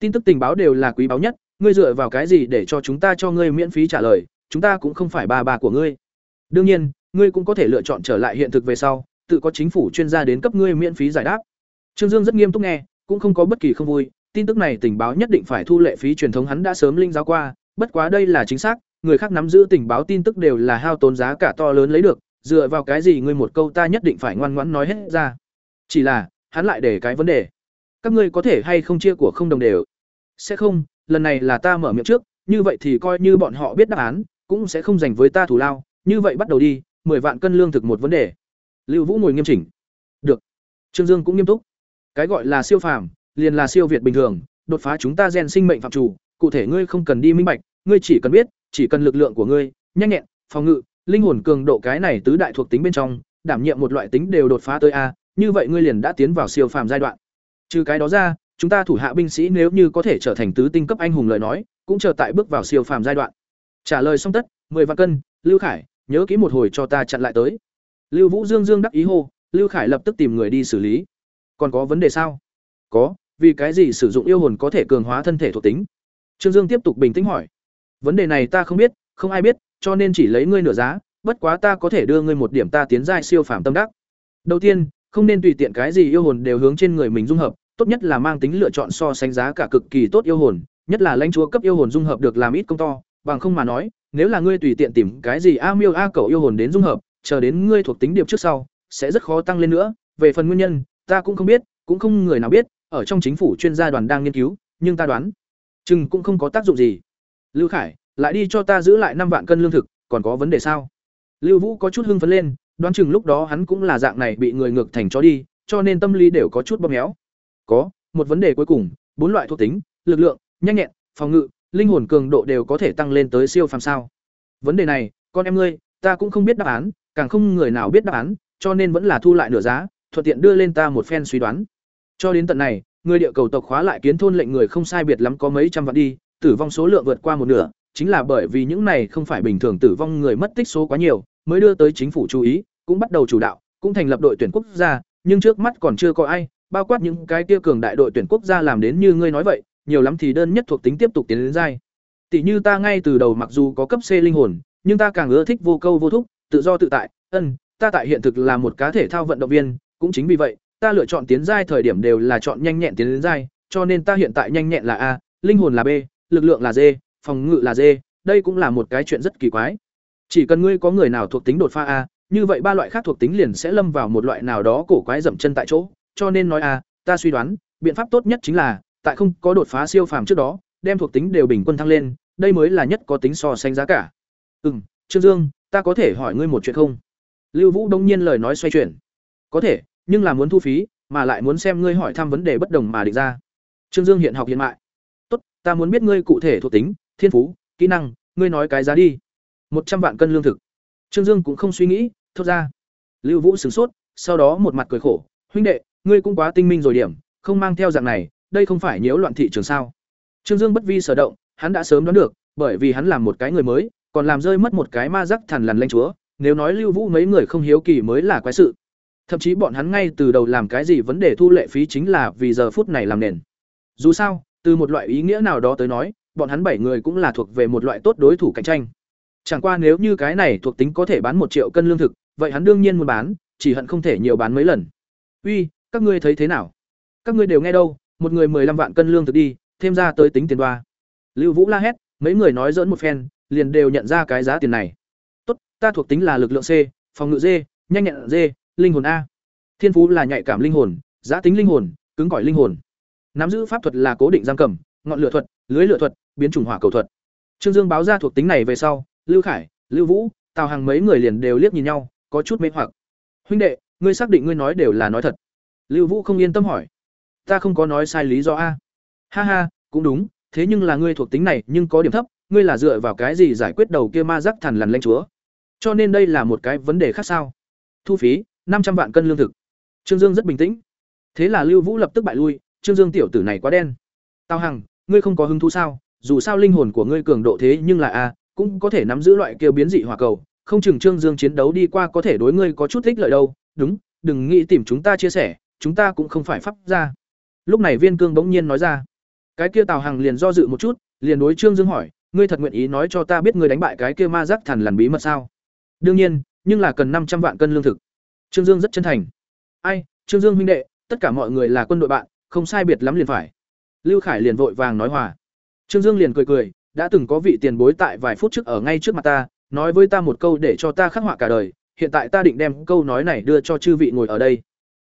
tin tức tình báo đều là quý báu nhất, ngươi dựa vào cái gì để cho chúng ta cho ngươi miễn phí trả lời, chúng ta cũng không phải bà bà của ngươi. Đương nhiên, ngươi cũng có thể lựa chọn trở lại hiện thực về sau, tự có chính phủ chuyên gia đến cấp ngươi miễn phí giải đáp. Trương dương rất nghiêm túc nghe, cũng không có bất kỳ không vui, tin tức này tình báo nhất định phải thu lệ phí truyền thống hắn đã sớm linh giáo qua, bất quá đây là chính xác, người khác nắm giữ tình báo tin tức đều là hao tốn giá cả to lớn lấy được, dựa vào cái gì ngươi một câu ta nhất định phải ngoan ngoãn nói hết ra. Chỉ là, hắn lại để cái vấn đề. Các ngươi có thể hay không chia của không đồng đều sẽ không, lần này là ta mở miệng trước, như vậy thì coi như bọn họ biết đáp án, cũng sẽ không dành với ta thủ lao. Như vậy bắt đầu đi, mười vạn cân lương thực một vấn đề. Lưu vũ ngồi nghiêm chỉnh. Được. Trương dương cũng nghiêm túc. Cái gọi là siêu phàm, liền là siêu việt bình thường, đột phá chúng ta gen sinh mệnh phạm chủ. Cụ thể ngươi không cần đi minh bạch, ngươi chỉ cần biết, chỉ cần lực lượng của ngươi, nhanh nhẹn, phòng ngự, linh hồn cường độ cái này tứ đại thuộc tính bên trong, đảm nhiệm một loại tính đều đột phá tới a, như vậy ngươi liền đã tiến vào siêu phàm giai đoạn. Trừ cái đó ra chúng ta thủ hạ binh sĩ nếu như có thể trở thành tứ tinh cấp anh hùng lời nói, cũng chờ tại bước vào siêu phàm giai đoạn. Trả lời xong tất, mười vạn cân, lưu khải, nhớ kỹ một hồi cho ta chặn lại tới. Lưu vũ dương dương đắc ý hô, lưu khải lập tức tìm người đi xử lý. Còn có vấn đề sao? Có, vì cái gì sử dụng yêu hồn có thể cường hóa thân thể thuộc tính? Trương dương tiếp tục bình tĩnh hỏi. Vấn đề này ta không biết, không ai biết, cho nên chỉ lấy ngươi nửa giá, bất quá ta có thể đưa ngươi một điểm ta tiến giai siêu phàm tâm đắc. Đầu tiên, không nên tùy tiện cái gì yêu hồn đều hướng trên người mình dung hợp tốt nhất là mang tính lựa chọn so sánh giá cả cực kỳ tốt yêu hồn, nhất là lãnh chúa cấp yêu hồn dung hợp được làm ít công to, bằng không mà nói, nếu là ngươi tùy tiện tìm cái gì a miêu a cầu yêu hồn đến dung hợp, chờ đến ngươi thuộc tính điệp trước sau, sẽ rất khó tăng lên nữa. Về phần nguyên nhân, ta cũng không biết, cũng không người nào biết, ở trong chính phủ chuyên gia đoàn đang nghiên cứu, nhưng ta đoán, chừng cũng không có tác dụng gì. Lưu khải, lại đi cho ta giữ lại năm vạn cân lương thực, còn có vấn đề sao? Lưu vũ có chút hưng phấn lên, đoán chừng lúc đó hắn cũng là dạng này bị người ngược thành chó đi, cho nên tâm lý đều có chút bóp méo có, một vấn đề cuối cùng, bốn loại thuộc tính, lực lượng, nhanh nhẹn, phòng ngự, linh hồn cường độ đều có thể tăng lên tới siêu phàm sao? Vấn đề này, con em ngươi, ta cũng không biết đáp án, càng không người nào biết đáp án, cho nên vẫn là thu lại nửa giá, thuận tiện đưa lên ta một phen suy đoán. Cho đến tận này, người địa cầu tộc khóa lại kiến thôn lệnh người không sai biệt lắm có mấy trăm vạn đi, tử vong số lượng vượt qua một nửa, chính là bởi vì những này không phải bình thường tử vong người mất tích số quá nhiều, mới đưa tới chính phủ chú ý, cũng bắt đầu chủ đạo, cũng thành lập đội tuyển quốc gia, nhưng trước mắt còn chưa có ai bao quát những cái kia cường đại đội tuyển quốc gia làm đến như ngươi nói vậy, nhiều lắm thì đơn nhất thuộc tính tiếp tục tiến đến giai tỷ như ta ngay từ đầu mặc dù có cấp c linh hồn, nhưng ta càng ưa thích vô câu vô thúc, tự do tự tại, ân, ta tại hiện thực là một cá thể thao vận động viên, cũng chính vì vậy, ta lựa chọn tiến giai thời điểm đều là chọn nhanh nhẹn tiến đến giai cho nên ta hiện tại nhanh nhẹn là a, linh hồn là b, lực lượng là d, phòng ngự là d, đây cũng là một cái chuyện rất kỳ quái. Chỉ cần ngươi có người nào thuộc tính đột phá a, như vậy ba loại khác thuộc tính liền sẽ lâm vào một loại nào đó cổ quái dậm chân tại chỗ cho nên nói a ta suy đoán biện pháp tốt nhất chính là tại không có đột phá siêu phàm trước đó đem thuộc tính đều bình quân thăng lên đây mới là nhất có tính so sánh giá cả. Ừm, trương dương ta có thể hỏi ngươi một chuyện không? Lưu vũ đông nhiên lời nói xoay chuyển. Có thể nhưng là muốn thu phí mà lại muốn xem ngươi hỏi thăm vấn đề bất đồng mà định ra. Trương dương hiện học hiện mại. Tốt ta muốn biết ngươi cụ thể thuộc tính thiên phú kỹ năng ngươi nói cái giá đi. Một trăm vạn cân lương thực. Trương dương cũng không suy nghĩ thốt ra. Lưu vũ sửng sốt sau đó một mặt cười khổ huynh đệ ngươi cũng quá tinh minh rồi điểm, không mang theo dạng này, đây không phải nhiễu loạn thị trường sao? Trương dương bất vi sở động, hắn đã sớm đoán được, bởi vì hắn làm một cái người mới, còn làm rơi mất một cái ma rắc thần lằn lênh chúa, nếu nói lưu vũ mấy người không hiếu kỳ mới là quái sự. Thậm chí bọn hắn ngay từ đầu làm cái gì vấn đề thu lệ phí chính là vì giờ phút này làm nền. Dù sao, từ một loại ý nghĩa nào đó tới nói, bọn hắn bảy người cũng là thuộc về một loại tốt đối thủ cạnh tranh. Chẳng qua nếu như cái này thuộc tính có thể bán một triệu cân lương thực, vậy hắn đương nhiên muốn bán, chỉ hận không thể nhiều bán mấy lần. Uy các ngươi thấy thế nào? Các ngươi đều nghe đâu, một người mười lăm vạn cân lương thực đi, thêm ra tới tính tiền đoa. Lưu vũ la hét, mấy người nói dỡn một phen, liền đều nhận ra cái giá tiền này. Tốt, ta thuộc tính là lực lượng c, phòng ngự d, nhanh nhẹn d, linh hồn a. Thiên phú là nhạy cảm linh hồn, giá tính linh hồn, cứng cỏi linh hồn. Nắm giữ pháp thuật là cố định giam cầm, ngọn lửa thuật, lưới lửa thuật, biến chủng hỏa cầu thuật. Trương dương báo ra thuộc tính này về sau, lưu khải, lưu vũ, tào hàng mấy người liền đều liếc nhìn nhau, có chút mê hoặc. Huynh đệ, ngươi xác định ngươi nói đều là nói thật lưu vũ không yên tâm hỏi. Ta không có nói sai lý do a. Ha ha, cũng đúng, thế nhưng là ngươi thuộc tính này nhưng có điểm thấp, ngươi là dựa vào cái gì giải quyết đầu kia ma rắc thần lằn lanh chúa? Cho nên đây là một cái vấn đề khác sao? Thu phí, năm trăm vạn cân lương thực. Trương dương rất bình tĩnh. Thế là lưu vũ lập tức bại lui, trương dương tiểu tử này quá đen. Tao hằng, ngươi không có hứng thú sao? Dù sao linh hồn của ngươi cường độ thế nhưng là a, cũng có thể nắm giữ loại kia biến dị hỏa cầu, không chừng trương dương chiến đấu đi qua có thể đối ngươi có chút thích lợi đâu. Đúng, đừng nghĩ tìm chúng ta chia sẻ chúng ta cũng không phải pháp ra lúc này viên cương bỗng nhiên nói ra. Cái kia tào hằng liền do dự một chút, liền đối trương dương hỏi, ngươi thật nguyện ý nói cho ta biết ngươi đánh bại cái kia ma giác thần lần bí mật sao? Đương nhiên, nhưng là cần năm trăm vạn cân lương thực. Trương dương rất chân thành. Ai, trương dương huynh đệ, tất cả mọi người là quân đội bạn, không sai biệt lắm liền phải. Lưu khải liền vội vàng nói hòa. Trương dương liền cười cười, đã từng có vị tiền bối tại vài phút trước ở ngay trước mặt ta, nói với ta một câu để cho ta khắc họa cả đời, hiện tại ta định đem câu nói này đưa cho chư vị ngồi ở đây.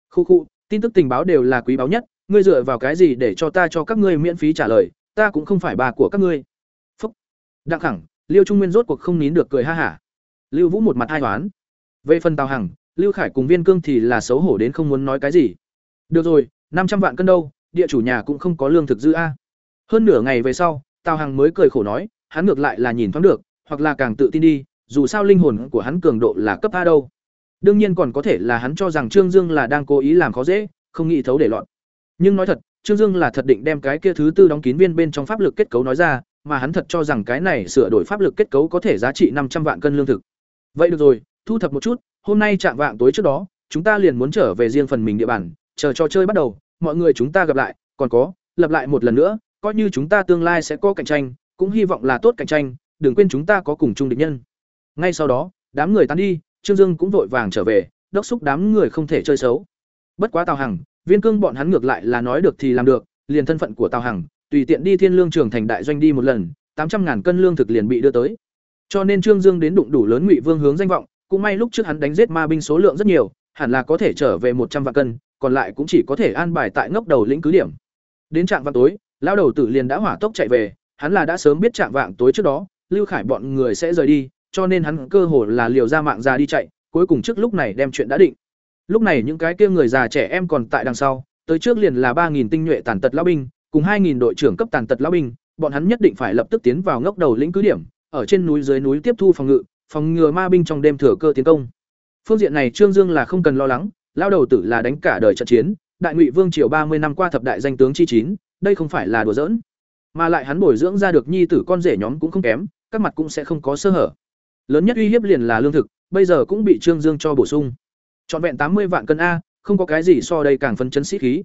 Khu khu tin tức tình báo đều là quý báu nhất, ngươi dựa vào cái gì để cho ta cho các ngươi miễn phí trả lời, ta cũng không phải bà của các ngươi. Phúc. Đặng khẳng liêu trung nguyên rốt cuộc không nín được cười ha hả. Lưu vũ một mặt hai toán về phần tào hằng, lưu khải cùng viên cương thì là xấu hổ đến không muốn nói cái gì. Được rồi, năm trăm vạn cân đâu, địa chủ nhà cũng không có lương thực dư a. Hơn nửa ngày về sau, tào hằng mới cười khổ nói, hắn ngược lại là nhìn thoáng được, hoặc là càng tự tin đi, dù sao linh hồn của hắn cường độ là cấp a đâu đương nhiên còn có thể là hắn cho rằng trương dương là đang cố ý làm khó dễ, không nghĩ thấu để lọt. Nhưng nói thật, trương dương là thật định đem cái kia thứ tư đóng kín viên bên trong pháp lực kết cấu nói ra, mà hắn thật cho rằng cái này sửa đổi pháp lực kết cấu có thể giá trị năm trăm vạn cân lương thực. Vậy được rồi, thu thập một chút, hôm nay chạm vạng tối trước đó, chúng ta liền muốn trở về riêng phần mình địa bàn, chờ trò chơi bắt đầu, mọi người chúng ta gặp lại, còn có, lập lại một lần nữa, coi như chúng ta tương lai sẽ có cạnh tranh, cũng hy vọng là tốt cạnh tranh, đừng quên chúng ta có cùng chung địch nhân. Ngay sau đó, đám người tán đi trương dương cũng vội vàng trở về, đốc xúc đám người không thể chơi xấu. Bất quá tào hằng, viên cương bọn hắn ngược lại là nói được thì làm được, liền thân phận của tào hằng, tùy tiện đi thiên lương trường thành đại doanh đi một lần, tám trăm ngàn cân lương thực liền bị đưa tới. Cho nên trương dương đến đụng đủ lớn ngụy vương hướng danh vọng, cũng may lúc trước hắn đánh giết ma binh số lượng rất nhiều, hẳn là có thể trở về một trăm vạn cân, còn lại cũng chỉ có thể an bài tại ngốc đầu lĩnh cứ điểm. Đến trạng vạn tối, Lão đầu tử liền đã hỏa tốc chạy về, hắn là đã sớm biết trạng vạng tối trước đó, lưu khải bọn người sẽ rời đi cho nên hắn cơ hồ là liều ra mạng ra đi chạy, cuối cùng trước lúc này đem chuyện đã định. Lúc này những cái kia người già trẻ em còn tại đằng sau, tới trước liền là ba nghìn tinh nhuệ tàn tật lão binh, cùng hai nghìn đội trưởng cấp tàn tật lão binh, bọn hắn nhất định phải lập tức tiến vào ngốc đầu lĩnh cứ điểm, ở trên núi dưới núi tiếp thu phòng ngự, phòng ngừa ma binh trong đêm thừa cơ tiến công. Phương diện này trương dương là không cần lo lắng lao đầu tử là đánh cả đời trận chiến, đại ngụy vương triều ba mươi năm qua thập đại danh tướng chi chín, đây không phải là đùa giỡn. Mà lại hắn bồi dưỡng ra được nhi tử con rể nhóm cũng không kém, các mặt cũng sẽ không có sơ hở lớn nhất uy hiếp liền là lương thực, bây giờ cũng bị trương dương cho bổ sung. Trọn vẹn tám mươi vạn cân a, không có cái gì so đây càng phấn chấn sĩ khí.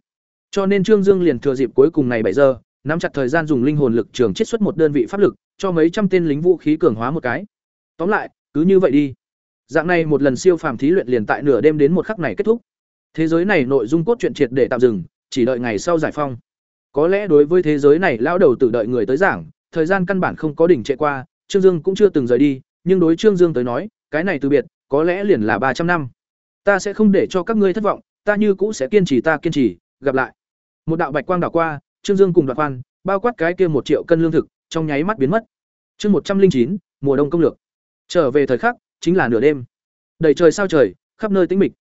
Cho nên trương dương liền thừa dịp cuối cùng này bảy giờ, nắm chặt thời gian dùng linh hồn lực trường chiết xuất một đơn vị pháp lực, cho mấy trăm tên lính vũ khí cường hóa một cái. Tóm lại, cứ như vậy đi. Dạng này một lần siêu phàm thí luyện liền tại nửa đêm đến một khắc này kết thúc. Thế giới này nội dung cốt truyện triệt để tạm dừng, chỉ đợi ngày sau giải phong. Có lẽ đối với thế giới này, lão đầu tự đợi người tới giảng, thời gian căn bản không có đỉnh trệ qua, trương dương cũng chưa từng rời đi nhưng đối trương dương tới nói, cái này từ biệt, có lẽ liền là ba trăm năm. Ta sẽ không để cho các ngươi thất vọng, ta như cũ sẽ kiên trì, ta kiên trì, gặp lại. Một đạo bạch quang đảo qua, trương dương cùng đoạt quan, bao quát cái kia một triệu cân lương thực, trong nháy mắt biến mất. Chương một trăm linh chín, mùa đông công lược. Trở về thời khắc, chính là nửa đêm. Đầy trời sao trời, khắp nơi tĩnh mịch.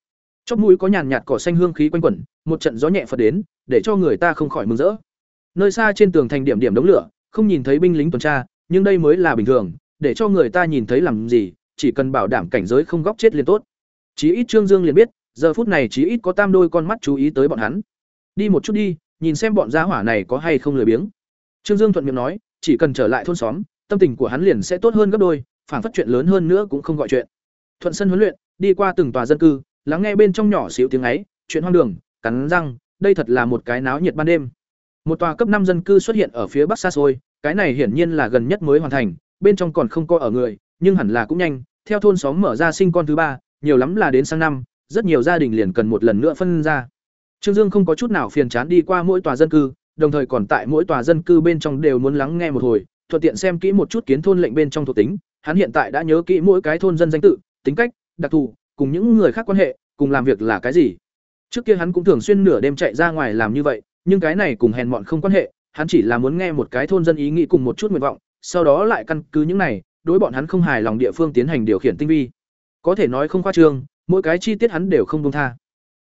Chóp mũi có nhàn nhạt cỏ xanh hương khí quanh quẩn, một trận gió nhẹ phật đến, để cho người ta không khỏi mừng rỡ. Nơi xa trên tường thành điểm điểm đống lửa, không nhìn thấy binh lính tuần tra, nhưng đây mới là bình thường để cho người ta nhìn thấy làm gì, chỉ cần bảo đảm cảnh giới không góc chết liền tốt. Chí ít trương dương liền biết, giờ phút này chí ít có tam đôi con mắt chú ý tới bọn hắn. Đi một chút đi, nhìn xem bọn gia hỏa này có hay không lười biếng. Trương dương thuận miệng nói, chỉ cần trở lại thôn xóm, tâm tình của hắn liền sẽ tốt hơn gấp đôi, phản phát chuyện lớn hơn nữa cũng không gọi chuyện. Thuận sân huấn luyện, đi qua từng tòa dân cư, lắng nghe bên trong nhỏ xíu tiếng ấy, chuyện hoang đường, cắn răng, đây thật là một cái náo nhiệt ban đêm. Một tòa cấp năm dân cư xuất hiện ở phía bắc xa xôi, cái này hiển nhiên là gần nhất mới hoàn thành bên trong còn không có ở người, nhưng hẳn là cũng nhanh. Theo thôn xóm mở ra sinh con thứ ba, nhiều lắm là đến sang năm, rất nhiều gia đình liền cần một lần nữa phân ra. Trương dương không có chút nào phiền chán đi qua mỗi tòa dân cư, đồng thời còn tại mỗi tòa dân cư bên trong đều muốn lắng nghe một hồi, thuận tiện xem kỹ một chút kiến thôn lệnh bên trong thuộc tính. Hắn hiện tại đã nhớ kỹ mỗi cái thôn dân danh tự, tính cách, đặc thù, cùng những người khác quan hệ, cùng làm việc là cái gì. Trước kia hắn cũng thường xuyên nửa đêm chạy ra ngoài làm như vậy, nhưng cái này cùng hèn mọn không quan hệ, hắn chỉ là muốn nghe một cái thôn dân ý nghĩ cùng một chút nguyện vọng sau đó lại căn cứ những này, đối bọn hắn không hài lòng địa phương tiến hành điều khiển tinh vi. Có thể nói không khoa trương, mỗi cái chi tiết hắn đều không công tha.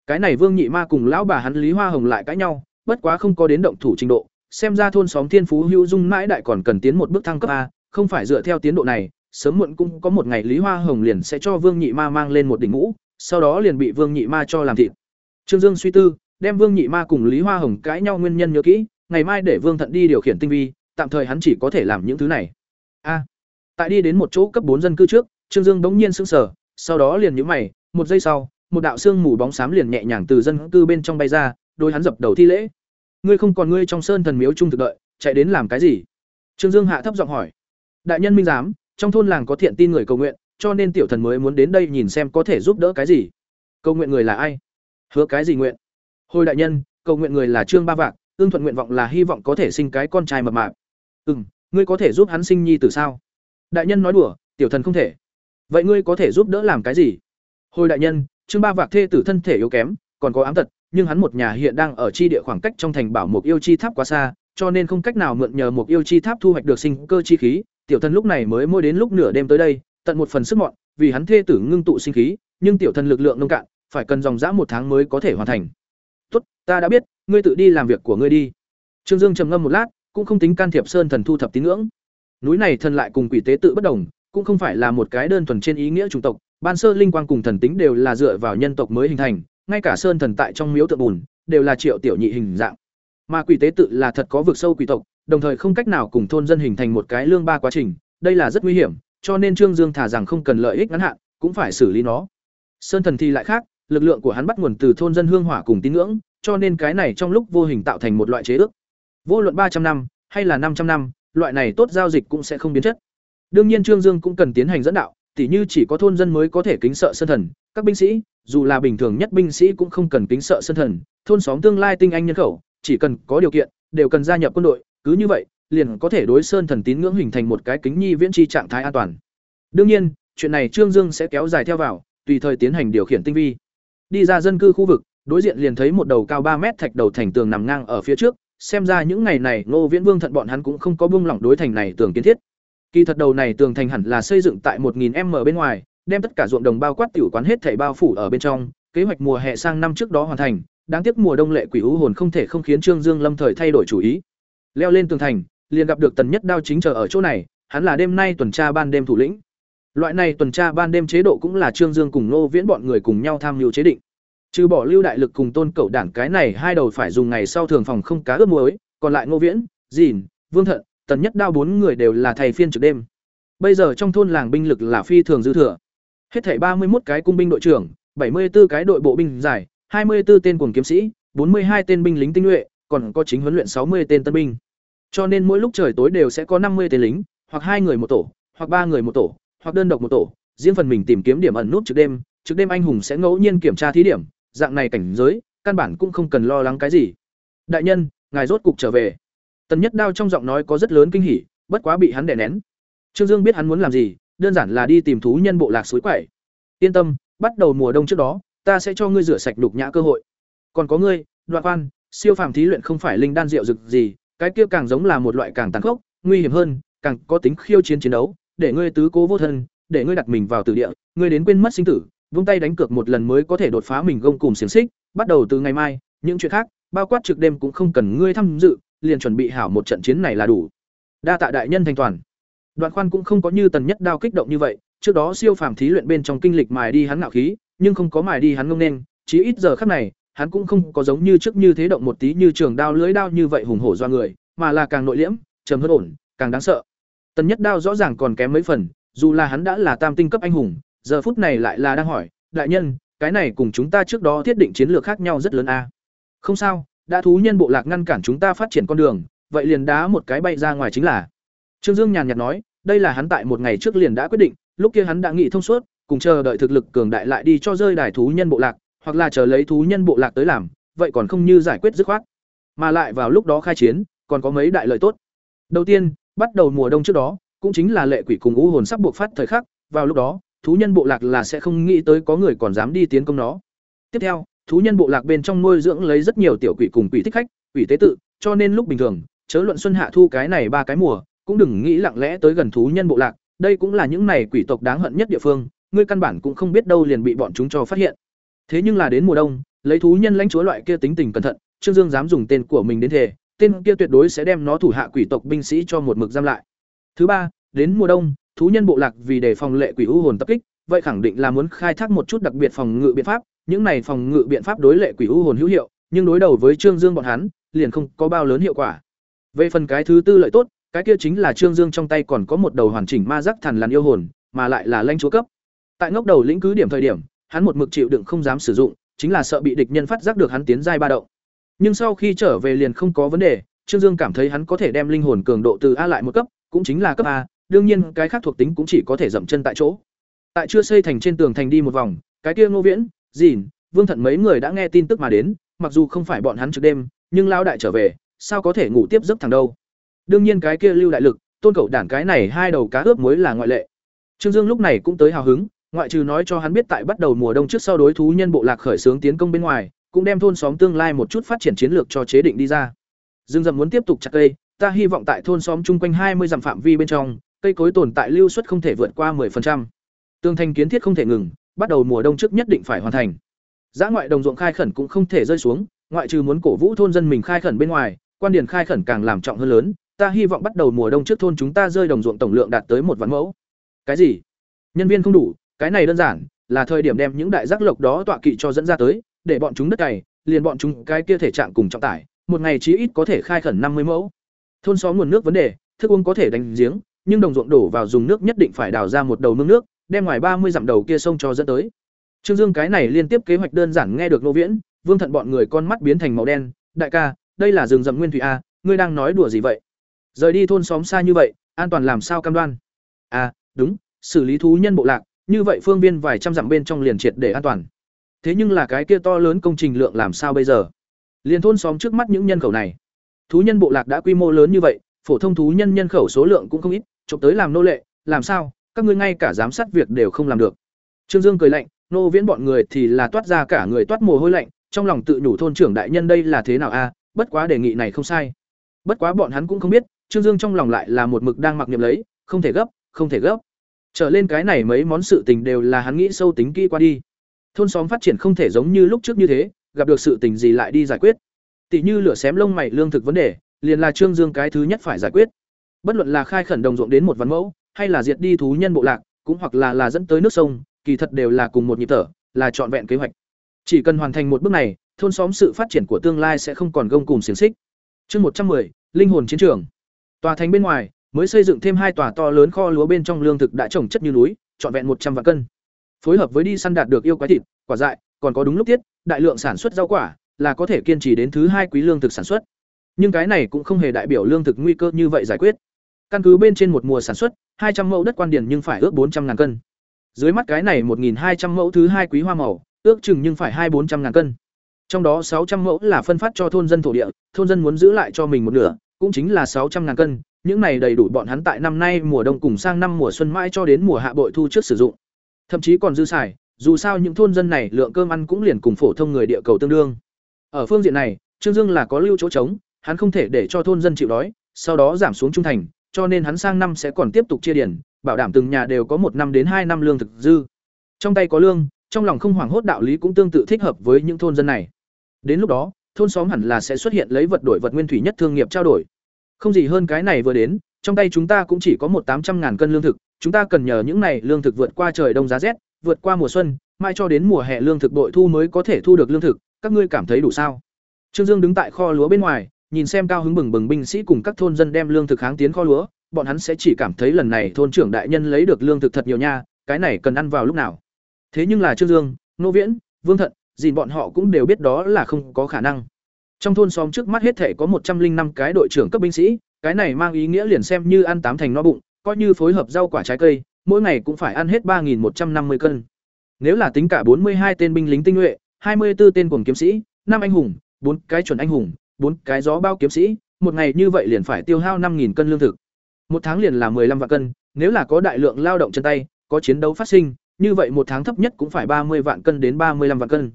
Cái này vương nhị ma cùng lão bà hắn lý hoa hồng lại cãi nhau, bất quá không có đến động thủ trình độ, xem ra thôn xóm thiên phú hữu dung mãi đại còn cần tiến một bước thăng cấp a, không phải dựa theo tiến độ này, sớm muộn cũng có một ngày lý hoa hồng liền sẽ cho vương nhị ma mang lên một đỉnh ngũ sau đó liền bị vương nhị ma cho làm thịt. Trương dương suy tư, đem vương nhị ma cùng lý hoa hồng cãi nhau nguyên nhân nhớ kỹ, ngày mai để vương thận đi điều khiển tinh vi tạm thời hắn chỉ có thể làm những thứ này. A. Tại đi đến một chỗ cấp bốn dân cư trước, trương dương bỗng nhiên sững sờ, sau đó liền nhíu mày, một giây sau, một đạo xương mù bóng xám liền nhẹ nhàng từ dân cư bên trong bay ra, đôi hắn dập đầu thi lễ. Ngươi không còn ngươi trong sơn thần miếu trung thực đợi, chạy đến làm cái gì? Trương dương hạ thấp giọng hỏi. Đại nhân minh giám, trong thôn làng có thiện tin người cầu nguyện, cho nên tiểu thần mới muốn đến đây nhìn xem có thể giúp đỡ cái gì. Cầu nguyện người là ai? Hứa cái gì nguyện? Hồi đại nhân, cầu nguyện người là trương ba vạc ương thuận nguyện vọng là hy vọng có thể sinh cái con trai mập mạp. "Ừm, ngươi có thể giúp hắn sinh nhi tử sao? Đại nhân nói đùa tiểu thần không thể. Vậy ngươi có thể giúp đỡ làm cái gì? Hồi đại nhân trương ba vạc thê tử thân thể yếu kém còn có ám tật nhưng hắn một nhà hiện đang ở chi địa khoảng cách trong thành bảo mục yêu chi tháp quá xa cho nên không cách nào mượn nhờ một yêu chi tháp thu hoạch được sinh cơ chi khí. Tiểu thần lúc này mới môi đến lúc nửa đêm tới đây tận một phần sức mọn vì hắn thê tử ngưng tụ sinh khí nhưng tiểu thần lực lượng nông cạn phải cần dòng dã một tháng mới có thể hoàn thành. Tốt ta đã biết ngươi tự đi làm việc của ngươi đi. Trương dương trầm ngâm một lát cũng không tính can thiệp sơn thần thu thập tín ngưỡng. Núi này thần lại cùng quỷ tế tự bất đồng, cũng không phải là một cái đơn thuần trên ý nghĩa chủng tộc. Ban sơ linh quang cùng thần tính đều là dựa vào nhân tộc mới hình thành, ngay cả sơn thần tại trong miếu tượng bùn, đều là triệu tiểu nhị hình dạng. Mà quỷ tế tự là thật có vực sâu quỷ tộc, đồng thời không cách nào cùng thôn dân hình thành một cái lương ba quá trình, đây là rất nguy hiểm, cho nên trương dương thả rằng không cần lợi ích ngắn hạn, cũng phải xử lý nó. Sơn thần thì lại khác, lực lượng của hắn bắt nguồn từ thôn dân hương hỏa cùng tín ngưỡng, cho nên cái này trong lúc vô hình tạo thành một loại chế ước vô luận ba trăm năm, hay là năm trăm năm, loại này tốt giao dịch cũng sẽ không biến chất. Đương nhiên trương dương cũng cần tiến hành dẫn đạo, tỉ như chỉ có thôn dân mới có thể kính sợ sơn thần. Các binh sĩ, dù là bình thường nhất binh sĩ cũng không cần kính sợ sơn thần. Thôn xóm tương lai tinh anh nhân khẩu, chỉ cần có điều kiện, đều cần gia nhập quân đội. Cứ như vậy, liền có thể đối sơn thần tín ngưỡng hình thành một cái kính nhi viễn tri trạng thái an toàn. Đương nhiên, chuyện này trương dương sẽ kéo dài theo vào, tùy thời tiến hành điều khiển tinh vi. Đi ra dân cư khu vực, đối diện liền thấy một đầu cao ba mét thạch đầu thành tường nằm ngang ở phía trước xem ra những ngày này ngô viễn vương thận bọn hắn cũng không có buông lỏng đối thành này tường kiến thiết. Kỳ thật đầu này tường thành hẳn là xây dựng tại một nghìn m bên ngoài, đem tất cả ruộng đồng bao quát tiểu quán hết thảy bao phủ ở bên trong, kế hoạch mùa hè sang năm trước đó hoàn thành, đáng tiếc mùa đông lệ quỷ u hồn không thể không khiến trương dương lâm thời thay đổi chủ ý. Leo lên tường thành, liền gặp được tần nhất đao chính chờ ở chỗ này, hắn là đêm nay tuần tra ban đêm thủ lĩnh. Loại này tuần tra ban đêm chế độ cũng là trương dương cùng nô viễn bọn người cùng nhau tham mưu chế định trừ bỏ lưu đại lực cùng tôn cậu đảng cái này hai đầu phải dùng ngày sau thường phòng không cá ướp muối, còn lại ngô viễn, dìn, vương thận, tần nhất đao bốn người đều là thầy phiên trực đêm. Bây giờ trong thôn làng binh lực là phi thường dư thừa. Hết thảy ba mươi một cái cung binh đội trưởng, bảy mươi 74 cái đội bộ binh giải, hai mươi 24 tên cuồng kiếm sĩ, bốn mươi hai tên binh lính tinh nhuệ, còn có chính huấn luyện sáu mươi tên tân binh. Cho nên mỗi lúc trời tối đều sẽ có năm mươi tên lính, hoặc hai người một tổ, hoặc ba người một tổ, hoặc đơn độc một tổ, riêng phần mình tìm kiếm điểm ẩn nút trực đêm trực đêm anh hùng sẽ ngẫu nhiên kiểm tra thí điểm dạng này cảnh giới, căn bản cũng không cần lo lắng cái gì. Đại nhân, ngài rốt cục trở về. Tần nhất đao trong giọng nói có rất lớn kinh hỉ, bất quá bị hắn đè nén. Trương dương biết hắn muốn làm gì, đơn giản là đi tìm thú nhân bộ lạc suối quẩy. Yên tâm, bắt đầu mùa đông trước đó, ta sẽ cho ngươi rửa sạch đục nhã cơ hội. Còn có ngươi, đoạn quan, siêu phàm thí luyện không phải linh đan rượu rực gì, cái kia càng giống là một loại càng tàn khốc, nguy hiểm hơn, càng có tính khiêu chiến chiến đấu, để ngươi tứ cố vô thân, để ngươi đặt mình vào tử địa, ngươi đến quên mất sinh tử vung tay đánh cược một lần mới có thể đột phá mình gông cùng xiềng xích, bắt đầu từ ngày mai, những chuyện khác, bao quát trực đêm cũng không cần ngươi tham dự, liền chuẩn bị hảo một trận chiến này là đủ. Đa tạ đại nhân thành toàn. Đoạn khoan cũng không có như tần nhất đao kích động như vậy, trước đó siêu phàm thí luyện bên trong kinh lịch mài đi hắn ngạo khí, nhưng không có mài đi hắn ngông nên, chí ít giờ khắc này, hắn cũng không có giống như trước như thế động một tí như trường đao lưới đao như vậy hùng hổ do người, mà là càng nội liễm, trầm hơn ổn, càng đáng sợ. Tần nhất đao rõ ràng còn kém mấy phần, dù là hắn đã là tam tinh cấp anh hùng giờ phút này lại là đang hỏi, đại nhân, cái này cùng chúng ta trước đó thiết định chiến lược khác nhau rất lớn a. Không sao, đã thú nhân bộ lạc ngăn cản chúng ta phát triển con đường, vậy liền đá một cái bay ra ngoài chính là. Trương dương nhàn nhạt nói, đây là hắn tại một ngày trước liền đã quyết định, lúc kia hắn đã nghĩ thông suốt, cùng chờ đợi thực lực cường đại lại đi cho rơi đài thú nhân bộ lạc, hoặc là chờ lấy thú nhân bộ lạc tới làm, vậy còn không như giải quyết dứt khoát. Mà lại vào lúc đó khai chiến, còn có mấy đại lợi tốt. Đầu tiên, bắt đầu mùa đông trước đó, cũng chính là lệ quỷ cùng ngũ hồn sắp buộc phát thời khắc, vào lúc đó thú nhân bộ lạc là sẽ không nghĩ tới có người còn dám đi tiến công nó. Tiếp theo, thú nhân bộ lạc bên trong nuôi dưỡng lấy rất nhiều tiểu quỷ cùng quỷ thích khách, quỷ tế tự, cho nên lúc bình thường, chớ luận xuân hạ thu cái này ba cái mùa, cũng đừng nghĩ lặng lẽ tới gần thú nhân bộ lạc, đây cũng là những này quỷ tộc đáng hận nhất địa phương, ngươi căn bản cũng không biết đâu liền bị bọn chúng cho phát hiện. Thế nhưng là đến mùa đông, lấy thú nhân lãnh chúa loại kia tính tình cẩn thận, Trương Dương dám dùng tên của mình đến thề, tên kia tuyệt đối sẽ đem nó thủ hạ quỷ tộc binh sĩ cho một mực giam lại. Thứ ba, đến mùa đông, thú nhân bộ lạc vì đề phòng lệ quỷ u hồn tập kích, vậy khẳng định là muốn khai thác một chút đặc biệt phòng ngự biện pháp, những này phòng ngự biện pháp đối lệ quỷ u hồn hữu hiệu, nhưng đối đầu với Trương Dương bọn hắn, liền không có bao lớn hiệu quả. Về phần cái thứ tư lợi tốt, cái kia chính là Trương Dương trong tay còn có một đầu hoàn chỉnh ma giác thần lằn yêu hồn, mà lại là lãnh chúa cấp. Tại ngốc đầu lĩnh cứ điểm thời điểm, hắn một mực chịu đựng không dám sử dụng, chính là sợ bị địch nhân phát giác được hắn tiến giai ba động. Nhưng sau khi trở về liền không có vấn đề, Trương Dương cảm thấy hắn có thể đem linh hồn cường độ từ A lại một cấp, cũng chính là cấp A, đương nhiên cái khác thuộc tính cũng chỉ có thể dậm chân tại chỗ. Tại chưa xây thành trên tường thành đi một vòng, cái kia Ngô Viễn, Dĩn, Vương Thận mấy người đã nghe tin tức mà đến, mặc dù không phải bọn hắn trực đêm, nhưng lão đại trở về, sao có thể ngủ tiếp giấc thằng đâu. Đương nhiên cái kia Lưu đại lực, Tôn Cẩu đản cái này hai đầu cá ướp muối là ngoại lệ. Trương Dương lúc này cũng tới hào hứng, ngoại trừ nói cho hắn biết tại bắt đầu mùa đông trước sau đối thú nhân bộ lạc khởi xướng tiến công bên ngoài, cũng đem thôn xóm tương lai một chút phát triển chiến lược cho chế định đi ra. Dương Dậm muốn tiếp tục chặt cây, ta hy vọng tại thôn xóm chung quanh hai mươi dặm phạm vi bên trong, cây cối tồn tại lưu suất không thể vượt qua 10%. Tương thành kiến thiết không thể ngừng, bắt đầu mùa đông trước nhất định phải hoàn thành. Giá ngoại đồng ruộng khai khẩn cũng không thể rơi xuống, ngoại trừ muốn cổ vũ thôn dân mình khai khẩn bên ngoài, quan điển khai khẩn càng làm trọng hơn lớn, ta hy vọng bắt đầu mùa đông trước thôn chúng ta rơi đồng ruộng tổng lượng đạt tới một vạn mẫu. Cái gì? Nhân viên không đủ, cái này đơn giản, là thời điểm đem những đại giác lộc đó tọa kỵ cho dẫn ra tới, để bọn chúng đất cày, liền bọn chúng cái kia thể trạng cùng trọng tải, một ngày chí ít có thể khai khẩn năm mươi mẫu. Thôn xóm nguồn nước vấn đề, thức uống có thể đánh giếng, nhưng đồng ruộng đổ vào dùng nước nhất định phải đào ra một đầu mương nước, đem ngoài ba mươi dặm đầu kia sông cho dẫn tới. Trương Dương cái này liên tiếp kế hoạch đơn giản nghe được Lô Viễn, Vương Thận bọn người con mắt biến thành màu đen, "Đại ca, đây là rừng rậm nguyên thủy a, ngươi đang nói đùa gì vậy? Rời đi thôn xóm xa như vậy, an toàn làm sao cam đoan?" "À, đúng, xử lý thú nhân bộ lạc, như vậy phương viên vài trăm dặm bên trong liền triệt để an toàn. Thế nhưng là cái kia to lớn công trình lượng làm sao bây giờ? Liên thôn xóm trước mắt những nhân khẩu này. Thú nhân bộ lạc đã quy mô lớn như vậy, phổ thông thú nhân nhân khẩu số lượng cũng không ít, chụp tới làm nô lệ, làm sao? Các ngươi ngay cả giám sát việc đều không làm được. Trương Dương cười lạnh, nô viễn bọn người thì là toát ra cả người toát mồ hôi lạnh, trong lòng tự nhủ thôn trưởng đại nhân đây là thế nào a? bất quá đề nghị này không sai. Bất quá bọn hắn cũng không biết, Trương Dương trong lòng lại là một mực đang mặc niệm lấy, không thể gấp, không thể gấp. Trở lên cái này mấy món sự tình đều là hắn nghĩ sâu tính kỹ qua đi. Thôn xóm phát triển không thể giống như lúc trước như thế, gặp được sự tình gì lại đi giải quyết. Tỷ như lửa xém lông mày lương thực vấn đề, liền là Trương Dương cái thứ nhất phải giải quyết. Bất luận là khai khẩn đồng ruộng đến một văn mẫu, hay là diệt đi thú nhân bộ lạc, cũng hoặc là là dẫn tới nước sông, kỳ thật đều là cùng một nhịp thở, là trọn vẹn kế hoạch. Chỉ cần hoàn thành một bước này, thôn xóm sự phát triển của tương lai sẽ không còn gông cùng xiềng xích. Chương một trăm 110, linh hồn chiến trường. Tòa thành bên ngoài, mới xây dựng thêm hai tòa to lớn kho lúa bên trong lương thực đã trồng chất như núi, trọn vẹn một trăm vạn cân. Phối hợp với đi săn đạt được yêu quái thịt, quả dại, còn có đúng lúc tiết, đại lượng sản xuất rau quả, là có thể kiên trì đến thứ hai quý lương thực sản xuất. Nhưng cái này cũng không hề đại biểu lương thực nguy cơ như vậy giải quyết. Căn cứ bên trên một mùa sản xuất, hai trăm mẫu đất quan điển nhưng phải ước bốn trăm ngàn cân. Dưới mắt cái này một hai trăm mẫu thứ hai quý hoa màu, ước chừng nhưng phải hai bốn trăm ngàn cân. Trong đó sáu trăm mẫu là phân phát cho thôn dân thổ địa, thôn dân muốn giữ lại cho mình một nửa, cũng chính là sáu trăm ngàn cân, những này đầy đủ bọn hắn tại năm nay mùa đông cùng sang năm mùa xuân mãi cho đến mùa hạ bội thu trước sử dụng. Thậm chí còn dư xài, dù sao những thôn dân này lượng cơm ăn cũng liền cùng phổ thông người địa cầu tương đương. Ở phương diện này, Trương Dương là có lưu chỗ trống, hắn không thể để cho thôn dân chịu đói, sau đó giảm xuống trung thành, cho nên hắn sang năm sẽ còn tiếp tục chia điển, bảo đảm từng nhà đều có một năm đến hai năm lương thực dư. Trong tay có lương, trong lòng không hoảng hốt đạo lý cũng tương tự thích hợp với những thôn dân này. Đến lúc đó, thôn xóm hẳn là sẽ xuất hiện lấy vật đổi vật nguyên thủy nhất thương nghiệp trao đổi. Không gì hơn cái này vừa đến, trong tay chúng ta cũng chỉ có một tám trăm ngàn cân lương thực, chúng ta cần nhờ những này lương thực vượt qua trời đông giá rét, vượt qua mùa xuân, mai cho đến mùa hè lương thực bội thu mới có thể thu được lương thực, các ngươi cảm thấy đủ sao? Trương Dương đứng tại kho lúa bên ngoài, nhìn xem cao hứng bừng bừng binh sĩ cùng các thôn dân đem lương thực kháng tiến kho lúa, bọn hắn sẽ chỉ cảm thấy lần này thôn trưởng đại nhân lấy được lương thực thật nhiều nha, cái này cần ăn vào lúc nào. Thế nhưng là Trương Dương, Nô Viễn, Vương Thận, gìn bọn họ cũng đều biết đó là không có khả năng. Trong thôn xóm trước mắt hết thể có một trăm linh năm cái đội trưởng cấp binh sĩ, cái này mang ý nghĩa liền xem như ăn tám thành no bụng, coi như phối hợp rau quả trái cây, mỗi ngày cũng phải ăn hết ba một trăm năm mươi cân. Nếu là tính cả bốn mươi hai tên binh lính tinh nhuệ, hai mươi 24 tên cuồng kiếm sĩ, năm anh hùng, bốn cái chuẩn anh hùng, bốn cái gió bao kiếm sĩ, một ngày như vậy liền phải tiêu hao năm cân lương thực. Một tháng liền là 15 vạn cân, nếu là có đại lượng lao động chân tay, có chiến đấu phát sinh, như vậy một tháng thấp nhất cũng phải ba mươi vạn cân đến ba mươi 35 vạn cân.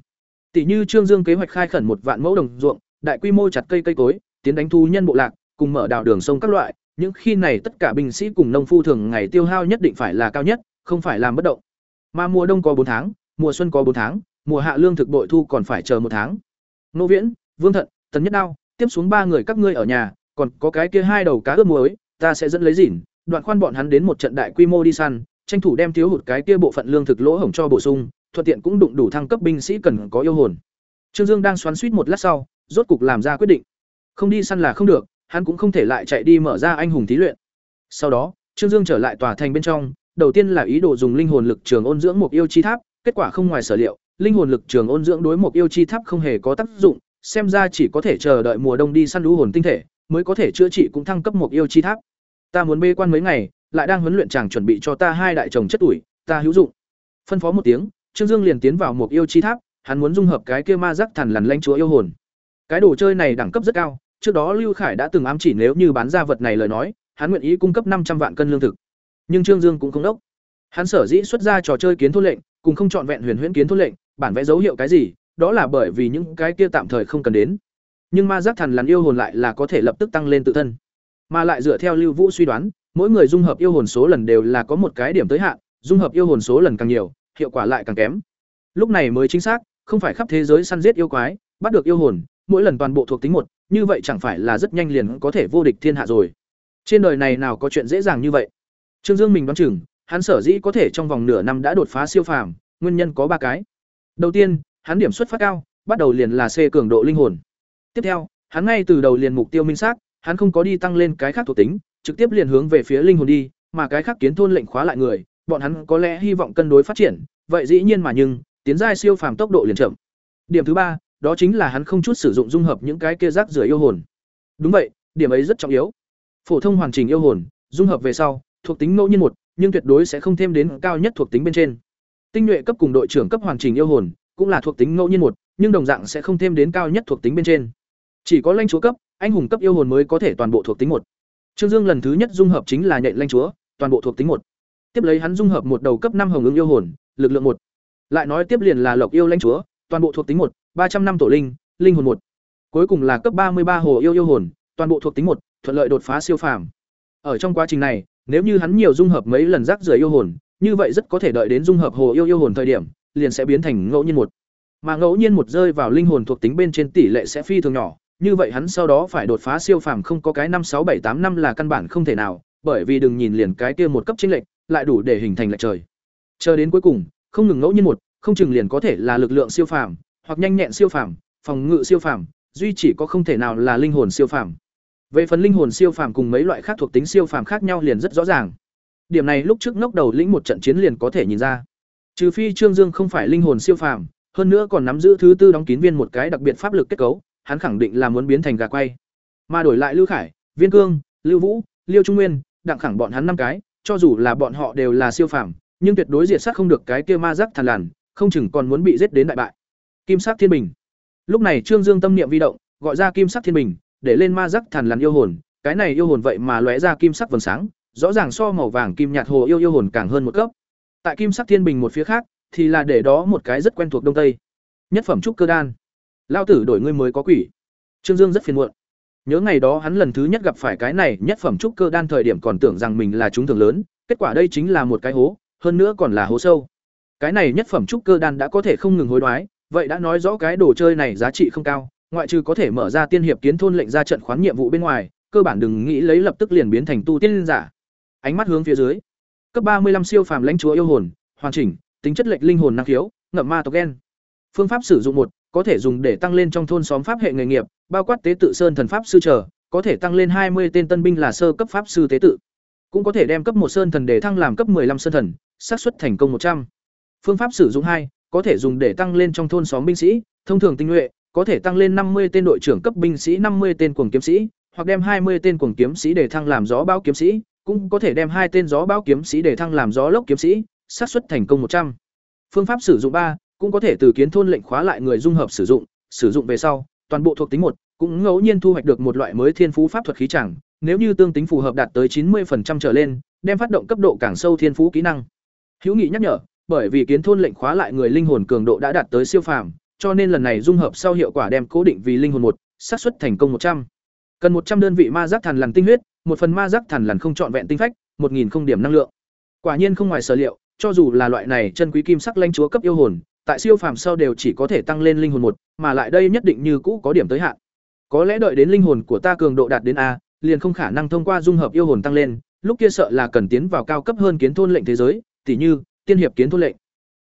Tỷ như Trương Dương kế hoạch khai khẩn một vạn mẫu đồng ruộng, đại quy mô chặt cây cây cối, tiến đánh thu nhân bộ lạc, cùng mở đào đường sông các loại, những khi này tất cả binh sĩ cùng nông phu thường ngày tiêu hao nhất định phải là cao nhất, không phải làm bất động. Mà mùa đông có bốn tháng, mùa xuân có bốn tháng, mùa hạ lương thực bội thu còn phải chờ một tháng. Nô Viễn, Vương Thận, Tần Nhất Đao, tiếp xuống ba người các ngươi ở nhà, còn có cái kia hai đầu cá ướp muối, ta sẽ dẫn lấy dỉn, đoạn khoan bọn hắn đến một trận đại quy mô đi săn, tranh thủ đem thiếu hụt cái kia bộ phận lương thực lỗ hổng cho bổ sung, thuận tiện cũng đụng đủ thăng cấp binh sĩ cần có yêu hồn. Trương Dương đang xoắn suýt một lát sau, rốt cục làm ra quyết định. Không đi săn là không được, hắn cũng không thể lại chạy đi mở ra anh hùng thí luyện. Sau đó, Trương Dương trở lại tòa thành bên trong, đầu tiên là ý đồ dùng linh hồn lực trường ôn dưỡng một yêu chi tháp, kết quả không ngoài sở liệu, linh hồn lực trường ôn dưỡng đối một yêu chi tháp không hề có tác dụng, xem ra chỉ có thể chờ đợi mùa đông đi săn lũ hồn tinh thể, mới có thể chữa trị cũng thăng cấp một yêu chi tháp. Ta muốn bê quan mấy ngày, lại đang huấn luyện chàng chuẩn bị cho ta hai đại chồng chất tuổi, ta hữu dụng. Phân phó một tiếng, Trương Dương liền tiến vào một yêu chi tháp, hắn muốn dung hợp cái kia ma rắc thằn lằn lãnh chúa yêu hồn. Cái đồ chơi này đẳng cấp rất cao, trước đó Lưu Khải đã từng ám chỉ nếu như bán ra vật này lời nói, hắn nguyện ý cung cấp năm trăm vạn cân lương thực. Nhưng Trương Dương cũng không đốc. Hắn sở dĩ xuất ra trò chơi kiến thôn lệnh, cùng không chọn vẹn huyền huyễn kiến thôn lệnh, bản vẽ dấu hiệu cái gì, đó là bởi vì những cái kia tạm thời không cần đến. Nhưng ma giác thần lằn yêu hồn lại là có thể lập tức tăng lên tự thân. Mà lại dựa theo Lưu Vũ suy đoán, mỗi người dung hợp yêu hồn số lần đều là có một cái điểm tới hạn, dung hợp yêu hồn số lần càng nhiều, hiệu quả lại càng kém. Lúc này mới chính xác, không phải khắp thế giới săn giết yêu quái, bắt được yêu hồn, mỗi lần toàn bộ thuộc tính một, như vậy chẳng phải là rất nhanh liền có thể vô địch thiên hạ rồi. Trên đời này nào có chuyện dễ dàng như vậy. Trương Dương mình đoán chừng, hắn sở dĩ có thể trong vòng nửa năm đã đột phá siêu phàm, nguyên nhân có ba cái. Đầu tiên, hắn điểm xuất phát cao, bắt đầu liền là C cường độ linh hồn. Tiếp theo, hắn ngay từ đầu liền mục tiêu minh xác, hắn không có đi tăng lên cái khác thuộc tính, trực tiếp liền hướng về phía linh hồn đi, mà cái khác kiến thôn lệnh khóa lại người, bọn hắn có lẽ hy vọng cân đối phát triển, vậy dĩ nhiên mà nhưng, tiến giai siêu phàm tốc độ liền chậm. Điểm thứ ba, đó chính là hắn không chút sử dụng dung hợp những cái kia rác rưởi yêu hồn. Đúng vậy, điểm ấy rất trọng yếu. Phổ thông hoàn chỉnh yêu hồn, dung hợp về sau, thuộc tính ngẫu nhiên một, nhưng tuyệt đối sẽ không thêm đến cao nhất thuộc tính bên trên. Tinh nhuệ cấp cùng đội trưởng cấp hoàn chỉnh yêu hồn, cũng là thuộc tính ngẫu nhiên một, nhưng đồng dạng sẽ không thêm đến cao nhất thuộc tính bên trên. Chỉ có lãnh chúa cấp, anh hùng cấp yêu hồn mới có thể toàn bộ thuộc tính một. Trương Dương lần thứ nhất dung hợp chính là nhện lãnh chúa, toàn bộ thuộc tính một. Tiếp lấy hắn dung hợp một đầu cấp năm hồng ứng yêu hồn, lực lượng một. Lại nói tiếp liền là lộc yêu lãnh chúa, toàn bộ thuộc tính một, ba trăm năm tổ linh, linh hồn một. Cuối cùng là cấp ba mươi ba hồ yêu yêu hồn, toàn bộ thuộc tính một, thuận lợi đột phá siêu phàm. Ở trong quá trình này, nếu như hắn nhiều dung hợp mấy lần rác rưởi yêu hồn, như vậy rất có thể đợi đến dung hợp hồ yêu yêu hồn thời điểm, liền sẽ biến thành ngẫu nhiên một. Mà ngẫu nhiên một rơi vào linh hồn thuộc tính bên trên tỷ lệ sẽ phi thường nhỏ, như vậy hắn sau đó phải đột phá siêu phàm không có cái năm sáu bảy tám năm là căn bản không thể nào, bởi vì đừng nhìn liền cái kia một cấp chính lệch, lại đủ để hình thành lệch trời. Chờ đến cuối cùng, không ngừng ngẫu nhiên một, không chừng liền có thể là lực lượng siêu phàm, hoặc nhanh nhẹn siêu phàm, phòng ngự siêu phàm, duy chỉ có không thể nào là linh hồn siêu phàm. Về phần linh hồn siêu phàm cùng mấy loại khác thuộc tính siêu phàm khác nhau liền rất rõ ràng. Điểm này lúc trước ngốc đầu lĩnh một trận chiến liền có thể nhìn ra. Trừ phi Trương Dương không phải linh hồn siêu phàm, hơn nữa còn nắm giữ thứ tư đóng kín viên một cái đặc biệt pháp lực kết cấu, hắn khẳng định là muốn biến thành gà quay. Mà đổi lại Lưu Khải, Viên Cương, Lưu Vũ, Liêu Trung Nguyên, đặng khẳng bọn hắn năm cái, cho dù là bọn họ đều là siêu phàm, nhưng tuyệt đối diệt sát không được cái kia ma giác thần lằn, không chừng còn muốn bị giết đến đại bại. Kim sắc thiên bình. Lúc này Trương Dương tâm niệm vi động, gọi ra kim sắc thiên bình, để lên ma giác thần lằn yêu hồn, cái này yêu hồn vậy mà lóe ra kim sắc vầng sáng, rõ ràng so màu vàng kim nhạt hồ yêu yêu hồn càng hơn một cấp. Tại kim sắc thiên bình một phía khác, thì là để đó một cái rất quen thuộc đông tây. Nhất phẩm trúc cơ đan. Lao tử đổi ngươi mới có quỷ. Trương Dương rất phiền muộn. Nhớ ngày đó hắn lần thứ nhất gặp phải cái này, nhất phẩm trúc cơ đan thời điểm còn tưởng rằng mình là chúng thường lớn, kết quả đây chính là một cái hố, hơn nữa còn là hố sâu. Cái này nhất phẩm trúc cơ đan đã có thể không ngừng hối đoái, vậy đã nói rõ cái đồ chơi này giá trị không cao, ngoại trừ có thể mở ra tiên hiệp kiến thôn lệnh ra trận khoán nhiệm vụ bên ngoài, cơ bản đừng nghĩ lấy lập tức liền biến thành tu tiên giả. Ánh mắt hướng phía dưới. Cấp ba mươi 35 siêu phàm lãnh chúa yêu hồn, hoàn chỉnh, tính chất lệch linh hồn năng khiếu, ngậm ma tộc gen. Phương pháp sử dụng một, có thể dùng để tăng lên trong thôn xóm pháp hệ nghề nghiệp, bao quát tế tự sơn thần pháp sư trở, có thể tăng lên hai mươi tên tân binh là sơ cấp pháp sư tế tự. Cũng có thể đem cấp một sơn thần để thăng làm cấp 15 sơn thần, xác suất thành công 100. Phương pháp sử dụng hai, có thể dùng để tăng lên trong thôn xóm binh sĩ, thông thường tinh nhuệ, có thể tăng lên 50 tên đội trưởng cấp binh sĩ 50 tên cuồng kiếm sĩ, hoặc đem 20 tên cuồng kiếm sĩ để thăng làm gió bão kiếm sĩ, cũng có thể đem hai tên gió bão kiếm sĩ để thăng làm gió lốc kiếm sĩ, xác suất thành công 100. Phương pháp sử dụng ba, cũng có thể từ kiến thôn lệnh khóa lại người dung hợp sử dụng, sử dụng về sau, toàn bộ thuộc tính một, cũng ngẫu nhiên thu hoạch được một loại mới thiên phú pháp thuật khí chẳng, nếu như tương tính phù hợp đạt tới 90% trở lên, đem phát động cấp độ càng sâu thiên phú kỹ năng. Hữu Nghị nhắc nhở, bởi vì kiến thôn lệnh khóa lại người linh hồn cường độ đã đạt tới siêu phàm, cho nên lần này dung hợp sau hiệu quả đem cố định vì linh hồn một, xác suất thành công 100. Cần 100 đơn vị ma giác thần lần tinh huyết, một phần ma giác thần lần không chọn vẹn tinh phách, 1000 không điểm năng lượng. Quả nhiên không ngoài sở liệu, cho dù là loại này chân quý kim sắc lãnh chúa cấp yêu hồn, tại siêu phàm sau đều chỉ có thể tăng lên linh hồn một, mà lại đây nhất định như cũ có điểm tới hạn. Có lẽ đợi đến linh hồn của ta cường độ đạt đến a, liền không khả năng thông qua dung hợp yêu hồn tăng lên, lúc kia sợ là cần tiến vào cao cấp hơn kiến thôn lệnh thế giới, tỉ như tiên hiệp kiến thôn lệnh.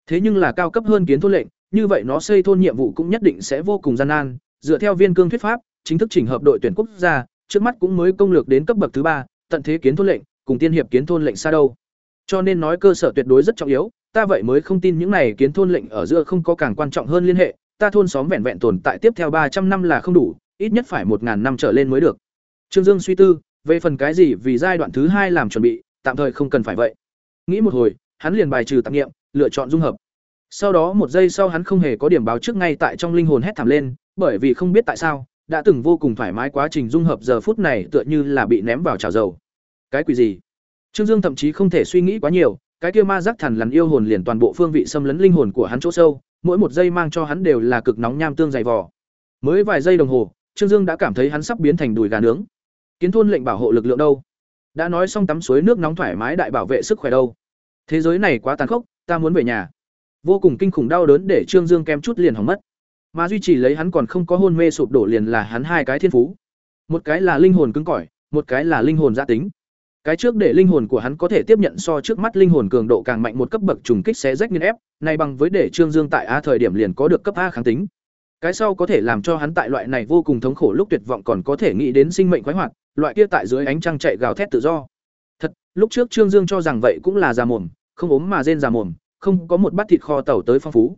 Thế nhưng là cao cấp hơn kiến thôn lệnh, như vậy nó xây thôn nhiệm vụ cũng nhất định sẽ vô cùng gian nan, dựa theo viên cương thuyết pháp, chính thức chỉnh hợp đội tuyển quốc gia, trước mắt cũng mới công lược đến cấp bậc thứ ba, tận thế kiến thôn lệnh, cùng tiên hiệp kiến thôn lệnh xa đâu. Cho nên nói cơ sở tuyệt đối rất trọng yếu, ta vậy mới không tin những này kiến thôn lệnh ở giữa không có càng quan trọng hơn liên hệ, ta thôn xóm vẹn vẹn tồn tại tiếp theo ba trăm năm là không đủ, ít nhất phải một ngàn năm trở lên mới được. Trương Dương suy tư, về phần cái gì vì giai đoạn thứ hai làm chuẩn bị, tạm thời không cần phải vậy. Nghĩ một hồi, hắn liền bài trừ tạp nghiệm, lựa chọn dung hợp. Sau đó một giây sau hắn không hề có điểm báo trước ngay tại trong linh hồn hét thảm lên, bởi vì không biết tại sao, đã từng vô cùng thoải mái quá trình dung hợp giờ phút này tựa như là bị ném vào chảo dầu. Cái quỷ gì? Trương Dương thậm chí không thể suy nghĩ quá nhiều, cái kia ma giác thần lằn yêu hồn liền toàn bộ phương vị xâm lấn linh hồn của hắn chỗ sâu, mỗi một giây mang cho hắn đều là cực nóng nham tương dày vò. Mới vài giây đồng hồ, Trương Dương đã cảm thấy hắn sắp biến thành đùi gà nướng. Kiến thôn lệnh bảo hộ lực lượng đâu? Đã nói xong tắm suối nước nóng thoải mái đại bảo vệ sức khỏe đâu? Thế giới này quá tàn khốc, ta muốn về nhà. Vô cùng kinh khủng đau đớn để Trương Dương kém chút liền hỏng mất. Mà duy trì lấy hắn còn không có hôn mê sụp đổ liền là hắn hai cái thiên phú. Một cái là linh hồn cứng cỏi, một cái là linh hồn gia tính. Cái trước để linh hồn của hắn có thể tiếp nhận so trước mắt linh hồn cường độ càng mạnh một cấp bậc trùng kích xé rách nghiên ép, này bằng với để Trương Dương tại A thời điểm liền có được cấp A kháng tính. Cái sau có thể làm cho hắn tại loại này vô cùng thống khổ lúc tuyệt vọng còn có thể nghĩ đến sinh mệnh khoái hoạt, loại kia tại dưới ánh trăng chạy gào thét tự do. Thật, lúc trước Trương Dương cho rằng vậy cũng là già mồm, không ốm mà rên già mồm, không có một bát thịt kho tẩu tới phong phú.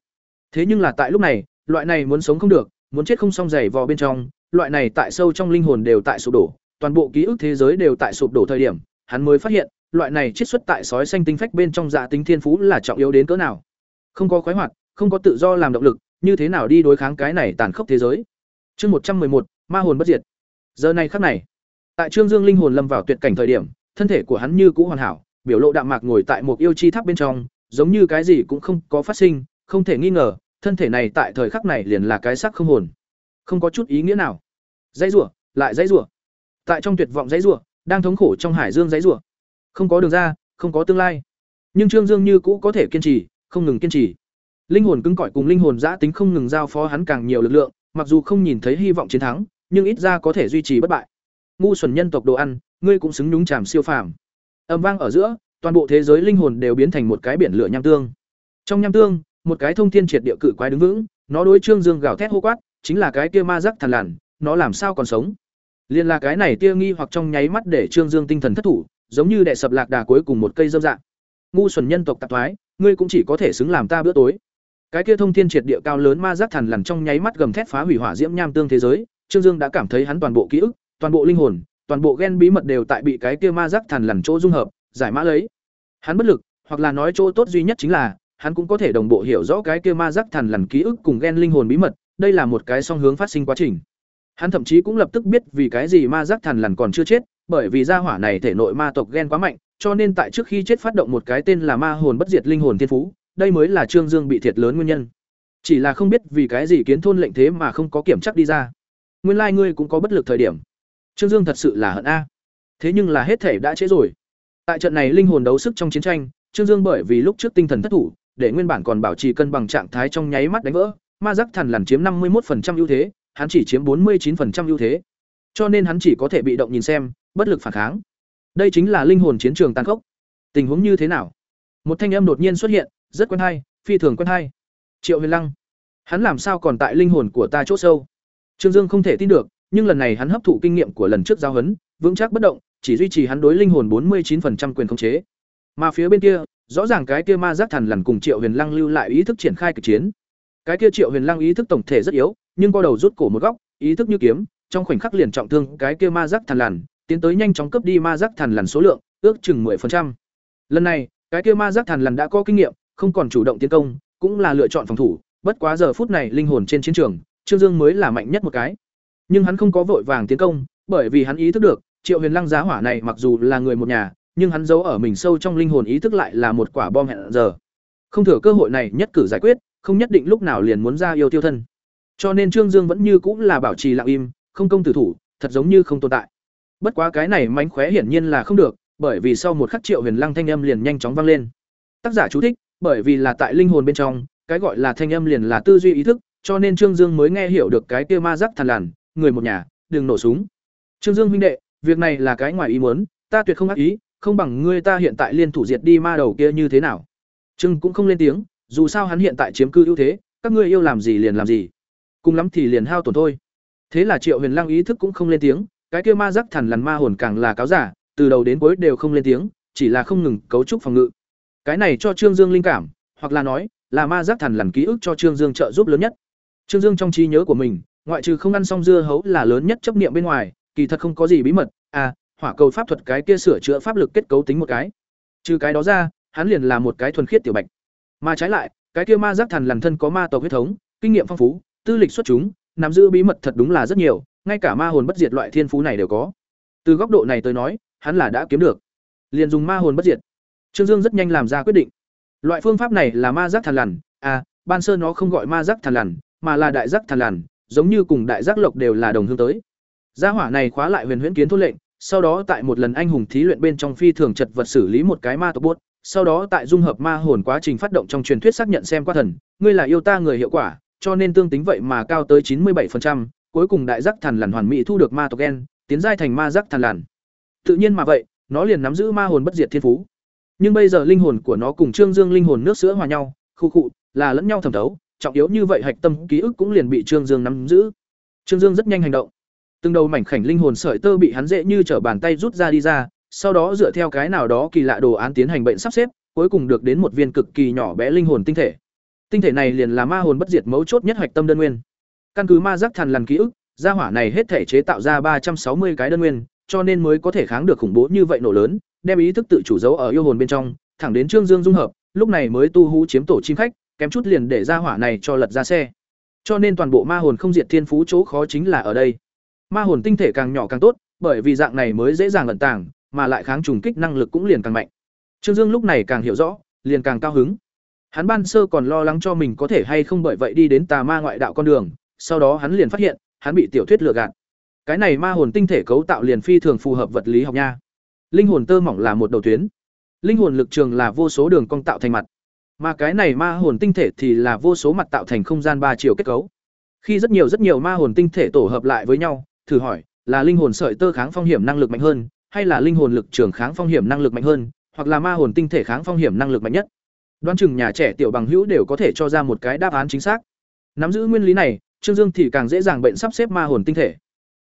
Thế nhưng là tại lúc này, loại này muốn sống không được, muốn chết không xong dày vò bên trong, loại này tại sâu trong linh hồn đều tại sụp đổ, toàn bộ ký ức thế giới đều tại sụp đổ thời điểm, hắn mới phát hiện, loại này chiết xuất tại sói xanh tinh phách bên trong dạ tính thiên phú là trọng yếu đến cỡ nào. Không có khoái hoạt, không có tự do làm động lực, như thế nào đi đối kháng cái này tàn khốc thế giới. Chương một trăm một ma hồn bất diệt. Giờ này khắc này, tại Trương Dương linh hồn lâm vào tuyệt cảnh thời điểm, thân thể của hắn như cũ hoàn hảo, biểu lộ đạm mạc ngồi tại một yêu chi tháp bên trong, giống như cái gì cũng không có phát sinh, không thể nghi ngờ, thân thể này tại thời khắc này liền là cái xác không hồn, không có chút ý nghĩa nào. Dãy rủa, lại dãy rủa. Tại trong tuyệt vọng dãy rủa, đang thống khổ trong hải dương dãy rủa. Không có đường ra, không có tương lai. Nhưng Trương Dương như cũ có thể kiên trì, không ngừng kiên trì. Linh hồn cứng cỏi cùng linh hồn giã tính không ngừng giao phó hắn càng nhiều lực lượng, mặc dù không nhìn thấy hy vọng chiến thắng, nhưng ít ra có thể duy trì bất bại. Ngu xuẩn nhân tộc đồ ăn, ngươi cũng xứng nhúng chàm siêu phàm. Âm vang ở giữa, toàn bộ thế giới linh hồn đều biến thành một cái biển lửa nham tương. Trong nham tương, một cái thông thiên triệt địa cự quái đứng vững, nó đối Trương Dương gào thét hô quát, chính là cái kia ma rắc thần lằn, nó làm sao còn sống? Liên là cái này tia nghi hoặc trong nháy mắt để Trương Dương tinh thần thất thủ, giống như đệ sập lạc đà cuối cùng một cây dâm dạng. Ngu xuẩn nhân tộc tạp thoái, ngươi cũng chỉ có thể xứng làm ta bữa tối. Cái kia thông thiên triệt địa cao lớn ma giác thần lằn trong nháy mắt gầm thét phá hủy hỏa diễm nham tương thế giới, Trương Dương đã cảm thấy hắn toàn bộ ký ức, toàn bộ linh hồn, toàn bộ gen bí mật đều tại bị cái kia ma giác thần lằn chỗ dung hợp, giải mã lấy. Hắn bất lực, hoặc là nói chỗ tốt duy nhất chính là, hắn cũng có thể đồng bộ hiểu rõ cái kia ma giác thần lằn ký ức cùng gen linh hồn bí mật, đây là một cái song hướng phát sinh quá trình. Hắn thậm chí cũng lập tức biết vì cái gì ma giác thần lằn còn chưa chết, bởi vì gia hỏa này thể nội ma tộc gen quá mạnh, cho nên tại trước khi chết phát động một cái tên là ma hồn bất diệt linh hồn thiên phú, đây mới là Trương Dương bị thiệt lớn nguyên nhân. Chỉ là không biết vì cái gì kiến thôn lệnh thế mà không có kiểm chắc đi ra. Nguyên lai like ngươi cũng có bất lực thời điểm. Trương Dương thật sự là hận a. Thế nhưng là hết thể đã trễ rồi. Tại trận này linh hồn đấu sức trong chiến tranh, Trương Dương bởi vì lúc trước tinh thần thất thủ, để nguyên bản còn bảo trì cân bằng trạng thái trong nháy mắt đánh vỡ, ma giác thần lằn chiếm năm mươi 51% ưu thế, hắn chỉ chiếm bốn mươi 49% ưu thế. Cho nên hắn chỉ có thể bị động nhìn xem, bất lực phản kháng. Đây chính là linh hồn chiến trường tàn khốc. Tình huống như thế nào? Một thanh âm đột nhiên xuất hiện, rất quen hay, phi thường quen hay. Triệu Huyền Lăng, hắn làm sao còn tại linh hồn của ta chỗ sâu? Trương Dương không thể tin được, nhưng lần này hắn hấp thụ kinh nghiệm của lần trước giao hấn, vững chắc bất động, chỉ duy trì hắn đối linh hồn bốn mươi 49% quyền khống chế. Mà phía bên kia, rõ ràng cái kia ma giác thần lần cùng Triệu Huyền Lăng lưu lại ý thức triển khai kịch chiến. Cái kia Triệu Huyền Lăng ý thức tổng thể rất yếu, nhưng co đầu rút cổ một góc, ý thức như kiếm, trong khoảnh khắc liền trọng thương cái kia ma giác thần lằn, tiến tới nhanh chóng cướp đi ma giác thần lằn số lượng, ước chừng 10%. Lần này, cái kia ma giác thần lằn đã có kinh nghiệm, không còn chủ động tiến công, cũng là lựa chọn phòng thủ, bất quá giờ phút này linh hồn trên chiến trường, Trương Dương mới là mạnh nhất một cái. Nhưng hắn không có vội vàng tiến công, bởi vì hắn ý thức được, Triệu Huyền Lăng giá hỏa này mặc dù là người một nhà, nhưng hắn giấu ở mình sâu trong linh hồn ý thức lại là một quả bom hẹn giờ. Không thừa cơ hội này nhất cử giải quyết, không nhất định lúc nào liền muốn ra yêu tiêu thân. Cho nên Trương Dương vẫn như cũng là bảo trì lặng im, không công tử thủ, thật giống như không tồn tại. Bất quá cái này mánh khóe hiển nhiên là không được, bởi vì sau một khắc Triệu Huyền Lăng thanh âm liền nhanh chóng vang lên. Tác giả chú thích, bởi vì là tại linh hồn bên trong, cái gọi là thanh âm liền là tư duy ý thức, cho nên Trương Dương mới nghe hiểu được cái kia ma giác thần lằn người một nhà, đừng nổ súng. Trương Dương huynh đệ, việc này là cái ngoài ý muốn, ta tuyệt không ác ý, không bằng ngươi ta hiện tại liên thủ diệt đi ma đầu kia như thế nào. Trương cũng không lên tiếng, dù sao hắn hiện tại chiếm cư ưu thế, các ngươi yêu làm gì liền làm gì. Cùng lắm thì liền hao tổn thôi. Thế là Triệu Huyền Lăng ý thức cũng không lên tiếng, cái kia ma rắc thần lằn ma hồn càng là cáo giả, từ đầu đến cuối đều không lên tiếng, chỉ là không ngừng cấu trúc phòng ngự. Cái này cho Trương Dương linh cảm, hoặc là nói, là ma rắc thần lằn ký ức cho Trương Dương trợ giúp lớn nhất. Trương Dương trong trí nhớ của mình, ngoại trừ không ăn xong dưa hấu là lớn nhất chấp niệm bên ngoài, kỳ thật không có gì bí mật, à, hỏa cầu pháp thuật cái kia sửa chữa pháp lực kết cấu tính một cái. Trừ cái đó ra, hắn liền là một cái thuần khiết tiểu bạch. Mà trái lại, cái kia ma giác thần lằn thân có ma tộc huyết thống, kinh nghiệm phong phú, tư lịch xuất chúng, nắm giữ bí mật thật đúng là rất nhiều, ngay cả ma hồn bất diệt loại thiên phú này đều có. Từ góc độ này tới nói, hắn là đã kiếm được. Liền dùng ma hồn bất diệt. Trương Dương rất nhanh làm ra quyết định. Loại phương pháp này là ma giác thần lằn, à, ban sơ nó không gọi ma giác thần lằn, mà là đại giác thần lằn, giống như cùng đại giác lộc đều là đồng hương tới. Gia hỏa này khóa lại huyền huyễn kiến thôn lệnh, sau đó tại một lần anh hùng thí luyện bên trong phi thường chật vật xử lý một cái ma tộc buốt, sau đó tại dung hợp ma hồn quá trình phát động trong truyền thuyết xác nhận xem qua thần, ngươi là yêu ta người hiệu quả, cho nên tương tính vậy mà cao tới chín mươi 97%, cuối cùng đại giác thần lằn hoàn mỹ thu được ma tộc gen, tiến giai thành ma giác thần lằn. Tự nhiên mà vậy, nó liền nắm giữ ma hồn bất diệt thiên phú. Nhưng bây giờ linh hồn của nó cùng Trương Dương linh hồn nước sữa hòa nhau, khu khụ, là lẫn nhau thẩm thấu, trọng yếu như vậy hạch tâm ký ức cũng liền bị Trương Dương nắm giữ. Trương Dương rất nhanh hành động. Từng đầu mảnh khảnh linh hồn sợi tơ bị hắn dễ như trở bàn tay rút ra đi ra, sau đó dựa theo cái nào đó kỳ lạ đồ án tiến hành bệnh sắp xếp, cuối cùng được đến một viên cực kỳ nhỏ bé linh hồn tinh thể. Tinh thể này liền là ma hồn bất diệt mấu chốt nhất hạch tâm đơn nguyên. Căn cứ ma giác thần lần ký ức, gia hỏa này hết thể chế tạo ra ba trăm sáu mươi cái đơn nguyên, cho nên mới có thể kháng được khủng bố như vậy nổ lớn, đem ý thức tự chủ giấu ở yêu hồn bên trong, thẳng đến Trương Dương dung hợp, lúc này mới tu hú chiếm tổ chim khách, kém chút liền để gia hỏa này cho lật ra xe. Cho nên toàn bộ ma hồn không diệt thiên phú chỗ khó chính là ở đây. Ma hồn tinh thể càng nhỏ càng tốt, bởi vì dạng này mới dễ dàng ẩn tàng, mà lại kháng trùng kích năng lực cũng liền càng mạnh. Trương Dương lúc này càng hiểu rõ, liền càng cao hứng. Hắn ban sơ còn lo lắng cho mình có thể hay không bởi vậy đi đến tà ma ngoại đạo con đường, sau đó hắn liền phát hiện, hắn bị tiểu thuyết lừa gạt. Cái này ma hồn tinh thể cấu tạo liền phi thường phù hợp vật lý học nha. Linh hồn tơ mỏng là một đầu tuyến, linh hồn lực trường là vô số đường cong tạo thành mặt, mà cái này ma hồn tinh thể thì là vô số mặt tạo thành không gian ba chiều kết cấu. Khi rất nhiều rất nhiều ma hồn tinh thể tổ hợp lại với nhau, thử hỏi, là linh hồn sợi tơ kháng phong hiểm năng lực mạnh hơn, hay là linh hồn lực trường kháng phong hiểm năng lực mạnh hơn, hoặc là ma hồn tinh thể kháng phong hiểm năng lực mạnh nhất. Đoán chừng nhà trẻ tiểu bằng hữu đều có thể cho ra một cái đáp án chính xác. Nắm giữ nguyên lý này, Trương Dương thì càng dễ dàng bệnh sắp xếp ma hồn tinh thể.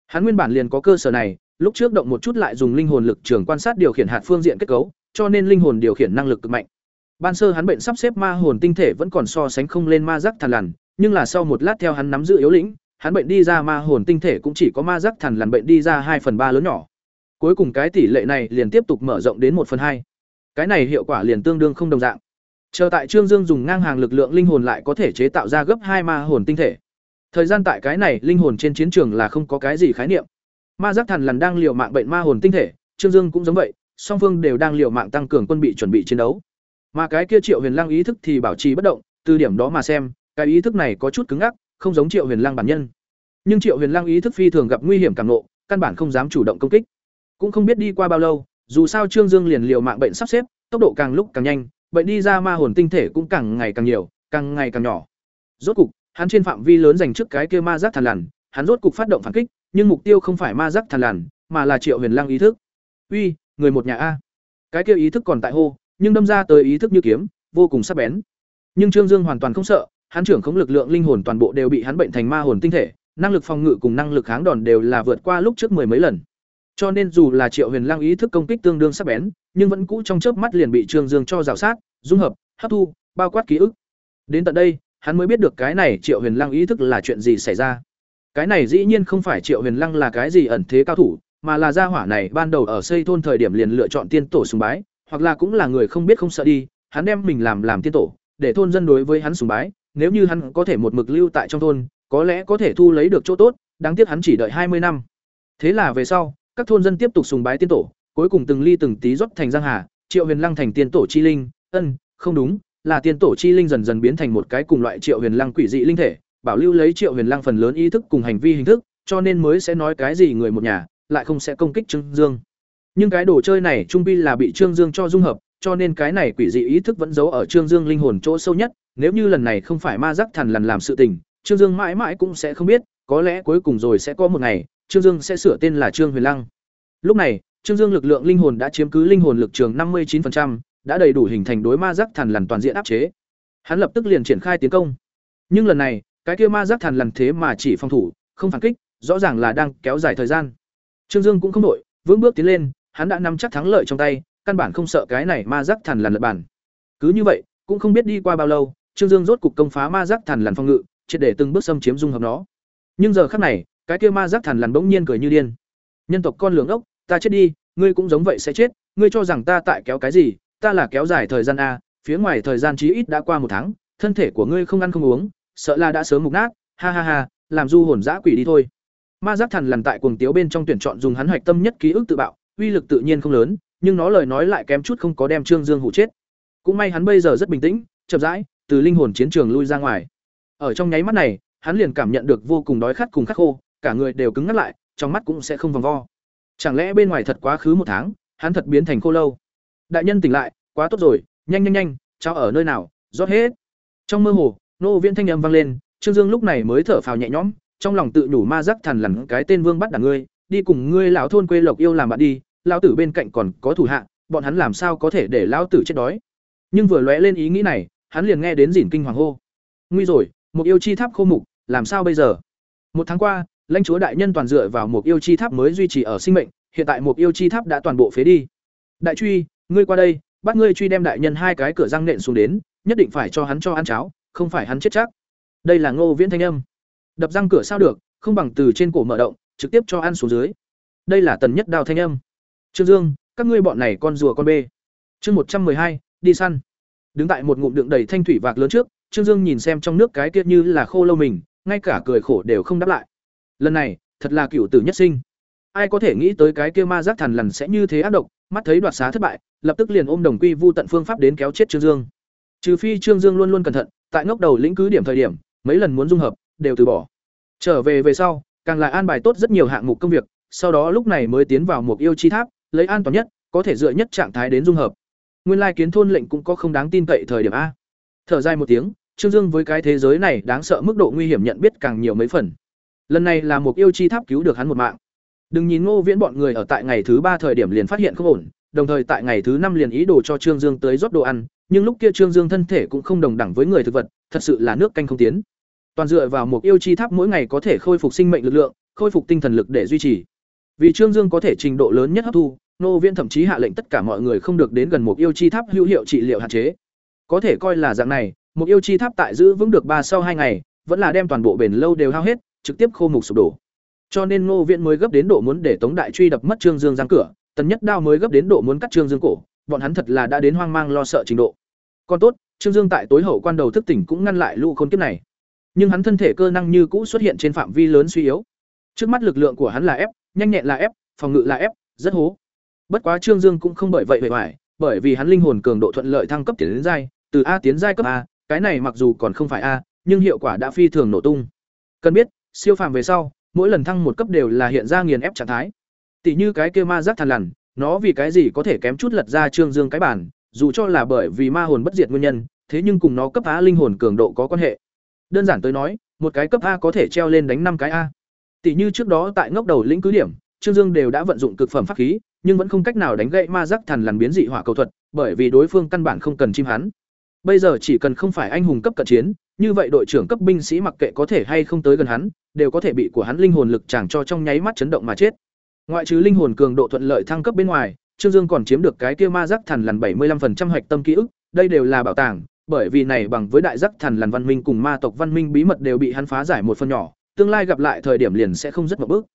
Hắn nguyên bản liền có cơ sở này, lúc trước động một chút lại dùng linh hồn lực trường quan sát điều khiển hạt phương diện kết cấu, cho nên linh hồn điều khiển năng lực cực mạnh. Ban sơ hắn bệnh sắp xếp ma hồn tinh thể vẫn còn so sánh không lên ma giác thần lằn, nhưng là sau một lát theo hắn nắm giữ yếu lĩnh, hắn bệnh đi ra ma hồn tinh thể cũng chỉ có ma giác thần lằn bệnh đi ra hai phần ba lớn nhỏ. Cuối cùng cái tỷ lệ này liền tiếp tục mở rộng đến một phần hai. Cái này hiệu quả liền tương đương không đồng dạng. Chờ tại Trương Dương dùng ngang hàng lực lượng linh hồn lại có thể chế tạo ra gấp hai ma hồn tinh thể. Thời gian tại cái này linh hồn trên chiến trường là không có cái gì khái niệm. Ma giác thần lằn đang liều mạng bệnh ma hồn tinh thể, Trương Dương cũng giống vậy, song phương đều đang liều mạng tăng cường quân bị chuẩn bị chiến đấu. Mà cái kia Triệu Huyền Lăng ý thức thì bảo trì bất động, từ điểm đó mà xem, cái ý thức này có chút cứng ngắc, không giống Triệu Huyền lang bản nhân. Nhưng Triệu Huyền lang ý thức phi thường gặp nguy hiểm càng nộ, căn bản không dám chủ động công kích. Cũng không biết đi qua bao lâu, dù sao Trương Dương liền liều mạng bệnh sắp xếp, tốc độ càng lúc càng nhanh, bệnh đi ra ma hồn tinh thể cũng càng ngày càng nhiều, càng ngày càng nhỏ. Rốt cục, hắn trên phạm vi lớn dành trước cái kia ma giác thần lằn, hắn rốt cục phát động phản kích, nhưng mục tiêu không phải ma giác thần lằn, mà là Triệu Huyền lang ý thức. "Uy, người một nhà a." Cái kia ý thức còn tại hô, nhưng đâm ra tới ý thức như kiếm, vô cùng sắc bén. Nhưng Trương Dương hoàn toàn không sợ, hắn trưởng khống lực lượng linh hồn toàn bộ đều bị hắn bệnh thành ma hồn tinh thể, năng lực phòng ngự cùng năng lực kháng đòn đều là vượt qua lúc trước mười mấy lần. Cho nên dù là Triệu Huyền Lang ý thức công kích tương đương sắc bén, nhưng vẫn cũ trong chớp mắt liền bị Trương Dương cho rào sát, dung hợp, hấp thu, bao quát ký ức. Đến tận đây, hắn mới biết được cái này Triệu Huyền Lang ý thức là chuyện gì xảy ra. Cái này dĩ nhiên không phải Triệu Huyền Lăng là cái gì ẩn thế cao thủ, mà là gia hỏa này ban đầu ở xây thôn thời điểm liền lựa chọn tiên tổ sùng bái, hoặc là cũng là người không biết không sợ đi, hắn đem mình làm làm tiên tổ, để thôn dân đối với hắn sùng bái, nếu như hắn có thể một mực lưu tại trong thôn, có lẽ có thể thu lấy được chỗ tốt, đáng tiếc hắn chỉ đợi hai mươi năm. Thế là về sau, các thôn dân tiếp tục sùng bái tiên tổ, cuối cùng từng ly từng tí rót thành giang hà, Triệu Huyền Lăng thành tiên tổ chi linh, ân, không đúng, là tiên tổ chi linh dần dần biến thành một cái cùng loại Triệu Huyền Lăng quỷ dị linh thể, bảo lưu lấy Triệu Huyền Lăng phần lớn ý thức cùng hành vi hình thức, cho nên mới sẽ nói cái gì người một nhà, lại không sẽ công kích Trương Dương. Nhưng cái đồ chơi này trung pi là bị Trương Dương cho dung hợp, cho nên cái này quỷ dị ý thức vẫn giấu ở Trương Dương linh hồn chỗ sâu nhất, nếu như lần này không phải ma giác thần lần làm sự tình, Trương Dương mãi mãi cũng sẽ không biết, có lẽ cuối cùng rồi sẽ có một ngày, Trương Dương sẽ sửa tên là Trương Huyền Lăng. Lúc này, Trương Dương lực lượng linh hồn đã chiếm cứ linh hồn lực trường 59%, đã đầy đủ hình thành đối ma giác thần lần toàn diện áp chế. Hắn lập tức liền triển khai tiến công. Nhưng lần này, cái kia ma giác thần lần thế mà chỉ phòng thủ, không phản kích, rõ ràng là đang kéo dài thời gian. Trương Dương cũng không đổi, vững bước tiến lên, hắn đã nắm chắc thắng lợi trong tay, căn bản không sợ cái này ma giác thần lần lật bản. Cứ như vậy, cũng không biết đi qua bao lâu, Trương Dương rốt cục công phá ma giác thần lần phòng ngự, triệt để từng bước xâm chiếm dung hợp nó. Nhưng giờ khắc này, cái kia ma giác thần lần bỗng nhiên cười như điên. nhân tộc con lường ốc ta chết đi ngươi cũng giống vậy sẽ chết ngươi cho rằng ta tại kéo cái gì ta là kéo dài thời gian a phía ngoài thời gian chí ít đã qua một tháng thân thể của ngươi không ăn không uống sợ là đã sớm mục nát ha ha ha làm du hồn dã quỷ đi thôi ma giác thần lần tại cuồng tiếu bên trong tuyển chọn dùng hắn hoạch tâm nhất ký ức tự bạo uy lực tự nhiên không lớn nhưng nó lời nói lại kém chút không có đem trương dương hụ chết. Cũng may hắn bây giờ rất bình tĩnh, chậm rãi, từ linh hồn chiến trường lui ra ngoài. Ở trong nháy mắt này, hắn liền cảm nhận được vô cùng đói khát cùng khắc khô, cả người đều cứng ngắt lại, trong mắt cũng sẽ không vòng vo. Chẳng lẽ bên ngoài thật quá khứ một tháng, hắn thật biến thành khô lâu? Đại nhân tỉnh lại, quá tốt rồi, nhanh nhanh nhanh, cháu ở nơi nào, rót hết. Trong mơ hồ, nô viễn thanh âm vang lên, trương dương lúc này mới thở phào nhẹ nhõm, trong lòng tự nhủ ma giác thần lằn, cái tên vương bắt đả ngươi, đi cùng ngươi lão thôn quê lộc yêu làm bạn đi lão tử bên cạnh còn có thủ hạ, bọn hắn làm sao có thể để lão tử chết đói? Nhưng vừa lóe lên ý nghĩ này, hắn liền nghe đến dỉn kinh hoàng hô. Nguy rồi, một yêu chi tháp khô mục, làm sao bây giờ? Một tháng qua, lãnh chúa đại nhân toàn dựa vào một yêu chi tháp mới duy trì ở sinh mệnh, hiện tại một yêu chi tháp đã toàn bộ phế đi. Đại truy, ngươi qua đây, bắt ngươi truy đem đại nhân hai cái cửa răng nện xuống đến, nhất định phải cho hắn cho ăn cháo, không phải hắn chết chắc. Đây là ngô viễn thanh âm. Đập răng cửa sao được, không bằng từ trên cổ mở động, trực tiếp cho ăn xuống dưới. Đây là tần nhất đào thanh âm trương dương, các ngươi bọn này con rùa con bê. Chương một trăm hai, đi săn. Đứng tại một ngụm đựng đầy thanh thủy vạc lớn trước, trương dương nhìn xem trong nước cái tiết như là khô lâu mình, ngay cả cười khổ đều không đáp lại. Lần này, thật là cựu tử nhất sinh. Ai có thể nghĩ tới cái kia ma giác thần lần sẽ như thế ác độc, mắt thấy đoạt xá thất bại, lập tức liền ôm đồng quy vu tận phương pháp đến kéo chết trương dương. Trừ phi trương dương luôn luôn cẩn thận, tại ngốc đầu lĩnh cứ điểm thời điểm, mấy lần muốn dung hợp, đều từ bỏ. Trở về về sau, càng lại an bài tốt rất nhiều hạng mục công việc, sau đó lúc này mới tiến vào một yêu chi tháp lấy an toàn nhất, có thể dựa nhất trạng thái đến dung hợp. Nguyên lai kiến thôn lệnh cũng có không đáng tin cậy thời điểm a. Thở dài một tiếng, trương dương với cái thế giới này đáng sợ mức độ nguy hiểm nhận biết càng nhiều mấy phần. Lần này là một yêu chi tháp cứu được hắn một mạng. Đừng nhìn ngô viễn bọn người ở tại ngày thứ ba thời điểm liền phát hiện không ổn, đồng thời tại ngày thứ năm liền ý đồ cho trương dương tới rót đồ ăn, nhưng lúc kia trương dương thân thể cũng không đồng đẳng với người thực vật, thật sự là nước canh không tiến. Toàn dựa vào một yêu chi tháp mỗi ngày có thể khôi phục sinh mệnh lực lượng, khôi phục tinh thần lực để duy trì vì trương dương có thể trình độ lớn nhất hấp thu, nô viên thậm chí hạ lệnh tất cả mọi người không được đến gần một yêu chi tháp hữu hiệu trị liệu hạn chế. Có thể coi là dạng này, một yêu chi tháp tại giữ vững được ba sau hai ngày, vẫn là đem toàn bộ bền lâu đều hao hết, trực tiếp khô mục sụp đổ. Cho nên ngô viễn mới gấp đến độ muốn để tống đại truy đập mất trương dương giang cửa, tần nhất đao mới gấp đến độ muốn cắt trương dương cổ, bọn hắn thật là đã đến hoang mang lo sợ trình độ. Còn tốt, trương dương tại tối hậu quan đầu thức tỉnh cũng ngăn lại lũ khốn kiếp này. Nhưng hắn thân thể cơ năng như cũ xuất hiện trên phạm vi lớn suy yếu. Trước mắt lực lượng của hắn là ép nhanh nhẹn là ép, phòng ngự là ép, rất hố. Bất quá trương dương cũng không bởi vậy bề ngoài, bởi vì hắn linh hồn cường độ thuận lợi thăng cấp tiến đến giai, từ a tiến giai cấp a, cái này mặc dù còn không phải a, nhưng hiệu quả đã phi thường nổ tung. Cần biết, siêu phàm về sau, mỗi lần thăng một cấp đều là hiện ra nghiền ép trạng thái. Tỷ như cái kia ma giác thần lằn, nó vì cái gì có thể kém chút lật ra trương dương cái bản, dù cho là bởi vì ma hồn bất diệt nguyên nhân, thế nhưng cùng nó cấp a linh hồn cường độ có quan hệ. Đơn giản tới nói, một cái cấp a có thể treo lên đánh năm cái a tỷ như trước đó tại ngốc đầu lĩnh cứ điểm, trương dương đều đã vận dụng cực phẩm pháp khí, nhưng vẫn không cách nào đánh gãy ma giác thần lằn biến dị hỏa cầu thuật, bởi vì đối phương căn bản không cần chim hắn. Bây giờ chỉ cần không phải anh hùng cấp cận chiến, như vậy đội trưởng cấp binh sĩ mặc kệ có thể hay không tới gần hắn, đều có thể bị của hắn linh hồn lực chàng cho trong nháy mắt chấn động mà chết. Ngoại trừ linh hồn cường độ thuận lợi thăng cấp bên ngoài, trương dương còn chiếm được cái kia ma giác thần lằn 75% hoạch tâm ký ức, đây đều là bảo tàng, bởi vì này bằng với đại giác thần lằn văn minh cùng ma tộc văn minh bí mật đều bị hắn phá giải một phần nhỏ tương lai gặp lại thời điểm liền sẽ không rất một bước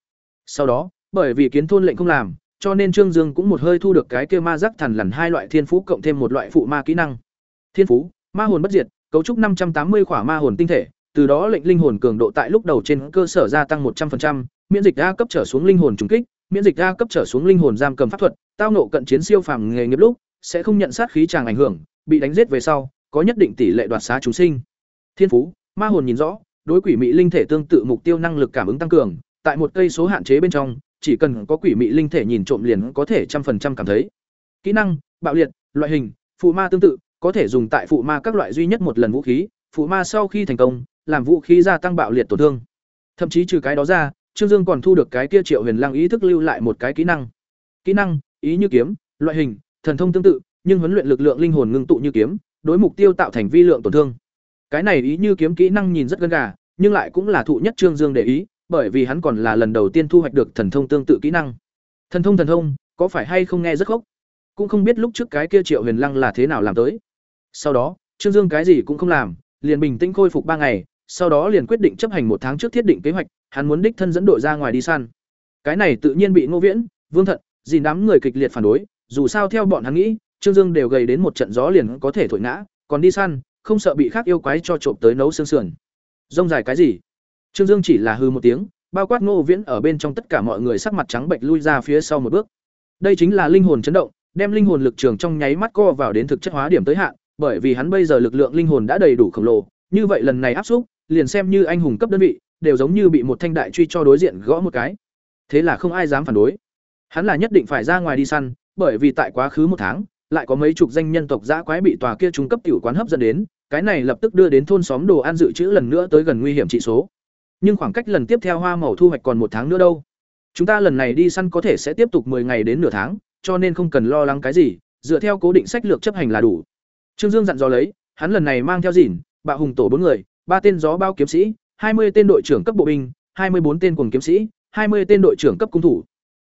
sau đó bởi vì kiến thôn lệnh không làm cho nên trương dương cũng một hơi thu được cái kia ma giác thần lần hai loại thiên phú cộng thêm một loại phụ ma kỹ năng thiên phú ma hồn bất diệt cấu trúc năm trăm tám mươi khỏa ma hồn tinh thể từ đó lệnh linh hồn cường độ tại lúc đầu trên cơ sở gia tăng một trăm 100%, miễn dịch A cấp trở xuống linh hồn trùng kích, miễn dịch A cấp trở xuống linh hồn giam cầm pháp thuật, tao nộ cận chiến siêu phàm nghề nghiệp lúc, sẽ không nhận sát khí chàng ảnh hưởng, bị đánh giết về sau, có nhất định tỷ lệ đoạt xá chúng sinh. Thiên phú, ma hồn nhìn rõ, đối quỷ mị linh thể tương tự mục tiêu năng lực cảm ứng tăng cường, tại một cây số hạn chế bên trong, chỉ cần có quỷ mị linh thể nhìn trộm liền có thể trăm phần trăm cảm thấy. Kỹ năng, bạo liệt, loại hình, phụ ma tương tự, có thể dùng tại phụ ma các loại duy nhất một lần vũ khí, phụ ma sau khi thành công, làm vũ khí gia tăng bạo liệt tổn thương. Thậm chí trừ cái đó ra, Trương Dương còn thu được cái kia Triệu Huyền lang ý thức lưu lại một cái kỹ năng. Kỹ năng, ý như kiếm, loại hình, thần thông tương tự, nhưng huấn luyện lực lượng linh hồn ngưng tụ như kiếm, đối mục tiêu tạo thành vi lượng tổn thương. Cái này ý như kiếm kỹ năng nhìn rất gân gà, nhưng lại cũng là thụ nhất Trương Dương để ý, bởi vì hắn còn là lần đầu tiên thu hoạch được thần thông tương tự kỹ năng. Thần thông thần thông, có phải hay không nghe rất khốc? Cũng không biết lúc trước cái kia Triệu Huyền Lăng là thế nào làm tới. Sau đó, Trương Dương cái gì cũng không làm, liền bình tĩnh khôi phục ba ngày, sau đó liền quyết định chấp hành một tháng trước thiết định kế hoạch, hắn muốn đích thân dẫn đội ra ngoài đi săn. Cái này tự nhiên bị Ngô Viễn, Vương Thận, dìn đám người kịch liệt phản đối, dù sao theo bọn hắn nghĩ, Trương Dương đều gầy đến một trận gió liền có thể thổi ngã, còn đi săn, không sợ bị khác yêu quái cho trộm tới nấu xương sườn. Rông dài cái gì? Trương Dương chỉ là hư một tiếng, bao quát Ngô Viễn ở bên trong tất cả mọi người sắc mặt trắng bệch lui ra phía sau một bước. Đây chính là linh hồn chấn động, đem linh hồn lực trường trong nháy mắt co vào đến thực chất hóa điểm tới hạn, bởi vì hắn bây giờ lực lượng linh hồn đã đầy đủ khổng lồ, như vậy lần này áp xúc, liền xem như anh hùng cấp đơn vị, đều giống như bị một thanh đại truy cho đối diện gõ một cái. Thế là không ai dám phản đối. Hắn là nhất định phải ra ngoài đi săn, bởi vì tại quá khứ một tháng, lại có mấy chục danh nhân tộc dã quái bị tòa kia trung cấp tiểu quán hấp dẫn đến, cái này lập tức đưa đến thôn xóm đồ ăn dự trữ lần nữa tới gần nguy hiểm trị số. Nhưng khoảng cách lần tiếp theo hoa màu thu hoạch còn một tháng nữa đâu. Chúng ta lần này đi săn có thể sẽ tiếp tục 10 ngày đến nửa tháng, cho nên không cần lo lắng cái gì, dựa theo cố định sách lược chấp hành là đủ. Trương Dương dặn dò lấy, hắn lần này mang theo gìn, bạo hùng tổ bốn người, ba tên gió bao kiếm sĩ, 20 tên đội trưởng cấp bộ binh, 24 tên cuồng kiếm sĩ, 20 tên đội trưởng cấp cung thủ.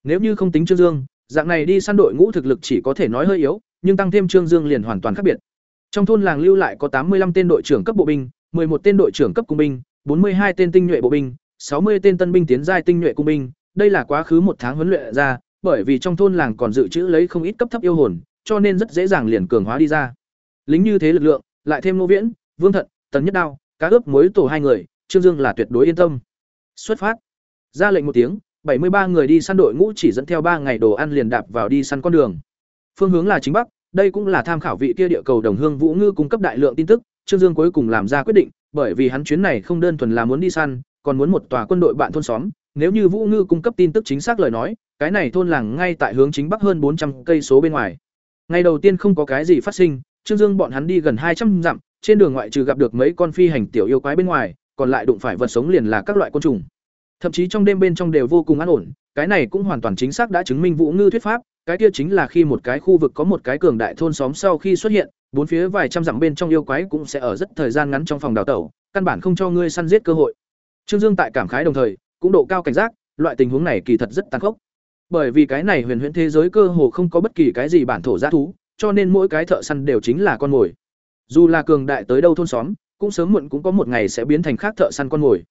Nếu như không tính Trương Dương, dạng này đi săn đội ngũ thực lực chỉ có thể nói hơi yếu, nhưng tăng thêm Trương Dương liền hoàn toàn khác biệt. Trong thôn làng lưu lại có 85 tên đội trưởng cấp bộ binh, 11 tên đội trưởng cấp cung binh, 42 tên tinh nhuệ bộ binh, 60 tên tân binh tiến giai tinh nhuệ cung binh, đây là quá khứ một tháng huấn luyện ra, bởi vì trong thôn làng còn dự trữ lấy không ít cấp thấp yêu hồn, cho nên rất dễ dàng liền cường hóa đi ra. Lính như thế lực lượng, lại thêm Nô Viễn, Vương Thận, Tần Nhất Đao, cá ướp muối tổ hai người, Trương Dương là tuyệt đối yên tâm. Xuất phát. Ra lệnh một tiếng, bảy mươi ba người đi săn đội ngũ chỉ dẫn theo ba ngày đồ ăn liền đạp vào đi săn con đường. Phương hướng là chính bắc, đây cũng là tham khảo vị kia địa cầu đồng hương Vũ Ngư cung cấp đại lượng tin tức, Trương Dương cuối cùng làm ra quyết định, bởi vì hắn chuyến này không đơn thuần là muốn đi săn, còn muốn một tòa quân đội bạn thôn xóm, nếu như Vũ Ngư cung cấp tin tức chính xác lời nói, cái này thôn làng ngay tại hướng chính bắc hơn bốn trăm cây số bên ngoài. Ngày đầu tiên không có cái gì phát sinh, Trương Dương bọn hắn đi gần hai trăm dặm, trên đường ngoại trừ gặp được mấy con phi hành tiểu yêu quái bên ngoài, còn lại đụng phải vật sống liền là các loại côn trùng. Thậm chí trong đêm bên trong đều vô cùng an ổn, cái này cũng hoàn toàn chính xác đã chứng minh Vũ Ngư thuyết pháp, cái kia chính là khi một cái khu vực có một cái cường đại thôn xóm sau khi xuất hiện, bốn phía vài trăm dặm bên trong yêu quái cũng sẽ ở rất thời gian ngắn trong phòng đào tẩu, căn bản không cho ngươi săn giết cơ hội. Trương Dương tại cảm khái đồng thời, cũng độ cao cảnh giác, loại tình huống này kỳ thật rất tàn khốc. Bởi vì cái này huyền huyễn thế giới cơ hồ không có bất kỳ cái gì bản thổ giá thú, cho nên mỗi cái thợ săn đều chính là con mồi. Dù là cường đại tới đâu thôn xóm, cũng sớm muộn cũng có một ngày sẽ biến thành khác thợ săn con mồi.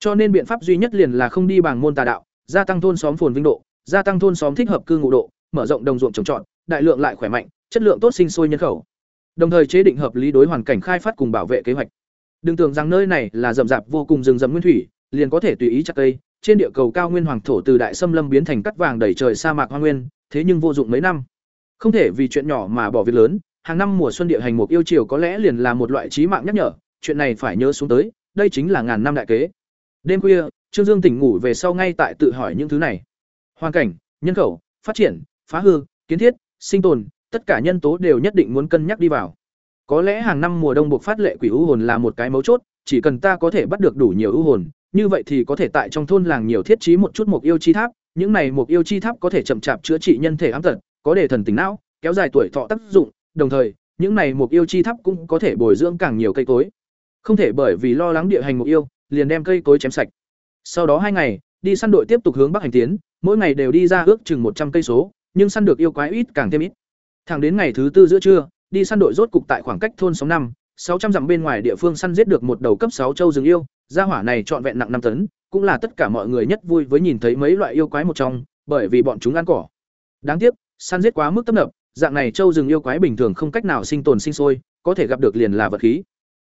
Cho nên biện pháp duy nhất liền là không đi bằng môn tà đạo, gia tăng thôn xóm phồn vinh độ, gia tăng thôn xóm thích hợp cư ngụ độ, mở rộng đồng ruộng trồng trọt, đại lượng lại khỏe mạnh, chất lượng tốt sinh sôi nhân khẩu. Đồng thời chế định hợp lý đối hoàn cảnh khai phát cùng bảo vệ kế hoạch. Đừng tưởng rằng nơi này là rậm rạp vô cùng rừng rậm nguyên thủy, liền có thể tùy ý chặt cây, trên địa cầu cao nguyên hoàng thổ từ đại xâm lâm biến thành cắt vàng đầy trời sa mạc hoang nguyên, thế nhưng vô dụng mấy năm. Không thể vì chuyện nhỏ mà bỏ việc lớn, hàng năm mùa xuân địa hành mục yêu chiều có lẽ liền là một loại trí mạng nhắc nhở, chuyện này phải nhớ xuống tới, đây chính là ngàn năm đại kế. Đêm khuya, Trương Dương tỉnh ngủ về sau ngay tại tự hỏi những thứ này. Hoàn cảnh, nhân khẩu, phát triển, phá hư, kiến thiết, sinh tồn, tất cả nhân tố đều nhất định muốn cân nhắc đi vào. Có lẽ hàng năm mùa đông buộc phát lệ quỷ u hồn là một cái mấu chốt, chỉ cần ta có thể bắt được đủ nhiều u hồn, như vậy thì có thể tại trong thôn làng nhiều thiết trí một chút mục yêu chi tháp, những này mục yêu chi tháp có thể chậm chạp chữa trị nhân thể ám tật, có để thần tỉnh não, kéo dài tuổi thọ tác dụng, đồng thời, những này mục yêu chi tháp cũng có thể bồi dưỡng càng nhiều cây cối. Không thể bởi vì lo lắng địa hành mục yêu, liền đem cây cối chém sạch. Sau đó hai ngày, đi săn đội tiếp tục hướng bắc hành tiến, mỗi ngày đều đi ra ước chừng một trăm cây số, nhưng săn được yêu quái ít càng thêm ít. Thẳng đến ngày thứ tư giữa trưa, đi săn đội rốt cục tại khoảng cách thôn sống năm, sáu trăm dặm bên ngoài địa phương săn giết được một đầu cấp sáu châu rừng yêu, gia hỏa này trọn vẹn nặng năm tấn, cũng là tất cả mọi người nhất vui với nhìn thấy mấy loại yêu quái một trong, bởi vì bọn chúng ăn cỏ. Đáng tiếc, săn giết quá mức tấp nập, dạng này châu rừng yêu quái bình thường không cách nào sinh tồn sinh sôi, có thể gặp được liền là vật khí.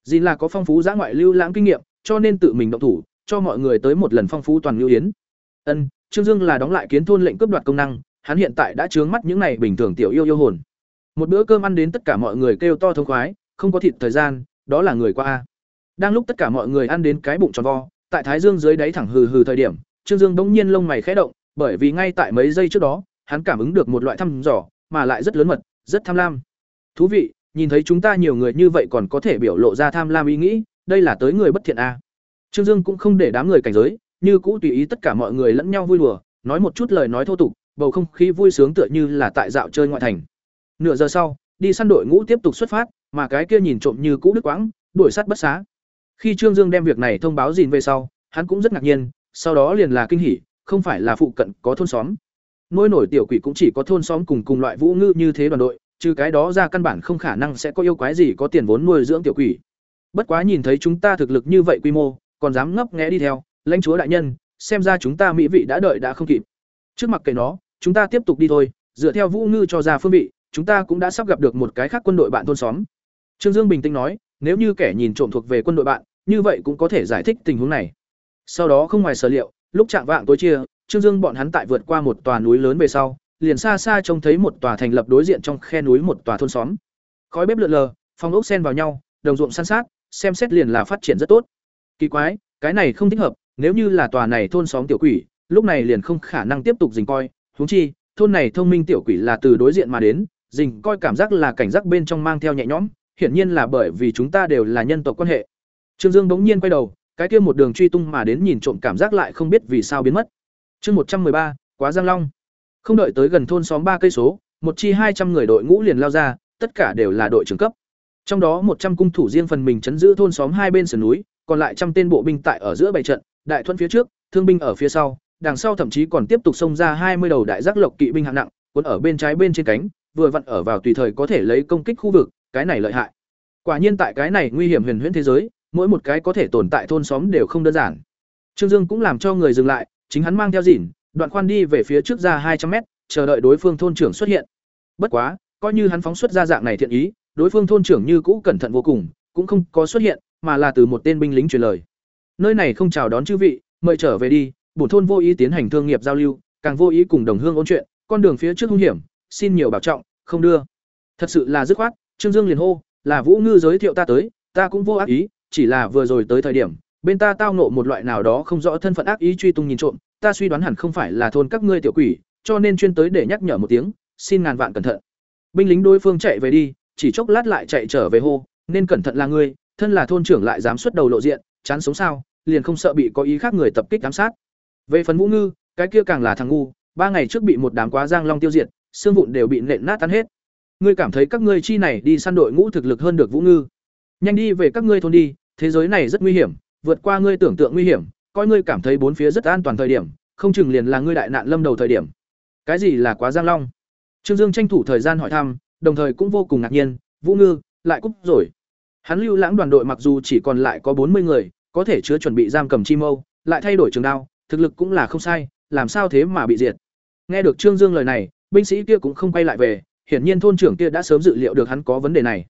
Dìn là có phong phú giã ngoại lưu lãng kinh nghiệm, cho nên tự mình động thủ, cho mọi người tới một lần phong phú toàn lưu yến. Ân, Trương Dương là đóng lại kiến thôn lệnh cướp đoạt công năng, hắn hiện tại đã chướng mắt những này bình thường tiểu yêu yêu hồn. Một bữa cơm ăn đến tất cả mọi người kêu to thông khoái, không có thịt thời gian, đó là người qua a. Đang lúc tất cả mọi người ăn đến cái bụng tròn vo, tại Thái Dương dưới đáy thẳng hừ hừ thời điểm, Trương Dương bỗng nhiên lông mày khẽ động, bởi vì ngay tại mấy giây trước đó, hắn cảm ứng được một loại thăm dò, mà lại rất lớn mật, rất tham lam. Thú vị, nhìn thấy chúng ta nhiều người như vậy còn có thể biểu lộ ra tham lam ý nghĩ, đây là tới người bất thiện a. Trương Dương cũng không để đám người cảnh giới, như cũ tùy ý tất cả mọi người lẫn nhau vui đùa, nói một chút lời nói thô tục, bầu không khí vui sướng tựa như là tại dạo chơi ngoại thành. Nửa giờ sau, đi săn đội ngũ tiếp tục xuất phát, mà cái kia nhìn trộm như cũ đứt quãng, đuổi sát bất xá. Khi Trương Dương đem việc này thông báo gìn về sau, hắn cũng rất ngạc nhiên, sau đó liền là kinh hỉ, không phải là phụ cận có thôn xóm. Nôi nổi tiểu quỷ cũng chỉ có thôn xóm cùng cùng loại vũ ngư như thế đoàn đội, trừ cái đó ra căn bản không khả năng sẽ có yêu quái gì có tiền vốn nuôi dưỡng tiểu quỷ. Bất quá nhìn thấy chúng ta thực lực như vậy quy mô, còn dám ngấp nghé đi theo, lãnh chúa đại nhân, xem ra chúng ta mỹ vị đã đợi đã không kịp trước mặt kệ nó, chúng ta tiếp tục đi thôi, dựa theo vũ ngư cho ra phương vị, chúng ta cũng đã sắp gặp được một cái khác quân đội bạn thôn xóm. Trương dương bình tĩnh nói, nếu như kẻ nhìn trộm thuộc về quân đội bạn, như vậy cũng có thể giải thích tình huống này. Sau đó không ngoài sở liệu, lúc chạm vạng tối chia, trương dương bọn hắn tại vượt qua một tòa núi lớn về sau, liền xa xa trông thấy một tòa thành lập đối diện trong khe núi một tòa thôn xóm. Khói bếp lượn lờ, phong ốc xen vào nhau, đồng ruộng san sát, xem xét liền là phát triển rất tốt. Kỳ quái, cái này không thích hợp, nếu như là tòa này thôn xóm tiểu quỷ lúc này liền không khả năng tiếp tục dình coi. Huống chi, thôn này thông minh tiểu quỷ là từ đối diện mà đến, dình coi cảm giác là cảnh giác bên trong mang theo nhẹ nhõm, hiển nhiên là bởi vì chúng ta đều là nhân tộc quan hệ. Trương dương bỗng nhiên quay đầu, cái kia một đường truy tung mà đến nhìn trộm cảm giác lại không biết vì sao biến mất. Chương một trăm ba, quá giang long. Không đợi tới gần thôn xóm ba cây số, một chi hai trăm người đội ngũ liền lao ra, tất cả đều là đội trưởng cấp. Trong đó một trăm cung thủ riêng phần mình chấn giữ thôn xóm hai bên sườn núi, còn lại trăm tên bộ binh tại ở giữa bảy trận, đại thuận phía trước, thương binh ở phía sau đằng sau thậm chí còn tiếp tục xông ra hai mươi đầu đại giác lộc kỵ binh hạng nặng, cuốn ở bên trái bên trên cánh, vừa vặn ở vào tùy thời có thể lấy công kích khu vực, cái này lợi hại. Quả nhiên tại cái này nguy hiểm huyền huyễn thế giới, mỗi một cái có thể tồn tại thôn xóm đều không đơn giản. Trương dương cũng làm cho người dừng lại, chính hắn mang theo dỉn đoạn khoan đi về phía trước ra hai trăm mét, chờ đợi đối phương thôn trưởng xuất hiện. Bất quá, coi như hắn phóng xuất ra dạng này thiện ý, đối phương thôn trưởng như cũ cẩn thận vô cùng, cũng không có xuất hiện, mà là từ một tên binh lính truyền lời. Nơi này không chào đón chư vị, mời trở về đi bổn thôn vô ý tiến hành thương nghiệp giao lưu, càng vô ý cùng đồng hương ôn chuyện, con đường phía trước hung hiểm, xin nhiều bảo trọng, không đưa. Thật sự là dứt khoát, trương dương liền hô, là vũ ngư giới thiệu ta tới, ta cũng vô ác ý, chỉ là vừa rồi tới thời điểm, bên ta tao nộ một loại nào đó không rõ thân phận ác ý truy tung nhìn trộm, ta suy đoán hẳn không phải là thôn các ngươi tiểu quỷ, cho nên chuyên tới để nhắc nhở một tiếng, xin ngàn vạn cẩn thận. Binh lính đối phương chạy về đi, chỉ chốc lát lại chạy trở về hô, nên cẩn thận là ngươi, thân là thôn trưởng lại dám xuất đầu lộ diện, chán sống sao, liền không sợ bị có ý khác người tập kích giám sát về phần vũ ngư, cái kia càng là thằng ngu, ba ngày trước bị một đám quá giang long tiêu diệt, xương vụn đều bị nện nát tan hết. Ngươi cảm thấy các ngươi chi này đi săn đội ngũ thực lực hơn được vũ ngư. Nhanh đi về các ngươi thôn đi, thế giới này rất nguy hiểm, vượt qua ngươi tưởng tượng nguy hiểm, coi ngươi cảm thấy bốn phía rất an toàn thời điểm, không chừng liền là ngươi đại nạn lâm đầu thời điểm. Cái gì là quá giang long? Trương dương tranh thủ thời gian hỏi thăm, đồng thời cũng vô cùng ngạc nhiên, vũ ngư, lại cúp rồi. Hắn lưu lãng đoàn đội mặc dù chỉ còn lại có bốn mươi người, có thể chứa chuẩn bị giam cầm chi mâu, lại thay đổi trường đao thực lực cũng là không sai, làm sao thế mà bị diệt? Nghe được trương dương lời này, binh sĩ kia cũng không quay lại về, hiển nhiên thôn trưởng kia đã sớm dự liệu được hắn có vấn đề này.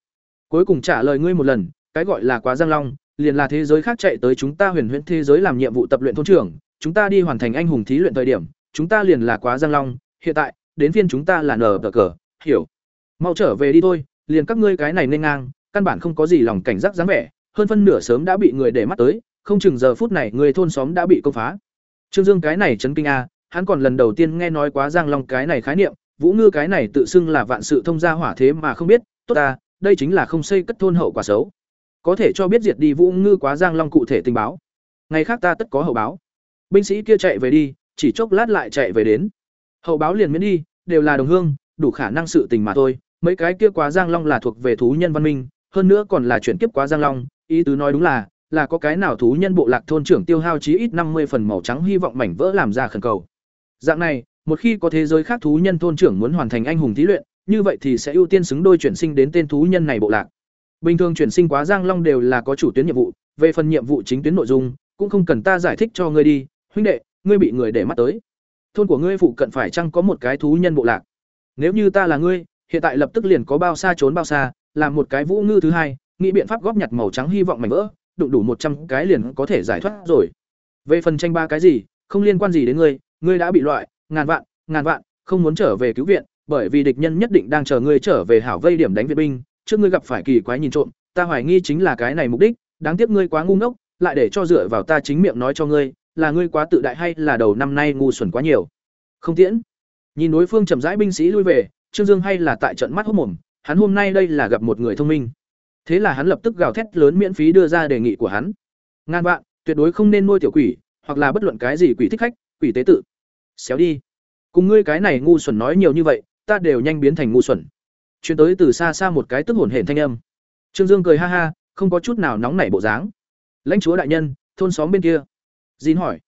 Cuối cùng trả lời ngươi một lần, cái gọi là quá giang long, liền là thế giới khác chạy tới chúng ta huyền huyễn thế giới làm nhiệm vụ tập luyện thôn trưởng, chúng ta đi hoàn thành anh hùng thí luyện thời điểm, chúng ta liền là quá giang long, hiện tại, đến phiên chúng ta là nờ cờ cờ, hiểu. Mau trở về đi thôi, liền các ngươi cái này nên ngang, căn bản không có gì lòng cảnh giác dáng vẻ, hơn phân nửa sớm đã bị người để mắt tới, không chừng giờ phút này người thôn xóm đã bị công phá trương dương cái này chấn kinh a, hắn còn lần đầu tiên nghe nói quá giang long cái này khái niệm, vũ ngư cái này tự xưng là vạn sự thông gia hỏa thế mà không biết, tốt ta, đây chính là không xây cất thôn hậu quả xấu. Có thể cho biết diệt đi vũ ngư quá giang long cụ thể tình báo. Ngày khác ta tất có hậu báo. Binh sĩ kia chạy về đi, chỉ chốc lát lại chạy về đến. Hậu báo liền miễn đi, đều là đồng hương, đủ khả năng sự tình mà thôi. Mấy cái kia quá giang long là thuộc về thú nhân văn minh, hơn nữa còn là chuyển kiếp quá giang long, ý tứ nói đúng là là có cái nào thú nhân bộ lạc thôn trưởng tiêu hao chí ít năm mươi phần màu trắng hy vọng mảnh vỡ làm ra khẩn cầu. Dạng này, một khi có thế giới khác thú nhân thôn trưởng muốn hoàn thành anh hùng thí luyện, như vậy thì sẽ ưu tiên xứng đôi chuyển sinh đến tên thú nhân này bộ lạc. Bình thường chuyển sinh quá giang long đều là có chủ tuyến nhiệm vụ, về phần nhiệm vụ chính tuyến nội dung, cũng không cần ta giải thích cho ngươi đi, huynh đệ, ngươi bị người để mắt tới. Thôn của ngươi phụ cận phải chăng có một cái thú nhân bộ lạc? Nếu như ta là ngươi, hiện tại lập tức liền có bao xa trốn bao xa, làm một cái vũ ngư thứ hai, nghĩ biện pháp góp nhặt màu trắng hy vọng mảnh vỡ đụng đủ một trăm cái liền có thể giải thoát rồi. Về phần tranh ba cái gì, không liên quan gì đến ngươi ngươi đã bị loại, ngàn vạn ngàn vạn, không muốn trở về cứu viện, bởi vì địch nhân nhất định đang chờ ngươi trở về hảo vây điểm đánh viện binh, trước ngươi gặp phải kỳ quái nhìn trộm, ta hoài nghi chính là cái này mục đích, đáng tiếc ngươi quá ngu ngốc, lại để cho dựa vào ta chính miệng nói cho ngươi, là ngươi quá tự đại hay là đầu năm nay ngu xuẩn quá nhiều. Không tiễn. Nhìn đối phương chậm rãi binh sĩ lui về, trương dương hay là tại trận mắt hốc mồm, hắn hôm nay đây là gặp một người thông minh thế là hắn lập tức gào thét lớn miễn phí đưa ra đề nghị của hắn. Ngàn vạn tuyệt đối không nên nuôi tiểu quỷ hoặc là bất luận cái gì quỷ thích khách quỷ tế tự. Xéo đi. Cùng ngươi cái này ngu xuẩn nói nhiều như vậy ta đều nhanh biến thành ngu xuẩn. Chuyển tới từ xa xa một cái tức hổn hển thanh âm. Trương dương cười ha ha không có chút nào nóng nảy bộ dáng. Lãnh chúa đại nhân thôn xóm bên kia. Dín hỏi.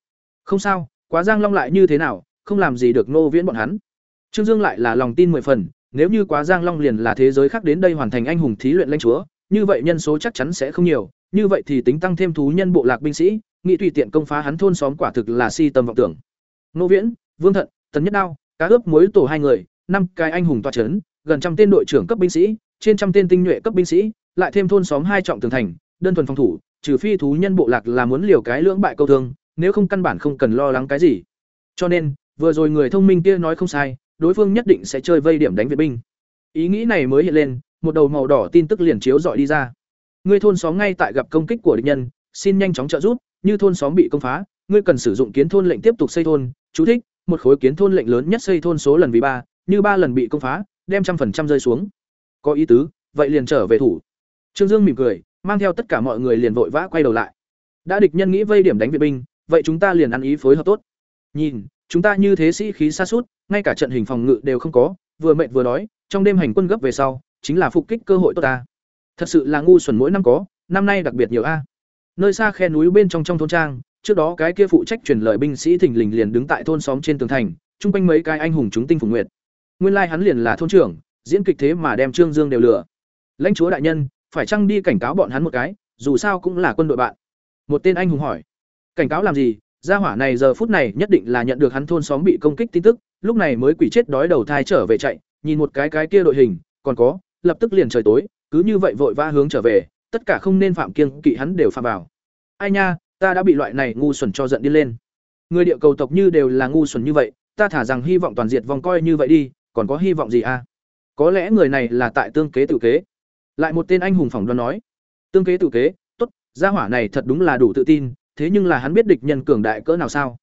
Không sao, quá Giang Long lại như thế nào, không làm gì được Nô Viễn bọn hắn. Trương Dương lại là lòng tin mười phần, nếu như quá Giang Long liền là thế giới khác đến đây hoàn thành anh hùng thí luyện lãnh chúa, như vậy nhân số chắc chắn sẽ không nhiều, như vậy thì tính tăng thêm thú nhân bộ lạc binh sĩ, nghĩ tùy tiện công phá hắn thôn xóm quả thực là si tâm vọng tưởng. Nô Viễn, Vương Thận, tần nhất đao cá ướp muối tổ hai người năm cái anh hùng toa chấn gần trăm tên đội trưởng cấp binh sĩ trên trăm tên tinh nhuệ cấp binh sĩ lại thêm thôn xóm hai trọng tường thành đơn thuần phòng thủ trừ phi thú nhân bộ lạc là muốn liều cái lưỡng bại câu thương nếu không căn bản không cần lo lắng cái gì cho nên vừa rồi người thông minh kia nói không sai đối phương nhất định sẽ chơi vây điểm đánh viện binh ý nghĩ này mới hiện lên một đầu màu đỏ tin tức liền chiếu dọi đi ra. Người thôn xóm ngay tại gặp công kích của địch nhân, xin nhanh chóng trợ giúp, như thôn xóm bị công phá, ngươi cần sử dụng kiến thôn lệnh tiếp tục xây thôn. Chú thích, một khối kiến thôn lệnh lớn nhất xây thôn số lần vì ba, như ba lần bị công phá, đem trăm phần trăm rơi xuống. Có ý tứ, vậy liền trở về thủ. Trương dương mỉm cười, mang theo tất cả mọi người liền vội vã quay đầu lại. Đã địch nhân nghĩ vây điểm đánh viện binh, vậy chúng ta liền ăn ý phối hợp tốt. Nhìn, chúng ta như thế sĩ khí xa suốt, ngay cả trận hình phòng ngự đều không có, vừa mệt vừa đói, trong đêm hành quân gấp về sau chính là phục kích cơ hội tốt ta. Thật sự là ngu xuẩn mỗi năm có, năm nay đặc biệt nhiều a. Nơi xa khe núi bên trong trong thôn trang, trước đó cái kia phụ trách truyền lời binh sĩ thình lình liền đứng tại thôn xóm trên tường thành, chung quanh mấy cái anh hùng chúng tinh phùng nguyệt. Nguyên lai hắn liền là thôn trưởng, diễn kịch thế mà đem trương dương đều lừa. Lãnh chúa đại nhân, phải chăng đi cảnh cáo bọn hắn một cái, dù sao cũng là quân đội bạn. Một tên anh hùng hỏi. Cảnh cáo làm gì? Gia hỏa này giờ phút này nhất định là nhận được hắn thôn xóm bị công kích tin tức, lúc này mới quỷ chết đói đầu thai trở về chạy, nhìn một cái cái kia đội hình, còn có lập tức liền trời tối, cứ như vậy vội vã hướng trở về, tất cả không nên phạm kiêng kỵ hắn đều phạm vào. Ai nha, ta đã bị loại này ngu xuẩn cho giận đi lên. Người địa cầu tộc như đều là ngu xuẩn như vậy, ta thả rằng hy vọng toàn diệt vòng coi như vậy đi, còn có hy vọng gì à? Có lẽ người này là tại tương kế tự kế. Lại một tên anh hùng phỏng đoán nói. Tương kế tự kế, tốt, gia hỏa này thật đúng là đủ tự tin, thế nhưng là hắn biết địch nhân cường đại cỡ nào sao?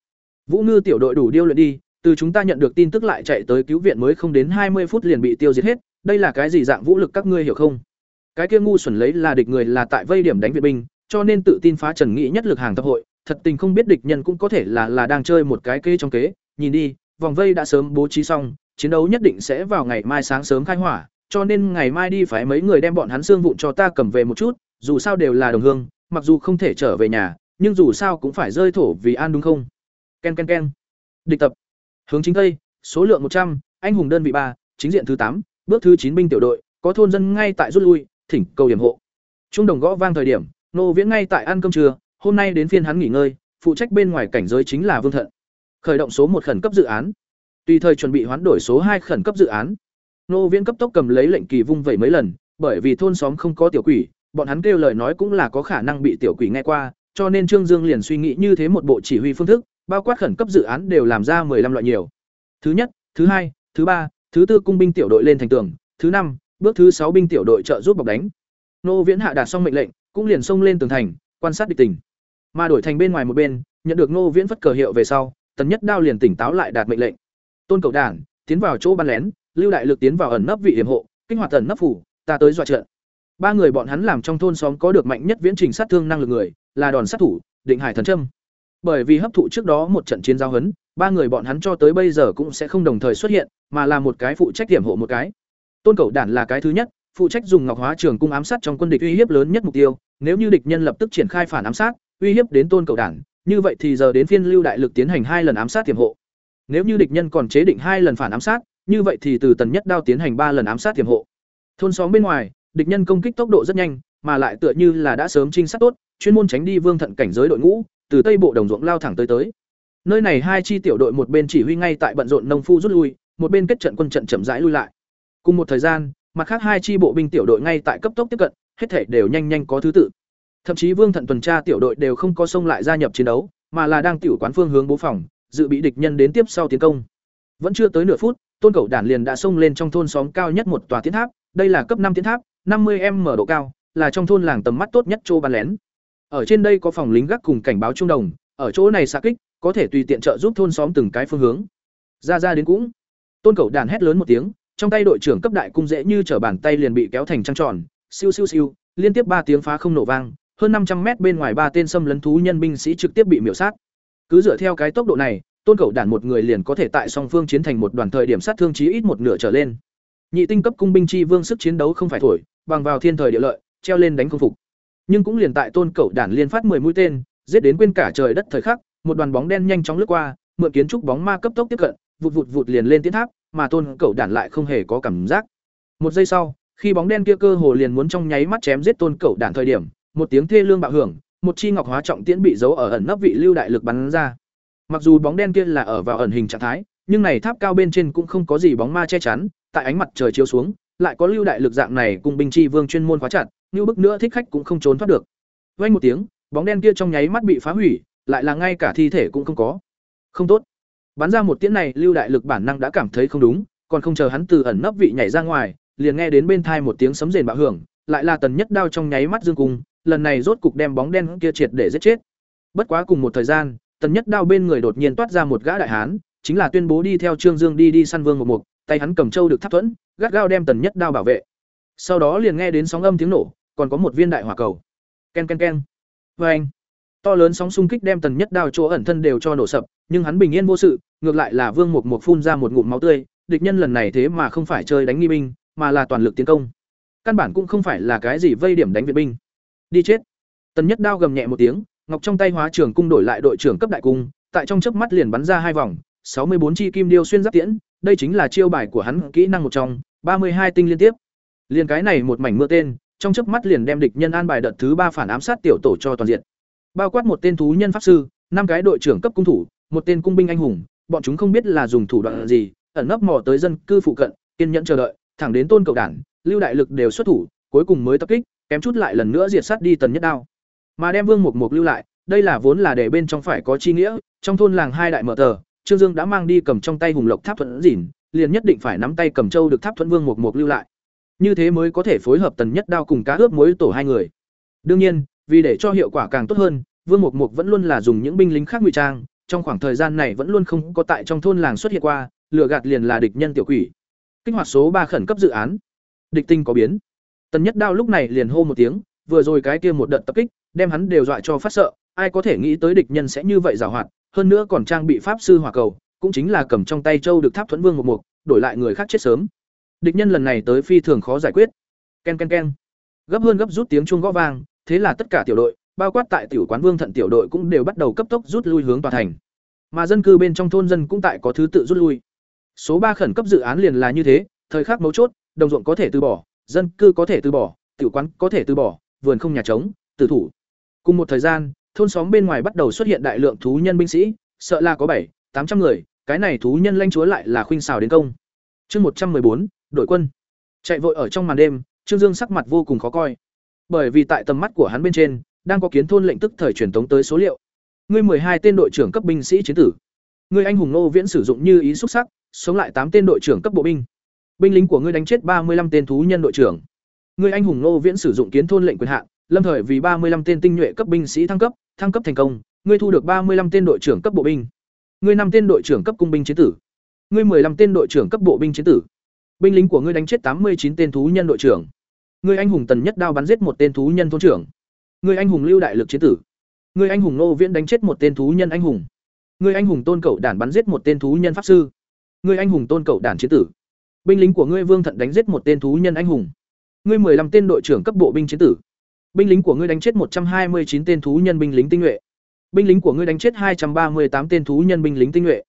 Vũ ngư tiểu đội đủ điêu luyện đi, từ chúng ta nhận được tin tức lại chạy tới cứu viện mới không đến hai mươi phút liền bị tiêu diệt hết đây là cái gì dạng vũ lực các ngươi hiểu không? Cái kia ngu xuẩn lấy là địch người là tại vây điểm đánh viện binh, cho nên tự tin phá trần nghị nhất lực hàng tập hội, thật tình không biết địch nhân cũng có thể là là đang chơi một cái kê trong kế. Nhìn đi, vòng vây đã sớm bố trí xong, chiến đấu nhất định sẽ vào ngày mai sáng sớm khai hỏa, cho nên ngày mai đi phải mấy người đem bọn hắn xương vụn cho ta cầm về một chút, dù sao đều là đồng hương, mặc dù không thể trở về nhà, nhưng dù sao cũng phải rơi thổ vì an đúng không? Ken ken ken. Địch tập. Hướng chính tây, số lượng một trăm, anh hùng đơn vị ba, chính diện thứ tám bước thứ chín binh tiểu đội, có thôn dân ngay tại rút lui, thỉnh cầu điểm hộ. Trung đồng gõ vang thời điểm, nô viễn ngay tại ăn cơm trưa, hôm nay đến phiên hắn nghỉ ngơi, phụ trách bên ngoài cảnh giới chính là vương thận. Khởi động số một khẩn cấp dự án. Tùy thời chuẩn bị hoán đổi số hai khẩn cấp dự án. Nô viễn cấp tốc cầm lấy lệnh kỳ vung vẩy mấy lần, bởi vì thôn xóm không có tiểu quỷ, bọn hắn kêu lời nói cũng là có khả năng bị tiểu quỷ nghe qua, cho nên trương dương liền suy nghĩ như thế một bộ chỉ huy phương thức, bao quát khẩn cấp dự án đều làm ra 15 loại nhiều. Thứ nhất, thứ hai, thứ ba thứ tư cung binh tiểu đội lên thành tường, thứ năm, bước thứ sáu binh tiểu đội trợ giúp bọc đánh. Nô viễn hạ đạt xong mệnh lệnh, cũng liền xông lên tường thành, quan sát địch tình. Mà đổi thành bên ngoài một bên, nhận được nô viễn phất cờ hiệu về sau, tần nhất đao liền tỉnh táo lại đạt mệnh lệnh. Tôn cầu đản, tiến vào chỗ bắn lén, lưu đại lực tiến vào ẩn nấp vị hiểm hộ, kích hoạt ẩn nấp phủ, ta tới dọa trận. Ba người bọn hắn làm trong thôn xóm có được mạnh nhất viễn trình sát thương năng lực người, là đòn sát thủ, định hải thần trâm. Bởi vì hấp thụ trước đó một trận chiến giao hấn ba người bọn hắn cho tới bây giờ cũng sẽ không đồng thời xuất hiện, mà là một cái phụ trách điểm hộ một cái. Tôn cầu đản là cái thứ nhất, phụ trách dùng ngọc hóa trường cung ám sát trong quân địch uy hiếp lớn nhất mục tiêu. Nếu như địch nhân lập tức triển khai phản ám sát, uy hiếp đến tôn cầu đản, như vậy thì giờ đến phiên lưu đại lực tiến hành hai lần ám sát tiềm hộ. Nếu như địch nhân còn chế định hai lần phản ám sát, như vậy thì từ tần nhất đao tiến hành ba lần ám sát tiềm hộ. Thôn xóm bên ngoài, địch nhân công kích tốc độ rất nhanh, mà lại tựa như là đã sớm trinh sát tốt, chuyên môn tránh đi vương thận cảnh giới đội ngũ, từ tây bộ đồng ruộng lao thẳng tới tới nơi này hai chi tiểu đội một bên chỉ huy ngay tại bận rộn nông phu rút lui, một bên kết trận quân trận chậm rãi lui lại. Cùng một thời gian, mặt khác hai chi bộ binh tiểu đội ngay tại cấp tốc tiếp cận, hết thể đều nhanh nhanh có thứ tự. Thậm chí vương thận tuần tra tiểu đội đều không có xông lại gia nhập chiến đấu, mà là đang tiểu quán phương hướng bố phòng, dự bị địch nhân đến tiếp sau tiến công. Vẫn chưa tới nửa phút, tôn Cẩu đản liền đã xông lên trong thôn xóm cao nhất một tòa tiến tháp, đây là cấp năm tiến tháp, năm mươi m độ cao, là trong thôn làng tầm mắt tốt nhất chỗ bắn lén. Ở trên đây có phòng lính gác cùng cảnh báo trung đồng, ở chỗ này xạ kích có thể tùy tiện trợ giúp thôn xóm từng cái phương hướng. Ra ra đến cũng. Tôn Cẩu đàn hét lớn một tiếng, trong tay đội trưởng cấp đại cung dễ như trở bàn tay liền bị kéo thành trăng tròn, siêu siêu siêu, liên tiếp ba tiếng phá không nổ vang, hơn năm trăm mét bên ngoài ba tên xâm lấn thú nhân binh sĩ trực tiếp bị miểu sát. Cứ dựa theo cái tốc độ này, tôn Cẩu đản một người liền có thể tại song phương chiến thành một đoàn thời điểm sát thương chí ít một nửa trở lên. Nhị tinh cấp cung binh chi vương sức chiến đấu không phải thổi, bằng vào thiên thời địa lợi, treo lên đánh không phục. Nhưng cũng liền tại tôn Cẩu đản liên phát 10 mũi tên, giết đến quên cả trời đất thời khắc một đoàn bóng đen nhanh chóng lướt qua mượn kiến trúc bóng ma cấp tốc tiếp cận vụt vụt vụt liền lên tiến tháp mà tôn cẩu đản lại không hề có cảm giác một giây sau khi bóng đen kia cơ hồ liền muốn trong nháy mắt chém giết tôn cẩu đản thời điểm một tiếng thê lương bạo hưởng một chi ngọc hóa trọng tiễn bị giấu ở ẩn nấp vị lưu đại lực bắn ra mặc dù bóng đen kia là ở vào ẩn hình trạng thái nhưng này tháp cao bên trên cũng không có gì bóng ma che chắn, tại ánh mặt trời chiếu xuống, lại có lưu đại lực dạng này cùng binh chi vương chuyên môn khóa chặt, như bức nữa thích khách cũng không trốn thoát được. Vang một tiếng, bóng đen kia trong nháy mắt bị phá hủy, lại là ngay cả thi thể cũng không có. Không tốt. Bắn ra một tiễn này, lưu đại lực bản năng đã cảm thấy không đúng, còn không chờ hắn từ ẩn nấp vị nhảy ra ngoài, liền nghe đến bên thai một tiếng sấm rền bạo hưởng, lại là tần nhất đao trong nháy mắt dương cung, lần này rốt cục đem bóng đen kia triệt để giết chết. Bất quá cùng một thời gian, tần nhất đao bên người đột nhiên toát ra một gã đại hán, chính là tuyên bố đi theo Trương Dương đi đi săn vương một mục, tay hắn cầm châu được tháp thuẫn, gắt gao đem tần nhất đao bảo vệ. Sau đó liền nghe đến sóng âm tiếng nổ, còn có một viên đại hỏa cầu. Ken ken ken. anh vâng. To lớn sóng xung kích đem tần nhất đao chỗ ẩn thân đều cho nổ sập, nhưng hắn bình yên vô sự, ngược lại là Vương Mục Mục phun ra một ngụm máu tươi, địch nhân lần này thế mà không phải chơi đánh nghi binh, mà là toàn lực tiến công. Căn bản cũng không phải là cái gì vây điểm đánh viện binh. Đi chết. Tần Nhất đao gầm nhẹ một tiếng, ngọc trong tay hóa trưởng cung đổi lại đội trưởng cấp đại cung, tại trong chớp mắt liền bắn ra hai vòng, sáu mươi bốn chi kim điêu xuyên giáp tiễn, đây chính là chiêu bài của hắn kỹ năng một trong, ba mươi hai tinh liên tiếp. Liền cái này một mảnh mưa tên, trong chớp mắt liền đem địch nhân an bài đợt thứ ba phản ám sát tiểu tổ cho toàn diện. Bao quát một tên thú nhân pháp sư, năm cái đội trưởng cấp cung thủ, một tên cung binh anh hùng, bọn chúng không biết là dùng thủ đoạn gì, ẩn nấp mò tới dân cư phụ cận, kiên nhẫn chờ đợi, thẳng đến tôn cầu đản, lưu đại lực đều xuất thủ, cuối cùng mới tập kích, kém chút lại lần nữa diệt sát đi tần nhất đao. Mà đem Vương Mục Mục lưu lại, đây là vốn là để bên trong phải có chi nghĩa, trong thôn làng hai đại mở tờ, Trương Dương đã mang đi cầm trong tay hùng lộc tháp thuận dỉn, liền nhất định phải nắm tay cầm châu được tháp thuận Vương Mục Mục lưu lại. Như thế mới có thể phối hợp tần nhất đao cùng cá ướp muối tổ hai người. Đương nhiên, vì để cho hiệu quả càng tốt hơn, Vương Mục Mục vẫn luôn là dùng những binh lính khác ngụy trang, trong khoảng thời gian này vẫn luôn không có tại trong thôn làng xuất hiện qua, lựa gạt liền là địch nhân tiểu quỷ. Kích hoạt số ba khẩn cấp dự án. Địch tinh có biến. Tần Nhất Đao lúc này liền hô một tiếng, vừa rồi cái kia một đợt tập kích, đem hắn đều dọa cho phát sợ, ai có thể nghĩ tới địch nhân sẽ như vậy giảo hoạt, hơn nữa còn trang bị pháp sư hỏa cầu, cũng chính là cầm trong tay châu được tháp thuẫn vương một mục, đổi lại người khác chết sớm. Địch nhân lần này tới phi thường khó giải quyết. Ken ken ken. Gấp hơn gấp rút tiếng chuông gõ vang, thế là tất cả tiểu đội, bao quát tại tiểu quán Vương Thận tiểu đội cũng đều bắt đầu cấp tốc rút lui hướng tòa thành. Mà dân cư bên trong thôn dân cũng tại có thứ tự rút lui. Số ba khẩn cấp dự án liền là như thế, thời khắc mấu chốt, đồng ruộng có thể từ bỏ, dân cư có thể từ bỏ, tiểu quán có thể từ bỏ, vườn không nhà trống, tử thủ. Cùng một thời gian, thôn xóm bên ngoài bắt đầu xuất hiện đại lượng thú nhân binh sĩ, sợ là có bảy, tám trăm người, cái này thú nhân lãnh chúa lại là khuynh xào đến công. Chương một trăm bốn, đội quân. Chạy vội ở trong màn đêm, Trương Dương sắc mặt vô cùng khó coi. Bởi vì tại tầm mắt của hắn bên trên, đang có kiến thôn lệnh tức thời truyền tống tới số liệu. Ngươi hai tên đội trưởng cấp binh sĩ chiến tử. Ngươi anh hùng Nô Viễn sử dụng như ý xúc sắc, sống lại tám tên đội trưởng cấp bộ binh. Binh lính của ngươi đánh chết ba mươi 35 tên thú nhân đội trưởng. Ngươi anh hùng Nô Viễn sử dụng kiến thôn lệnh quyền hạn, lâm thời vì ba mươi 35 tên tinh nhuệ cấp binh sĩ thăng cấp, thăng cấp thành công, ngươi thu được ba mươi 35 tên đội trưởng cấp bộ binh. Ngươi năm tên đội trưởng cấp cung binh chiến tử. Ngươi 15 tên đội trưởng cấp bộ binh chiến tử. Binh lính của ngươi đánh chết tám mươi chín tên thú nhân đội trưởng. Người anh hùng tần nhất đao bắn giết một tên thú nhân thôn trưởng. Người anh hùng lưu đại lực chiến tử. Người anh hùng Nô Viễn đánh chết một tên thú nhân anh hùng. Người anh hùng Tôn cậu đản bắn giết một tên thú nhân pháp sư. Người anh hùng Tôn cậu đản chiến tử. Binh lính của ngươi Vương Thận đánh giết một tên thú nhân anh hùng. Ngươi 15 tên đội trưởng cấp bộ binh chiến tử. Binh lính của ngươi đánh chết một trăm hai mươi chín tên thú nhân binh lính tinh nhuệ. Binh lính của ngươi đánh chết hai trăm ba mươi tám tên thú nhân binh lính tinh nhuệ.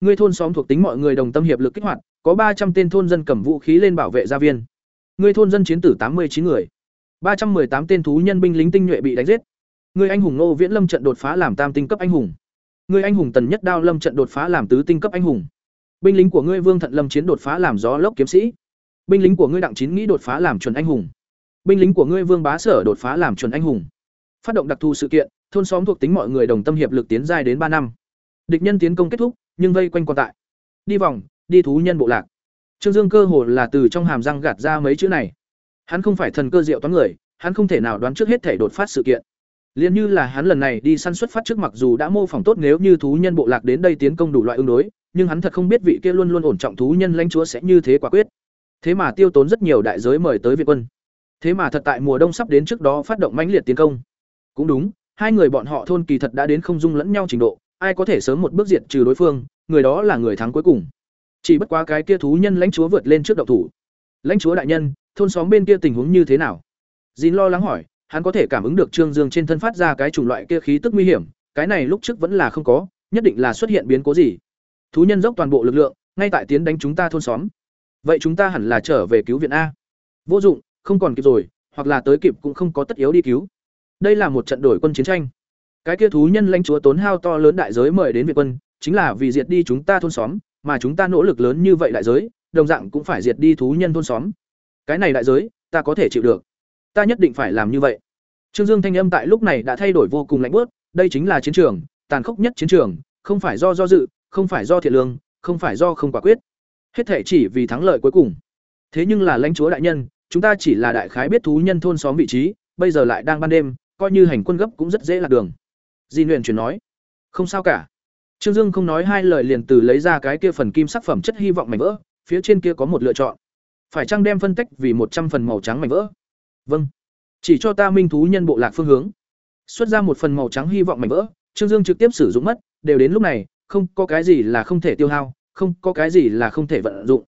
Ngươi thôn xóm thuộc tính mọi người đồng tâm hiệp lực kích hoạt, có ba trăm tên thôn dân cầm vũ khí lên bảo vệ gia viên. Ngươi thôn dân chiến tử tám mươi chín người. ba trăm tám tên thú nhân binh lính tinh nhuệ bị đánh giết. Ngươi anh hùng Nô Viễn Lâm trận đột phá làm tam tinh cấp anh hùng. Ngươi anh hùng Tần Nhất Đao Lâm trận đột phá làm tứ tinh cấp anh hùng. Binh lính của ngươi Vương Thận Lâm chiến đột phá làm gió lốc kiếm sĩ. Binh lính của ngươi Đặng Chín nghĩ đột phá làm chuẩn anh hùng. Binh lính của ngươi Vương Bá Sở đột phá làm chuẩn anh hùng. Phát động đặc thù sự kiện, thôn xóm thuộc tính mọi người đồng tâm hiệp lực tiến giai đến ba năm. Địch nhân tiến công kết thúc, nhưng vây quanh còn tại. Đi vòng, đi thú nhân bộ lạc. Trương Dương cơ hồ là từ trong hàm răng gạt ra mấy chữ này. Hắn không phải thần cơ diệu toán người, hắn không thể nào đoán trước hết thể đột phát sự kiện. Liên như là hắn lần này đi săn xuất phát trước mặc dù đã mô phỏng tốt nếu như thú nhân bộ lạc đến đây tiến công đủ loại ứng đối, nhưng hắn thật không biết vị kia luôn luôn ổn trọng thú nhân lãnh chúa sẽ như thế quả quyết. Thế mà tiêu tốn rất nhiều đại giới mời tới Việt quân. Thế mà thật tại mùa đông sắp đến trước đó phát động mãnh liệt tiến công. Cũng đúng, hai người bọn họ thôn kỳ thật đã đến không dung lẫn nhau trình độ, ai có thể sớm một bước diệt trừ đối phương, người đó là người thắng cuối cùng. Chỉ bất quá cái kia thú nhân lãnh chúa vượt lên trước động thủ. Lãnh chúa đại nhân, thôn xóm bên kia tình huống như thế nào? Jin lo lắng hỏi, hắn có thể cảm ứng được Trương Dương trên thân phát ra cái chủng loại kia khí tức nguy hiểm, cái này lúc trước vẫn là không có, nhất định là xuất hiện biến cố gì. Thú nhân dốc toàn bộ lực lượng, ngay tại tiến đánh chúng ta thôn xóm. Vậy chúng ta hẳn là trở về cứu viện a. Vô dụng, không còn kịp rồi, hoặc là tới kịp cũng không có tất yếu đi cứu. Đây là một trận đổi quân chiến tranh. Cái kia thú nhân lãnh chúa tốn hao to lớn đại giới mời đến Việt quân, chính là vì diệt đi chúng ta thôn xóm, mà chúng ta nỗ lực lớn như vậy đại giới, đồng dạng cũng phải diệt đi thú nhân thôn xóm. Cái này đại giới, ta có thể chịu được. Ta nhất định phải làm như vậy. Trương Dương thanh âm tại lúc này đã thay đổi vô cùng lạnh bớt đây chính là chiến trường, tàn khốc nhất chiến trường, không phải do do dự, không phải do thiện lương, không phải do không quả quyết. Hết thể chỉ vì thắng lợi cuối cùng. Thế nhưng là lãnh chúa đại nhân, chúng ta chỉ là đại khái biết thú nhân thôn xóm vị trí, bây giờ lại đang ban đêm, coi như hành quân gấp cũng rất dễ lạc đường. Di Luyện chuyển nói, không sao cả. Trương Dương không nói hai lời liền từ lấy ra cái kia phần kim sắc phẩm chất hy vọng mảnh vỡ, phía trên kia có một lựa chọn. Phải chăng đem phân tách vì một trăm phần màu trắng mảnh vỡ? Vâng. Chỉ cho ta minh thú nhân bộ lạc phương hướng. Xuất ra một phần màu trắng hy vọng mảnh vỡ, Trương Dương trực tiếp sử dụng mất, đều đến lúc này, không có cái gì là không thể tiêu hao, không có cái gì là không thể vận dụng.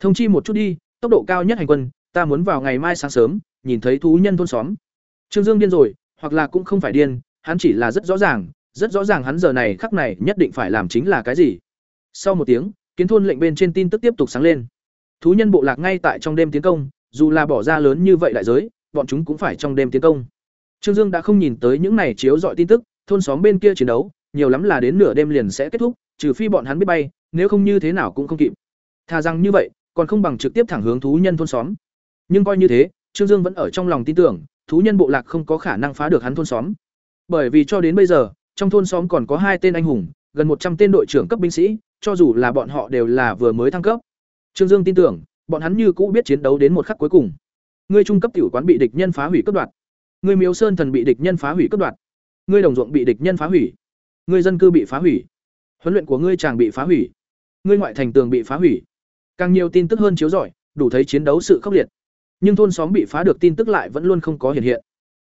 Thông chi một chút đi, tốc độ cao nhất hành quân, ta muốn vào ngày mai sáng sớm, nhìn thấy thú nhân thôn xóm. Trương Dương điên rồi, hoặc là cũng không phải điên, hắn chỉ là rất rõ ràng, rất rõ ràng hắn giờ này khắc này nhất định phải làm chính là cái gì. Sau một tiếng, kiến thôn lệnh bên trên tin tức tiếp tục sáng lên. Thú nhân bộ lạc ngay tại trong đêm tiến công, dù là bỏ ra lớn như vậy đại giới, bọn chúng cũng phải trong đêm tiến công. Trương Dương đã không nhìn tới những này chiếu dọi tin tức, thôn xóm bên kia chiến đấu, nhiều lắm là đến nửa đêm liền sẽ kết thúc, trừ phi bọn hắn biết bay, nếu không như thế nào cũng không kịp. Tha rằng như vậy, còn không bằng trực tiếp thẳng hướng thú nhân thôn xóm. Nhưng coi như thế, Trương Dương vẫn ở trong lòng tin tưởng, thú nhân bộ lạc không có khả năng phá được hắn thôn xóm. Bởi vì cho đến bây giờ, trong thôn xóm còn có hai tên anh hùng, gần một trăm tên đội trưởng cấp binh sĩ, cho dù là bọn họ đều là vừa mới thăng cấp. Trương Dương tin tưởng, bọn hắn như cũ biết chiến đấu đến một khắc cuối cùng. Ngươi trung cấp tiểu quán bị địch nhân phá hủy cấp đoạt. Ngươi Miếu Sơn thần bị địch nhân phá hủy cấp đoạt. Ngươi đồng ruộng bị địch nhân phá hủy. Ngươi dân cư bị phá hủy. Huấn luyện của ngươi chàng bị phá hủy. Ngươi ngoại thành tường bị phá hủy. Càng nhiều tin tức hơn chiếu rọi, đủ thấy chiến đấu sự khốc liệt. Nhưng thôn xóm bị phá được tin tức lại vẫn luôn không có hiện hiện.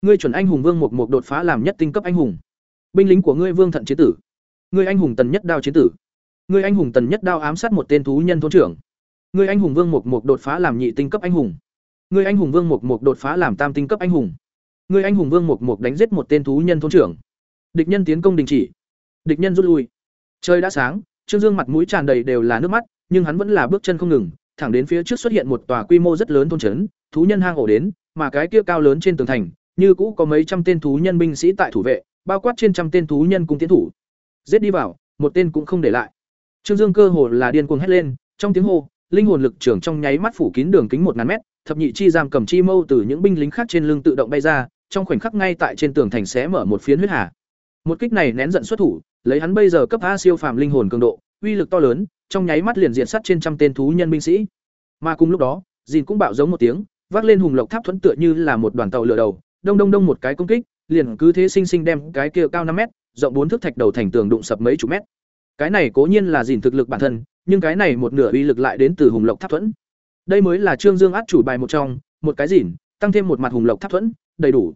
Ngươi chuẩn anh hùng Vương Mục Mục đột phá làm nhất tinh cấp anh hùng. Binh lính của ngươi Vương Thận chiến tử. Ngươi anh hùng Tần Nhất Đao chiến tử. Ngươi anh hùng Tần Nhất Đao ám sát một tên thú nhân thôn trưởng. Ngươi anh hùng Vương Mục Mục đột phá làm nhị tinh cấp anh hùng. Ngươi anh hùng Vương Mục Mục đột phá làm tam tinh cấp anh hùng. Ngươi anh hùng Vương Mục Mục đánh giết một tên thú nhân thôn trưởng. Địch nhân tiến công đình chỉ. Địch nhân rút lui. Trời đã sáng, Trương Dương mặt mũi tràn đầy đều là nước mắt, nhưng hắn vẫn là bước chân không ngừng, thẳng đến phía trước xuất hiện một tòa quy mô rất lớn thôn trấn, thú nhân hang ổ đến, mà cái kia cao lớn trên tường thành, như cũ có mấy trăm tên thú nhân binh sĩ tại thủ vệ, bao quát trên trăm tên thú nhân cùng tiến thủ. Giết đi vào, một tên cũng không để lại. Trương Dương cơ hồ là điên cuồng hét lên, trong tiếng hô, linh hồn lực trưởng trong nháy mắt phủ kín đường kính một ngàn mét, thập nhị chi giam cầm chi mâu từ những binh lính khác trên lưng tự động bay ra, trong khoảnh khắc ngay tại trên tường thành xé mở một phiến huyết hà. Một kích này nén giận xuất thủ, lấy hắn bây giờ cấp A siêu phàm linh hồn cường độ, uy lực to lớn, trong nháy mắt liền diện sát trên trăm tên thú nhân binh sĩ. Mà cùng lúc đó, Dìn cũng bạo giống một tiếng, vác lên hùng lộc tháp thuẫn tựa như là một đoàn tàu lửa đầu, đông đông đông một cái công kích, liền cứ thế sinh sinh đem cái kia cao năm mét, rộng bốn thước thạch đầu thành tường đụng sập mấy chục mét. Cái này cố nhiên là gìn thực lực bản thân, nhưng cái này một nửa uy lực lại đến từ hùng lộc tháp thuẫn. Đây mới là Trương Dương át chủ bài một trong, một cái gìn, tăng thêm một mặt hùng lộc tháp thuẫn, đầy đủ.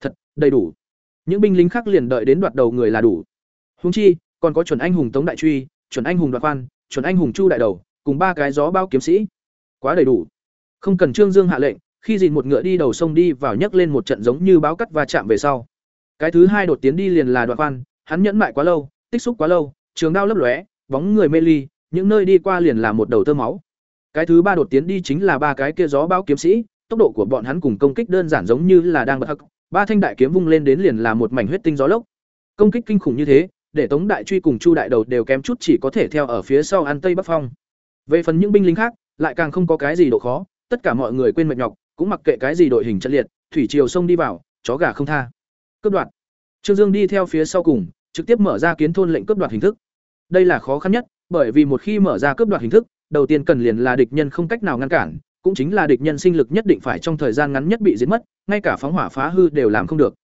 Thật, đầy đủ. Những binh lính khác liền đợi đến đoạt đầu người là đủ. Huống chi, còn có chuẩn anh hùng Tống đại truy, chuẩn anh hùng đoạt quan, chuẩn anh hùng Chu đại đầu, cùng ba cái gió bao kiếm sĩ. Quá đầy đủ. Không cần Trương Dương hạ lệnh, khi dìn một ngựa đi đầu sông đi vào nhấc lên một trận giống như báo cắt và chạm về sau. Cái thứ hai đột tiến đi liền là đoạn khoan, hắn nhẫn mại quá lâu, tích xúc quá lâu, trường đao lấp lóe, bóng người mê ly, những nơi đi qua liền là một đầu tơ máu. Cái thứ ba đột tiến đi chính là ba cái kia gió báo kiếm sĩ, tốc độ của bọn hắn cùng công kích đơn giản giống như là đang bật hắc, ba thanh đại kiếm vung lên đến liền là một mảnh huyết tinh gió lốc. Công kích kinh khủng như thế, để Tống Đại Truy cùng Chu Đại Đầu đều kém chút chỉ có thể theo ở phía sau ăn Tây Bắc Phong. Về phần những binh lính khác, lại càng không có cái gì độ khó, tất cả mọi người quên mệt nhọc, cũng mặc kệ cái gì đội hình trận liệt, thủy triều sông đi vào, chó gà không tha. Cướp đoạt. Trương Dương đi theo phía sau cùng, trực tiếp mở ra kiến thôn lệnh cướp đoạt hình thức. Đây là khó khăn nhất, bởi vì một khi mở ra cướp đoạt hình thức, đầu tiên cần liền là địch nhân không cách nào ngăn cản, cũng chính là địch nhân sinh lực nhất định phải trong thời gian ngắn nhất bị giết mất, ngay cả phóng hỏa phá hư đều làm không được.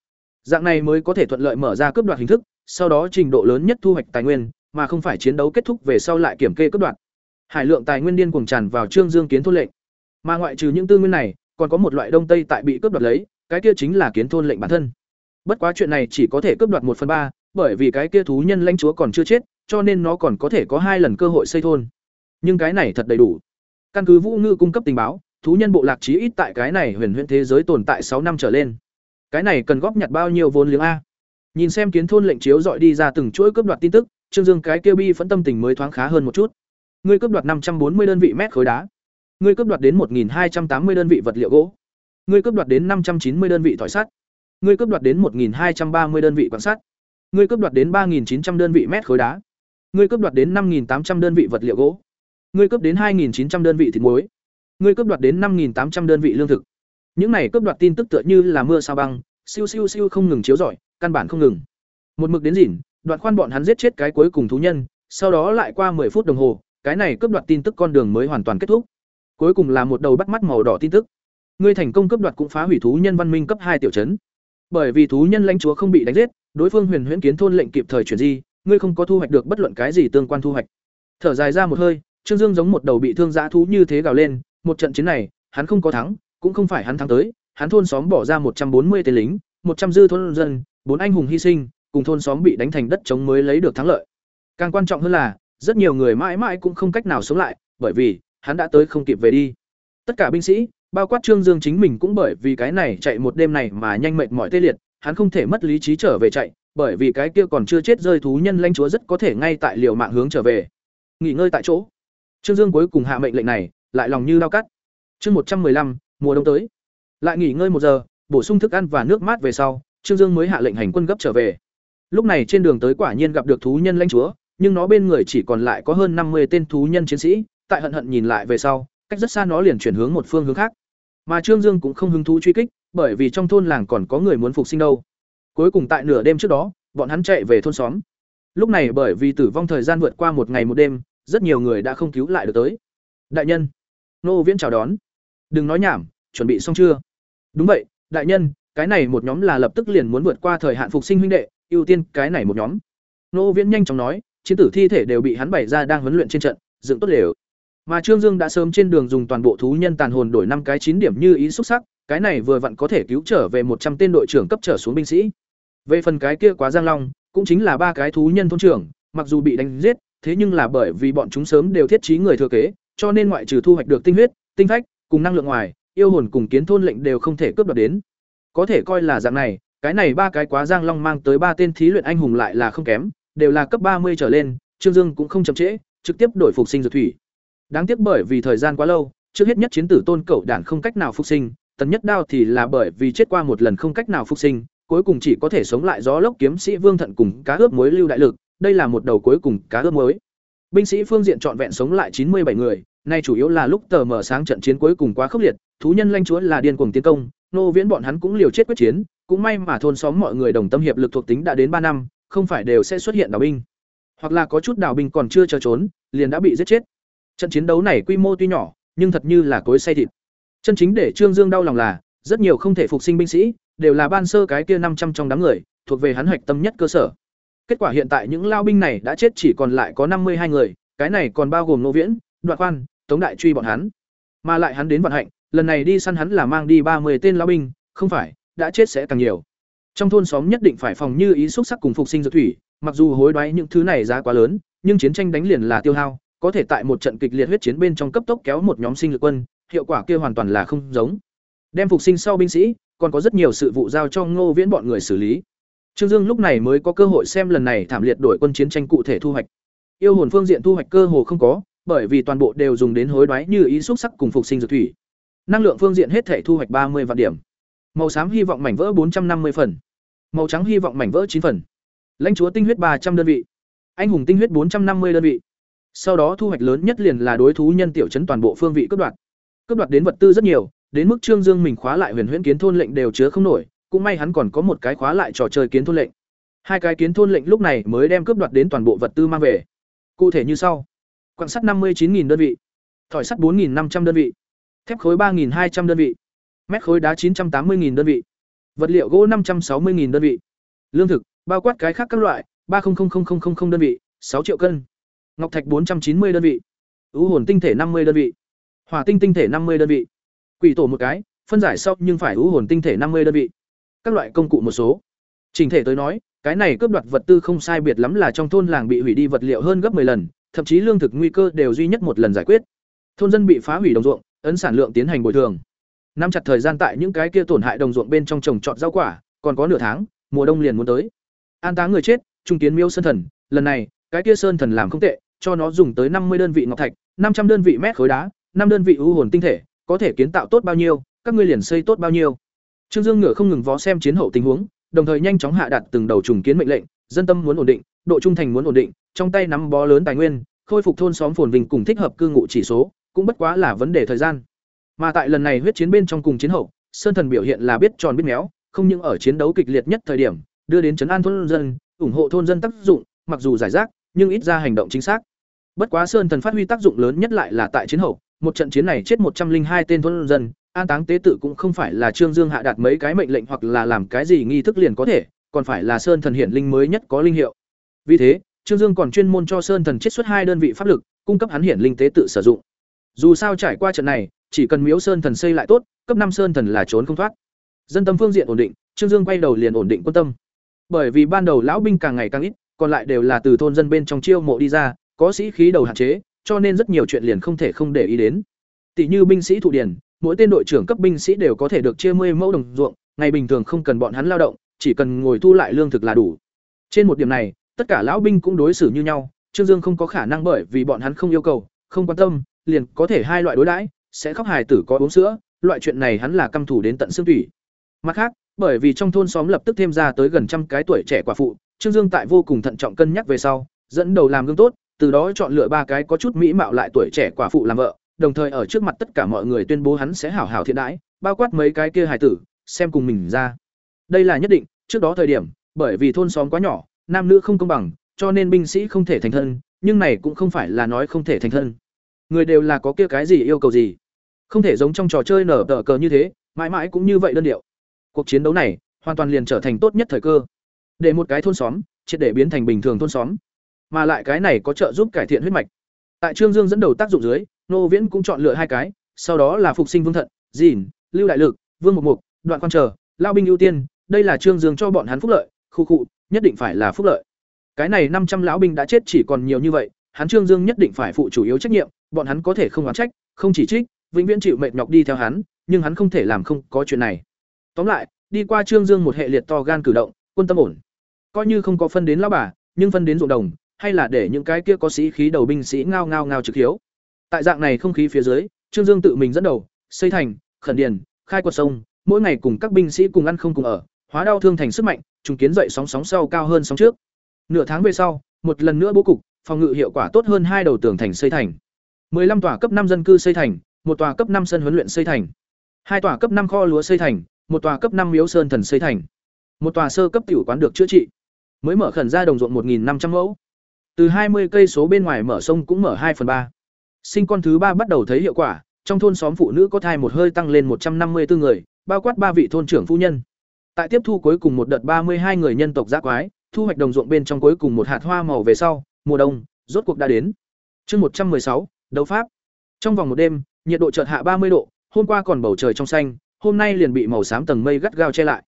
Dạng này mới có thể thuận lợi mở ra cướp đoạt hình thức, sau đó trình độ lớn nhất thu hoạch tài nguyên, mà không phải chiến đấu kết thúc về sau lại kiểm kê cướp đoạt. Hải lượng tài nguyên điên cuồng tràn vào Trương Dương kiến thôn lệnh. Mà ngoại trừ những tư nguyên này, còn có một loại đông tây tại bị cướp đoạt lấy, cái kia chính là kiến thôn lệnh bản thân. Bất quá chuyện này chỉ có thể cướp đoạt một phần ba, bởi vì cái kia thú nhân lãnh chúa còn chưa chết, cho nên nó còn có thể có hai lần cơ hội xây thôn. Nhưng cái này thật đầy đủ. Căn cứ Vũ Ngư cung cấp tình báo, thú nhân bộ lạc chí ít tại cái này huyền huyễn thế giới tồn tại sáu năm trở lên. Cái này cần góp nhặt bao nhiêu vốn liếng a? Nhìn xem kiến thôn lệnh chiếu dọi đi ra từng chuỗi cướp đoạt tin tức, Trương Dương cái kia bi phẫn tâm tình mới thoáng khá hơn một chút. Ngươi cướp đoạt năm trăm bốn mươi đơn vị mét khối đá. Ngươi cướp đoạt đến một hai trăm tám mươi đơn vị vật liệu gỗ. Ngươi cướp đoạt đến năm trăm chín mươi đơn vị thỏi sắt. Ngươi cướp đoạt đến một hai trăm ba mươi đơn vị quan sắt. Ngươi cướp đoạt đến ba chín trăm đơn vị mét khối đá. ngươi cướp đoạt đến 5800 đơn vị vật liệu gỗ. Ngươi cướp đến 2900 đơn vị thịt muối. Ngươi cướp đoạt đến 5800 đơn vị lương thực. Những này cướp đoạt tin tức tựa như là mưa sao băng, siêu siêu siêu không ngừng chiếu rọi, căn bản không ngừng. Một mực đến rỉn, đoạn khoan bọn hắn giết chết cái cuối cùng thú nhân, sau đó lại qua 10 phút đồng hồ, cái này cướp đoạt tin tức con đường mới hoàn toàn kết thúc. Cuối cùng là một đầu bắt mắt màu đỏ tin tức. Ngươi thành công cướp đoạt cũng phá hủy thú nhân văn minh cấp hai tiểu trấn. Bởi vì thú nhân lãnh chúa không bị đánh giết, đối phương Huyền Huyễn Kiến thôn lệnh kịp thời chuyển di, ngươi không có thu hoạch được bất luận cái gì tương quan thu hoạch. Thở dài ra một hơi, Trương Dương giống một đầu bị thương dã thú như thế gào lên, một trận chiến này, hắn không có thắng, cũng không phải hắn thắng tới, hắn thôn xóm bỏ ra một trăm bốn mươi tên lính, một trăm dư thôn dân, bốn anh hùng hy sinh, cùng thôn xóm bị đánh thành đất chống mới lấy được thắng lợi. Càng quan trọng hơn là, rất nhiều người mãi mãi cũng không cách nào sống lại, bởi vì hắn đã tới không kịp về đi. Tất cả binh sĩ, bao quát Trương Dương chính mình cũng bởi vì cái này chạy một đêm này mà nhanh mệt mỏi tê liệt, hắn không thể mất lý trí trở về chạy, bởi vì cái kia còn chưa chết rơi thú nhân lãnh chúa rất có thể ngay tại liều mạng hướng trở về. Nghỉ ngơi tại chỗ. Trương Dương cuối cùng hạ mệnh lệnh này, lại lòng như dao cắt. Chương một trăm lăm mùa đông tới. Lại nghỉ ngơi một giờ, bổ sung thức ăn và nước mát về sau, Trương Dương mới hạ lệnh hành quân gấp trở về. Lúc này trên đường tới quả nhiên gặp được thú nhân lãnh chúa, nhưng nó bên người chỉ còn lại có hơn năm mươi tên thú nhân chiến sĩ, tại hận hận nhìn lại về sau, cách rất xa nó liền chuyển hướng một phương hướng khác. Mà Trương Dương cũng không hứng thú truy kích, bởi vì trong thôn làng còn có người muốn phục sinh đâu. Cuối cùng tại nửa đêm trước đó, bọn hắn chạy về thôn xóm. Lúc này bởi vì tử vong thời gian vượt qua một ngày một đêm, rất nhiều người đã không cứu lại được tới. Đại nhân, Nô Viễn chào đón. Đừng nói nhảm, chuẩn bị xong chưa? Đúng vậy, đại nhân, cái này một nhóm là lập tức liền muốn vượt qua thời hạn phục sinh huynh đệ, ưu tiên cái này một nhóm. Nô Viễn nhanh chóng nói, chiến tử thi thể đều bị hắn bày ra đang huấn luyện trên trận, dựng tốt lều. Mà Trương Dương đã sớm trên đường dùng toàn bộ thú nhân tàn hồn đổi năm cái chín điểm như ý xuất sắc, cái này vừa vặn có thể cứu trở về một trăm tên đội trưởng cấp trở xuống binh sĩ. Về phần cái kia quá giang long, cũng chính là ba cái thú nhân thôn trưởng, mặc dù bị đánh giết, thế nhưng là bởi vì bọn chúng sớm đều thiết trí người thừa kế, cho nên ngoại trừ thu hoạch được tinh huyết, tinh phách, cùng năng lượng ngoài, yêu hồn cùng kiến thôn lệnh đều không thể cướp đoạt đến. Có thể coi là dạng này, cái này ba cái quá giang long mang tới ba tên thí luyện anh hùng lại là không kém, đều là cấp ba mươi trở lên, Trương Dương cũng không chậm trễ, trực tiếp đổi phục sinh dược thủy. Đáng tiếc bởi vì thời gian quá lâu, trước hết nhất chiến tử tôn cậu đản không cách nào phục sinh, tần nhất đao thì là bởi vì chết qua một lần không cách nào phục sinh, cuối cùng chỉ có thể sống lại gió lốc kiếm sĩ Vương Thận cùng cá ướp muối lưu đại lực, đây là một đầu cuối cùng cá ướp muối. Binh sĩ phương diện trọn vẹn sống lại chín mươi bảy người, nay chủ yếu là lúc tờ mở sáng trận chiến cuối cùng quá khốc liệt, thú nhân lanh chúa là điên cuồng tiến công, nô viễn bọn hắn cũng liều chết quyết chiến, cũng may mà thôn xóm mọi người đồng tâm hiệp lực thuộc tính đã đến ba năm, không phải đều sẽ xuất hiện đảo binh, hoặc là có chút đảo binh còn chưa chờ trốn, liền đã bị giết chết. Trận chiến đấu này quy mô tuy nhỏ, nhưng thật như là cối xay thịt. Chân chính để Trương Dương đau lòng là, rất nhiều không thể phục sinh binh sĩ, đều là ban sơ cái kia năm trăm trong đám người, thuộc về hắn hoạch tâm nhất cơ sở. Kết quả hiện tại những lao binh này đã chết chỉ còn lại có năm mươi hai người, cái này còn bao gồm Nô Viễn, Đoạn Quan, Tống Đại truy bọn hắn. Mà lại hắn đến vận hạnh, lần này đi săn hắn là mang đi ba mươi tên lao binh, không phải, đã chết sẽ càng nhiều. Trong thôn xóm nhất định phải phòng như ý xúc sắc cùng phục sinh dược thủy, mặc dù hối đoái những thứ này giá quá lớn, nhưng chiến tranh đánh liền là tiêu hao, có thể tại một trận kịch liệt huyết chiến bên trong cấp tốc kéo một nhóm sinh lực quân, hiệu quả kia hoàn toàn là không giống. Đem phục sinh sau binh sĩ, còn có rất nhiều sự vụ giao cho Ngô Viễn bọn người xử lý. Trương Dương lúc này mới có cơ hội xem lần này thảm liệt đổi quân chiến tranh cụ thể thu hoạch. Yêu hồn phương diện thu hoạch cơ hồ không có, bởi vì toàn bộ đều dùng đến hối đoái như ý xúc sắc cùng phục sinh dược thủy. Năng lượng phương diện hết thể thu hoạch ba mươi vạn điểm. Màu xám hy vọng mảnh vỡ bốn trăm năm mươi phần. Màu trắng hy vọng mảnh vỡ chín phần. Lãnh chúa tinh huyết ba trăm đơn vị. Anh hùng tinh huyết bốn trăm năm mươi đơn vị. Sau đó thu hoạch lớn nhất liền là đối thú nhân tiểu trấn toàn bộ phương vị cướp đoạt. Cướp đoạt đến vật tư rất nhiều, đến mức Trương Dương mình khóa lại huyền huyễn kiến thôn lệnh đều chứa không nổi, cũng may hắn còn có một cái khóa lại trò chơi kiến thôn lệnh. Hai cái kiến thôn lệnh lúc này mới đem cướp đoạt đến toàn bộ vật tư mang về. Cụ thể như sau: Quặng sắt năm mươi chín đơn vị, thỏi sắt bốn năm trăm đơn vị, thép khối ba hai trăm đơn vị, mét khối đá chín trăm tám mươi đơn vị, vật liệu gỗ năm trăm sáu mươi đơn vị, lương thực, bao quát cái khác các loại ba đơn vị, sáu triệu cân, ngọc thạch bốn trăm chín mươi đơn vị, ưu hồn tinh thể năm mươi đơn vị, hỏa tinh tinh thể năm mươi đơn vị, quỷ tổ một cái, phân giải sau nhưng phải ưu hồn tinh thể năm mươi đơn vị, các loại công cụ một số. Trình thể tới nói, cái này cướp đoạt vật tư không sai biệt lắm là trong thôn làng bị hủy đi vật liệu hơn gấp 10 lần, thậm chí lương thực nguy cơ đều duy nhất một lần giải quyết. Thôn dân bị phá hủy đồng ruộng, ấn sản lượng tiến hành bồi thường. Năm chặt thời gian tại những cái kia tổn hại đồng ruộng bên trong trồng trọt rau quả, còn có nửa tháng, mùa đông liền muốn tới. An táng người chết, trung kiến miêu sơn thần, lần này, cái kia sơn thần làm không tệ, cho nó dùng tới năm mươi đơn vị ngọc thạch, năm trăm đơn vị mét khối đá, năm đơn vị u hồn tinh thể, có thể kiến tạo tốt bao nhiêu, các ngươi liền xây tốt bao nhiêu. Trương Dương ngựa không ngừng vó xem chiến hậu tình huống, đồng thời nhanh chóng hạ đặt từng đầu trùng kiến mệnh lệnh, dân tâm muốn ổn định, độ trung thành muốn ổn định, trong tay nắm bó lớn tài nguyên, khôi phục thôn xóm phồn vinh cùng thích hợp cư ngụ chỉ số, cũng bất quá là vấn đề thời gian. Mà tại lần này huyết chiến bên trong cùng chiến hậu, Sơn Thần biểu hiện là biết tròn biết méo, không những ở chiến đấu kịch liệt nhất thời điểm, đưa đến trấn an thôn dân, ủng hộ thôn dân tác dụng, mặc dù giải rác, nhưng ít ra hành động chính xác. Bất quá Sơn Thần phát huy tác dụng lớn nhất lại là tại chiến hậu, một trận chiến này chết một trăm linh hai tên thôn dân, an táng tế tự cũng không phải là Trương Dương hạ đạt mấy cái mệnh lệnh hoặc là làm cái gì nghi thức liền có thể, còn phải là Sơn Thần hiển linh mới nhất có linh hiệu. Vì thế, Trương Dương còn chuyên môn cho Sơn Thần chiết xuất hai đơn vị pháp lực, cung cấp hắn hiển linh tế tự sử dụng. Dù sao trải qua trận này, chỉ cần Miếu Sơn Thần xây lại tốt, cấp năm Sơn Thần là trốn không thoát. Dân tâm phương diện ổn định, Trương Dương quay đầu liền ổn định quân tâm. Bởi vì ban đầu lão binh càng ngày càng ít, còn lại đều là từ thôn dân bên trong chiêu mộ đi ra, có sĩ khí đầu hạn chế, cho nên rất nhiều chuyện liền không thể không để ý đến. Tỷ như binh sĩ thụ điển, mỗi tên đội trưởng cấp binh sĩ đều có thể được chia 10 mẫu đồng ruộng, ngày bình thường không cần bọn hắn lao động, chỉ cần ngồi thu lại lương thực là đủ. Trên một điểm này, tất cả lão binh cũng đối xử như nhau, Trương Dương không có khả năng bởi vì bọn hắn không yêu cầu, không quan tâm, liền có thể hai loại đối đãi, sẽ khóc hài tử có uống sữa, loại chuyện này hắn là căm thủ đến tận xương thủy. Mặt khác, bởi vì trong thôn xóm lập tức thêm ra tới gần trăm cái tuổi trẻ quả phụ, Trương Dương tại vô cùng thận trọng cân nhắc về sau, dẫn đầu làm gương tốt, từ đó chọn lựa ba cái có chút mỹ mạo lại tuổi trẻ quả phụ làm vợ, đồng thời ở trước mặt tất cả mọi người tuyên bố hắn sẽ hảo hảo thiện đãi, bao quát mấy cái kia hài tử, xem cùng mình ra. Đây là nhất định, trước đó thời điểm, bởi vì thôn xóm quá nhỏ, nam nữ không công bằng, cho nên binh sĩ không thể thành thân, nhưng này cũng không phải là nói không thể thành thân. Người đều là có kia cái gì yêu cầu gì, không thể giống trong trò chơi nở tờ cờ như thế, mãi mãi cũng như vậy đơn điệu. Cuộc chiến đấu này, hoàn toàn liền trở thành tốt nhất thời cơ. Để một cái thôn xóm, triệt để biến thành bình thường thôn xóm, mà lại cái này có trợ giúp cải thiện huyết mạch. Tại Trương Dương dẫn đầu tác dụng dưới, Nô Viễn cũng chọn lựa hai cái, sau đó là phục sinh Vương Thận, dìn, Lưu Đại Lực, Vương Mục Mục, Đoạn Quan Trở, lao binh ưu tiên, đây là Trương Dương cho bọn hắn phúc lợi, khu khu, nhất định phải là phúc lợi. Cái này năm trăm lão binh đã chết chỉ còn nhiều như vậy, hắn Trương Dương nhất định phải phụ chủ yếu trách nhiệm, bọn hắn có thể không oán trách, không chỉ trích, vĩnh viễn chịu mệt nhọc đi theo hắn, nhưng hắn không thể làm không có chuyện này. Tóm lại, đi qua Trương Dương một hệ liệt to gan cử động, quân tâm ổn. Coi như không có phân đến lão bà, nhưng phân đến ruộng đồng, hay là để những cái kia có sĩ khí đầu binh sĩ ngao ngao ngao trực hiếu. Tại dạng này không khí phía dưới, Trương Dương tự mình dẫn đầu, xây thành, khẩn điền, khai quật sông, mỗi ngày cùng các binh sĩ cùng ăn không cùng ở, hóa đau thương thành sức mạnh, trùng kiến dậy sóng sóng sau cao hơn sóng trước. Nửa tháng về sau, một lần nữa bố cục, phòng ngự hiệu quả tốt hơn hai đầu tường thành xây thành. 15 tòa cấp năm dân cư xây thành, một tòa cấp năm sân huấn luyện xây thành. Hai tòa cấp năm kho lúa xây thành, một tòa cấp năm miếu sơn thần xây thành. Một tòa sơ cấp tiểu quán được chữa trị. Mới mở khẩn ra đồng ruộng 1500 mẫu. Từ 20 cây số bên ngoài mở sông cũng mở 2 phần 3. Sinh con thứ ba bắt đầu thấy hiệu quả, trong thôn xóm phụ nữ có thai một hơi tăng lên 154 người, bao quát ba vị thôn trưởng phu nhân. Tại tiếp thu cuối cùng một đợt 32 người nhân tộc giác quái, thu hoạch đồng ruộng bên trong cuối cùng một hạt hoa màu về sau, mùa đông rốt cuộc đã đến. Chương 116, đấu pháp. Trong vòng một đêm, nhiệt độ chợt hạ 30 độ, hôm qua còn bầu trời trong xanh, hôm nay liền bị màu xám tầng mây gắt gao che lại.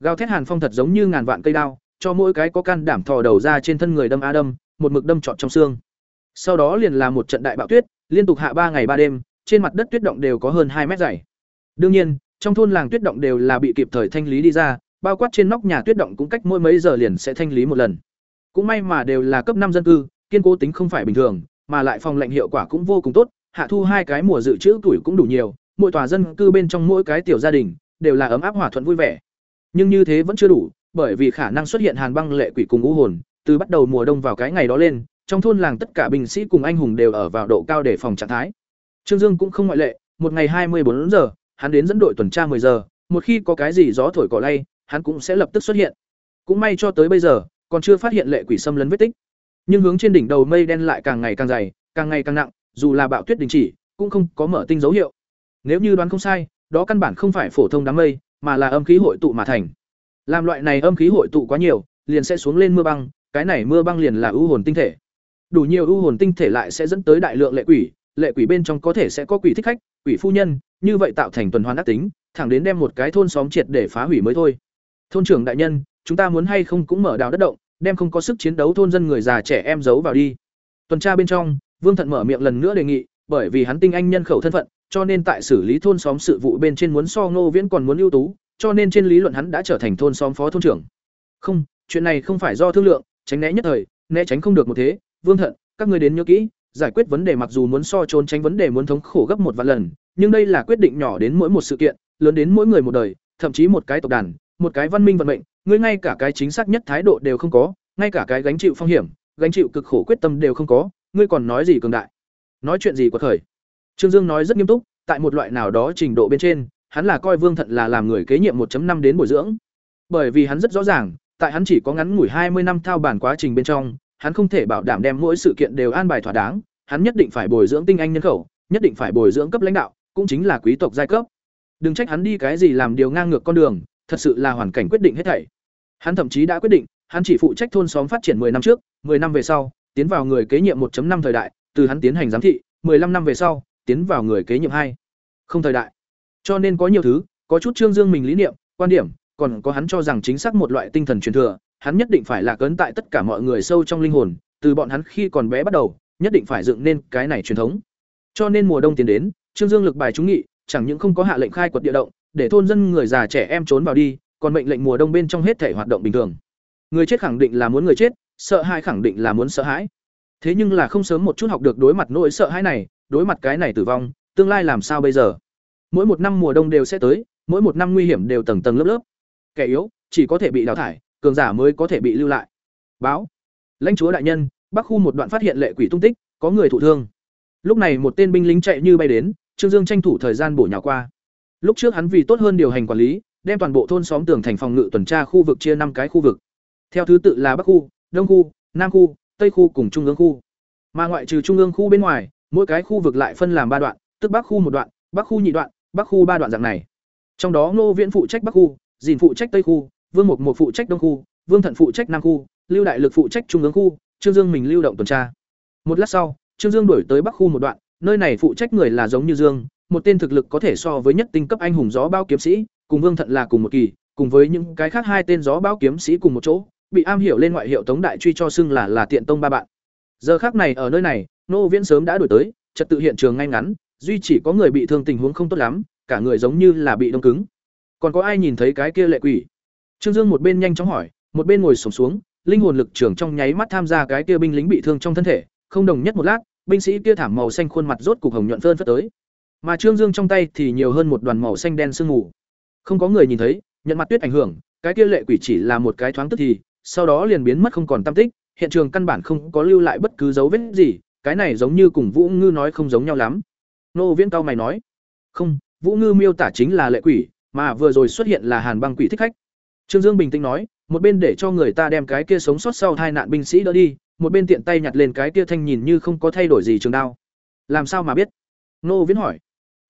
Gào thét hàn phong thật giống như ngàn vạn cây đao, cho mỗi cái có can đảm thò đầu ra trên thân người đâm a đâm, một mực đâm trọn trong xương. Sau đó liền là một trận đại bạo tuyết, liên tục hạ ba ngày ba đêm, trên mặt đất tuyết động đều có hơn hai mét dày. Đương nhiên, trong thôn làng tuyết động đều là bị kịp thời thanh lý đi ra, bao quát trên nóc nhà tuyết động cũng cách mỗi mấy giờ liền sẽ thanh lý một lần. Cũng may mà đều là cấp năm dân cư, kiên cố tính không phải bình thường, mà lại phòng lạnh hiệu quả cũng vô cùng tốt, hạ thu hai cái mùa dự trữ tuổi cũng đủ nhiều, mỗi tòa dân cư bên trong mỗi cái tiểu gia đình đều là ấm áp hòa thuận vui vẻ. Nhưng như thế vẫn chưa đủ, bởi vì khả năng xuất hiện hàn băng lệ quỷ cùng ngũ hồn, từ bắt đầu mùa đông vào cái ngày đó lên, trong thôn làng tất cả binh sĩ cùng anh hùng đều ở vào độ cao để phòng trạng thái. Trương Dương cũng không ngoại lệ, một ngày hai mươi bốn giờ, hắn đến dẫn đội tuần tra 10 giờ, một khi có cái gì gió thổi cỏ lay, hắn cũng sẽ lập tức xuất hiện. Cũng may cho tới bây giờ, còn chưa phát hiện lệ quỷ xâm lấn vết tích. Nhưng hướng trên đỉnh đầu mây đen lại càng ngày càng dày, càng ngày càng nặng, dù là bạo tuyết đình chỉ, cũng không có mở tinh dấu hiệu. Nếu như đoán không sai, đó căn bản không phải phổ thông đám mây, mà là âm khí hội tụ mà thành. Làm loại này âm khí hội tụ quá nhiều, liền sẽ xuống lên mưa băng, cái này mưa băng liền là ưu hồn tinh thể. Đủ nhiều ưu hồn tinh thể lại sẽ dẫn tới đại lượng lệ quỷ, lệ quỷ bên trong có thể sẽ có quỷ thích khách, quỷ phu nhân, như vậy tạo thành tuần hoàn ác tính, thẳng đến đem một cái thôn xóm triệt để phá hủy mới thôi. Thôn trưởng đại nhân, chúng ta muốn hay không cũng mở đào đất động, đem không có sức chiến đấu thôn dân người già trẻ em giấu vào đi. Tuần tra bên trong, Vương Thận mở miệng lần nữa đề nghị, bởi vì hắn tinh anh nhân khẩu thân phận, cho nên tại xử lý thôn xóm sự vụ bên trên muốn so Ngô Viễn còn muốn ưu tú, cho nên trên lý luận hắn đã trở thành thôn xóm phó thôn trưởng. Không, chuyện này không phải do thương lượng, tránh né nhất thời, né tránh không được một thế, Vương Thận, các ngươi đến nhớ kỹ, giải quyết vấn đề mặc dù muốn so trốn tránh vấn đề muốn thống khổ gấp một vạn lần, nhưng đây là quyết định nhỏ đến mỗi một sự kiện, lớn đến mỗi người một đời, thậm chí một cái tộc đàn, một cái văn minh vận mệnh, ngươi ngay cả cái chính xác nhất thái độ đều không có, ngay cả cái gánh chịu phong hiểm gánh chịu cực khổ quyết tâm đều không có ngươi còn nói gì cường đại? Nói chuyện gì quật khởi? Trương dương nói rất nghiêm túc tại một loại nào đó trình độ bên trên hắn là coi vương thận là làm người kế nhiệm 1 năm đến bồi dưỡng. Bởi vì hắn rất rõ ràng, tại hắn chỉ có ngắn ngủi hai mươi năm thao bản quá trình bên trong, hắn không thể bảo đảm đem mỗi sự kiện đều an bài thỏa đáng. Hắn nhất định phải bồi dưỡng tinh anh nhân khẩu, nhất định phải bồi dưỡng cấp lãnh đạo, cũng chính là quý tộc giai cấp. Đừng trách hắn đi cái gì làm điều ngang ngược con đường, thật sự là hoàn cảnh quyết định hết thảy. Hắn thậm chí đã quyết định, hắn chỉ phụ trách thôn xóm phát triển 10 năm trước 10 năm về sau, tiến vào người kế nhiệm 1.5 thời đại, từ hắn tiến hành giám thị 15 năm về sau, tiến vào người kế nhiệm hai. Không thời đại cho nên có nhiều thứ, có chút trương dương mình lý niệm, quan điểm, còn có hắn cho rằng chính xác một loại tinh thần truyền thừa, hắn nhất định phải là cấn tại tất cả mọi người sâu trong linh hồn, từ bọn hắn khi còn bé bắt đầu, nhất định phải dựng nên cái này truyền thống. Cho nên mùa đông tiến đến, trương dương lực bài trúng nghị, chẳng những không có hạ lệnh khai quật địa động, để thôn dân người già trẻ em trốn vào đi, còn mệnh lệnh mùa đông bên trong hết thể hoạt động bình thường. Người chết khẳng định là muốn người chết, sợ hãi khẳng định là muốn sợ hãi. Thế nhưng là không sớm một chút học được đối mặt nỗi sợ hãi này, đối mặt cái này tử vong, tương lai làm sao bây giờ? Mỗi một năm mùa đông đều sẽ tới, mỗi một năm nguy hiểm đều tầng tầng lớp lớp. Kẻ yếu chỉ có thể bị đào thải, cường giả mới có thể bị lưu lại. Báo. Lãnh chúa đại nhân, bắc khu một đoạn phát hiện lệ quỷ tung tích, có người thụ thương. Lúc này một tên binh lính chạy như bay đến, trương dương tranh thủ thời gian bổ nhào qua. Lúc trước hắn vì tốt hơn điều hành quản lý, đem toàn bộ thôn xóm tường thành phòng ngự tuần tra khu vực chia năm cái khu vực. Theo thứ tự là bắc khu, đông khu, nam khu, tây khu cùng trung ương khu. Mà ngoại trừ trung ương khu bên ngoài, mỗi cái khu vực lại phân làm ba đoạn, tức bắc khu một đoạn, bắc khu nhị đoạn bắc khu ba đoạn dạng này. Trong đó ngô viễn phụ trách bắc khu, dìn phụ trách tây khu, vương mục một phụ trách đông khu, vương thận phụ trách nam khu, lưu đại lực phụ trách trung ương khu, trương dương mình lưu động tuần tra. Một lát sau, trương dương đổi tới bắc khu một đoạn, nơi này phụ trách người là giống như dương, một tên thực lực có thể so với nhất tinh cấp anh hùng gió bao kiếm sĩ, cùng vương thận là cùng một kỳ, cùng với những cái khác hai tên gió bao kiếm sĩ cùng một chỗ, bị am hiểu lên ngoại hiệu tống đại truy cho xưng là là tiện tông ba bạn. Giờ khác này ở nơi này nô viễn sớm đã đổi tới, trật tự hiện trường ngay ngắn duy chỉ có người bị thương tình huống không tốt lắm, cả người giống như là bị đông cứng. Còn có ai nhìn thấy cái kia lệ quỷ? Trương dương một bên nhanh chóng hỏi, một bên ngồi sổm xuống, linh hồn lực trưởng trong nháy mắt tham gia cái kia binh lính bị thương trong thân thể, không đồng nhất một lát, binh sĩ kia thảm màu xanh khuôn mặt rốt cục hồng nhuận phơn phất tới. Mà trương dương trong tay thì nhiều hơn một đoàn màu xanh đen sương mù. Không có người nhìn thấy, nhận mặt tuyết ảnh hưởng, cái kia lệ quỷ chỉ là một cái thoáng tức thì, sau đó liền biến mất không còn tam tích, hiện trường căn bản không có lưu lại bất cứ dấu vết gì, cái này giống như cùng vũ ngư nói không giống nhau lắm nô viễn cao mày nói, không, vũ ngư miêu tả chính là lệ quỷ, mà vừa rồi xuất hiện là hàn băng quỷ thích khách. Trương dương bình tĩnh nói, một bên để cho người ta đem cái kia sống sót sau hai nạn binh sĩ đỡ đi, một bên tiện tay nhặt lên cái kia thanh nhìn như không có thay đổi gì trường đao. Làm sao mà biết? Nô viễn hỏi.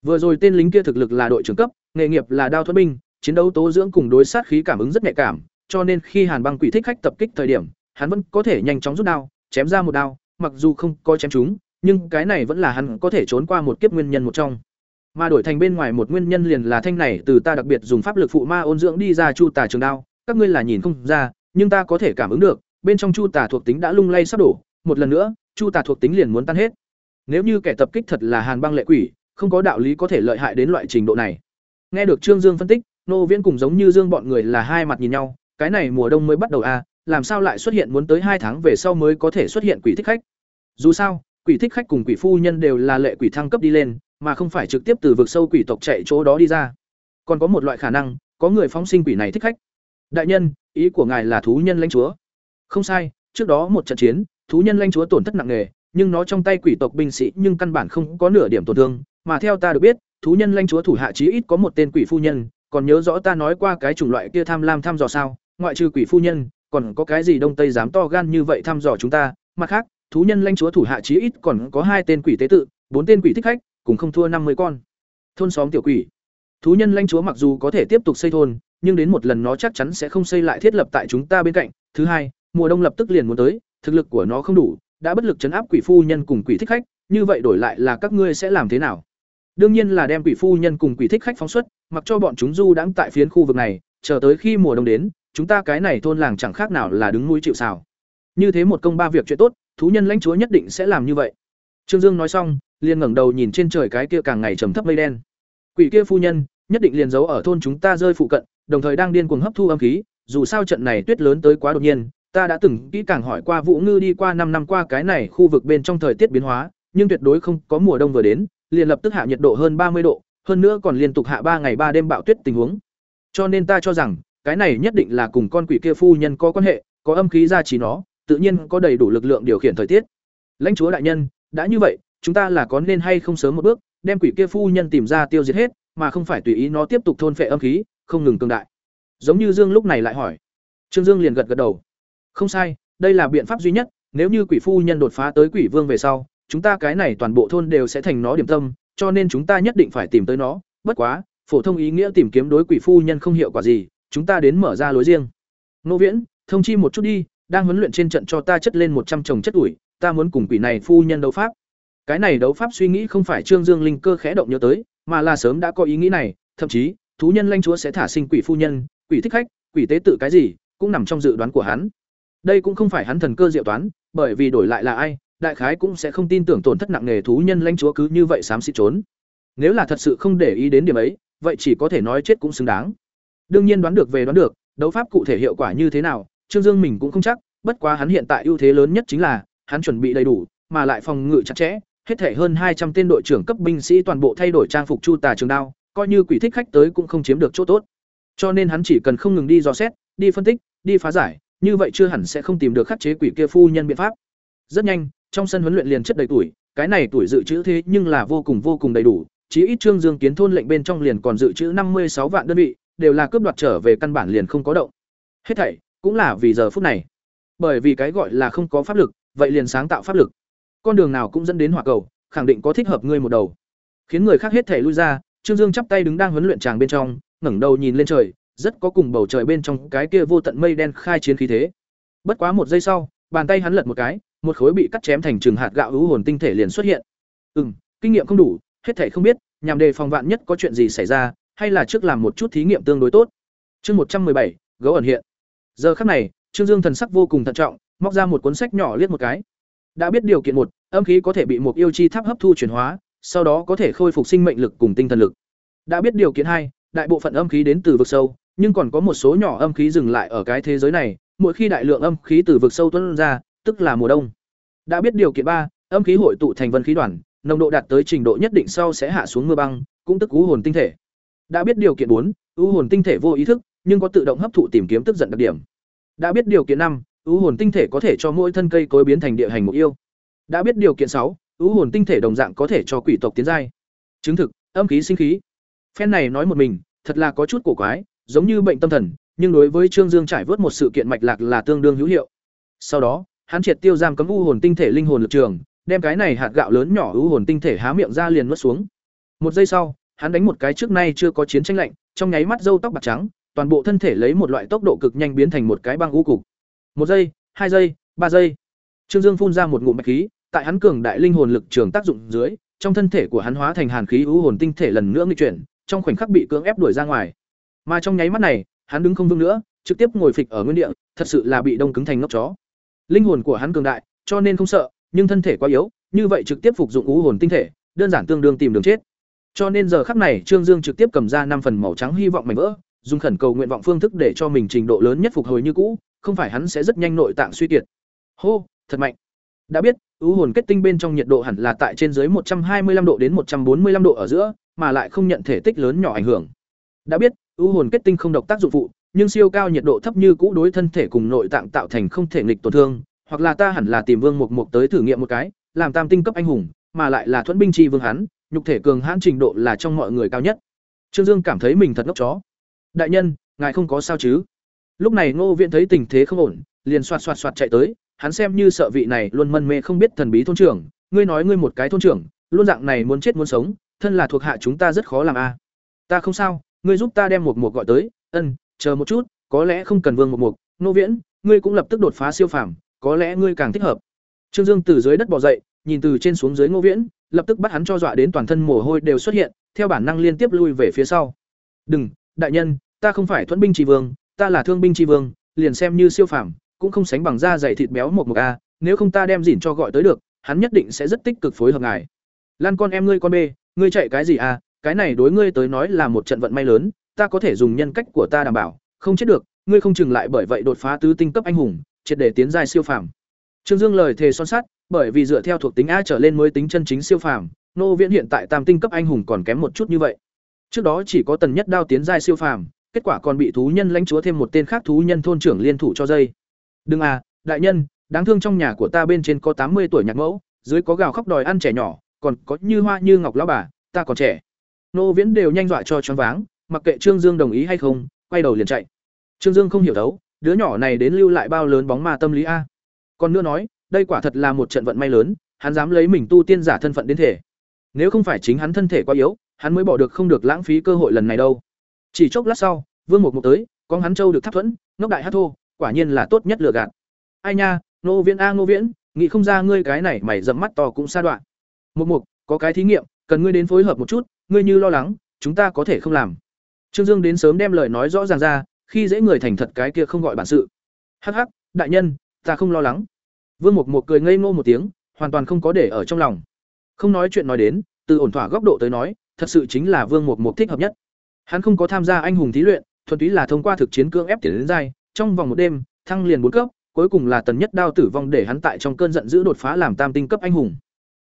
Vừa rồi tên lính kia thực lực là đội trưởng cấp, nghề nghiệp là đao thuật binh, chiến đấu tố dưỡng cùng đối sát khí cảm ứng rất nhạy cảm, cho nên khi hàn băng quỷ thích khách tập kích thời điểm, hắn vẫn có thể nhanh chóng rút đao, chém ra một đao, mặc dù không có chém chúng nhưng cái này vẫn là hắn có thể trốn qua một kiếp nguyên nhân một trong. Mà đổi thành bên ngoài một nguyên nhân liền là thanh này từ ta đặc biệt dùng pháp lực phụ ma ôn dưỡng đi ra chu tà trường đao, các ngươi là nhìn không ra, nhưng ta có thể cảm ứng được, bên trong chu tà thuộc tính đã lung lay sắp đổ, một lần nữa, chu tà thuộc tính liền muốn tan hết. Nếu như kẻ tập kích thật là hàn băng lệ quỷ, không có đạo lý có thể lợi hại đến loại trình độ này. Nghe được trương dương phân tích, nô viễn cùng giống như dương bọn người là hai mặt nhìn nhau, cái này mùa đông mới bắt đầu à làm sao lại xuất hiện muốn tới hai tháng về sau mới có thể xuất hiện quỷ thích khách? Dù sao quỷ thích khách cùng quỷ phu nhân đều là lệ quỷ thăng cấp đi lên, mà không phải trực tiếp từ vực sâu quỷ tộc chạy chỗ đó đi ra. Còn có một loại khả năng, có người phóng sinh quỷ này thích khách. Đại nhân, ý của ngài là thú nhân lãnh chúa. Không sai, trước đó một trận chiến, thú nhân lãnh chúa tổn thất nặng nề, nhưng nó trong tay quỷ tộc binh sĩ nhưng căn bản không có nửa điểm tổn thương. Mà theo ta được biết, thú nhân lãnh chúa thủ hạ chí ít có một tên quỷ phu nhân, còn nhớ rõ ta nói qua cái chủng loại kia tham lam thăm dò sao? Ngoại trừ quỷ phu nhân, còn có cái gì đông tây dám to gan như vậy thăm dò chúng ta? Mặt khác thú nhân lãnh chúa thủ hạ chí ít còn có hai tên quỷ tế tự, bốn tên quỷ thích khách, cùng không thua năm mươi con. Thôn xóm tiểu quỷ. Thú nhân lãnh chúa mặc dù có thể tiếp tục xây thôn, nhưng đến một lần nó chắc chắn sẽ không xây lại thiết lập tại chúng ta bên cạnh. Thứ hai, mùa đông lập tức liền muốn tới, thực lực của nó không đủ, đã bất lực chấn áp quỷ phu nhân cùng quỷ thích khách, như vậy đổi lại là các ngươi sẽ làm thế nào? Đương nhiên là đem quỷ phu nhân cùng quỷ thích khách phóng xuất, mặc cho bọn chúng du đãng tại phiến khu vực này, chờ tới khi mùa đông đến, chúng ta cái này thôn làng chẳng khác nào là đứng mũi chịu sào. Như thế một công ba việc chuyện tốt thú nhân lãnh chúa nhất định sẽ làm như vậy. Trương dương nói xong liền ngẩng đầu nhìn trên trời cái kia càng ngày trầm thấp mây đen. Quỷ kia phu nhân nhất định liền giấu ở thôn chúng ta rơi phụ cận đồng thời đang điên cuồng hấp thu âm khí dù sao trận này tuyết lớn tới quá đột nhiên ta đã từng kỹ càng hỏi qua vũ ngư đi qua năm năm qua cái này khu vực bên trong thời tiết biến hóa nhưng tuyệt đối không có mùa đông vừa đến liền lập tức hạ nhiệt độ hơn ba mươi độ hơn nữa còn liên tục hạ ba ngày ba đêm bạo tuyết tình huống. Cho nên ta cho rằng cái này nhất định là cùng con quỷ kia phu nhân có quan hệ có âm khí ra chỉ nó, tự nhiên có đầy đủ lực lượng điều khiển thời tiết. Lãnh chúa đại nhân, đã như vậy, chúng ta là có nên hay không sớm một bước, đem quỷ kia phu nhân tìm ra tiêu diệt hết, mà không phải tùy ý nó tiếp tục thôn phệ âm khí, không ngừng cường đại. Giống như Dương lúc này lại hỏi. Trương Dương liền gật gật đầu. Không sai, đây là biện pháp duy nhất, nếu như quỷ phu nhân đột phá tới quỷ vương về sau, chúng ta cái này toàn bộ thôn đều sẽ thành nó điểm tâm, cho nên chúng ta nhất định phải tìm tới nó, bất quá, phổ thông ý nghĩa tìm kiếm đối quỷ phu nhân không hiệu quả gì, chúng ta đến mở ra lối riêng. Nô Viễn, thông chi một chút đi, đang huấn luyện trên trận cho ta chất lên một trăm chồng chất ủi, ta muốn cùng quỷ này phu nhân đấu pháp. Cái này đấu pháp suy nghĩ không phải Trương Dương linh cơ khẽ động nhớ tới, mà là sớm đã có ý nghĩ này, thậm chí, thú nhân lãnh chúa sẽ thả sinh quỷ phu nhân, quỷ thích khách, quỷ tế tự cái gì, cũng nằm trong dự đoán của hắn. Đây cũng không phải hắn thần cơ diệu toán, bởi vì đổi lại là ai, đại khái cũng sẽ không tin tưởng tổn thất nặng nề thú nhân lãnh chúa cứ như vậy xám xịt trốn. Nếu là thật sự không để ý đến điểm ấy, vậy chỉ có thể nói chết cũng xứng đáng. Đương nhiên đoán được về đoán được, đấu pháp cụ thể hiệu quả như thế nào, Trương Dương mình cũng không chắc, bất quá hắn hiện tại ưu thế lớn nhất chính là hắn chuẩn bị đầy đủ, mà lại phòng ngự chặt chẽ, hết thể hơn hai trăm tên đội trưởng cấp binh sĩ toàn bộ thay đổi trang phục chu tà trường đao, coi như quỷ thích khách tới cũng không chiếm được chỗ tốt. Cho nên hắn chỉ cần không ngừng đi dò xét, đi phân tích, đi phá giải, như vậy chưa hẳn sẽ không tìm được khắc chế quỷ kia phu nhân biện pháp. Rất nhanh, trong sân huấn luyện liền chất đầy tuổi, cái này tuổi dự trữ thế nhưng là vô cùng vô cùng đầy đủ, chí ít Trương Dương kiến thôn lệnh bên trong liền còn dự trữ năm mươi sáu vạn đơn vị, đều là cướp đoạt trở về căn bản liền không có động. Hết thảy cũng là vì giờ phút này. Bởi vì cái gọi là không có pháp lực, vậy liền sáng tạo pháp lực. Con đường nào cũng dẫn đến hỏa cầu, khẳng định có thích hợp ngươi một đầu. Khiến người khác hết thảy lui ra, Trương Dương chắp tay đứng đang huấn luyện tràng bên trong, ngẩng đầu nhìn lên trời, rất có cùng bầu trời bên trong cái kia vô tận mây đen khai chiến khí thế. Bất quá một giây sau, bàn tay hắn lật một cái, một khối bị cắt chém thành trường hạt gạo hữu hồn tinh thể liền xuất hiện. Ừm, kinh nghiệm không đủ, hết thảy không biết, nhằm đề phòng vạn nhất có chuyện gì xảy ra, hay là trước làm một chút thí nghiệm tương đối tốt. Chương một trăm bảy, gấu ẩn hiện. Giờ khắc này, Trương Dương thần sắc vô cùng thận trọng, móc ra một cuốn sách nhỏ liếc một cái. Đã biết điều kiện một, âm khí có thể bị một yêu chi tháp hấp thu chuyển hóa, sau đó có thể khôi phục sinh mệnh lực cùng tinh thần lực. Đã biết điều kiện hai, đại bộ phận âm khí đến từ vực sâu, nhưng còn có một số nhỏ âm khí dừng lại ở cái thế giới này, mỗi khi đại lượng âm khí từ vực sâu tuôn ra, tức là mùa đông. Đã biết điều kiện ba, âm khí hội tụ thành vân khí đoàn, nồng độ đạt tới trình độ nhất định sau sẽ hạ xuống mưa băng, cũng tức u hồn tinh thể. Đã biết điều kiện bốn, u hồn tinh thể vô ý thức, nhưng có tự động hấp thụ tìm kiếm tức giận đặc điểm. Đã biết điều kiện năm, u hồn tinh thể có thể cho mỗi thân cây cối biến thành địa hành mục yêu. Đã biết điều kiện sáu, u hồn tinh thể đồng dạng có thể cho quỷ tộc tiến giai. Chứng thực, âm khí sinh khí. Phen này nói một mình, thật là có chút cổ quái, giống như bệnh tâm thần, nhưng đối với Trương Dương trải vớt một sự kiện mạch lạc là tương đương hữu hiệu. Sau đó, hắn triệt tiêu giam cấm u hồn tinh thể linh hồn lực trường, đem cái này hạt gạo lớn nhỏ u hồn tinh thể há miệng ra liền nuốt xuống. Một giây sau, hắn đánh một cái trước nay chưa có chiến tranh lạnh, trong nháy mắt râu tóc bạc trắng, toàn bộ thân thể lấy một loại tốc độ cực nhanh biến thành một cái băng u cục. Một giây, hai giây, ba giây. Trương Dương phun ra một ngụm bạch khí, tại hắn cường đại linh hồn lực trường tác dụng dưới, trong thân thể của hắn hóa thành hàn khí u hồn tinh thể lần nữa nghịch chuyển, trong khoảnh khắc bị cưỡng ép đuổi ra ngoài. Mà trong nháy mắt này, hắn đứng không vững nữa, trực tiếp ngồi phịch ở nguyên địa, thật sự là bị đông cứng thành ngốc chó. Linh hồn của hắn cường đại, cho nên không sợ, nhưng thân thể quá yếu, như vậy trực tiếp phục dụng u hồn tinh thể, đơn giản tương đương tìm đường chết. Cho nên giờ khắc này Trương Dương trực tiếp cầm ra năm phần màu trắng hy vọng mảnh vỡ, dùng khẩn cầu nguyện vọng phương thức để cho mình trình độ lớn nhất phục hồi như cũ, không phải hắn sẽ rất nhanh nội tạng suy kiệt. Hô, thật mạnh. Đã biết, u hồn kết tinh bên trong nhiệt độ hẳn là tại trên dưới 125 độ đến 145 độ ở giữa, mà lại không nhận thể tích lớn nhỏ ảnh hưởng. Đã biết, u hồn kết tinh không độc tác dụng phụ, nhưng siêu cao nhiệt độ thấp như cũ đối thân thể cùng nội tạng tạo thành không thể nghịch tổn thương, hoặc là ta hẳn là tìm Vương Mục Mục tới thử nghiệm một cái, làm tam tinh cấp anh hùng, mà lại là thuẫn binh chi vương hắn, nhục thể cường hãn trình độ là trong mọi người cao nhất. Trương Dương cảm thấy mình thật ngốc chó. Đại nhân, ngài không có sao chứ? Lúc này Ngô Viễn thấy tình thế không ổn, liền xoạt xoạt xoạt chạy tới, hắn xem như sợ vị này luôn mân mê không biết thần bí thôn trưởng, ngươi nói ngươi một cái thôn trưởng, luôn dạng này muốn chết muốn sống, thân là thuộc hạ chúng ta rất khó làm a. Ta không sao, ngươi giúp ta đem một mục gọi tới, ân, chờ một chút, có lẽ không cần Vương một mục, Ngô Viễn, ngươi cũng lập tức đột phá siêu phàm, có lẽ ngươi càng thích hợp. Trương Dương từ dưới đất bò dậy, nhìn từ trên xuống dưới Ngô Viễn, lập tức bắt hắn cho dọa đến toàn thân mồ hôi đều xuất hiện, theo bản năng liên tiếp lui về phía sau. "Đừng, đại nhân, ta không phải thuẫn binh tri vương, ta là thương binh tri vương, liền xem như siêu phàm, cũng không sánh bằng da dày thịt béo một một a, nếu không ta đem dỉn cho gọi tới được, hắn nhất định sẽ rất tích cực phối hợp ngài." "Lan con em ngươi con bê, ngươi chạy cái gì à? Cái này đối ngươi tới nói là một trận vận may lớn, ta có thể dùng nhân cách của ta đảm bảo, không chết được, ngươi không chừng lại bởi vậy đột phá tứ tinh cấp anh hùng, triệt để tiến giai siêu phàm." Trương Dương lời thề son sắt, bởi vì dựa theo thuộc tính A trở lên mới tính chân chính siêu phàm, nô viễn hiện tại tam tinh cấp anh hùng còn kém một chút như vậy. Trước đó chỉ có tần nhất đao tiến giai siêu phàm, kết quả còn bị thú nhân lãnh chúa thêm một tên khác thú nhân thôn trưởng liên thủ cho dây. đừng à đại nhân đáng thương trong nhà của ta bên trên có tám mươi tuổi nhạc mẫu dưới có gào khóc đòi ăn trẻ nhỏ còn có như hoa như ngọc lão bà ta còn trẻ. Nô viễn đều nhanh dọa cho choáng váng mặc kệ trương dương đồng ý hay không quay đầu liền chạy. Trương dương không hiểu thấu đứa nhỏ này đến lưu lại bao lớn bóng ma tâm lý a. Còn nữa nói đây quả thật là một trận vận may lớn hắn dám lấy mình tu tiên giả thân phận đến thể. Nếu không phải chính hắn thân thể quá yếu hắn mới bỏ được không được lãng phí cơ hội lần này đâu. Chỉ chốc lát sau, vương mục mục tới con hắn châu được thắp thuẫn, ngốc đại hát thô, quả nhiên là tốt nhất lựa gạt. Ai nha nô viễn a nô viễn, nghĩ không ra ngươi cái này mày dẫm mắt to cũng xa đoạn. Mục mục, có cái thí nghiệm, cần ngươi đến phối hợp một chút, ngươi như lo lắng, chúng ta có thể không làm. Trương dương đến sớm đem lời nói rõ ràng ra, khi dễ người thành thật cái kia không gọi bản sự. Hắc hắc, đại nhân, ta không lo lắng. Vương mục mục cười ngây ngô một tiếng, hoàn toàn không có để ở trong lòng. Không nói chuyện nói đến, từ ổn thỏa góc độ tới nói thật sự chính là vương mục mục thích hợp nhất. Hắn không có tham gia anh hùng thí luyện, thuần túy là thông qua thực chiến cưỡng ép tiền đến giai, trong vòng một đêm, thăng liền bốn cấp, cuối cùng là tần nhất đao tử vong để hắn tại trong cơn giận dữ đột phá làm tam tinh cấp anh hùng.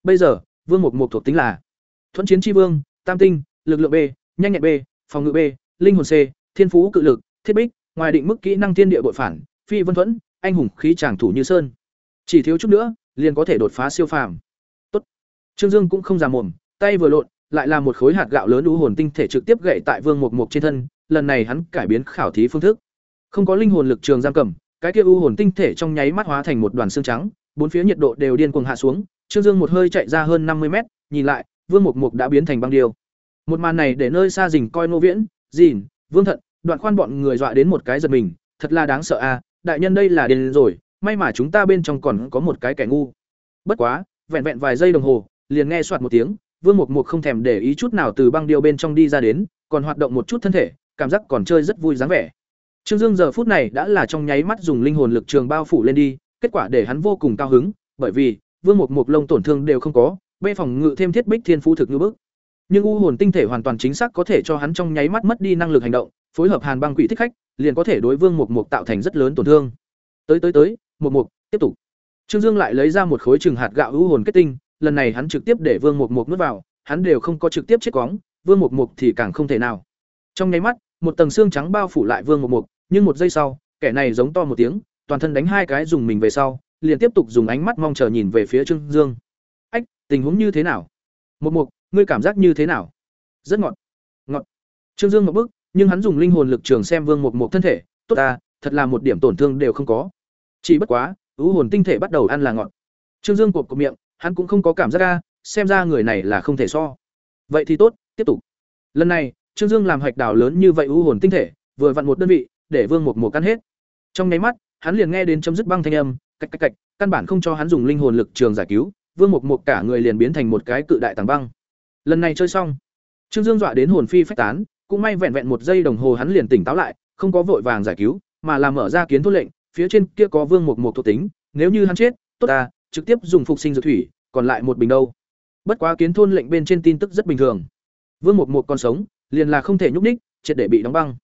Bây giờ, vương mục mục thuộc tính là thuẫn chiến tri vương, tam tinh, lực lượng b, nhanh nhẹn b, phòng ngự b, linh hồn c, thiên phú cự lực, thiết bích, ngoài định mức kỹ năng thiên địa bội phản, phi vân thuẫn, anh hùng khí tràng thủ như sơn. Chỉ thiếu chút nữa, liền có thể đột phá siêu phàm. Tốt. Trương dương cũng không già mồm, tay vừa lộn lại là một khối hạt gạo lớn u hồn tinh thể trực tiếp gậy tại vương mục mục trên thân, lần này hắn cải biến khảo thí phương thức. Không có linh hồn lực trường giam cầm, cái kia u hồn tinh thể trong nháy mắt hóa thành một đoàn xương trắng, bốn phía nhiệt độ đều điên cuồng hạ xuống, trương dương một hơi chạy ra hơn năm mươi mét, nhìn lại, vương mục mục đã biến thành băng điêu. Một màn này để nơi xa rình coi nô viễn, dìn, vương thận, đoạn khoan bọn người dọa đến một cái giật mình, thật là đáng sợ a, đại nhân đây là điên rồi, may mà chúng ta bên trong còn có một cái kẻ ngu. Bất quá, vẹn vẹn vài giây đồng hồ, liền nghe soạt một tiếng vương mục mục không thèm để ý chút nào từ băng điêu bên trong đi ra đến, còn hoạt động một chút thân thể, cảm giác còn chơi rất vui dáng vẻ. Trương dương giờ phút này đã là trong nháy mắt dùng linh hồn lực trường bao phủ lên đi, kết quả để hắn vô cùng cao hứng, bởi vì, vương mục mục lông tổn thương đều không có, bê phòng ngự thêm thiết bích thiên phú thực như bức. Nhưng u hồn tinh thể hoàn toàn chính xác có thể cho hắn trong nháy mắt mất đi năng lực hành động, phối hợp hàn băng quỷ thích khách, liền có thể đối vương mục mục tạo thành rất lớn tổn thương. Tới tới tới, mục mục, tiếp tục. Trương dương lại lấy ra một khối trừng hạt gạo u hồn kết tinh lần này hắn trực tiếp để vương mục mục nuốt vào, hắn đều không có trực tiếp chết quóng vương mục mục thì càng không thể nào. Trong nháy mắt, một tầng xương trắng bao phủ lại vương mục mục, nhưng một giây sau, kẻ này giống to một tiếng, toàn thân đánh hai cái dùng mình về sau, liền tiếp tục dùng ánh mắt mong chờ nhìn về phía trương dương. Ách, tình huống như thế nào? Một mục, ngươi cảm giác như thế nào? Rất ngọt. Ngọt. Trương dương một bức, nhưng hắn dùng linh hồn lực trường xem vương một một thân thể. Tốt ta, thật là một điểm tổn thương đều không có. Chỉ bất quá, ưu hồn tinh thể bắt đầu ăn là ngọt. Trương dương cộp cộp miệng hắn cũng không có cảm giác ra xem ra người này là không thể so. Vậy thì tốt, tiếp tục. Lần này, trương dương làm hạch đảo lớn như vậy u hồn tinh thể, vừa vặn một đơn vị, để vương một mùa căn hết. Trong nháy mắt, hắn liền nghe đến chấm dứt băng thanh âm, cạch cạch cạch, căn bản không cho hắn dùng linh hồn lực trường giải cứu, vương một một cả người liền biến thành một cái cự đại tảng băng. Lần này chơi xong, trương dương dọa đến hồn phi phách tán, cũng may vẹn vẹn một giây đồng hồ hắn liền tỉnh táo lại, không có vội vàng giải cứu, mà là mở ra kiến thốt lệnh, phía trên kia có vương một một thuộc tính, nếu như hắn chết, tốt ta trực tiếp dùng phục sinh dược thủy còn lại một bình đâu. Bất quá kiến thôn lệnh bên trên tin tức rất bình thường. Vương một một còn sống liền là không thể nhúc nhích, triệt để bị đóng băng.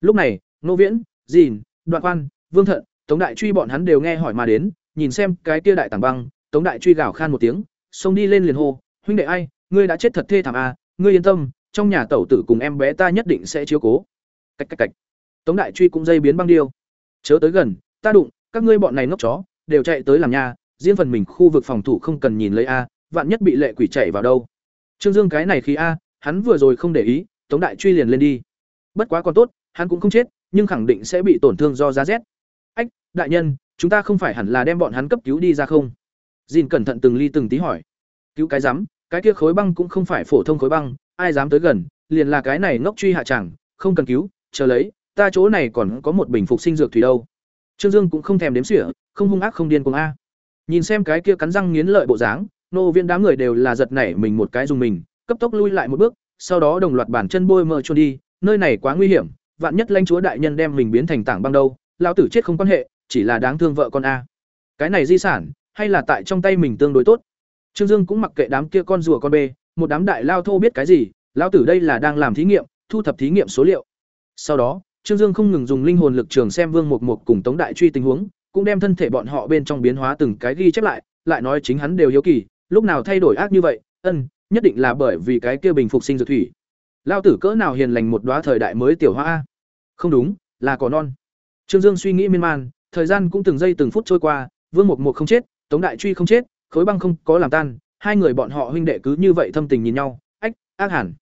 Lúc này nô viễn dìn đoạn quan vương thận tống đại truy bọn hắn đều nghe hỏi mà đến nhìn xem cái kia đại tảng băng tống đại truy gào khan một tiếng xông đi lên liền hô huynh đệ ai ngươi đã chết thật thê thảm à ngươi yên tâm trong nhà tẩu tử cùng em bé ta nhất định sẽ chiếu cố. Cạch cạch cạch, tống đại truy cũng dây biến băng điêu. Chớ tới gần ta đụng các ngươi bọn này ngốc chó đều chạy tới làm nhà riêng phần mình khu vực phòng thủ không cần nhìn lấy a, vạn nhất bị lệ quỷ chạy vào đâu. Trương dương cái này khi a, hắn vừa rồi không để ý, tống đại truy liền lên đi. Bất quá còn tốt, hắn cũng không chết, nhưng khẳng định sẽ bị tổn thương do giá rét. Ách, đại nhân, chúng ta không phải hẳn là đem bọn hắn cấp cứu đi ra không? Dìn cẩn thận từng ly từng tí hỏi. Cứu cái rắm, cái kia khối băng cũng không phải phổ thông khối băng, ai dám tới gần, liền là cái này ngốc truy hạ chẳng, không cần cứu, chờ lấy, ta chỗ này còn có một bình phục sinh dược thủy đâu. Trương dương cũng không thèm đếm xỉa, không hung ác không điên cuồng a nhìn xem cái kia cắn răng nghiến lợi bộ dáng, nô viên đám người đều là giật nảy mình một cái dùng mình, cấp tốc lui lại một bước, sau đó đồng loạt bản chân bôi mờ trôn đi, nơi này quá nguy hiểm, vạn nhất lãnh chúa đại nhân đem mình biến thành tảng băng đâu lao tử chết không quan hệ, chỉ là đáng thương vợ con a. Cái này di sản, hay là tại trong tay mình tương đối tốt. Trương dương cũng mặc kệ đám kia con rùa con bê, một đám đại lao thô biết cái gì lao tử đây là đang làm thí nghiệm, thu thập thí nghiệm số liệu. Sau đó, trương dương không ngừng dùng linh hồn lực trường xem vương mục mục cùng tống đại truy tình huống cũng đem thân thể bọn họ bên trong biến hóa từng cái ghi chép lại lại nói chính hắn đều hiếu kỳ, lúc nào thay đổi ác như vậy, ân, nhất định là bởi vì cái kia bình phục sinh dược thủy. Lao tử cỡ nào hiền lành một đóa thời đại mới tiểu hoa không đúng, là cỏ non. Trương dương suy nghĩ miên man, thời gian cũng từng giây từng phút trôi qua, vương mục mục không chết, tống đại truy không chết, khối băng không có làm tan, hai người bọn họ huynh đệ cứ như vậy thâm tình nhìn nhau, ách, ác hẳn.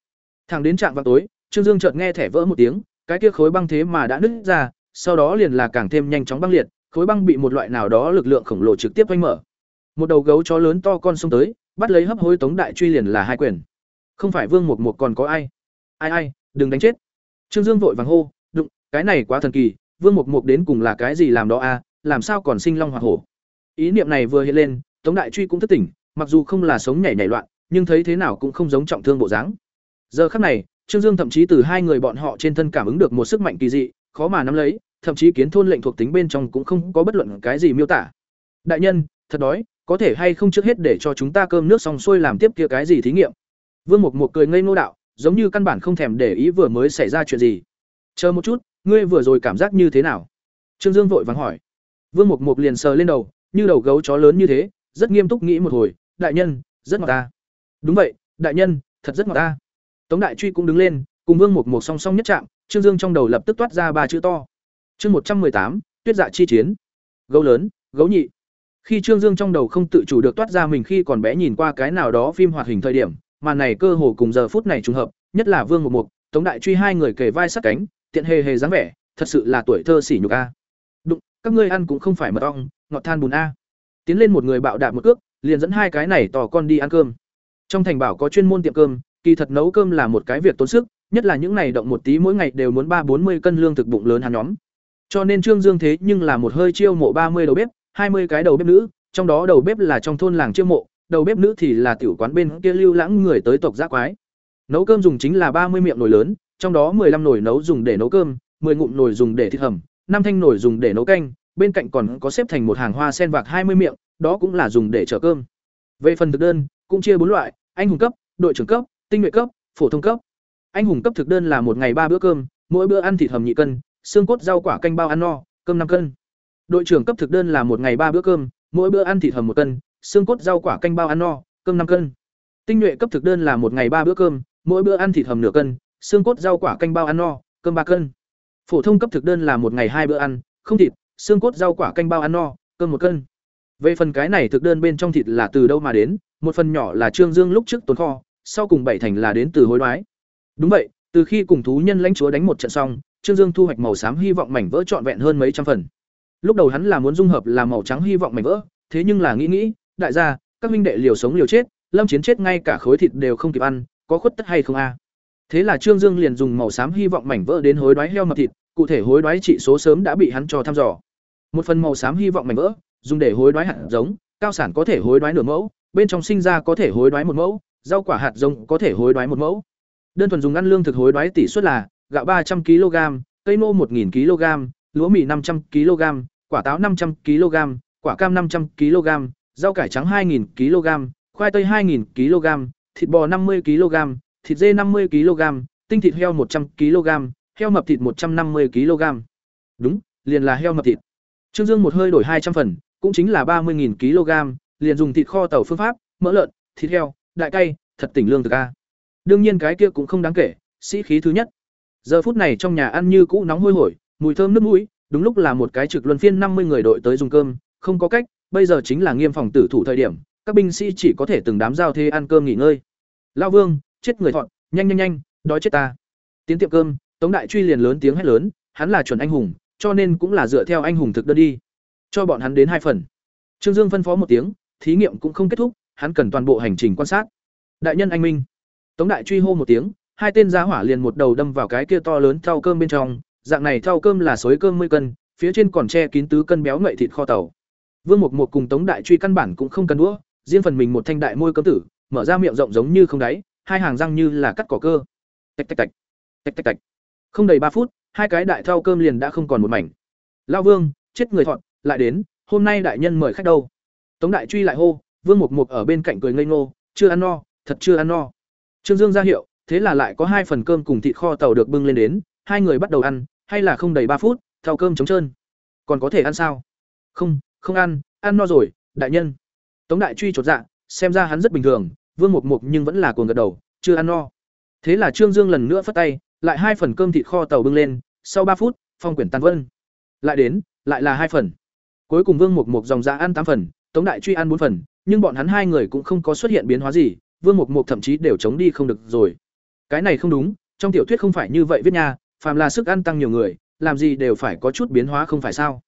Thẳng đến trạng vào tối, trương dương chợt nghe thẻ vỡ một tiếng, cái kia khối băng thế mà đã nứt ra, sau đó liền là càng thêm nhanh chóng băng liệt khối băng bị một loại nào đó lực lượng khổng lồ trực tiếp vênh mở. Một đầu gấu chó lớn to con xông tới, bắt lấy hấp hối tống đại truy liền là hai quyền. Không phải vương mục mục còn có ai? Ai ai, đừng đánh chết. Trương dương vội vàng hô, đụng, cái này quá thần kỳ, vương mục mục đến cùng là cái gì làm đó a, làm sao còn sinh long hoa hổ? Ý niệm này vừa hiện lên, tống đại truy cũng thức tỉnh, mặc dù không là sống nhảy nhảy loạn, nhưng thấy thế nào cũng không giống trọng thương bộ dáng. Giờ khắc này, trương dương thậm chí từ hai người bọn họ trên thân cảm ứng được một sức mạnh kỳ dị, khó mà nắm lấy thậm chí kiến thôn lệnh thuộc tính bên trong cũng không có bất luận cái gì miêu tả. Đại nhân, thật đói, có thể hay không trước hết để cho chúng ta cơm nước xong xuôi làm tiếp kia cái gì thí nghiệm? Vương mục mục cười ngây ngô đạo, giống như căn bản không thèm để ý vừa mới xảy ra chuyện gì. Chờ một chút, ngươi vừa rồi cảm giác như thế nào? Trương dương vội vàng hỏi. Vương mục mục liền sờ lên đầu, như đầu gấu chó lớn như thế, rất nghiêm túc nghĩ một hồi, đại nhân, rất ngọt ta. Đúng vậy, đại nhân, thật rất ngọt ta. Tống đại truy cũng đứng lên, cùng vương mục mục song song nhất chạm, trương dương trong đầu lập tức toát ra ba chữ to chương một trăm tám, tuyết dạ chi chiến. Gấu lớn, gấu nhị. Khi trương dương trong đầu không tự chủ được toát ra mình khi còn bé nhìn qua cái nào đó phim hoạt hình thời điểm, màn này cơ hồ cùng giờ phút này trùng hợp, nhất là vương mục mục, tống đại truy hai người kề vai sát cánh, tiện hề hề dáng vẻ, thật sự là tuổi thơ sỉ nhục a. Đụng, các ngươi ăn cũng không phải mật ong, ngọt than bùn a. Tiến lên một người bạo đạp một cước, liền dẫn hai cái này tò con đi ăn cơm. Trong thành bảo có chuyên môn tiệm cơm, kỳ thật nấu cơm là một cái việc tốn sức, nhất là những này động một tí mỗi ngày đều muốn ba bốn mươi cân lương thực bụng lớn hắn nhóm cho nên trương dương thế nhưng là một hơi chiêu mộ ba mươi đầu bếp, hai mươi cái đầu bếp nữ, trong đó đầu bếp là trong thôn làng chiêu mộ, đầu bếp nữ thì là tiểu quán bên kia lưu lãng người tới tộc giác quái. Nấu cơm dùng chính là ba mươi miệng nồi lớn, trong đó 15 nồi nấu dùng để nấu cơm 10 ngụm nồi dùng để thịt hầm, năm thanh nồi dùng để nấu canh, bên cạnh còn có xếp thành một hàng hoa sen vạc 20 miệng, đó cũng là dùng để chở cơm. Về phần thực đơn, cũng chia bốn loại, anh hùng cấp, đội trưởng cấp, tinh nhuệ cấp, phổ thông cấp. Anh hùng cấp thực đơn là một ngày ba bữa cơm, mỗi bữa ăn thịt hầm nhị cân xương cốt rau quả canh bao ăn no, cơm năm cân. Đội trưởng cấp thực đơn là một ngày ba bữa cơm, mỗi bữa ăn thịt hầm một cân, xương cốt rau quả canh bao ăn no, cơm năm cân. Tinh nhuệ cấp thực đơn là một ngày ba bữa cơm, mỗi bữa ăn thịt hầm nửa cân, xương cốt rau quả canh bao ăn no, cơm ba cân. Phổ thông cấp thực đơn là một ngày hai bữa ăn, không thịt, xương cốt rau quả canh bao ăn no, cơm một cân. Về phần cái này thực đơn bên trong thịt là từ đâu mà đến, một phần nhỏ là trương dương lúc trước tồn kho, sau cùng bảy thành là đến từ hối đoái. Đúng vậy, từ khi cùng thú nhân lãnh chúa đánh một trận xong trương dương thu hoạch màu xám hy vọng mảnh vỡ trọn vẹn hơn mấy trăm phần. Lúc đầu hắn là muốn dung hợp làm màu trắng hy vọng mảnh vỡ, thế nhưng là nghĩ nghĩ, đại gia, các minh đệ liều sống liều chết, lâm chiến chết ngay cả khối thịt đều không kịp ăn, có khuất tất hay không a? Thế là trương dương liền dùng màu xám hy vọng mảnh vỡ đến hối đoái heo mập thịt, cụ thể hối đoái trị số sớm đã bị hắn cho thăm dò. Một phần màu xám hy vọng mảnh vỡ, dùng để hối đoái hạt giống, cao sản có thể hối đoái nửa mẫu, bên trong sinh ra có thể hối đoái một mẫu, rau quả hạt giống có thể hối đoái một mẫu. Đơn thuần dùng ăn lương thực hối đoái tỷ suất là gạo ba trăm kg cây nô 1000 kg lúa mì năm trăm kg quả táo năm trăm kg quả cam năm trăm kg rau cải trắng 2000 kg khoai tây 2000 kg thịt bò năm mươi kg thịt dê 50 kg, tinh thịt heo 100 kg, heo mập thịt 150 kg. Đúng, liền là heo mập thịt. Trương Dương một hơi đổi 200 phần, cũng chính là 30000 kg, liền dùng thịt kho tàu phương pháp, mỡ lợn, thịt heo, đại cay, thật tỉnh lương thực a. Đương nhiên cái kia cũng không đáng kể, sĩ khí thứ nhất. Giờ phút này trong nhà ăn như cũ nóng hôi hổi, mùi thơm nước mũi, đúng lúc là một cái trực luân phiên 50 người đội tới dùng cơm, không có cách, bây giờ chính là nghiêm phòng tử thủ thời điểm, các binh sĩ chỉ có thể từng đám giao thế ăn cơm nghỉ ngơi. Lão Vương, chết người thọn nhanh nhanh nhanh đói chết ta. Tiến tiệm cơm tống đại truy liền lớn tiếng hét lớn hắn là chuẩn anh hùng cho nên cũng là dựa theo anh hùng thực đơn đi. Cho bọn hắn đến hai phần. Trương dương phân phó một tiếng thí nghiệm cũng không kết thúc hắn cần toàn bộ hành trình quan sát. Đại nhân anh minh. Tống đại truy hô một tiếng hai tên giá hỏa liền một đầu đâm vào cái kia to lớn thau cơm bên trong, dạng này thau cơm là xối cơm mươi cân, phía trên còn che kín tứ cân béo ngậy thịt kho tàu. Vương mục một cùng tống đại truy căn bản cũng không cần đũa, riêng phần mình một thanh đại môi cơm tử, mở ra miệng rộng giống như không đáy, hai hàng răng như là cắt cỏ cơ. Tạch tạch tạch tạch tạch tạch. Không đầy ba phút, hai cái đại thau cơm liền đã không còn một mảnh. Lao vương, chết người thọn lại đến, hôm nay đại nhân mời khách đâu? Tống đại truy lại hô, vương mục mục ở bên cạnh cười ngây ngô, chưa ăn no, thật chưa ăn no. Trương dương ra hiệu thế là lại có hai phần cơm cùng thịt kho tàu được bưng lên đến hai người bắt đầu ăn hay là không đầy ba phút thao cơm trống trơn còn có thể ăn sao không không ăn ăn no rồi đại nhân tống đại truy chột dạ xem ra hắn rất bình thường Vương Mục Mục nhưng vẫn là cuồng gật đầu, chưa ăn no. Thế là Trương Dương lần nữa phất tay, lại hai phần cơm thịt kho tàu bưng lên, sau ba phút, phong quyển tàn vân. Lại đến, lại là hai phần. Cuối cùng Vương Mục Mục dòng dạ ăn tám phần, Tống Đại Truy ăn bốn phần, nhưng bọn hắn hai người cũng không có xuất hiện biến hóa gì, Vương Mục Mục thậm chí đều chống đi không được rồi. Cái này không đúng, trong tiểu thuyết không phải như vậy viết nha, phàm là sức ăn tăng nhiều người, làm gì đều phải có chút biến hóa không phải sao?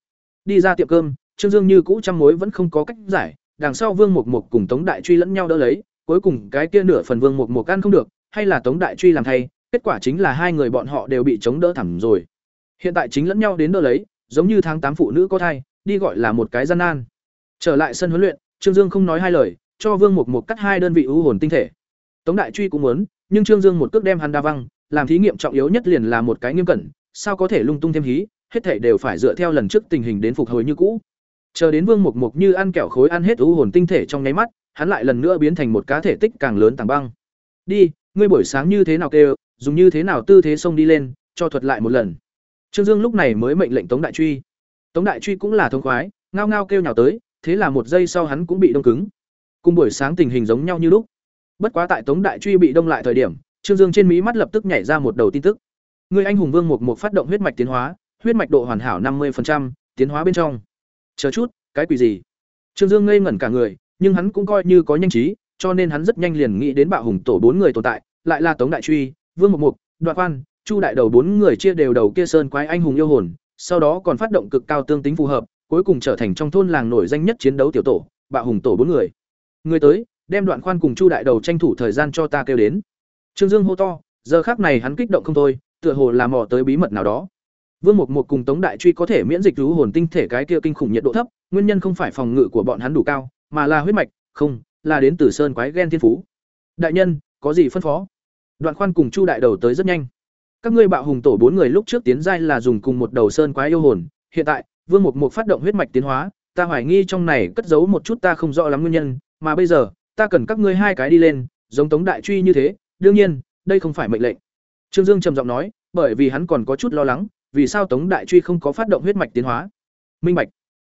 Đi ra tiệm cơm, Trương Dương như cũ trăm mối vẫn không có cách giải, đằng sau Vương Mục Mục cùng Tống Đại Truy lẫn nhau đỡ lấy, cuối cùng cái kia nửa phần Vương Mục Mục ăn không được, hay là Tống Đại Truy làm thay, kết quả chính là hai người bọn họ đều bị chống đỡ thẳm rồi. Hiện tại chính lẫn nhau đến đỡ lấy, giống như tháng tám phụ nữ có thai, đi gọi là một cái gian nan. Trở lại sân huấn luyện, Trương Dương không nói hai lời, cho Vương Mục Mục cắt hai đơn vị ưu hồn tinh thể. Tống Đại Truy cũng muốn, nhưng Trương Dương một cước đem hắn đa văng, làm thí nghiệm trọng yếu nhất liền là một cái nghiêm cẩn, sao có thể lung tung thêm hí, hết thảy đều phải dựa theo lần trước tình hình đến phục hồi như cũ. Chờ đến Vương Mục Mục như ăn kẹo khối ăn hết u hồn tinh thể trong nháy mắt, hắn lại lần nữa biến thành một cá thể tích càng lớn tảng băng. Đi, ngươi buổi sáng như thế nào kêu, dùng như thế nào tư thế xông đi lên, cho thuật lại một lần. Trương Dương lúc này mới mệnh lệnh Tống Đại Truy. Tống Đại Truy cũng là thông khoái, ngao ngao kêu nhào tới, thế là một giây sau hắn cũng bị đông cứng. Cùng buổi sáng tình hình giống nhau như lúc. Bất quá tại Tống Đại Truy bị đông lại thời điểm, Trương Dương trên mí mắt lập tức nhảy ra một đầu tin tức. Người anh hùng Vương Mục Mục phát động huyết mạch tiến hóa, huyết mạch độ hoàn hảo năm 50%, tiến hóa bên trong. Chờ chút, cái quỷ gì? Trương Dương ngây ngẩn cả người, nhưng hắn cũng coi như có nhanh trí, cho nên hắn rất nhanh liền nghĩ đến Bạo Hùng tổ bốn người tồn tại, lại là Tống Đại Truy, Vương Mục Mục, Đoạn Quan, Chu đại đầu bốn người chia đều đầu kia sơn quái anh hùng yêu hồn, sau đó còn phát động cực cao tương tính phù hợp, cuối cùng trở thành trong thôn làng nổi danh nhất chiến đấu tiểu tổ, Bạo Hùng tổ bốn người. Người tới, đem Đoạn Khoan cùng Chu đại đầu tranh thủ thời gian cho ta kêu đến. Trương Dương hô to, giờ khắc này hắn kích động không thôi, tựa hồ là mò tới bí mật nào đó. Vương Mục Mục cùng Tống Đại Truy có thể miễn dịch rú hồn tinh thể cái kia kinh khủng nhiệt độ thấp, nguyên nhân không phải phòng ngự của bọn hắn đủ cao, mà là huyết mạch, không, là đến từ sơn quái gen thiên phú. Đại nhân, có gì phân phó? Đoạn Khoan cùng Chu đại đầu tới rất nhanh. Các ngươi bạo hùng tổ bốn người lúc trước tiến giai là dùng cùng một đầu sơn quái yêu hồn, hiện tại, Vương Mục Mục phát động huyết mạch tiến hóa, ta hoài nghi trong này cất giấu một chút ta không rõ lắm nguyên nhân, mà bây giờ, ta cần các ngươi hai cái đi lên, giống Tống Đại Truy như thế, đương nhiên, đây không phải mệnh lệnh. Trương Dương trầm giọng nói, bởi vì hắn còn có chút lo lắng, vì sao Tống Đại Truy không có phát động huyết mạch tiến hóa. Minh bạch.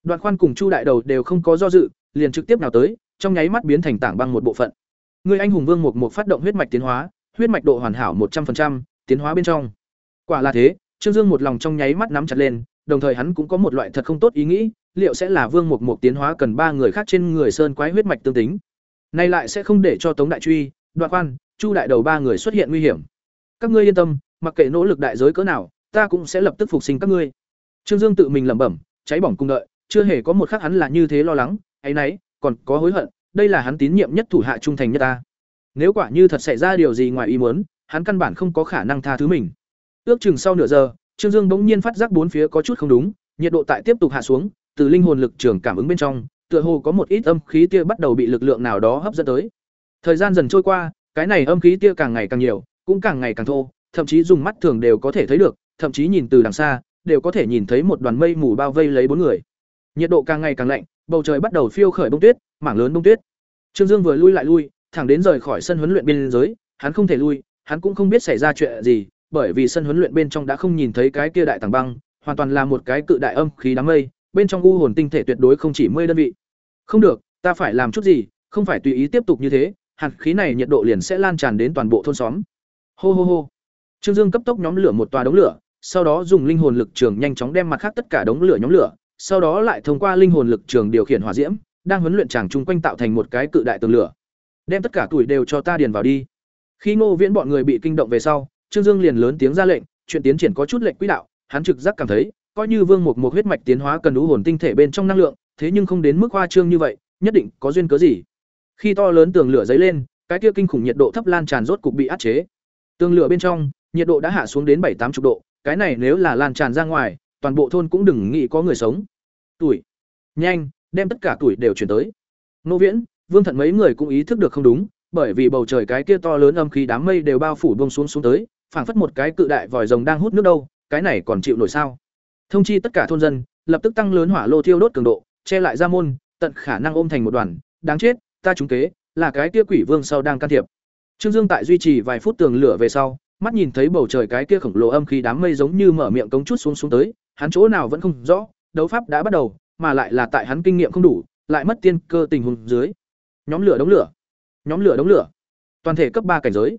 Đoạn Khoan cùng Chu đại đầu đều không có do dự, liền trực tiếp nào tới, trong nháy mắt biến thành tảng băng một bộ phận. Người anh hùng Vương Mục Mục phát động huyết mạch tiến hóa, huyết mạch độ hoàn hảo một trăm 100%, tiến hóa bên trong. Quả là thế, Trương Dương một lòng trong nháy mắt nắm chặt lên, đồng thời hắn cũng có một loại thật không tốt ý nghĩ, liệu sẽ là Vương Mục Mục tiến hóa cần ba người khác trên người sơn quái huyết mạch tương tính. Nay lại sẽ không để cho Tống Đại Truy, Đoạn Quan, Chu đại đầu ba người xuất hiện nguy hiểm. Các ngươi yên tâm, mặc kệ nỗ lực đại giới cỡ nào, ta cũng sẽ lập tức phục sinh các ngươi. Trương Dương tự mình lẩm bẩm, cháy bỏng cung đợi, chưa hề có một khắc hắn là như thế lo lắng, ấy nấy, còn có hối hận, đây là hắn tín nhiệm nhất thủ hạ trung thành nhất ta. Nếu quả như thật xảy ra điều gì ngoài ý muốn, hắn căn bản không có khả năng tha thứ mình. Ước chừng sau nửa giờ, Trương Dương bỗng nhiên phát giác bốn phía có chút không đúng, nhiệt độ tại tiếp tục hạ xuống, từ linh hồn lực trường cảm ứng bên trong, tựa hồ có một ít âm khí tia bắt đầu bị lực lượng nào đó hấp dẫn tới. Thời gian dần trôi qua, cái này âm khí tia càng ngày càng nhiều, cũng càng ngày càng thô, thậm chí dùng mắt thường đều có thể thấy được, thậm chí nhìn từ đằng xa, đều có thể nhìn thấy một đoàn mây mù bao vây lấy bốn người. Nhiệt độ càng ngày càng lạnh, bầu trời bắt đầu phiêu khởi bông tuyết, mảng lớn bông tuyết. Trương Dương vừa lui lại lui, thẳng đến rời khỏi sân huấn luyện biên giới, hắn không thể lui, hắn cũng không biết xảy ra chuyện gì, bởi vì sân huấn luyện bên trong đã không nhìn thấy cái kia đại tầng băng, hoàn toàn là một cái cự đại âm khí đám mây, bên trong u hồn tinh thể tuyệt đối không chỉ 10 đơn vị. Không được, ta phải làm chút gì, không phải tùy ý tiếp tục như thế, hạt khí này nhiệt độ liền sẽ lan tràn đến toàn bộ thôn xóm. Hô hô hô. Trương Dương cấp tốc nhóm lửa một tòa đống lửa, sau đó dùng linh hồn lực trường nhanh chóng đem mặt khác tất cả đống lửa nhóm lửa, sau đó lại thông qua linh hồn lực trường điều khiển hỏa diễm, đang huấn luyện chàng chung quanh tạo thành một cái cự đại tường lửa. Đem tất cả tuổi đều cho ta điền vào đi. Khi Ngô Viễn bọn người bị kinh động về sau, Trương Dương liền lớn tiếng ra lệnh, chuyện tiến triển có chút lệnh quỹ đạo, hắn trực giác cảm thấy, coi như Vương Mục Mục huyết mạch tiến hóa cần đủ hồn tinh thể bên trong năng lượng, thế nhưng không đến mức hoa trương như vậy, nhất định có duyên cớ gì. Khi to lớn tường lửa dấy lên, cái kia kinh khủng nhiệt độ thấp lan tràn rốt cục bị áp chế. Tường lửa bên trong, nhiệt độ đã hạ xuống đến bảy tám chục độ, cái này nếu là lan tràn ra ngoài, toàn bộ thôn cũng đừng nghĩ có người sống. Tuổi, nhanh, đem tất cả tuổi đều chuyển tới. Nô Viễn, Vương Thận mấy người cũng ý thức được không đúng, bởi vì bầu trời cái kia to lớn âm khí đám mây đều bao phủ buông xuống xuống tới, phảng phất một cái cự đại vòi rồng đang hút nước đâu, cái này còn chịu nổi sao? Thông chi tất cả thôn dân, lập tức tăng lớn hỏa lô thiêu đốt cường độ, che lại ra môn, tận khả năng ôm thành một đoàn, đáng chết, ta trúng kế, là cái kia quỷ vương sau đang can thiệp. Trương Dương tại duy trì vài phút tường lửa về sau, mắt nhìn thấy bầu trời cái kia khổng lồ âm khí đám mây giống như mở miệng cống chút xuống xuống tới, hắn chỗ nào vẫn không rõ, đấu pháp đã bắt đầu, mà lại là tại hắn kinh nghiệm không đủ, lại mất tiên cơ tình huống dưới. Nhóm lửa đống lửa, nhóm lửa đống lửa, toàn thể cấp ba cảnh giới,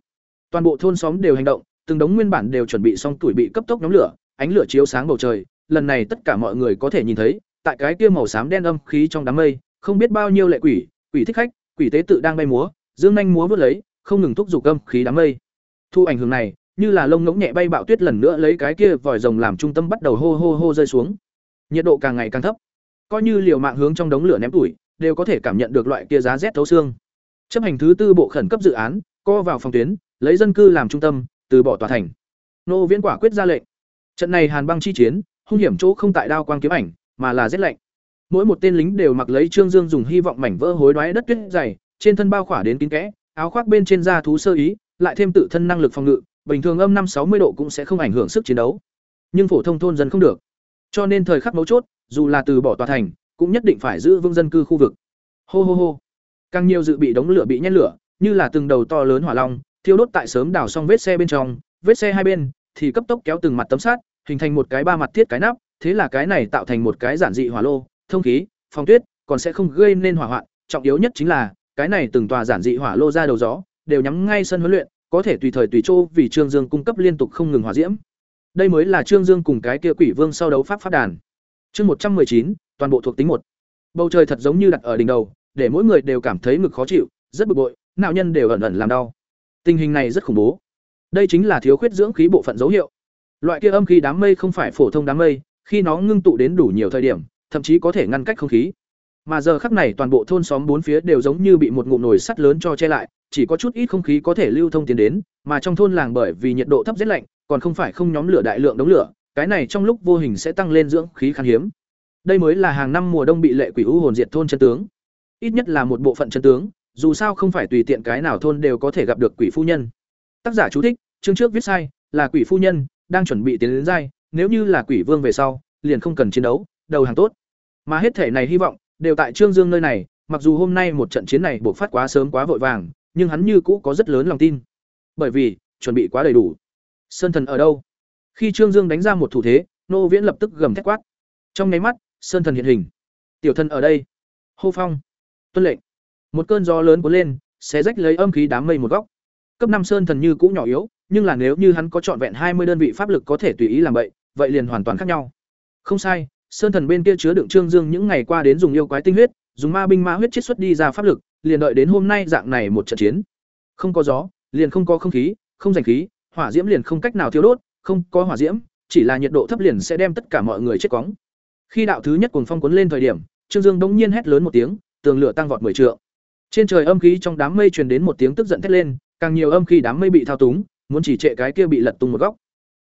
toàn bộ thôn xóm đều hành động, từng đống nguyên bản đều chuẩn bị xong tuổi bị cấp tốc nhóm lửa, ánh lửa chiếu sáng bầu trời, lần này tất cả mọi người có thể nhìn thấy, tại cái kia màu xám đen âm khí trong đám mây, không biết bao nhiêu lệ quỷ, quỷ thích khách, quỷ tế tự đang bay múa, dương nhanh múa vút lấy, không ngừng thúc giục âm khí đám mây. Thu ảnh hưởng này, như là lông ngỗng nhẹ bay bạo tuyết lần nữa lấy cái kia vòi rồng làm trung tâm bắt đầu hô hô hô rơi xuống. Nhiệt độ càng ngày càng thấp. Coi như liều mạng hướng trong đống lửa ném tuổi, đều có thể cảm nhận được loại kia giá rét thấu xương. Chấp hành thứ tư bộ khẩn cấp dự án, co vào phòng tuyến, lấy dân cư làm trung tâm, từ bỏ tòa thành. Nô Viễn quả quyết ra lệnh. Trận này Hàn băng chi chiến, hung hiểm chỗ không tại đao quang kiếm ảnh, mà là rét lạnh. Mỗi một tên lính đều mặc lấy Trương Dương dùng hy vọng mảnh vỡ hối đoái đất tuyết dày, trên thân bao khỏa đến kín kẽ, áo khoác bên trên da thú sơ ý, lại thêm tự thân năng lực phòng ngự, bình thường âm năm sáu mươi độ cũng sẽ không ảnh hưởng sức chiến đấu. Nhưng phổ thông thôn dân không được. Cho nên thời khắc mấu chốt, dù là từ bỏ tòa thành, cũng nhất định phải giữ vững dân cư khu vực. Hô hô hô. Càng nhiều dự bị đống lửa bị nhét lửa, như là từng đầu to lớn hỏa long, thiêu đốt tại sớm đào xong vết xe bên trong, vết xe hai bên thì cấp tốc kéo từng mặt tấm sắt, hình thành một cái ba mặt thiết cái nắp, thế là cái này tạo thành một cái giản dị hỏa lô, thông khí, phong tuyết, còn sẽ không gây nên hỏa hoạn, trọng yếu nhất chính là cái này từng tòa giản dị hỏa lô ra đầu gió, đều nhắm ngay sân huấn luyện, có thể tùy thời tùy chỗ vì Trương Dương cung cấp liên tục không ngừng hỏa diễm. Đây mới là Trương Dương cùng cái kia Quỷ Vương sau đấu pháp pháp đàn. Chương một trăm chín, toàn bộ thuộc tính một. Bầu trời thật giống như đặt ở đỉnh đầu, để mỗi người đều cảm thấy ngực khó chịu, rất bực bội, não nhân đều ẩn ẩn làm đau. Tình hình này rất khủng bố. Đây chính là thiếu khuyết dưỡng khí bộ phận dấu hiệu. Loại kia âm khí đám mây không phải phổ thông đám mây, khi nó ngưng tụ đến đủ nhiều thời điểm, thậm chí có thể ngăn cách không khí. Mà giờ khắc này toàn bộ thôn xóm bốn phía đều giống như bị một ngụm nồi sắt lớn cho che lại, chỉ có chút ít không khí có thể lưu thông tiến đến, mà trong thôn làng bởi vì nhiệt độ thấp rất lạnh, còn không phải không nhóm lửa đại lượng đống lửa, cái này trong lúc vô hình sẽ tăng lên dưỡng khí khan hiếm. Đây mới là hàng năm mùa đông bị lệ quỷ u hồn diệt thôn chân tướng. Ít nhất là một bộ phận chân tướng, dù sao không phải tùy tiện cái nào thôn đều có thể gặp được quỷ phu nhân. Tác giả chú thích, chương trước viết sai, là quỷ phu nhân đang chuẩn bị tiến đến giai, nếu như là quỷ vương về sau, liền không cần chiến đấu, đầu hàng tốt. Mà hết thể này hy vọng đều tại Trương Dương nơi này, mặc dù hôm nay một trận chiến này buộc phát quá sớm quá vội vàng, nhưng hắn như cũ có rất lớn lòng tin. Bởi vì, chuẩn bị quá đầy đủ. Sơn thần ở đâu? Khi Trương Dương đánh ra một thủ thế, Nô Viễn lập tức gầm thét quát. Trong nháy mắt, Sơn thần hiện hình. Tiểu thần ở đây. Hô phong. Tuân lệnh. Một cơn gió lớn cuốn lên, xé rách lấy âm khí đám mây một góc. Cấp năm Sơn thần như cũ nhỏ yếu, nhưng là nếu như hắn có trọn vẹn hai mươi đơn vị pháp lực có thể tùy ý làm vậy, vậy liền hoàn toàn khác nhau. Không sai, Sơn thần bên kia chứa đựng Trương Dương những ngày qua đến dùng yêu quái tinh huyết, dùng ma binh ma huyết chiết xuất đi ra pháp lực, liền đợi đến hôm nay dạng này một trận chiến. Không có gió, liền không có không khí, không giành khí, hỏa diễm liền không cách nào thiêu đốt, không có hỏa diễm, chỉ là nhiệt độ thấp liền sẽ đem tất cả mọi người chết quóng. Khi đạo thứ nhất cuồng phong cuốn lên thời điểm, Trương Dương bỗng nhiên hét lớn một tiếng, tường lửa tăng vọt mười trượng. Trên trời âm khí trong đám mây truyền đến một tiếng tức giận thét lên, càng nhiều âm khí đám mây bị thao túng, muốn chỉ trệ cái kia bị lật tung một góc.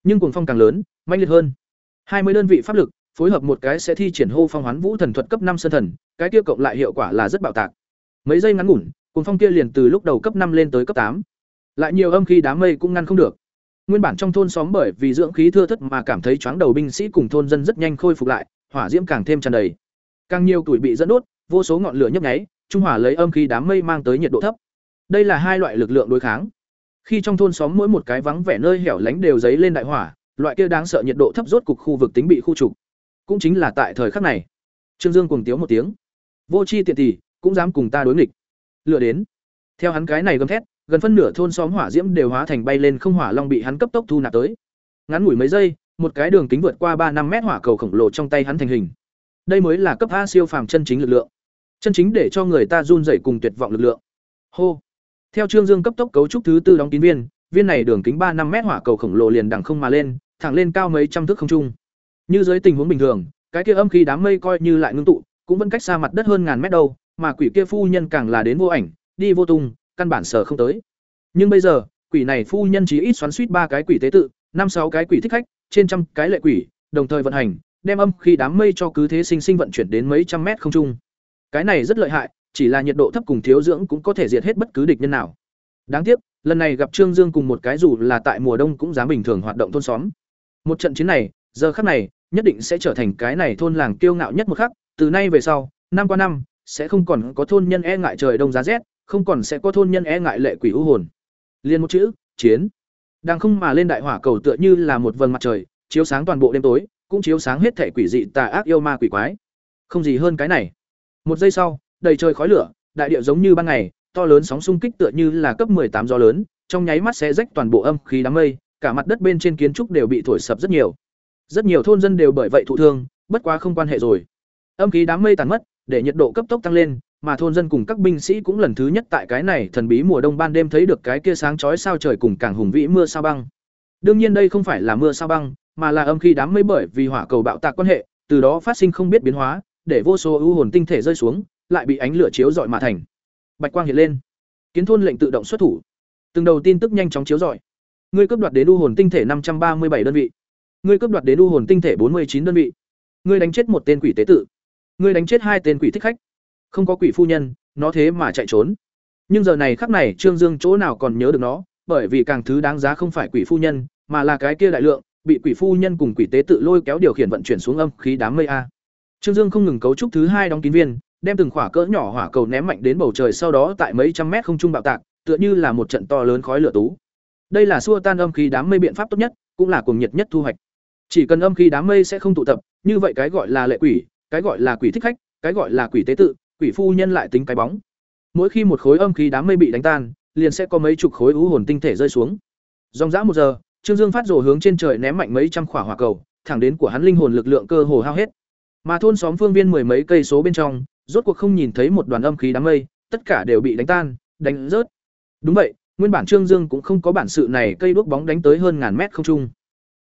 Nhưng cuồng phong càng lớn, mạnh liệt hơn. hai mươi đơn vị pháp lực, phối hợp một cái sẽ thi triển hô phong hoán vũ thần thuật cấp năm sơn thần, cái kia cộng lại hiệu quả là rất bạo tạc. Mấy giây ngắn ngủn, cuồng phong kia liền từ lúc đầu cấp năm lên tới cấp tám. Lại nhiều âm khí đám mây cũng ngăn không được. Nguyên bản trong thôn xóm bởi vì dưỡng khí thưa thất mà cảm thấy chóng đầu binh sĩ cùng thôn dân rất nhanh khôi phục lại, hỏa diễm càng thêm tràn đầy. Càng nhiều tuổi bị dẫn đốt, vô số ngọn lửa nhấp nháy, trung hỏa lấy âm khí đám mây mang tới nhiệt độ thấp. Đây là hai loại lực lượng đối kháng. Khi trong thôn xóm mỗi một cái vắng vẻ nơi hẻo lánh đều dấy lên đại hỏa, loại kia đáng sợ nhiệt độ thấp rốt cục khu vực tính bị khu trục. Cũng chính là tại thời khắc này, Trương Dương cuồng tiếu một tiếng. Vô chi tiện tỷ, cũng dám cùng ta đối nghịch. Lựa đến. Theo hắn cái này gầm thét, gần phân nửa thôn xóm hỏa diễm đều hóa thành bay lên không hỏa long bị hắn cấp tốc thu nạp tới. Ngắn ngủi mấy giây, một cái đường kính vượt qua ba năm mét hỏa cầu khổng lồ trong tay hắn thành hình. Đây mới là cấp A siêu phàm chân chính lực lượng. Chân chính để cho người ta run rẩy cùng tuyệt vọng lực lượng. Hô. Theo Trương Dương cấp tốc cấu trúc thứ tư đóng kín viên, viên này đường kính ba năm mét hỏa cầu khổng lồ liền đằng không mà lên, thẳng lên cao mấy trăm thước không trung. Như dưới tình huống bình thường, cái kia âm khí đám mây coi như lại ngưng tụ, cũng vẫn cách xa mặt đất hơn ngàn mét đâu, mà quỷ kia phu nhân càng là đến vô ảnh, đi vô tung, căn bản sở không tới. Nhưng bây giờ, quỷ này phu nhân chỉ ít xoắn suýt ba cái quỷ tế tự, năm sáu cái quỷ thích khách, trên trăm cái lệ quỷ, đồng thời vận hành, đem âm khí đám mây cho cứ thế sinh sinh vận chuyển đến mấy trăm mét không trung. Cái này rất lợi hại, chỉ là nhiệt độ thấp cùng thiếu dưỡng cũng có thể diệt hết bất cứ địch nhân nào. Đáng tiếc, lần này gặp Trương Dương cùng một cái dù là tại mùa đông cũng dám bình thường hoạt động thôn xóm. Một trận chiến này, giờ khắc này, nhất định sẽ trở thành cái này thôn làng kiêu ngạo nhất một khắc, từ nay về sau, năm qua năm, sẽ không còn có thôn nhân e ngại trời đông giá rét, không còn sẽ có thôn nhân e ngại lệ quỷ u hồn. Liên một chữ, chiến. Đang không mà lên đại hỏa cầu tựa như là một vầng mặt trời, chiếu sáng toàn bộ đêm tối, cũng chiếu sáng hết thể quỷ dị tà ác yêu ma quỷ quái. Không gì hơn cái này. Một giây sau, đầy trời khói lửa, đại địa giống như ban ngày, to lớn sóng xung kích tựa như là cấp tám gió lớn, trong nháy mắt sẽ rách toàn bộ âm khí đám mây, cả mặt đất bên trên kiến trúc đều bị thổi sập rất nhiều. Rất nhiều thôn dân đều bởi vậy thụ thương, bất quá không quan hệ rồi. Âm khí đám mây tàn mất, để nhiệt độ cấp tốc tăng lên, mà thôn dân cùng các binh sĩ cũng lần thứ nhất tại cái này thần bí mùa đông ban đêm thấy được cái kia sáng chói sao trời cùng càng hùng vĩ mưa sao băng. Đương nhiên đây không phải là mưa sao băng, mà là âm khí đám mây bởi vì hỏa cầu bạo tạc quan hệ, từ đó phát sinh không biết biến hóa, để vô số ưu hồn tinh thể rơi xuống, lại bị ánh lửa chiếu rọi mà thành. Bạch quang hiện lên. Kiến thôn lệnh tự động xuất thủ. Từng đầu tin tức nhanh chóng chiếu rọi. Ngươi cướp đoạt đến u hồn tinh thể năm trăm ba mươi bảy đơn vị. Ngươi cướp đoạt đến u hồn tinh thể bốn mươi chín đơn vị. Ngươi đánh chết một tên quỷ tế tự. Ngươi đánh chết hai tên quỷ thích khách. Không có quỷ phu nhân, nó thế mà chạy trốn. Nhưng giờ này khắc này Trương Dương chỗ nào còn nhớ được nó, bởi vì càng thứ đáng giá không phải quỷ phu nhân, mà là cái kia đại lượng, bị quỷ phu nhân cùng quỷ tế tự lôi kéo điều khiển vận chuyển xuống âm khí đám mây a. Trương Dương không ngừng cấu trúc thứ hai đóng kín viên, đem từng khỏa cỡ nhỏ hỏa cầu ném mạnh đến bầu trời sau đó tại mấy trăm mét không trung bạo tạc, tựa như là một trận to lớn khói lửa tú. Đây là xua tan âm khí đám mây biện pháp tốt nhất, cũng là cuồng nhiệt nhất thu hoạch. Chỉ cần âm khí đám mây sẽ không tụ tập, như vậy cái gọi là lệ quỷ, cái gọi là quỷ thích khách, cái gọi là quỷ tế tự, quỷ phu nhân lại tính cái bóng. Mỗi khi một khối âm khí đám mây bị đánh tan, liền sẽ có mấy chục khối u hồn tinh thể rơi xuống. Dòng dã một giờ, Trương Dương phát rồ hướng trên trời ném mạnh mấy trăm quả hỏa cầu, thẳng đến của hắn linh hồn lực lượng cơ hồ hao hết. Mà thôn xóm phương viên mười mấy cây số bên trong, rốt cuộc không nhìn thấy một đoàn âm khí đám mây, tất cả đều bị đánh tan, đánh rớt. Đúng vậy, nguyên bản Trương Dương cũng không có bản sự này cây đuốc bóng đánh tới hơn ngàn mét không trung.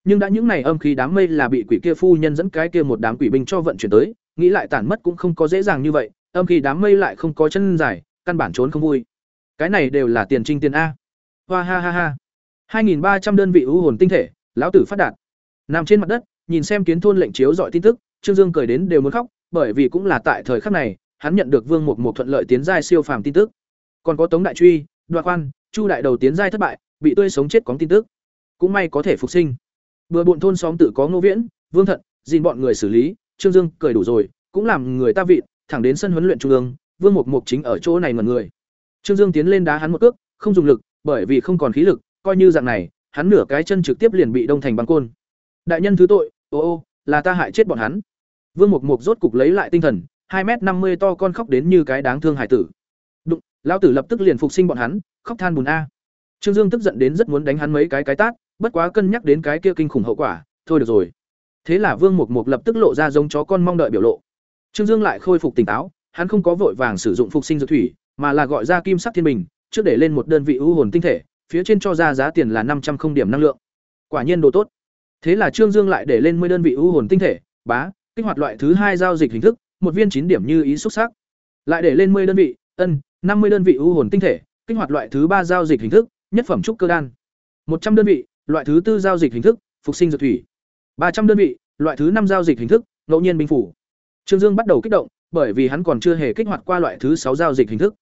Nhưng đã những này âm khí đám mây là bị quỷ kia phu nhân dẫn cái kia một đám quỷ binh cho vận chuyển tới, nghĩ lại tản mất cũng không có dễ dàng như vậy, âm khí đám mây lại không có chân dài, căn bản trốn không vui. Cái này đều là tiền trinh tiền a. Hoa ha ha ha. 2300 đơn vị u hồn tinh thể, lão tử phát đạt. Nằm trên mặt đất, nhìn xem kiến thôn lệnh chiếu dọi tin tức, Trương Dương cười đến đều muốn khóc, bởi vì cũng là tại thời khắc này, hắn nhận được Vương Mục Mục thuận lợi tiến giai siêu phàm tin tức. Còn có Tống Đại Truy, Đoạt Quan Chu đại đầu tiến giai thất bại, bị tươi sống chết có tin tức. Cũng may có thể phục sinh. Bừa buồn thôn xóm tự có Ngô Viễn, Vương Thận, dìn bọn người xử lý, Trương Dương cười đủ rồi, cũng làm người ta vị, thẳng đến sân huấn luyện trung ương, Vương Mục Mục chính ở chỗ này ngẩn người. Trương Dương tiến lên đá hắn một cước, không dùng lực, bởi vì không còn khí lực, coi như dạng này, hắn nửa cái chân trực tiếp liền bị đông thành băng côn. Đại nhân thứ tội, ô ô, là ta hại chết bọn hắn. Vương Mục Mục rốt cục lấy lại tinh thần, hai m năm mươi to con khóc đến như cái đáng thương hải tử. Đụng, lão tử lập tức liền phục sinh bọn hắn, khóc than buồn a. Trương Dương tức giận đến rất muốn đánh hắn mấy cái cái tát, bất quá cân nhắc đến cái kia kinh khủng hậu quả, thôi được rồi. Thế là Vương Mục Mục lập tức lộ ra giống chó con mong đợi biểu lộ. Trương Dương lại khôi phục tỉnh táo, hắn không có vội vàng sử dụng phục sinh dược thủy, mà là gọi ra kim sắc thiên bình, trước để lên một đơn vị ưu hồn tinh thể, phía trên cho ra giá tiền là năm trăm không điểm năng lượng. Quả nhiên đồ tốt. Thế là Trương Dương lại để lên 10 đơn vị ưu hồn tinh thể, bá, kích hoạt loại thứ hai giao dịch hình thức, một viên chín điểm như ý xúc sắc. Lại để lên 10 đơn vị, ân, năm mươi đơn vị ưu hồn tinh thể, kích hoạt loại thứ ba giao dịch hình thức, nhất phẩm trúc cơ đan. một trăm đơn vị, loại thứ tư giao dịch hình thức, phục sinh dược thủy. ba trăm đơn vị, loại thứ năm giao dịch hình thức, ngẫu nhiên binh phủ. Trương Dương bắt đầu kích động, bởi vì hắn còn chưa hề kích hoạt qua loại thứ sáu giao dịch hình thức.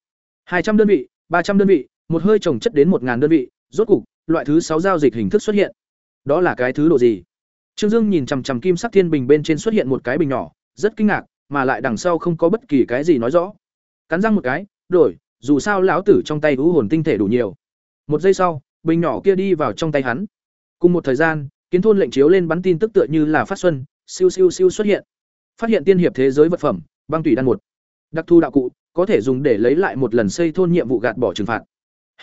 hai trăm đơn vị, ba trăm đơn vị, một hơi trồng chất đến một đơn vị, rốt cục, loại thứ sáu giao dịch hình thức xuất hiện. Đó là cái thứ độ gì? Trương Dương nhìn chằm chằm kim sắc thiên bình bên trên xuất hiện một cái bình nhỏ, rất kinh ngạc, mà lại đằng sau không có bất kỳ cái gì nói rõ. Cắn răng một cái, đổi, dù sao lão tử trong tay u hồn tinh thể đủ nhiều. Một giây sau, bình nhỏ kia đi vào trong tay hắn. Cùng một thời gian, kiến thôn lệnh chiếu lên bắn tin tức tựa như là phát xuân, siêu siêu siêu xuất hiện. Phát hiện tiên hiệp thế giới vật phẩm, băng tùy đan một. Đặc thu đạo cụ, có thể dùng để lấy lại một lần xây thôn nhiệm vụ gạt bỏ trừng phạt.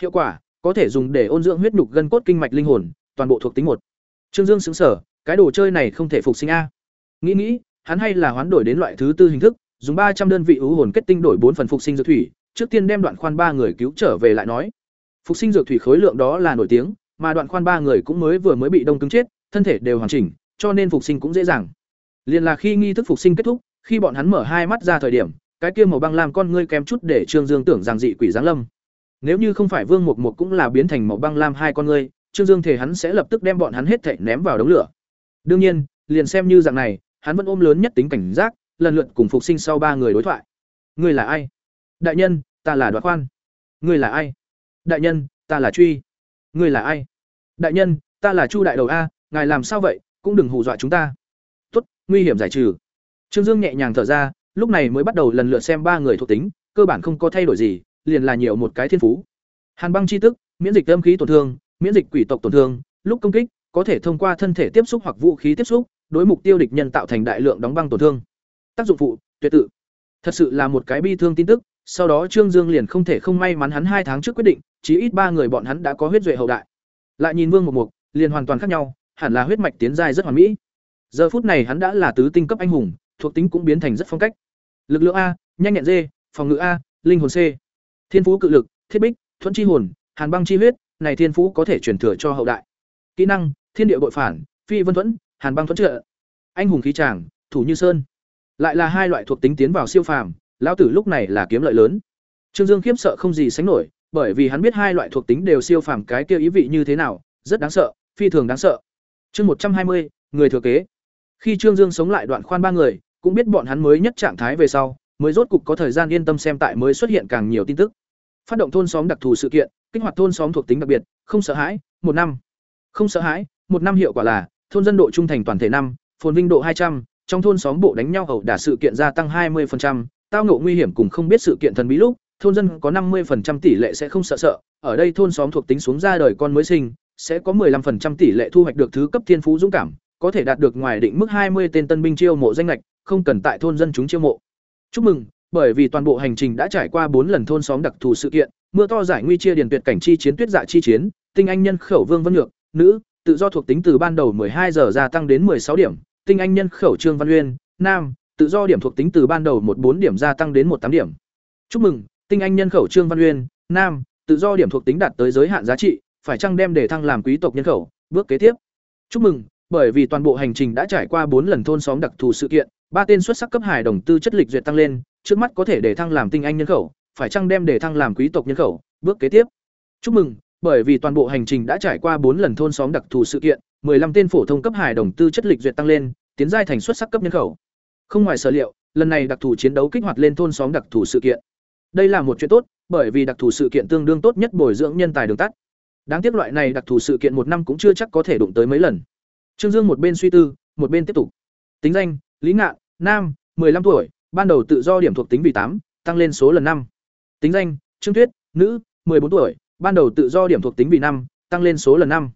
Hiệu quả, có thể dùng để ôn dưỡng huyết nhục gân cốt kinh mạch linh hồn, toàn bộ thuộc tính một. Trương Dương sững sở, cái đồ chơi này không thể phục sinh a. Nghĩ nghĩ, hắn hay là hoán đổi đến loại thứ tư hình thức, dùng ba trăm đơn vị ưu hồn kết tinh đổi bốn phần phục sinh dược thủy, trước tiên đem đoạn khoan ba người cứu trở về lại nói. Phục sinh dược thủy khối lượng đó là nổi tiếng, mà đoạn khoan ba người cũng mới vừa mới bị đông cứng chết, thân thể đều hoàn chỉnh, cho nên phục sinh cũng dễ dàng. Liên là khi nghi thức phục sinh kết thúc, khi bọn hắn mở hai mắt ra thời điểm, cái kia màu băng làm con ngươi kém chút để Trương Dương tưởng rằng dị quỷ giáng lâm. Nếu như không phải Vương Mục Mục cũng là biến thành màu băng lam hai con ngươi, Trương Dương thể hắn sẽ lập tức đem bọn hắn hết thảy ném vào đống lửa. Đương nhiên, liền xem như dạng này, hắn vẫn ôm lớn nhất tính cảnh giác, lần lượt cùng phục sinh sau ba người đối thoại. Ngươi là ai? Đại nhân, ta là Đoạt Khoan. Ngươi là ai? Đại nhân, ta là Truy. Ngươi là ai? Đại nhân, ta là Chu đại đầu a, ngài làm sao vậy, cũng đừng hù dọa chúng ta. Tốt, nguy hiểm giải trừ. Trương Dương nhẹ nhàng thở ra, lúc này mới bắt đầu lần lượt xem ba người thuộc tính, cơ bản không có thay đổi gì, liền là nhiều một cái thiên phú. Hàn băng chi tức, miễn dịch âm khí tổn thương, miễn dịch quỷ tộc tổn thương, lúc công kích, có thể thông qua thân thể tiếp xúc hoặc vũ khí tiếp xúc, đối mục tiêu địch nhân tạo thành đại lượng đóng băng tổn thương. Tác dụng phụ, tuyệt tự. Thật sự là một cái bi thương tin tức, sau đó Trương Dương liền không thể không may mắn hắn hai tháng trước quyết định, chí ít ba người bọn hắn đã có huyết duệ hậu đại. Lại nhìn Vương một Mục, liền hoàn toàn khác nhau, hẳn là huyết mạch tiến giai rất hoàn mỹ. Giờ phút này hắn đã là tứ tinh cấp anh hùng, thuộc tính cũng biến thành rất phong cách. lực lượng a nhanh nhẹn d phòng ngự a linh hồn c thiên phú cự lực thiết bích thuẫn chi hồn hàn băng chi huyết này thiên phú có thể truyền thừa cho hậu đại kỹ năng thiên địa bội phản, phi vân thuẫn, hàn băng thuẫn trợ. Anh hùng khí tràng, thủ như sơn. Lại là hai loại thuộc tính tiến vào siêu phàm, lão tử lúc này là kiếm lợi lớn. Trương dương khiếp sợ không gì sánh nổi, bởi vì hắn biết hai loại thuộc tính đều siêu phàm cái kia ý vị như thế nào, rất đáng sợ, phi thường đáng sợ. Chương một trăm hai mươi, người thừa kế. Khi trương dương sống lại đoạn khoan ba người, cũng biết bọn hắn mới nhất trạng thái về sau, mới rốt cục có thời gian yên tâm xem tại mới xuất hiện càng nhiều tin tức. Phát động thôn xóm đặc thù sự kiện, kích hoạt thôn xóm thuộc tính đặc biệt, không sợ hãi, một năm. Không sợ hãi một năm hiệu quả là thôn dân độ trung thành toàn thể năm phồn vinh độ hai trăm trong thôn xóm bộ đánh nhau ẩu đả sự kiện gia tăng 20%, tao ngộ nguy hiểm cùng không biết sự kiện thần bí lúc, thôn dân có 50% tỷ lệ sẽ không sợ sợ, ở đây thôn xóm thuộc tính xuống ra đời con mới sinh, sẽ có 15% tỷ lệ thu hoạch được thứ cấp thiên phú dũng cảm, có thể đạt được ngoài định mức 20 tên tân binh chiêu mộ danh lệch, không cần tại thôn dân chúng chiêu mộ. Chúc mừng, bởi vì toàn bộ hành trình đã trải qua 4 lần thôn xóm đặc thù sự kiện, mưa to giải nguy chia điền tuyệt cảnh chi chiến tuyết dạ chi chiến, tinh anh nhân khẩu Vương Vân Nhược, nữ, tự do thuộc tính từ ban đầu 12 giờ gia tăng đến 16 điểm, tinh anh nhân khẩu Trương Văn Uyên, nam, tự do điểm thuộc tính từ ban đầu một bốn điểm gia tăng đến một tám điểm. Chúc mừng, tinh anh nhân khẩu Trương Văn Uyên, nam, tự do điểm thuộc tính đạt tới giới hạn giá trị, phải chăng đem để thăng làm quý tộc nhân khẩu, bước kế tiếp. Chúc mừng, bởi vì toàn bộ hành trình đã trải qua bốn lần thôn xóm đặc thù sự kiện, ba tên xuất sắc cấp hải đồng tư chất lịch duyệt tăng lên, trước mắt có thể để thăng làm tinh anh nhân khẩu, phải chăng đem để thăng làm quý tộc nhân khẩu, bước kế tiếp. Chúc mừng, bởi vì toàn bộ hành trình đã trải qua bốn lần thôn xóm đặc thù sự kiện, 15 tên phổ thông cấp hải đồng tư chất lịch duyệt tăng lên, tiến giai thành xuất sắc cấp nhân khẩu. Không ngoài sở liệu, lần này đặc thù chiến đấu kích hoạt lên thôn xóm đặc thù sự kiện. Đây là một chuyện tốt, bởi vì đặc thù sự kiện tương đương tốt nhất bồi dưỡng nhân tài đường tắt. Đáng tiếc loại này đặc thù sự kiện một năm cũng chưa chắc có thể đụng tới mấy lần. Trương Dương một bên suy tư, một bên tiếp tục. Tính danh: Lý Ngạn, nam, 15 tuổi, ban đầu tự do điểm thuộc tính vì tám, tăng lên số lần năm. Tính danh: Trương Tuyết, nữ, 14 tuổi, ban đầu tự do điểm thuộc tính vì năm, tăng lên số lần năm.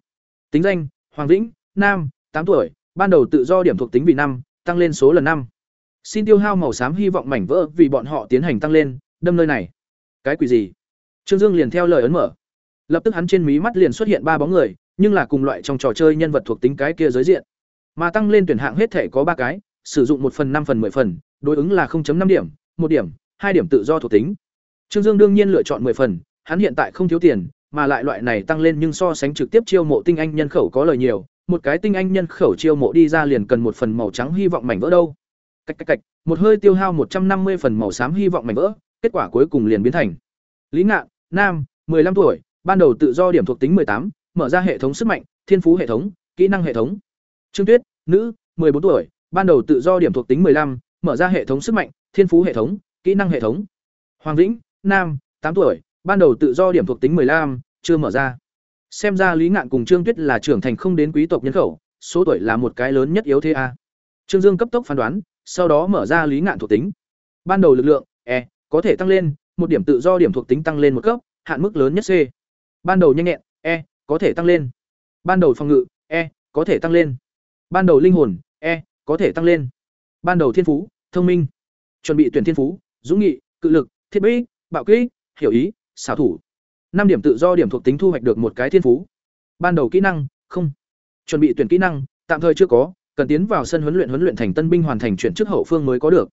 Tính danh: Hoàng Vĩnh, nam, 8 tuổi, ban đầu tự do điểm thuộc tính vì năm, tăng lên số lần năm. Xin tiêu hao màu xám hy vọng mảnh vỡ vì bọn họ tiến hành tăng lên, đâm nơi này. Cái quỷ gì? Trương Dương liền theo lời ấn mở. Lập tức hắn trên mí mắt liền xuất hiện ba bóng người, nhưng là cùng loại trong trò chơi nhân vật thuộc tính cái kia giới diện. Mà tăng lên tuyển hạng hết thể có ba cái, sử dụng một phần năm phần 10 phần, đối ứng là 0.5 điểm, một điểm, hai điểm tự do thuộc tính. Trương Dương đương nhiên lựa chọn 10 phần, hắn hiện tại không thiếu tiền, mà lại loại này tăng lên nhưng so sánh trực tiếp chiêu mộ tinh anh nhân khẩu có lời nhiều, một cái tinh anh nhân khẩu chiêu mộ đi ra liền cần một phần màu trắng hy vọng mảnh vỡ đâu. cạch cạch cạch, một hơi tiêu hao một trăm năm mươi phần màu xám hy vọng mảnh vỡ, kết quả cuối cùng liền biến thành. Lý Ngạn, nam, 15 tuổi, ban đầu tự do điểm thuộc tính 18, mở ra hệ thống sức mạnh, thiên phú hệ thống, kỹ năng hệ thống. Trương Tuyết, nữ, 14 tuổi, ban đầu tự do điểm thuộc tính 15, mở ra hệ thống sức mạnh, thiên phú hệ thống, kỹ năng hệ thống. Hoàng Vĩnh, nam, 8 tuổi, ban đầu tự do điểm thuộc tính 15, chưa mở ra. Xem ra Lý Ngạn cùng Trương Tuyết là trưởng thành không đến quý tộc nhân khẩu, số tuổi là một cái lớn nhất yếu thế a. Trương Dương cấp tốc phán đoán, sau đó mở ra Lý Ngạn thuộc tính. Ban đầu lực lượng, E, có thể tăng lên, một điểm tự do điểm thuộc tính tăng lên một cấp, hạn mức lớn nhất C. Ban đầu nhanh nhẹn, E, có thể tăng lên. Ban đầu phòng ngự, E, có thể tăng lên. Ban đầu linh hồn, E, có thể tăng lên. Ban đầu thiên phú, thông minh. Chuẩn bị tuyển thiên phú, dũng nghị, cự lực, thiết bị, bạo kích hiểu ý, xảo thủ. Năm điểm tự do điểm thuộc tính thu hoạch được một cái thiên phú. Ban đầu kỹ năng, không. Chuẩn bị tuyển kỹ năng, tạm thời chưa có, cần tiến vào sân huấn luyện huấn luyện thành tân binh hoàn thành chuyển chức hậu phương mới có được.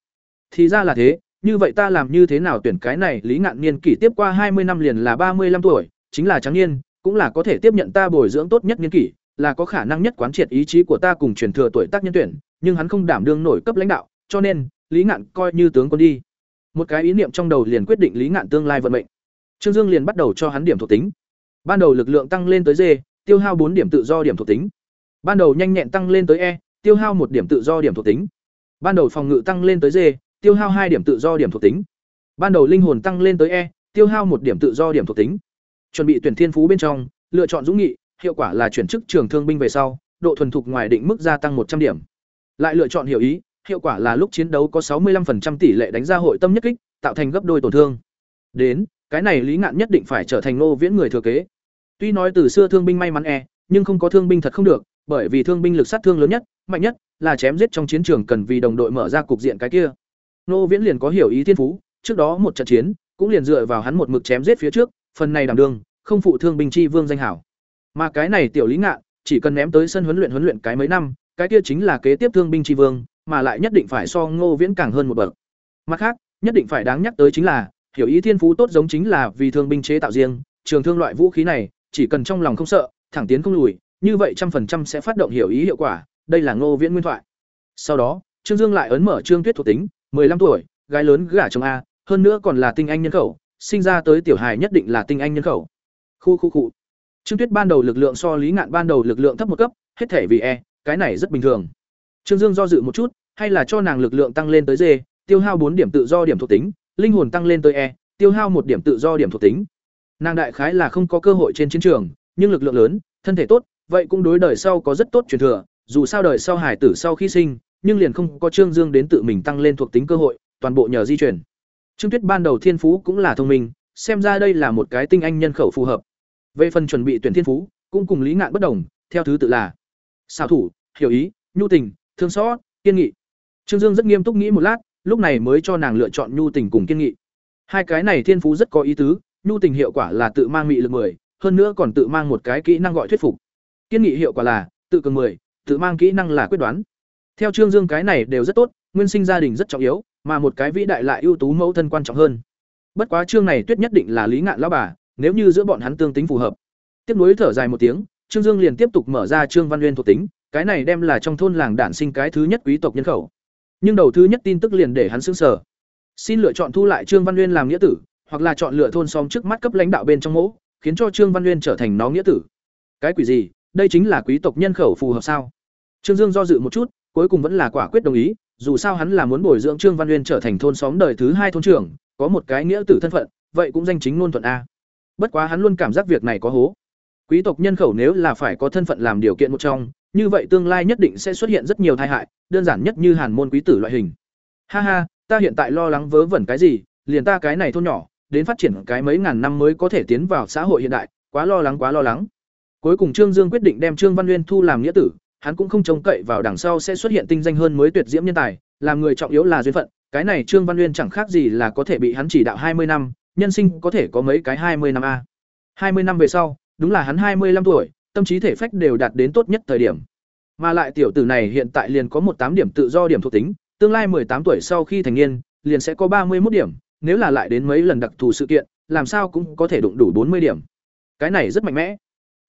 Thì ra là thế, như vậy ta làm như thế nào tuyển cái này, lý ngạn niên kỷ tiếp qua hai mươi năm liền là ba mươi năm tuổi, chính là trắng niên, cũng là có thể tiếp nhận ta bồi dưỡng tốt nhất niên kỷ, là có khả năng nhất quán triệt ý chí của ta cùng truyền thừa tuổi tác nhân tuyển, nhưng hắn không đảm đương nổi cấp lãnh đạo, cho nên, lý ngạn coi như tướng quân đi. Một cái ý niệm trong đầu liền quyết định lý ngạn tương lai vận mệnh. Trương Dương liền bắt đầu cho hắn điểm thuộc tính. Ban đầu lực lượng tăng lên tới D, tiêu hao bốn điểm tự do điểm thuộc tính. Ban đầu nhanh nhẹn tăng lên tới E, tiêu hao một điểm tự do điểm thuộc tính. Ban đầu phòng ngự tăng lên tới D, tiêu hao hai điểm tự do điểm thuộc tính. Ban đầu linh hồn tăng lên tới E, tiêu hao một điểm tự do điểm thuộc tính. Chuẩn bị tuyển thiên phú bên trong, lựa chọn dũng nghị, hiệu quả là chuyển chức trường thương binh về sau, độ thuần thục ngoài định mức gia tăng một trăm điểm. Lại lựa chọn hiểu ý, hiệu quả là lúc chiến đấu có sáu mươi 65% tỷ lệ đánh ra hội tâm nhất kích, tạo thành gấp đôi tổn thương. Đến, cái này lý ngạn nhất định phải trở thành Ngô viễn người thừa kế. Tuy nói từ xưa thương binh may mắn e nhưng không có thương binh thật không được bởi vì thương binh lực sát thương lớn nhất mạnh nhất là chém giết trong chiến trường cần vì đồng đội mở ra cục diện cái kia. Ngô viễn liền có hiểu ý thiên phú trước đó một trận chiến cũng liền dựa vào hắn một mực chém giết phía trước phần này đảm đương không phụ thương binh chi vương danh hảo. Mà cái này tiểu lý ngạn chỉ cần ném tới sân huấn luyện huấn luyện cái mấy năm cái kia chính là kế tiếp thương binh chi vương mà lại nhất định phải so ngô viễn càng hơn một bậc. Mặt khác, nhất định phải đáng nhắc tới chính là, hiểu ý thiên phú tốt giống chính là vì thương binh chế tạo riêng, trường thương loại vũ khí này, chỉ cần trong lòng không sợ, thẳng tiến không lùi, như vậy trăm phần trăm sẽ phát động hiểu ý hiệu quả, đây là Ngô Viễn nguyên thoại. Sau đó, Trương Dương lại ấn mở Trương Tuyết thuộc tính, 15 tuổi, gái lớn gả chồng a, hơn nữa còn là tinh anh nhân khẩu, sinh ra tới tiểu hài nhất định là tinh anh nhân khẩu. Khu khu khu. Trương Tuyết ban đầu lực lượng so Lý Ngạn ban đầu lực lượng thấp một cấp, hết thể vì e, cái này rất bình thường. Trương Dương do dự một chút, hay là cho nàng lực lượng tăng lên tới D, tiêu hao bốn điểm tự do điểm thuộc tính, linh hồn tăng lên tới E, tiêu hao một điểm tự do điểm thuộc tính. Nàng đại khái là không có cơ hội trên chiến trường, nhưng lực lượng lớn, thân thể tốt, vậy cũng đối đời sau có rất tốt truyền thừa, dù sao đời sau hải tử sau khi sinh, nhưng liền không có Trương Dương đến tự mình tăng lên thuộc tính cơ hội, toàn bộ nhờ di chuyển. Trương Tuyết ban đầu thiên phú cũng là thông minh, xem ra đây là một cái tinh anh nhân khẩu phù hợp. Về phần chuẩn bị tuyển thiên phú, cũng cùng Lý Ngạn bất đồng, theo thứ tự là: xảo thủ, hiểu ý, nhu tình, thương xót, kiên nghị. Trương Dương rất nghiêm túc nghĩ một lát, lúc này mới cho nàng lựa chọn nhu tình cùng kiên nghị. Hai cái này thiên phú rất có ý tứ, nhu tình hiệu quả là tự mang mị lực 10, hơn nữa còn tự mang một cái kỹ năng gọi thuyết phục. Kiên nghị hiệu quả là tự cường 10, tự mang kỹ năng là quyết đoán. Theo Trương Dương cái này đều rất tốt, nguyên sinh gia đình rất trọng yếu, mà một cái vĩ đại lại ưu tú mẫu thân quan trọng hơn. Bất quá chương này tuyết nhất định là lý ngạn lão bà, nếu như giữa bọn hắn tương tính phù hợp. Tiếp nối thở dài một tiếng, Trương Dương liền tiếp tục mở ra Trương Văn Nguyên thuộc tính, cái này đem là trong thôn làng đản sinh cái thứ nhất quý tộc nhân khẩu. Nhưng đầu thứ nhất tin tức liền để hắn sững sờ. Xin lựa chọn thu lại Trương Văn Nguyên làm nghĩa tử, hoặc là chọn lựa thôn xóm trước mắt cấp lãnh đạo bên trong mẫu, khiến cho Trương Văn Nguyên trở thành nó nghĩa tử. Cái quỷ gì? Đây chính là quý tộc nhân khẩu phù hợp sao? Trương Dương do dự một chút, cuối cùng vẫn là quả quyết đồng ý, dù sao hắn là muốn bồi dưỡng Trương Văn Nguyên trở thành thôn xóm đời thứ hai thôn trưởng, có một cái nghĩa tử thân phận, vậy cũng danh chính ngôn thuận a. Bất quá hắn luôn cảm giác việc này có hố. Quý tộc nhân khẩu nếu là phải có thân phận làm điều kiện một trong, như vậy tương lai nhất định sẽ xuất hiện rất nhiều tai hại, đơn giản nhất như hàn môn quý tử loại hình. Ha ha, ta hiện tại lo lắng vớ vẩn cái gì, liền ta cái này thôn nhỏ, đến phát triển cái mấy ngàn năm mới có thể tiến vào xã hội hiện đại, quá lo lắng quá lo lắng. Cuối cùng Trương Dương quyết định đem Trương Văn Nguyên thu làm nghĩa tử, hắn cũng không trông cậy vào đằng sau sẽ xuất hiện tinh danh hơn mới tuyệt diễm nhân tài, làm người trọng yếu là duyên phận, cái này Trương Văn Nguyên chẳng khác gì là có thể bị hắn chỉ đạo hai mươi năm, nhân sinh có thể có mấy cái hai mươi năm a. hai mươi năm về sau, đúng là hắn hai mươi 25 tuổi, tâm trí thể phách đều đạt đến tốt nhất thời điểm. Mà lại tiểu tử này hiện tại liền có một tám điểm tự do điểm thuộc tính, tương lai tám tuổi sau khi thành niên, liền sẽ có ba mươi một điểm, nếu là lại đến mấy lần đặc thù sự kiện, làm sao cũng có thể đụng đủ bốn mươi điểm. Cái này rất mạnh mẽ.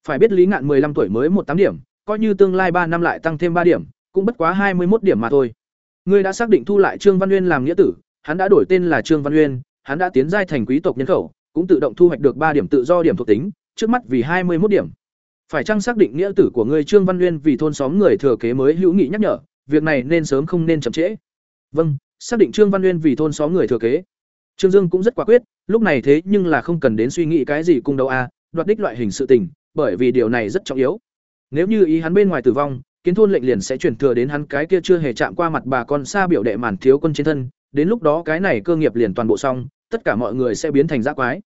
Phải biết Lý Ngạn 15 tuổi mới một tám điểm, coi như tương lai ba năm lại tăng thêm ba điểm, cũng bất quá hai mươi một điểm mà thôi. Ngươi đã xác định thu lại Trương Văn Uyên làm nghĩa tử, hắn đã đổi tên là Trương Văn Uyên, hắn đã tiến giai thành quý tộc nhân khẩu, cũng tự động thu hoạch được ba điểm tự do điểm thuộc tính, trước mắt vì hai mươi một điểm. Phải chăng xác định nghĩa tử của ngươi Trương Văn Uyên vì thôn xóm người thừa kế mới hữu nghị nhắc nhở, việc này nên sớm không nên chậm trễ. Vâng, xác định Trương Văn Uyên vì thôn xóm người thừa kế. Trương Dương cũng rất quả quyết, lúc này thế nhưng là không cần đến suy nghĩ cái gì cung đâu a, đoạt đích loại hình sự tình, bởi vì điều này rất trọng yếu. Nếu như ý hắn bên ngoài tử vong, kiến thôn lệnh liền sẽ chuyển thừa đến hắn cái kia chưa hề chạm qua mặt bà con xa biểu đệ màn thiếu quân trên thân, đến lúc đó cái này cơ nghiệp liền toàn bộ xong, tất cả mọi người sẽ biến thành dã quái.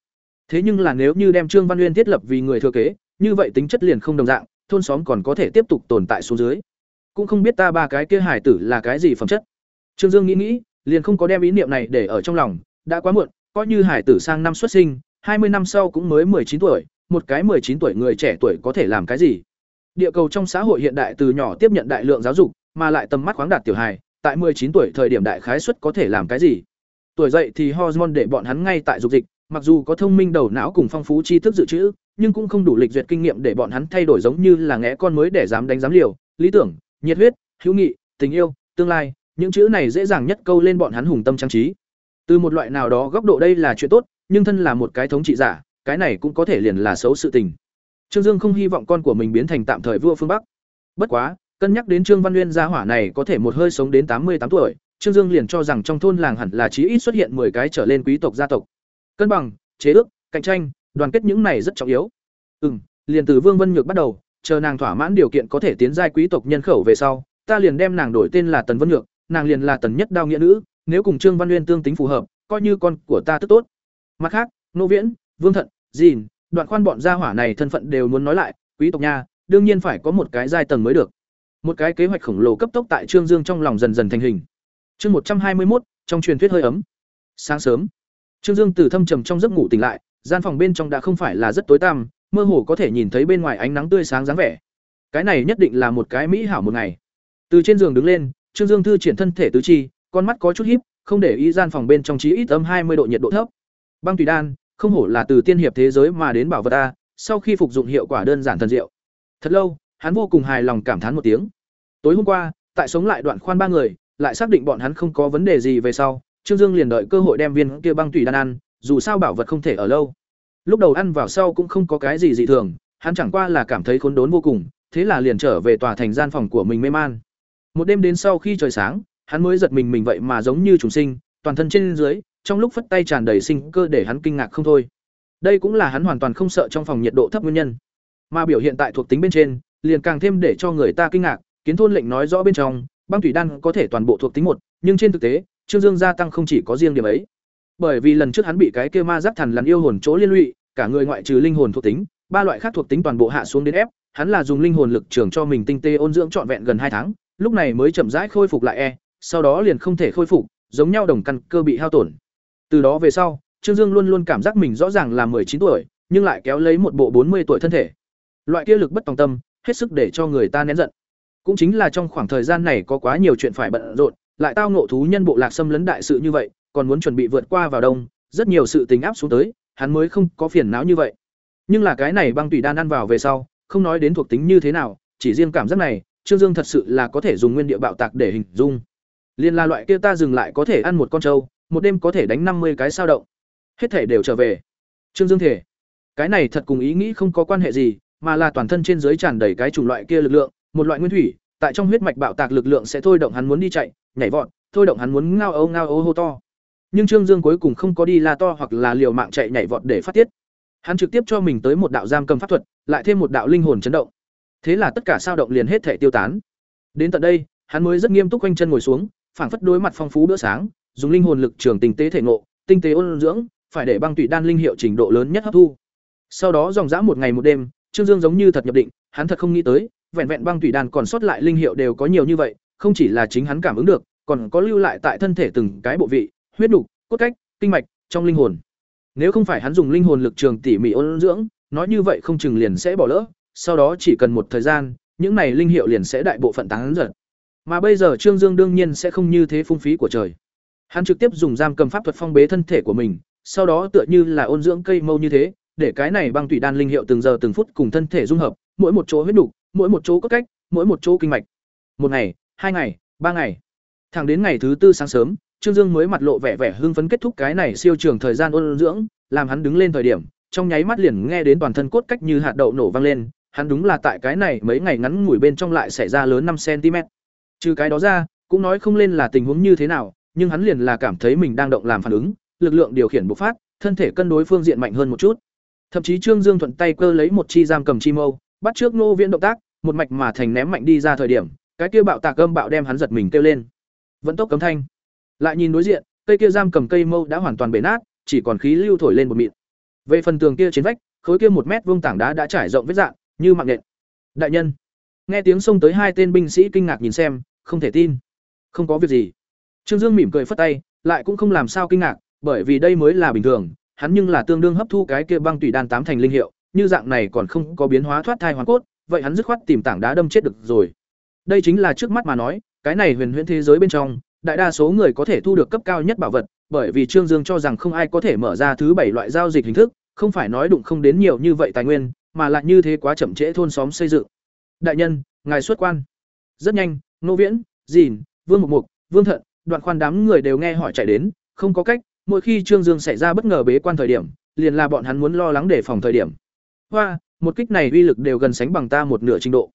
Thế nhưng là nếu như đem Trương Văn Uyên thiết lập vì người thừa kế, như vậy tính chất liền không đồng dạng, thôn xóm còn có thể tiếp tục tồn tại xuống dưới. Cũng không biết ta ba cái kia hải tử là cái gì phẩm chất. Trương Dương nghĩ nghĩ, liền không có đem ý niệm này để ở trong lòng, đã quá muộn, coi như hải tử sang năm xuất sinh, hai mươi năm sau cũng mới chín tuổi, một cái chín tuổi người trẻ tuổi có thể làm cái gì? Địa cầu trong xã hội hiện đại từ nhỏ tiếp nhận đại lượng giáo dục, mà lại tầm mắt khoáng đạt tiểu hài, tại chín tuổi thời điểm đại khái suất có thể làm cái gì? Tuổi dậy thì hormone để bọn hắn ngay tại dục dịch, mặc dù có thông minh đầu não cùng phong phú tri thức dự trữ, nhưng cũng không đủ lịch duyệt kinh nghiệm để bọn hắn thay đổi giống như là ngẽ con mới để dám đánh dám liều, lý tưởng, nhiệt huyết, hữu nghị, tình yêu, tương lai, những chữ này dễ dàng nhất câu lên bọn hắn hùng tâm trang trí. Từ một loại nào đó góc độ đây là chuyện tốt, nhưng thân là một cái thống trị giả, cái này cũng có thể liền là xấu sự tình. Trương Dương không hy vọng con của mình biến thành tạm thời vua phương Bắc. Bất quá, cân nhắc đến Trương Văn Nguyên gia hỏa này có thể một hơi sống đến tám mươi tám tuổi, Trương Dương liền cho rằng trong thôn làng hẳn là chí ít xuất hiện 10 cái trở lên quý tộc gia tộc. Cân bằng, chế ước, cạnh tranh, đoàn kết những này rất trọng yếu. Ừm, liền từ Vương Vân Nhược bắt đầu, chờ nàng thỏa mãn điều kiện có thể tiến giai quý tộc nhân khẩu về sau, ta liền đem nàng đổi tên là Tần Vân Nhược, nàng liền là Tần Nhất Đao nghĩa nữ, nếu cùng Trương Văn uyên tương tính phù hợp, coi như con của ta tức tốt. Mặt khác, Nô Viễn, Vương Thận, Dìn, đoạn khoan bọn gia hỏa này thân phận đều muốn nói lại, quý tộc nha, đương nhiên phải có một cái giai tầng mới được. Một cái kế hoạch khổng lồ cấp tốc tại Trương Dương trong lòng dần dần thành hình. Chương một trăm hai mươi một trong truyền thuyết hơi ấm. Sáng sớm, Trương Dương từ thâm trầm trong giấc ngủ tỉnh lại, gian phòng bên trong đã không phải là rất tối tăm, mơ hồ có thể nhìn thấy bên ngoài ánh nắng tươi sáng dáng vẻ. Cái này nhất định là một cái mỹ hảo một ngày. Từ trên giường đứng lên, Trương Dương thư triển thân thể tứ chi, con mắt có chút híp, không để ý gian phòng bên trong chí ít âm hai mươi độ nhiệt độ thấp. Băng tùy đan, không hổ là từ tiên hiệp thế giới mà đến bảo vật a, sau khi phục dụng hiệu quả đơn giản thần diệu. Thật lâu, hắn vô cùng hài lòng cảm thán một tiếng. Tối hôm qua, tại sống lại đoạn khoan ba người, lại xác định bọn hắn không có vấn đề gì về sau, Trương Dương liền đợi cơ hội đem viên kia băng tủy đan ăn, dù sao bảo vật không thể ở lâu. Lúc đầu ăn vào sau cũng không có cái gì dị thường, hắn chẳng qua là cảm thấy khốn đốn vô cùng, thế là liền trở về tòa thành gian phòng của mình mê man. Một đêm đến sau khi trời sáng, hắn mới giật mình mình vậy mà giống như trùng sinh, toàn thân trên dưới, trong lúc phất tay tràn đầy sinh cơ để hắn kinh ngạc không thôi. Đây cũng là hắn hoàn toàn không sợ trong phòng nhiệt độ thấp nguyên nhân. Mà biểu hiện tại thuộc tính bên trên, liền càng thêm để cho người ta kinh ngạc, kiến thôn lệnh nói rõ bên trong, băng thủy đan có thể toàn bộ thuộc tính một, nhưng trên thực tế, Trương Dương gia tăng không chỉ có riêng điểm ấy. Bởi vì lần trước hắn bị cái kia ma giáp thần lằn yêu hồn chỗ liên lụy, cả người ngoại trừ linh hồn thuộc tính, ba loại khác thuộc tính toàn bộ hạ xuống đến ép, hắn là dùng linh hồn lực trường cho mình tinh tế ôn dưỡng trọn vẹn gần hai tháng, lúc này mới chậm rãi khôi phục lại e, sau đó liền không thể khôi phục, giống nhau đồng căn cơ bị hao tổn. Từ đó về sau, Trương Dương luôn luôn cảm giác mình rõ ràng là chín tuổi, nhưng lại kéo lấy một bộ bốn mươi tuổi thân thể. Loại kia lực bất tòng tâm, hết sức để cho người ta nén giận. Cũng chính là trong khoảng thời gian này có quá nhiều chuyện phải bận rộn, lại tao ngộ thú nhân bộ lạc xâm lấn đại sự như vậy, còn muốn chuẩn bị vượt qua vào đông, rất nhiều sự tình áp xuống tới, hắn mới không có phiền não như vậy. Nhưng là cái này băng tùy đan ăn vào về sau, không nói đến thuộc tính như thế nào, chỉ riêng cảm giác này, Trương Dương thật sự là có thể dùng nguyên địa bạo tạc để hình dung. Liên la loại kia ta dừng lại có thể ăn một con trâu, một đêm có thể đánh năm mươi cái sao động. Hết thể đều trở về. Trương Dương thể. Cái này thật cùng ý nghĩ không có quan hệ gì, mà là toàn thân trên dưới tràn đầy cái chủng loại kia lực lượng, một loại nguyên thủy, tại trong huyết mạch bạo tạc lực lượng sẽ thôi động hắn muốn đi chạy, nhảy vọt, thôi động hắn muốn ngao âu ngao âu hô to. Nhưng Trương Dương cuối cùng không có đi la to hoặc là liều mạng chạy nhảy vọt để phát tiết. Hắn trực tiếp cho mình tới một đạo giam cầm pháp thuật, lại thêm một đạo linh hồn chấn động. Thế là tất cả sao động liền hết thể tiêu tán. Đến tận đây, hắn mới rất nghiêm túc quanh chân ngồi xuống, phảng phất đối mặt phong phú bữa sáng, dùng linh hồn lực trường tinh tế thể ngộ, tinh tế ôn dưỡng, phải để băng tụy đan linh hiệu trình độ lớn nhất hấp thu. Sau đó dòng dã một ngày một đêm, Trương Dương giống như thật nhập định, hắn thật không nghĩ tới, vẹn vẹn băng tụy đan còn sót lại linh hiệu đều có nhiều như vậy, không chỉ là chính hắn cảm ứng được, còn có lưu lại tại thân thể từng cái bộ vị, huyết đục, cốt cách, kinh mạch, trong linh hồn. Nếu không phải hắn dùng linh hồn lực trường tỉ mỉ ôn dưỡng, nói như vậy không chừng liền sẽ bỏ lỡ, sau đó chỉ cần một thời gian, những này linh hiệu liền sẽ đại bộ phận tán dần. Mà bây giờ Trương Dương đương nhiên sẽ không như thế phung phí của trời. Hắn trực tiếp dùng giam cầm pháp thuật phong bế thân thể của mình, sau đó tựa như là ôn dưỡng cây mâu như thế, để cái này băng tủy đan linh hiệu từng giờ từng phút cùng thân thể dung hợp, mỗi một chỗ huyết đủ, mỗi một chỗ cốt cách, mỗi một chỗ kinh mạch. Một ngày, hai ngày, ba ngày. Thẳng đến ngày thứ tư sáng sớm, Trương Dương mới mặt lộ vẻ vẻ hưng phấn kết thúc cái này siêu trường thời gian ôn dưỡng, làm hắn đứng lên thời điểm, trong nháy mắt liền nghe đến toàn thân cốt cách như hạt đậu nổ vang lên, hắn đúng là tại cái này mấy ngày ngắn ngủi bên trong lại xảy ra lớn năm cm. Trừ cái đó ra, cũng nói không lên là tình huống như thế nào, nhưng hắn liền là cảm thấy mình đang động làm phản ứng, lực lượng điều khiển bộc phát, thân thể cân đối phương diện mạnh hơn một chút. Thậm chí Trương Dương thuận tay cơ lấy một chi giam cầm chi mâu, bắt trước nô viễn động tác, một mạch mà thành ném mạnh đi ra thời điểm, cái kia bạo tạc âm bạo đem hắn giật mình kêu lên. Vận tốc cấm thanh. Lại nhìn đối diện, cây kia giam cầm cây mâu đã hoàn toàn bể nát, chỉ còn khí lưu thổi lên một mịn. Về phần tường kia trên vách, khối kia một mét vuông tảng đá đã trải rộng vết dạng, như mạng nện. Đại nhân, nghe tiếng xông tới hai tên binh sĩ kinh ngạc nhìn xem, không thể tin. Không có việc gì. Trương Dương mỉm cười phất tay, lại cũng không làm sao kinh ngạc, bởi vì đây mới là bình thường, hắn nhưng là tương đương hấp thu cái kia băng tùy đan tám thành linh hiệu, như dạng này còn không có biến hóa thoát thai hoàn cốt, vậy hắn dứt khoát tìm tảng đá đâm chết được rồi. Đây chính là trước mắt mà nói, cái này huyền huyễn thế giới bên trong, đại đa số người có thể thu được cấp cao nhất bảo vật, bởi vì Trương Dương cho rằng không ai có thể mở ra thứ bảy loại giao dịch hình thức, không phải nói đụng không đến nhiều như vậy tài nguyên, mà lại như thế quá chậm trễ thôn xóm xây dựng. Đại nhân, ngài xuất quan. Rất nhanh, Nô Viễn, Dìn, Vương Mục Mục, Vương Thận, Đoạn Khoan đám người đều nghe hỏi chạy đến, không có cách, mỗi khi Trương Dương xảy ra bất ngờ bế quan thời điểm, liền là bọn hắn muốn lo lắng để phòng thời điểm. Hoa, một kích này uy lực đều gần sánh bằng ta một nửa trình độ.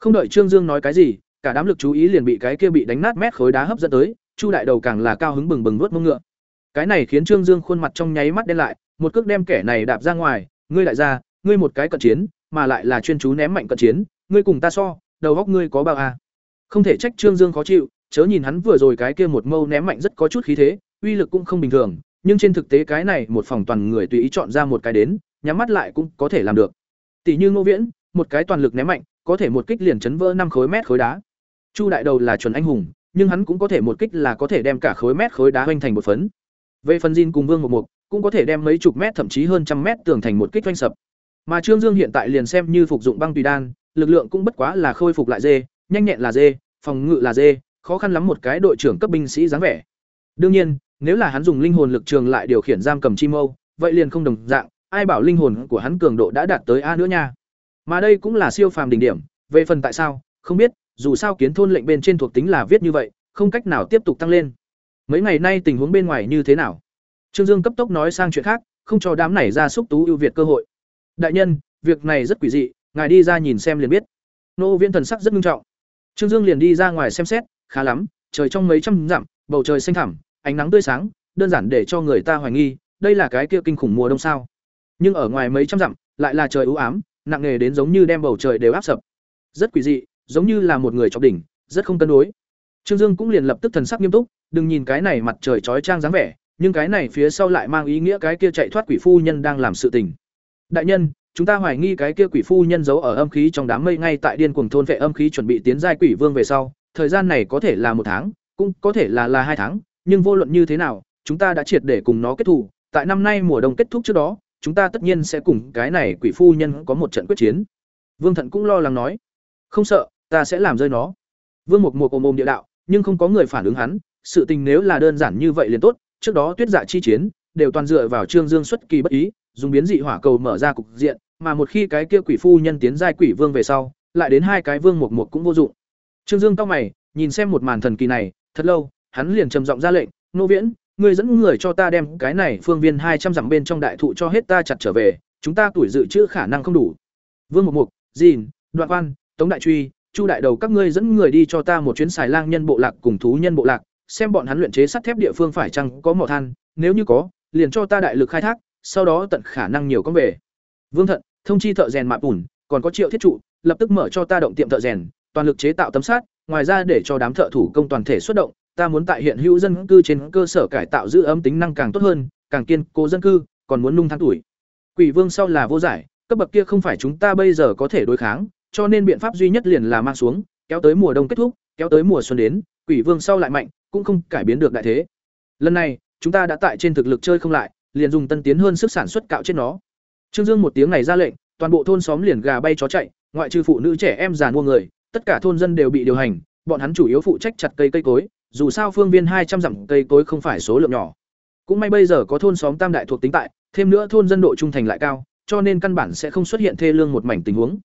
Không đợi Trương Dương nói cái gì, cả đám lực chú ý liền bị cái kia bị đánh nát mét khối đá hấp dẫn tới, Chu đại đầu càng là cao hứng bừng bừng vuốt mông ngựa. Cái này khiến Trương Dương khuôn mặt trong nháy mắt đen lại, một cước đem kẻ này đạp ra ngoài, ngươi lại ra, ngươi một cái cận chiến, mà lại là chuyên chú ném mạnh cận chiến, ngươi cùng ta so, đầu óc ngươi có bao? À? Không thể trách Trương Dương khó chịu, chớ nhìn hắn vừa rồi cái kia một mâu ném mạnh rất có chút khí thế, uy lực cũng không bình thường, nhưng trên thực tế cái này một phòng toàn người tùy ý chọn ra một cái đến, nhắm mắt lại cũng có thể làm được. Tỷ như Ngô Viễn, một cái toàn lực ném mạnh, có thể một kích liền chấn vỡ năm khối mét khối đá. Chu đại đầu là chuẩn anh hùng, nhưng hắn cũng có thể một kích là có thể đem cả khối mét khối đá hoành thành một phấn. Về phần Jin cùng Vương một Mục, cũng có thể đem mấy chục mét thậm chí hơn trăm mét tường thành một kích hoành sập. Mà Trương Dương hiện tại liền xem như phục dụng băng tùy đan, lực lượng cũng bất quá là khôi phục lại dê, nhanh nhẹn là dê, phòng ngự là dê, khó khăn lắm một cái đội trưởng cấp binh sĩ dáng vẻ. Đương nhiên, nếu là hắn dùng linh hồn lực trường lại điều khiển giam cầm chim mâu, vậy liền không đồng dạng, ai bảo linh hồn của hắn cường độ đã đạt tới a nữa nha. Mà đây cũng là siêu phàm đỉnh điểm, về phần tại sao, không biết, dù sao kiến thôn lệnh bên trên thuộc tính là viết như vậy, không cách nào tiếp tục tăng lên. Mấy ngày nay tình huống bên ngoài như thế nào? Trương Dương cấp tốc nói sang chuyện khác, không cho đám này ra xúc tú ưu việt cơ hội. Đại nhân, việc này rất quỷ dị, ngài đi ra nhìn xem liền biết. Nô Viễn thần sắc rất nghiêm trọng. Trương Dương liền đi ra ngoài xem xét, khá lắm, trời trong mấy trăm dặm, bầu trời xanh thẳm, ánh nắng tươi sáng, đơn giản để cho người ta hoài nghi, đây là cái kia kinh khủng mùa đông sao? Nhưng ở ngoài mấy trăm dặm, lại là trời u ám, nặng nề đến giống như đem bầu trời đều áp sập. Rất quỷ dị, giống như là một người chọc đỉnh, rất không cân đối. Trương Dương cũng liền lập tức thần sắc nghiêm túc, đừng nhìn cái này mặt trời chói chang dáng vẻ, nhưng cái này phía sau lại mang ý nghĩa cái kia chạy thoát quỷ phu nhân đang làm sự tình. Đại nhân, chúng ta hoài nghi cái kia quỷ phu nhân giấu ở âm khí trong đám mây ngay tại điên cuồng thôn vệ âm khí chuẩn bị tiến giai quỷ vương về sau, thời gian này có thể là một tháng, cũng có thể là là hai tháng, nhưng vô luận như thế nào, chúng ta đã triệt để cùng nó kết thù, tại năm nay mùa đông kết thúc trước đó, chúng ta tất nhiên sẽ cùng cái này quỷ phu nhân có một trận quyết chiến. Vương Thận cũng lo lắng nói, không sợ, ta sẽ làm rơi nó. Vương Mục Mục ôm ôm địa đạo, nhưng không có người phản ứng hắn, sự tình nếu là đơn giản như vậy liền tốt, trước đó tuyết dạ chi chiến đều toàn dựa vào Trương Dương xuất kỳ bất ý, dùng biến dị hỏa cầu mở ra cục diện, mà một khi cái kia quỷ phu nhân tiến giai quỷ vương về sau, lại đến hai cái vương Mục Mục cũng vô dụng. Trương Dương cau mày, nhìn xem một màn thần kỳ này, thật lâu, hắn liền trầm giọng ra lệnh, "Nô Viễn, ngươi dẫn người cho ta đem cái này phương viên hai trăm dặm bên trong đại thụ cho hết ta chặt trở về, chúng ta tuổi dự trữ khả năng không đủ." Vương Mục Mục, Dìn, Đoạn Quan, Tống Đại Truy, Chu đại đầu các ngươi dẫn người đi cho ta một chuyến xài lang nhân bộ lạc cùng thú nhân bộ lạc, xem bọn hắn luyện chế sắt thép địa phương phải chăng có mỏ than, nếu như có, liền cho ta đại lực khai thác, sau đó tận khả năng nhiều con về. Vương Thận, thông chi thợ rèn mạ bùn, còn có Triệu Thiết trụ, lập tức mở cho ta động tiệm thợ rèn, toàn lực chế tạo tấm sắt, ngoài ra để cho đám thợ thủ công toàn thể xuất động, ta muốn tại hiện hữu dân cư trên cơ sở cải tạo giữ ấm tính năng càng tốt hơn, càng kiên cố dân cư, còn muốn nung than tuổi. Quỷ Vương sau là vô giải, cấp bậc kia không phải chúng ta bây giờ có thể đối kháng, cho nên biện pháp duy nhất liền là mang xuống, kéo tới mùa đông kết thúc, kéo tới mùa xuân đến, Quỷ Vương sau lại mạnh, cũng không cải biến được đại thế. Lần này, chúng ta đã tại trên thực lực chơi không lại, liền dùng tân tiến hơn sức sản xuất cạo chết nó. Trương Dương một tiếng này ra lệnh, toàn bộ thôn xóm liền gà bay chó chạy, ngoại trừ phụ nữ trẻ em già mua người, tất cả thôn dân đều bị điều hành, bọn hắn chủ yếu phụ trách chặt cây cây cối, dù sao phương viên hai trăm dặm cây cối không phải số lượng nhỏ. Cũng may bây giờ có thôn xóm tam đại thuộc tính tại, thêm nữa thôn dân độ trung thành lại cao, cho nên căn bản sẽ không xuất hiện thê lương một mảnh tình huống.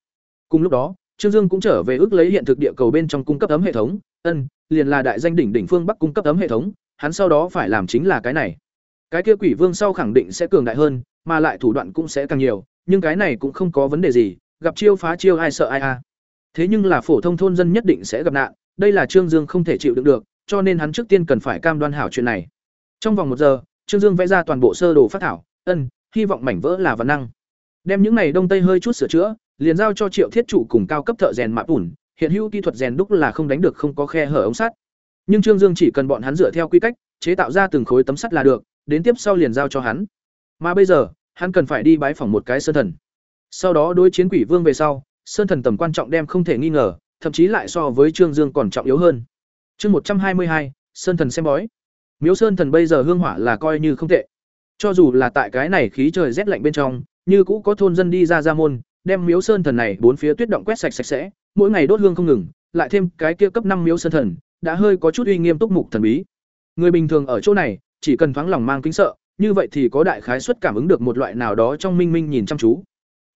Cùng lúc đó, Trương Dương cũng trở về ước lấy hiện thực địa cầu bên trong cung cấp ấm hệ thống, ân, liền là đại danh đỉnh đỉnh phương Bắc cung cấp ấm hệ thống, hắn sau đó phải làm chính là cái này. Cái kia quỷ vương sau khẳng định sẽ cường đại hơn, mà lại thủ đoạn cũng sẽ càng nhiều, nhưng cái này cũng không có vấn đề gì, gặp chiêu phá chiêu ai sợ ai a. Thế nhưng là phổ thông thôn dân nhất định sẽ gặp nạn, đây là Trương Dương không thể chịu đựng được, cho nên hắn trước tiên cần phải cam đoan hảo chuyện này. Trong vòng một giờ, Trương Dương vẽ ra toàn bộ sơ đồ phát thảo, ân, hy vọng mảnh vỡ là văn năng. Đem những này đông tây hơi chút sửa chữa, liền giao cho Triệu Thiết chủ cùng cao cấp thợ rèn mạ ủn, hiện hữu kỹ thuật rèn đúc là không đánh được không có khe hở ống sắt. Nhưng Trương Dương chỉ cần bọn hắn dựa theo quy cách, chế tạo ra từng khối tấm sắt là được, đến tiếp sau liền giao cho hắn. Mà bây giờ, hắn cần phải đi bái phỏng một cái sơn thần. Sau đó đối chiến quỷ vương về sau, sơn thần tầm quan trọng đem không thể nghi ngờ, thậm chí lại so với Trương Dương còn trọng yếu hơn. Chương một trăm hai mươi hai, sơn thần xem bói. Miếu sơn thần bây giờ hương hỏa là coi như không tệ. Cho dù là tại cái này khí trời rét lạnh bên trong, như cũ có thôn dân đi ra ra môn, đem miếu sơn thần này bốn phía tuyết động quét sạch sạch sẽ, mỗi ngày đốt hương không ngừng, lại thêm cái kia cấp năm miếu sơn thần, đã hơi có chút uy nghiêm túc mục thần bí. Người bình thường ở chỗ này, chỉ cần thoáng lòng mang kính sợ, như vậy thì có đại khái suất cảm ứng được một loại nào đó trong minh minh nhìn chăm chú.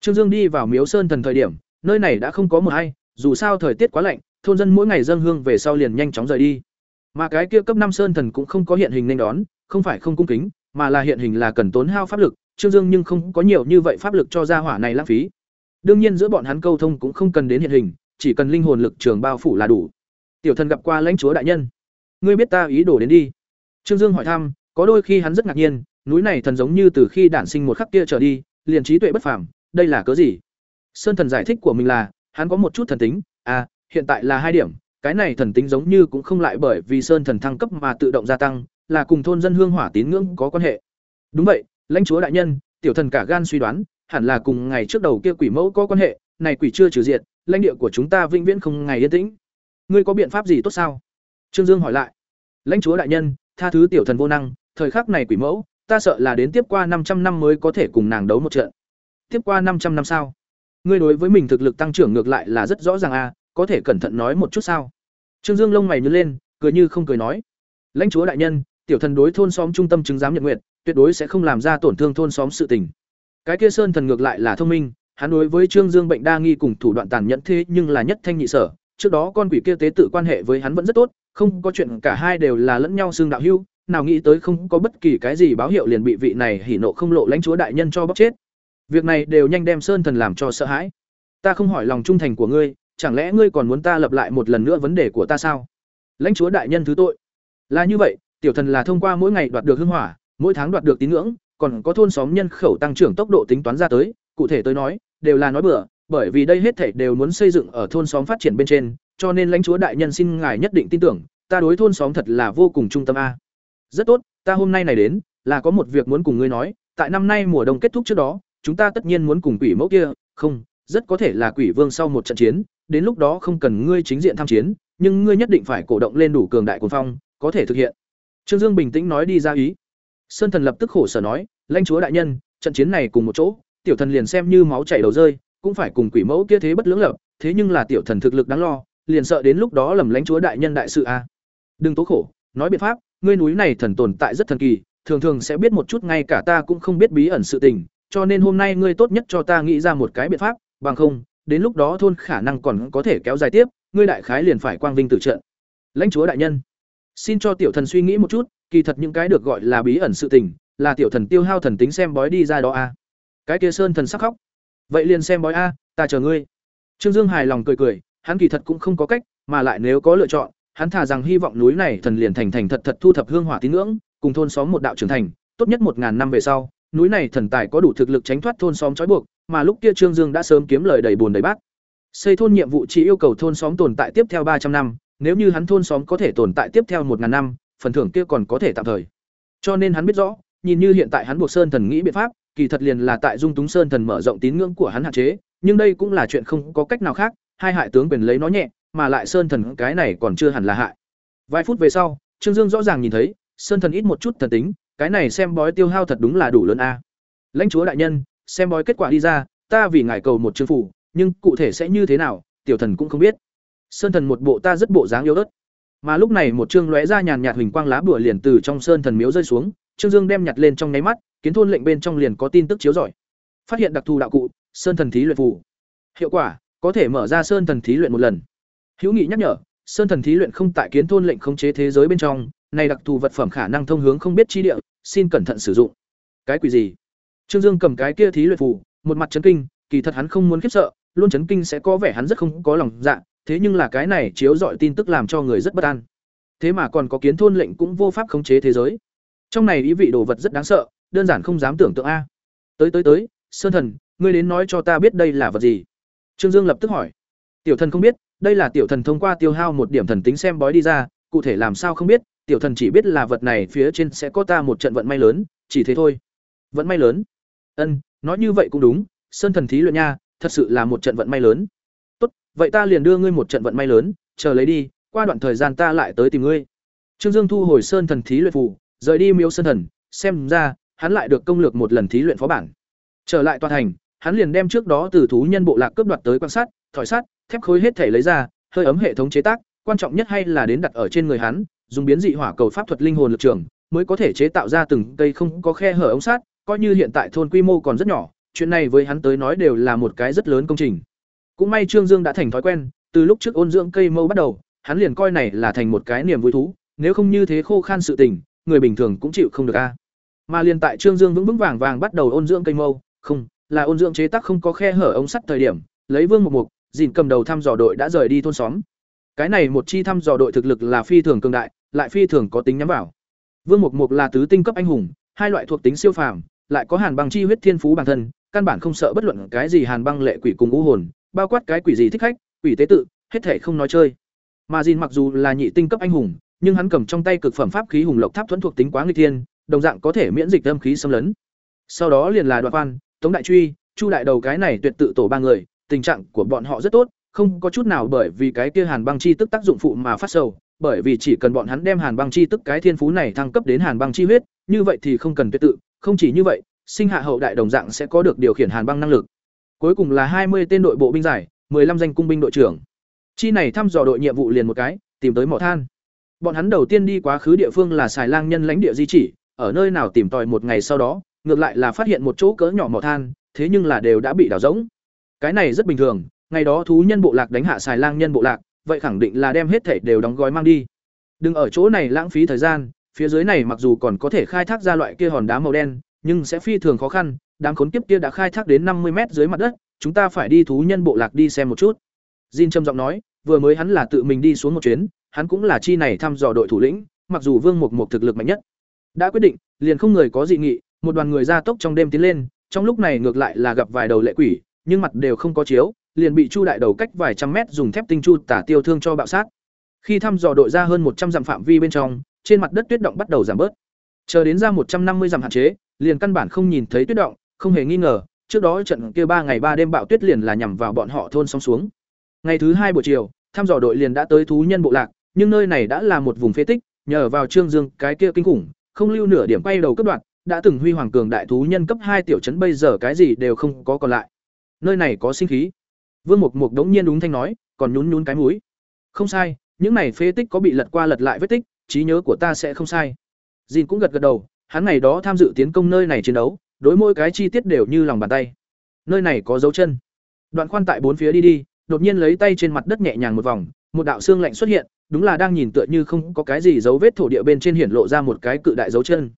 Trương Dương đi vào miếu sơn thần thời điểm, nơi này đã không có mưa ai, dù sao thời tiết quá lạnh, thôn dân mỗi ngày dâng hương về sau liền nhanh chóng rời đi. Mà cái kia cấp năm sơn thần cũng không có hiện hình nên đón, không phải không cung kính, mà là hiện hình là cần tốn hao pháp lực, Trương Dương nhưng không có nhiều như vậy pháp lực cho gia hỏa này lãng phí. Đương nhiên giữa bọn hắn câu thông cũng không cần đến hiện hình, chỉ cần linh hồn lực trường bao phủ là đủ. Tiểu thần gặp qua lãnh chúa đại nhân, ngươi biết ta ý đồ đến đi. Trương Dương hỏi thăm, có đôi khi hắn rất ngạc nhiên, núi này thần giống như từ khi đản sinh một khắc kia trở đi, liền trí tuệ bất phàm, đây là cớ gì? Sơn thần giải thích của mình là, hắn có một chút thần tính, à, hiện tại là hai điểm, cái này thần tính giống như cũng không lại bởi vì sơn thần thăng cấp mà tự động gia tăng, là cùng thôn dân hương hỏa tín ngưỡng có quan hệ. Đúng vậy, lãnh chúa đại nhân, tiểu thần cả gan suy đoán, hẳn là cùng ngày trước đầu kia quỷ mẫu có quan hệ, này quỷ chưa trừ diệt, lãnh địa của chúng ta vĩnh viễn không ngày yên tĩnh. Ngươi có biện pháp gì tốt sao? Trương Dương hỏi lại. Lãnh chúa đại nhân, tha thứ tiểu thần vô năng, thời khắc này quỷ mẫu, ta sợ là đến tiếp qua 500 năm mới có thể cùng nàng đấu một trận. Tiếp qua 500 năm sao? Ngươi đối với mình thực lực tăng trưởng ngược lại là rất rõ ràng a, à, có thể cẩn thận nói một chút sao? Trương Dương lông mày nhướng lên, cười như không cười nói. Lãnh chúa đại nhân, tiểu thần đối thôn xóm trung tâm chứng giám nhật nguyện tuyệt đối sẽ không làm ra tổn thương thôn xóm sự tình cái kia sơn thần ngược lại là thông minh hắn đối với trương dương bệnh đa nghi cùng thủ đoạn tàn nhẫn thế nhưng là nhất thanh nhị sở trước đó con quỷ kia tế tự quan hệ với hắn vẫn rất tốt không có chuyện cả hai đều là lẫn nhau xương đạo hưu nào nghĩ tới không có bất kỳ cái gì báo hiệu liền bị vị này hỉ nộ không lộ lãnh chúa đại nhân cho bóc chết việc này đều nhanh đem sơn thần làm cho sợ hãi ta không hỏi lòng trung thành của ngươi chẳng lẽ ngươi còn muốn ta lập lại một lần nữa vấn đề của ta sao? Lãnh chúa đại nhân thứ tội. Là như vậy, tiểu thần là thông qua mỗi ngày đoạt được hưng hỏa, mỗi tháng đoạt được tín ngưỡng, còn có thôn xóm nhân khẩu tăng trưởng tốc độ tính toán ra tới, cụ thể tới nói, đều là nói bừa, bởi vì đây hết thảy đều muốn xây dựng ở thôn xóm phát triển bên trên, cho nên lãnh chúa đại nhân xin ngài nhất định tin tưởng, ta đối thôn xóm thật là vô cùng trung tâm a. Rất tốt, ta hôm nay này đến, là có một việc muốn cùng ngươi nói, tại năm nay mùa đông kết thúc trước đó, chúng ta tất nhiên muốn cùng quỷ mẫu kia, không rất có thể là quỷ vương sau một trận chiến, đến lúc đó không cần ngươi chính diện tham chiến, nhưng ngươi nhất định phải cổ động lên đủ cường đại quân phong, có thể thực hiện. Trương dương bình tĩnh nói đi ra ý. Sơn thần lập tức khổ sở nói, lãnh chúa đại nhân, trận chiến này cùng một chỗ, tiểu thần liền xem như máu chảy đầu rơi, cũng phải cùng quỷ mẫu kia thế bất lưỡng lập, thế nhưng là tiểu thần thực lực đáng lo, liền sợ đến lúc đó lầm lãnh chúa đại nhân đại sự a. Đừng tố khổ, nói biện pháp, ngươi núi này thần tồn tại rất thần kỳ, thường thường sẽ biết một chút, ngay cả ta cũng không biết bí ẩn sự tình, cho nên hôm nay ngươi tốt nhất cho ta nghĩ ra một cái biện pháp bằng không, đến lúc đó thôn khả năng còn có thể kéo dài tiếp, ngươi đại khái liền phải quang vinh tử trận. Lãnh chúa đại nhân, xin cho tiểu thần suy nghĩ một chút, kỳ thật những cái được gọi là bí ẩn sự tình, là tiểu thần tiêu hao thần tính xem bói đi ra đó a. Cái kia sơn thần sắc khóc. Vậy liền xem bói a, ta chờ ngươi. Trương dương hài lòng cười cười, hắn kỳ thật cũng không có cách, mà lại nếu có lựa chọn, hắn thà rằng hy vọng núi này thần liền thành thành thật thật thu thập hương hỏa tín ngưỡng, cùng thôn xóm một đạo trưởng thành, tốt nhất một ngàn năm về sau núi này thần tài có đủ thực lực tránh thoát thôn xóm trói buộc, mà lúc kia trương dương đã sớm kiếm lời đầy buồn đầy bát. Xây thôn nhiệm vụ chỉ yêu cầu thôn xóm tồn tại tiếp theo ba trăm năm, nếu như hắn thôn xóm có thể tồn tại tiếp theo một ngàn năm, phần thưởng kia còn có thể tạm thời. Cho nên hắn biết rõ, nhìn như hiện tại hắn buộc sơn thần nghĩ biện pháp, kỳ thật liền là tại dung túng sơn thần mở rộng tín ngưỡng của hắn hạn chế, nhưng đây cũng là chuyện không có cách nào khác, hai hại tướng quyền lấy nó nhẹ, mà lại sơn thần cái này còn chưa hẳn là hại. Vài phút về sau, trương dương rõ ràng nhìn thấy, sơn thần ít một chút thần tính cái này xem bói tiêu hao thật đúng là đủ lớn a. Lãnh chúa đại nhân, xem bói kết quả đi ra, ta vì ngài cầu một chương phủ, nhưng cụ thể sẽ như thế nào, tiểu thần cũng không biết. Sơn thần một bộ ta rất bộ dáng yếu ớt. Mà lúc này một chương lóe ra nhàn nhạt huỳnh quang lá bùa liền từ trong sơn thần miếu rơi xuống, trương dương đem nhặt lên trong nháy mắt, kiến thôn lệnh bên trong liền có tin tức chiếu rọi. Phát hiện đặc thù đạo cụ, sơn thần thí luyện phù. Hiệu quả, có thể mở ra sơn thần thí luyện một lần. Hữu nghị nhắc nhở, sơn thần thí luyện không tại kiến thôn lệnh khống chế thế giới bên trong này đặc thù vật phẩm khả năng thông hướng không biết chi địa, xin cẩn thận sử dụng. Cái quỷ gì? Trương dương cầm cái kia thí luyện phù, một mặt chấn kinh, kỳ thật hắn không muốn khiếp sợ, luôn chấn kinh sẽ có vẻ hắn rất không có lòng dạ thế nhưng là cái này chiếu rọi tin tức làm cho người rất bất an. Thế mà còn có kiến thôn lệnh cũng vô pháp khống chế thế giới. Trong này ý vị đồ vật rất đáng sợ, đơn giản không dám tưởng tượng a. Tới tới tới, sơn thần, ngươi đến nói cho ta biết đây là vật gì? Trương dương lập tức hỏi. Tiểu thần không biết, đây là tiểu thần thông qua tiêu hao một điểm thần tính xem bói đi ra, cụ thể làm sao không biết tiểu thần chỉ biết là vật này phía trên sẽ có ta một trận vận may lớn, chỉ thế thôi. Vận may lớn? Ân, nói như vậy cũng đúng, sơn thần thí luyện nha, thật sự là một trận vận may lớn. Tốt, vậy ta liền đưa ngươi một trận vận may lớn, chờ lấy đi, qua đoạn thời gian ta lại tới tìm ngươi. Trương dương thu hồi sơn thần thí luyện phù, rời đi miếu sơn thần, xem ra, hắn lại được công lược một lần thí luyện phó bản. Trở lại toàn thành, hắn liền đem trước đó từ thú nhân bộ lạc cướp đoạt tới quan sát, thỏi sắt, thép khối hết thể lấy ra, hơi ấm hệ thống chế tác, quan trọng nhất hay là đến đặt ở trên người hắn dùng biến dị hỏa cầu pháp thuật linh hồn lực trường, mới có thể chế tạo ra từng cây không có khe hở ống sắt, coi như hiện tại thôn quy mô còn rất nhỏ, chuyện này với hắn tới nói đều là một cái rất lớn công trình. Cũng may trương dương đã thành thói quen, từ lúc trước ôn dưỡng cây mâu bắt đầu, hắn liền coi này là thành một cái niềm vui thú, nếu không như thế khô khan sự tình, người bình thường cũng chịu không được a. Mà liền tại trương dương vững vững vàng vàng bắt đầu ôn dưỡng cây mâu, không, là ôn dưỡng chế tác không có khe hở ống sắt thời điểm, lấy vương một mục, dìn cầm đầu thăm dò đội đã rời đi thôn xóm cái này một chi thăm dò đội thực lực là phi thường cường đại lại phi thường có tính nhắm vào. Vương mục mục là tứ tinh cấp anh hùng hai loại thuộc tính siêu phàm lại có hàn băng chi huyết thiên phú bản thân căn bản không sợ bất luận cái gì hàn băng lệ quỷ cùng ngũ hồn bao quát cái quỷ gì thích khách quỷ tế tự hết thể không nói chơi. Mà Jin mặc dù là nhị tinh cấp anh hùng nhưng hắn cầm trong tay cực phẩm pháp khí hùng lộc tháp thuẫn thuộc tính quá nguy thiên đồng dạng có thể miễn dịch âm khí xâm lấn. Sau đó liền là đoạn quan, tống đại truy chu đại đầu cái này tuyệt tự tổ ba người tình trạng của bọn họ rất tốt không có chút nào bởi vì cái kia hàn băng chi tức tác dụng phụ mà phát sầu bởi vì chỉ cần bọn hắn đem hàn băng chi tức cái thiên phú này thăng cấp đến hàn băng chi huyết như vậy thì không cần tuyệt tự không chỉ như vậy sinh hạ hậu đại đồng dạng sẽ có được điều khiển hàn băng năng lực. Cuối cùng là hai mươi tên đội bộ binh giải 15 danh cung binh đội trưởng. Chi này thăm dò đội nhiệm vụ liền một cái tìm tới mỏ than. Bọn hắn đầu tiên đi quá khứ địa phương là xài lang nhân lãnh địa di chỉ, ở nơi nào tìm tòi một ngày sau đó, ngược lại là phát hiện một chỗ cỡ nhỏ mỏ than, thế nhưng là đều đã bị đào rỗng. Cái này rất bình thường, ngày đó thú nhân bộ lạc đánh hạ xài lang nhân bộ lạc, vậy khẳng định là đem hết thể đều đóng gói mang đi. Đừng ở chỗ này lãng phí thời gian, phía dưới này mặc dù còn có thể khai thác ra loại kia hòn đá màu đen, nhưng sẽ phi thường khó khăn, đám khốn kiếp kia đã khai thác đến năm mươi mét dưới mặt đất, chúng ta phải đi thú nhân bộ lạc đi xem một chút. Jin trầm giọng nói, vừa mới hắn là tự mình đi xuống một chuyến, hắn cũng là chi này thăm dò đội thủ lĩnh, mặc dù Vương Mục Mục thực lực mạnh nhất. Đã quyết định, liền không người có dị nghị, một đoàn người ra tốc trong đêm tiến lên, trong lúc này ngược lại là gặp vài đầu lệ quỷ, nhưng mặt đều không có chiếu, liền bị Chu đại đầu cách vài trăm mét dùng thép tinh chu tả tiêu thương cho bạo sát. Khi thăm dò đội ra hơn một trăm dặm phạm vi bên trong, trên mặt đất tuyết động bắt đầu giảm bớt. Chờ đến ra một trăm năm mươi dặm hạn chế, liền căn bản không nhìn thấy tuyết động, không hề nghi ngờ, trước đó trận kia ba ngày ba đêm bạo tuyết liền là nhằm vào bọn họ thôn sóng xuống. Ngày thứ hai buổi chiều, thăm dò đội liền đã tới thú nhân bộ lạc, nhưng nơi này đã là một vùng phế tích, nhờ vào Trương Dương cái kia kinh khủng, không lưu nửa điểm quay đầu cấp đoạn, đã từng huy hoàng cường đại thú nhân cấp hai tiểu trấn bây giờ cái gì đều không có còn lại. Nơi này có sinh khí. Vương Mục Mục đống nhiên đúng thanh nói, còn nhún nhún cái mũi. Không sai, những này phế tích có bị lật qua lật lại vết tích, trí nhớ của ta sẽ không sai. Jin cũng gật gật đầu, hắn ngày đó tham dự tiến công nơi này chiến đấu, đối mỗi cái chi tiết đều như lòng bàn tay. Nơi này có dấu chân. Đoạn Khoan tại bốn phía đi đi, đột nhiên lấy tay trên mặt đất nhẹ nhàng một vòng, một đạo xương lạnh xuất hiện, đúng là đang nhìn tựa như không có cái gì dấu vết thổ địa bên trên hiển lộ ra một cái cự đại dấu chân.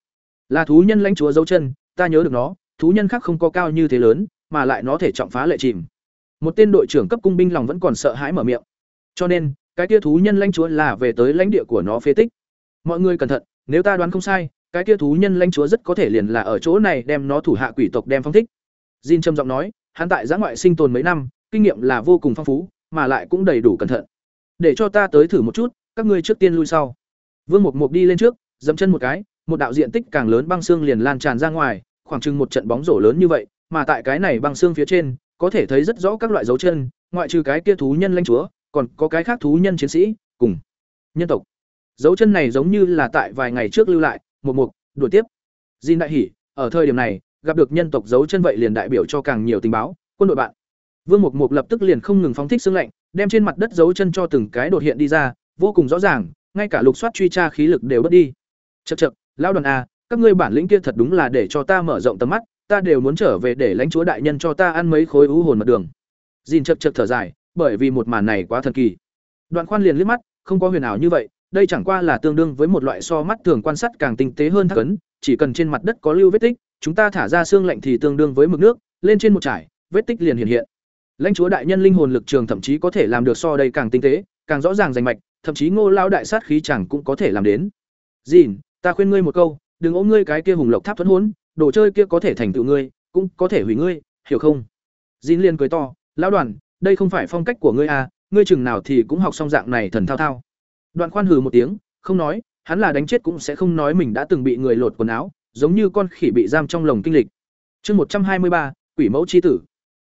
Là thú nhân lãnh chúa dấu chân, ta nhớ được nó, thú nhân khác không có cao như thế lớn, mà lại nó thể trọng phá lệ chìm. Một tên đội trưởng cấp cung binh lòng vẫn còn sợ hãi mở miệng. Cho nên, cái tia thú nhân lãnh chúa là về tới lãnh địa của nó phế tích. Mọi người cẩn thận, nếu ta đoán không sai, cái tia thú nhân lãnh chúa rất có thể liền là ở chỗ này đem nó thủ hạ quỷ tộc đem phong thích. Jin trầm giọng nói, hắn tại giã ngoại sinh tồn mấy năm, kinh nghiệm là vô cùng phong phú, mà lại cũng đầy đủ cẩn thận. Để cho ta tới thử một chút, các ngươi trước tiên lui sau. Vương Mục Mục đi lên trước, dẫm chân một cái, một đạo diện tích càng lớn băng xương liền lan tràn ra ngoài, khoảng chừng một trận bóng rổ lớn như vậy, mà tại cái này băng xương phía trên, có thể thấy rất rõ các loại dấu chân, ngoại trừ cái kia thú nhân lãnh chúa, còn có cái khác thú nhân chiến sĩ, cùng nhân tộc. Dấu chân này giống như là tại vài ngày trước lưu lại, một mục, đuổi tiếp. Jin đại hỉ, ở thời điểm này, gặp được nhân tộc dấu chân vậy liền đại biểu cho càng nhiều tình báo, quân đội bạn. Vương Mục Mục lập tức liền không ngừng phóng thích xương lạnh, đem trên mặt đất dấu chân cho từng cái đột hiện đi ra, vô cùng rõ ràng, ngay cả lục soát truy tra khí lực đều bất đi. Chậc chậc, lão đoàn a, các ngươi bản lĩnh kia thật đúng là để cho ta mở rộng tầm mắt, ta đều muốn trở về để lãnh chúa đại nhân cho ta ăn mấy khối ú hồn mật đường. dìn chật chật thở dài, bởi vì một màn này quá thần kỳ. Đoạn Khoan liền liếc mắt, không có huyền ảo như vậy, đây chẳng qua là tương đương với một loại so mắt thường quan sát càng tinh tế hơn thác ấn, chỉ cần trên mặt đất có lưu vết tích, chúng ta thả ra xương lạnh thì tương đương với mực nước, lên trên một trải, vết tích liền hiện hiện. Lãnh chúa đại nhân linh hồn lực trường thậm chí có thể làm được so đây càng tinh tế, càng rõ ràng rành mạch, thậm chí Ngô lão đại sát khí chẳng cũng có thể làm đến. Dìn, ta khuyên ngươi một câu, đừng ôm ngươi cái kia hùng lộc tháp thuẫn hốn, đồ chơi kia có thể thành tựu ngươi, cũng có thể hủy ngươi, hiểu không? Dìn liền cười to, lão đoàn, đây không phải phong cách của ngươi à, ngươi chừng nào thì cũng học xong dạng này thần thao thao. Đoạn Khoan hừ một tiếng, không nói, hắn là đánh chết cũng sẽ không nói mình đã từng bị người lột quần áo, giống như con khỉ bị giam trong lồng kinh lịch. Chương một trăm hai mươi ba, Quỷ mẫu chi tử.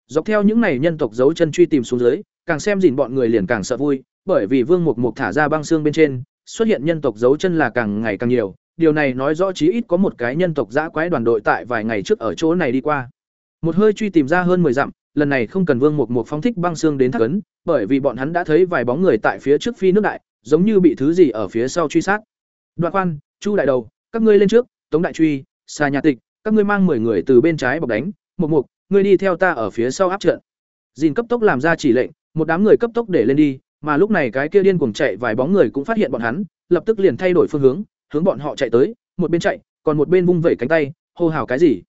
Dọc theo những này nhân tộc dấu chân truy tìm xuống dưới, càng xem gìn bọn người liền càng sợ vui, bởi vì Vương Mục Mục thả ra băng xương bên trên, xuất hiện nhân tộc dấu chân là càng ngày càng nhiều, điều này nói rõ chí ít có một cái nhân tộc dã quái đoàn đội tại vài ngày trước ở chỗ này đi qua. Một hơi truy tìm ra hơn 10 dặm, lần này không cần Vương Mục Mục phóng thích băng xương đến thác ấn, bởi vì bọn hắn đã thấy vài bóng người tại phía trước phi nước đại, giống như bị thứ gì ở phía sau truy sát. Đoạn Quan, Chu đại đầu, các ngươi lên trước, Tống đại truy, xa nhà tịch, các ngươi mang 10 người từ bên trái bọc đánh, Mục Mục, ngươi đi theo ta ở phía sau áp trận. Dìn cấp tốc làm ra chỉ lệnh, một đám người cấp tốc để lên đi, mà lúc này cái kia điên cuồng chạy vài bóng người cũng phát hiện bọn hắn, lập tức liền thay đổi phương hướng, hướng bọn họ chạy tới, một bên chạy, còn một bên vung vẩy cánh tay, hô hào cái gì.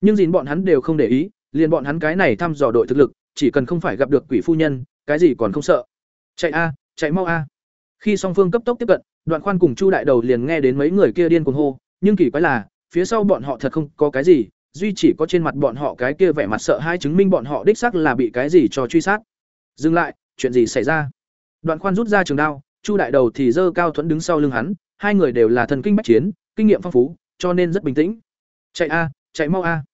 Nhưng gìn bọn hắn đều không để ý, liền bọn hắn cái này thăm dò đội thực lực, chỉ cần không phải gặp được quỷ phu nhân, cái gì còn không sợ. Chạy a, chạy mau a. Khi song phương cấp tốc tiếp cận, Đoạn Khoan cùng Chu đại đầu liền nghe đến mấy người kia điên cuồng hô, nhưng kỳ quái là, phía sau bọn họ thật không có cái gì, duy chỉ có trên mặt bọn họ cái kia vẻ mặt sợ hai chứng minh bọn họ đích xác là bị cái gì cho truy sát. Dừng lại, chuyện gì xảy ra? Đoạn Khoan rút ra trường đao, Chu đại đầu thì dơ cao thuẫn đứng sau lưng hắn, hai người đều là thần kinh bách chiến, kinh nghiệm phong phú, cho nên rất bình tĩnh. Chạy a, chạy mau a.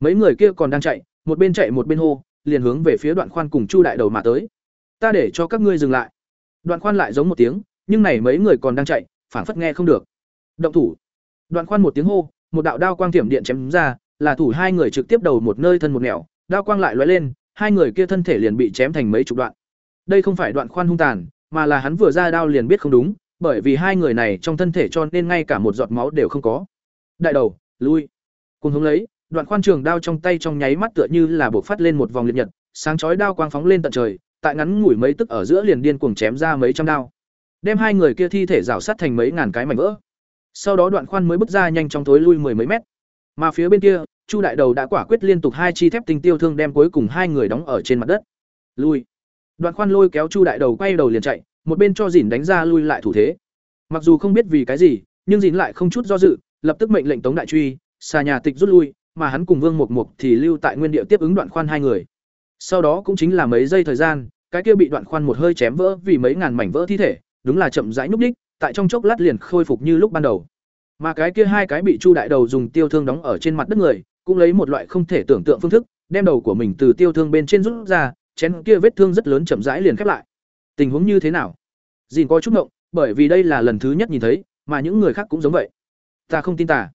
Mấy người kia còn đang chạy, một bên chạy một bên hô, liền hướng về phía Đoạn Khoan cùng Chu đại đầu mà tới. Ta để cho các ngươi dừng lại. Đoạn Khoan lại giống một tiếng, nhưng này mấy người còn đang chạy, phản phất nghe không được. Động thủ. Đoạn Khoan một tiếng hô, một đạo đao quang tiệm điện chém ra, là thủ hai người trực tiếp đầu một nơi thân một nẻo, đao quang lại lóe lên, hai người kia thân thể liền bị chém thành mấy chục đoạn. Đây không phải đoạn khoan hung tàn, mà là hắn vừa ra đao liền biết không đúng, bởi vì hai người này trong thân thể cho nên ngay cả một giọt máu đều không có. Đại đầu, lui. Cùng hướng lấy, đoạn khoan trường đao trong tay trong nháy mắt tựa như là bộc phát lên một vòng liệt nhật, sáng chói đao quang phóng lên tận trời, tại ngắn ngủi mấy tức ở giữa liền điên cuồng chém ra mấy trăm đao. Đem hai người kia thi thể rào sát thành mấy ngàn cái mảnh vỡ. Sau đó đoạn khoan mới bước ra nhanh trong tối lui mười mấy mét. Mà phía bên kia, Chu đại đầu đã quả quyết liên tục hai chi thép tinh tiêu thương đem cuối cùng hai người đóng ở trên mặt đất. Lui. Đoạn khoan lôi kéo Chu đại đầu quay đầu liền chạy, một bên cho dìn đánh ra lui lại thủ thế. Mặc dù không biết vì cái gì, nhưng dìn lại không chút do dự, lập tức mệnh lệnh Tống đại truy, xà nhà tịch rút lui, mà hắn cùng Vương Mục Mục thì lưu tại nguyên địa tiếp ứng đoạn khoan hai người. Sau đó cũng chính là mấy giây thời gian, cái kia bị đoạn khoan một hơi chém vỡ vì mấy ngàn mảnh vỡ thi thể, đúng là chậm rãi núp đích, tại trong chốc lát liền khôi phục như lúc ban đầu. Mà cái kia hai cái bị Chu đại đầu dùng tiêu thương đóng ở trên mặt đất người, cũng lấy một loại không thể tưởng tượng phương thức, đem đầu của mình từ tiêu thương bên trên rút ra, chén kia vết thương rất lớn chậm rãi liền khép lại. Tình huống như thế nào? Dìn có chút ngộng, bởi vì đây là lần thứ nhất nhìn thấy, mà những người khác cũng giống vậy. Ta không tin tả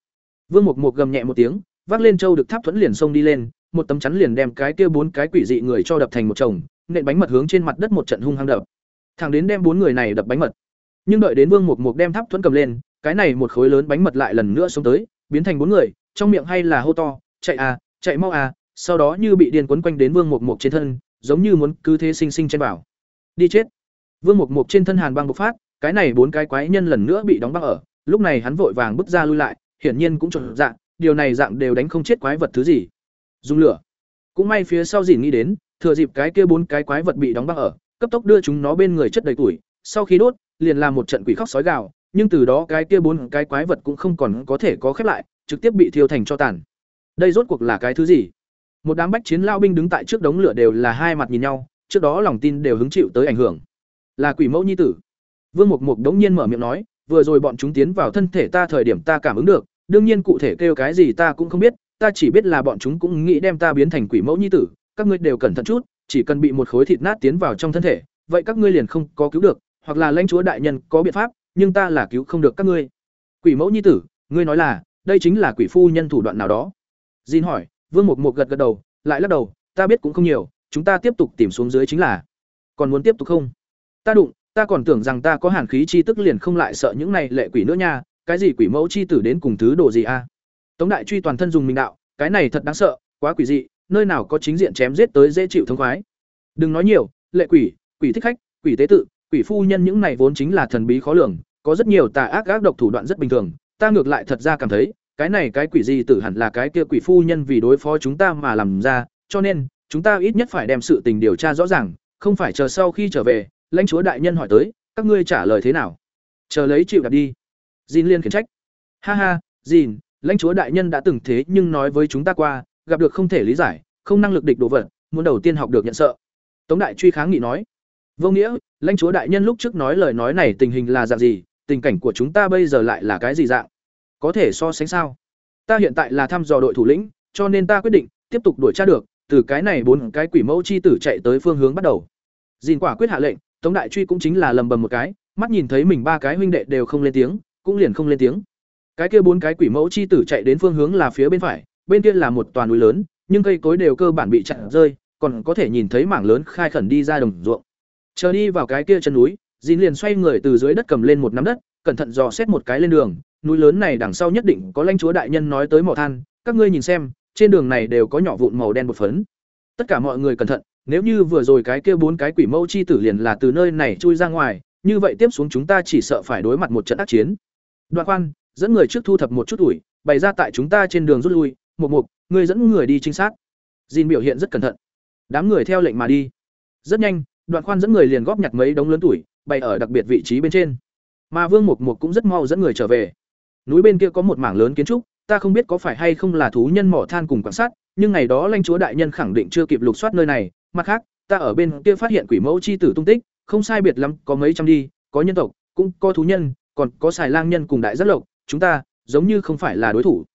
Vương Mục Mục gầm nhẹ một tiếng, vác lên châu được tháp thuẫn liền xông đi lên, một tấm chắn liền đem cái kia bốn cái quỷ dị người cho đập thành một chồng, nện bánh mật hướng trên mặt đất một trận hung hăng đập. Thằng đến đem bốn người này đập bánh mật. Nhưng đợi đến Vương Mục Mục đem tháp thuẫn cầm lên, cái này một khối lớn bánh mật lại lần nữa xuống tới, biến thành bốn người, trong miệng hay là hô to, chạy à, chạy mau à, sau đó như bị điên quấn quanh đến Vương Mục Mục trên thân, giống như muốn cứ thế sinh sinh trên bảo. Đi chết. Vương Mục Mục trên thân hàn băng bộc phát, cái này bốn cái quái nhân lần nữa bị đóng băng ở, lúc này hắn vội vàng bước ra lui lại, hiển nhiên cũng chột dạng, điều này dạng đều đánh không chết quái vật thứ gì. Dùng lửa. Cũng may phía sau dìn nghĩ đến, thừa dịp cái kia bốn cái quái vật bị đóng băng ở, cấp tốc đưa chúng nó bên người chất đầy tuổi, sau khi đốt, liền làm một trận quỷ khóc sói gào, nhưng từ đó cái kia bốn cái quái vật cũng không còn có thể có khép lại, trực tiếp bị thiêu thành cho tàn. Đây rốt cuộc là cái thứ gì? Một đám bách chiến lao binh đứng tại trước đống lửa đều là hai mặt nhìn nhau, trước đó lòng tin đều hứng chịu tới ảnh hưởng. Là quỷ mẫu nhi tử. Vương Mục Mục đống nhiên mở miệng nói, vừa rồi bọn chúng tiến vào thân thể ta thời điểm ta cảm ứng được, đương nhiên cụ thể kêu cái gì ta cũng không biết, ta chỉ biết là bọn chúng cũng nghĩ đem ta biến thành quỷ mẫu nhi tử, các ngươi đều cẩn thận chút, chỉ cần bị một khối thịt nát tiến vào trong thân thể, vậy các ngươi liền không có cứu được, hoặc là lãnh chúa đại nhân có biện pháp, nhưng ta là cứu không được các ngươi. Quỷ mẫu nhi tử, ngươi nói là, đây chính là quỷ phu nhân thủ đoạn nào đó? Jin hỏi, Vương Mục Mục gật gật đầu, lại lắc đầu, ta biết cũng không nhiều, chúng ta tiếp tục tìm xuống dưới chính là. Còn muốn tiếp tục không? Ta đụng, ta còn tưởng rằng ta có hàn khí chi tức liền không lại sợ những này lệ quỷ nữa nha, cái gì quỷ mẫu chi tử đến cùng thứ đồ gì a? Tống đại truy toàn thân dùng mình đạo, cái này thật đáng sợ, quá quỷ dị, nơi nào có chính diện chém giết tới dễ chịu thông khoái. Đừng nói nhiều, lệ quỷ, quỷ thích khách, quỷ tế tự, quỷ phu nhân những này vốn chính là thần bí khó lường, có rất nhiều tà ác ác độc thủ đoạn rất bình thường, ta ngược lại thật ra cảm thấy, cái này cái quỷ gì tử hẳn là cái kia quỷ phu nhân vì đối phó chúng ta mà làm ra, cho nên, chúng ta ít nhất phải đem sự tình điều tra rõ ràng, không phải chờ sau khi trở về, lãnh chúa đại nhân hỏi tới, các ngươi trả lời thế nào? Chờ lấy chịu đặt đi. Jin liên khiển trách. Ha ha, Jin, lãnh chúa đại nhân đã từng thế nhưng nói với chúng ta qua, gặp được không thể lý giải, không năng lực địch đồ vật, muốn đầu tiên học được nhận sợ. Tống đại truy kháng nghị nói. Vô nghĩa, lãnh chúa đại nhân lúc trước nói lời nói này tình hình là dạng gì, tình cảnh của chúng ta bây giờ lại là cái gì dạng? Có thể so sánh sao? Ta hiện tại là thăm dò đội thủ lĩnh, cho nên ta quyết định tiếp tục đuổi tra được, từ cái này bốn cái quỷ mẫu chi tử chạy tới phương hướng bắt đầu. Dìn quả quyết hạ lệnh, Tống đại truy cũng chính là lầm bầm một cái, mắt nhìn thấy mình ba cái huynh đệ đều không lên tiếng, cũng liền không lên tiếng. Cái kia bốn cái quỷ mẫu chi tử chạy đến phương hướng là phía bên phải, bên kia là một toàn núi lớn, nhưng cây cối đều cơ bản bị chặn rơi, còn có thể nhìn thấy mảng lớn khai khẩn đi ra đồng ruộng. Chờ đi vào cái kia chân núi, Dìn liền xoay người từ dưới đất cầm lên một nắm đất, cẩn thận dò xét một cái lên đường, núi lớn này đằng sau nhất định có lãnh chúa đại nhân nói tới mỏ than, các ngươi nhìn xem, trên đường này đều có nhỏ vụn màu đen bột phấn. Tất cả mọi người cẩn thận, nếu như vừa rồi cái kia bốn cái quỷ mẫu chi tử liền là từ nơi này chui ra ngoài, như vậy tiếp xuống chúng ta chỉ sợ phải đối mặt một trận ác chiến. Đoạn Quan, dẫn người trước thu thập một chút ủi, bày ra tại chúng ta trên đường rút lui, một mục, người dẫn người đi trinh sát. Jin biểu hiện rất cẩn thận. Đám người theo lệnh mà đi. Rất nhanh, Đoạn Khoan dẫn người liền góp nhặt mấy đống lớn tuổi, bày ở đặc biệt vị trí bên trên. Mà Vương Mục Mục cũng rất mau dẫn người trở về. Núi bên kia có một mảng lớn kiến trúc, ta không biết có phải hay không là thú nhân mỏ than cùng quan sát, nhưng ngày đó lãnh chúa đại nhân khẳng định chưa kịp lục soát nơi này, mặt khác, ta ở bên kia phát hiện quỷ mẫu chi tử tung tích, không sai biệt lắm, có mấy trăm đi, có nhân tộc, cũng có thú nhân, còn có xài lang nhân cùng đại rất lộc, chúng ta giống như không phải là đối thủ.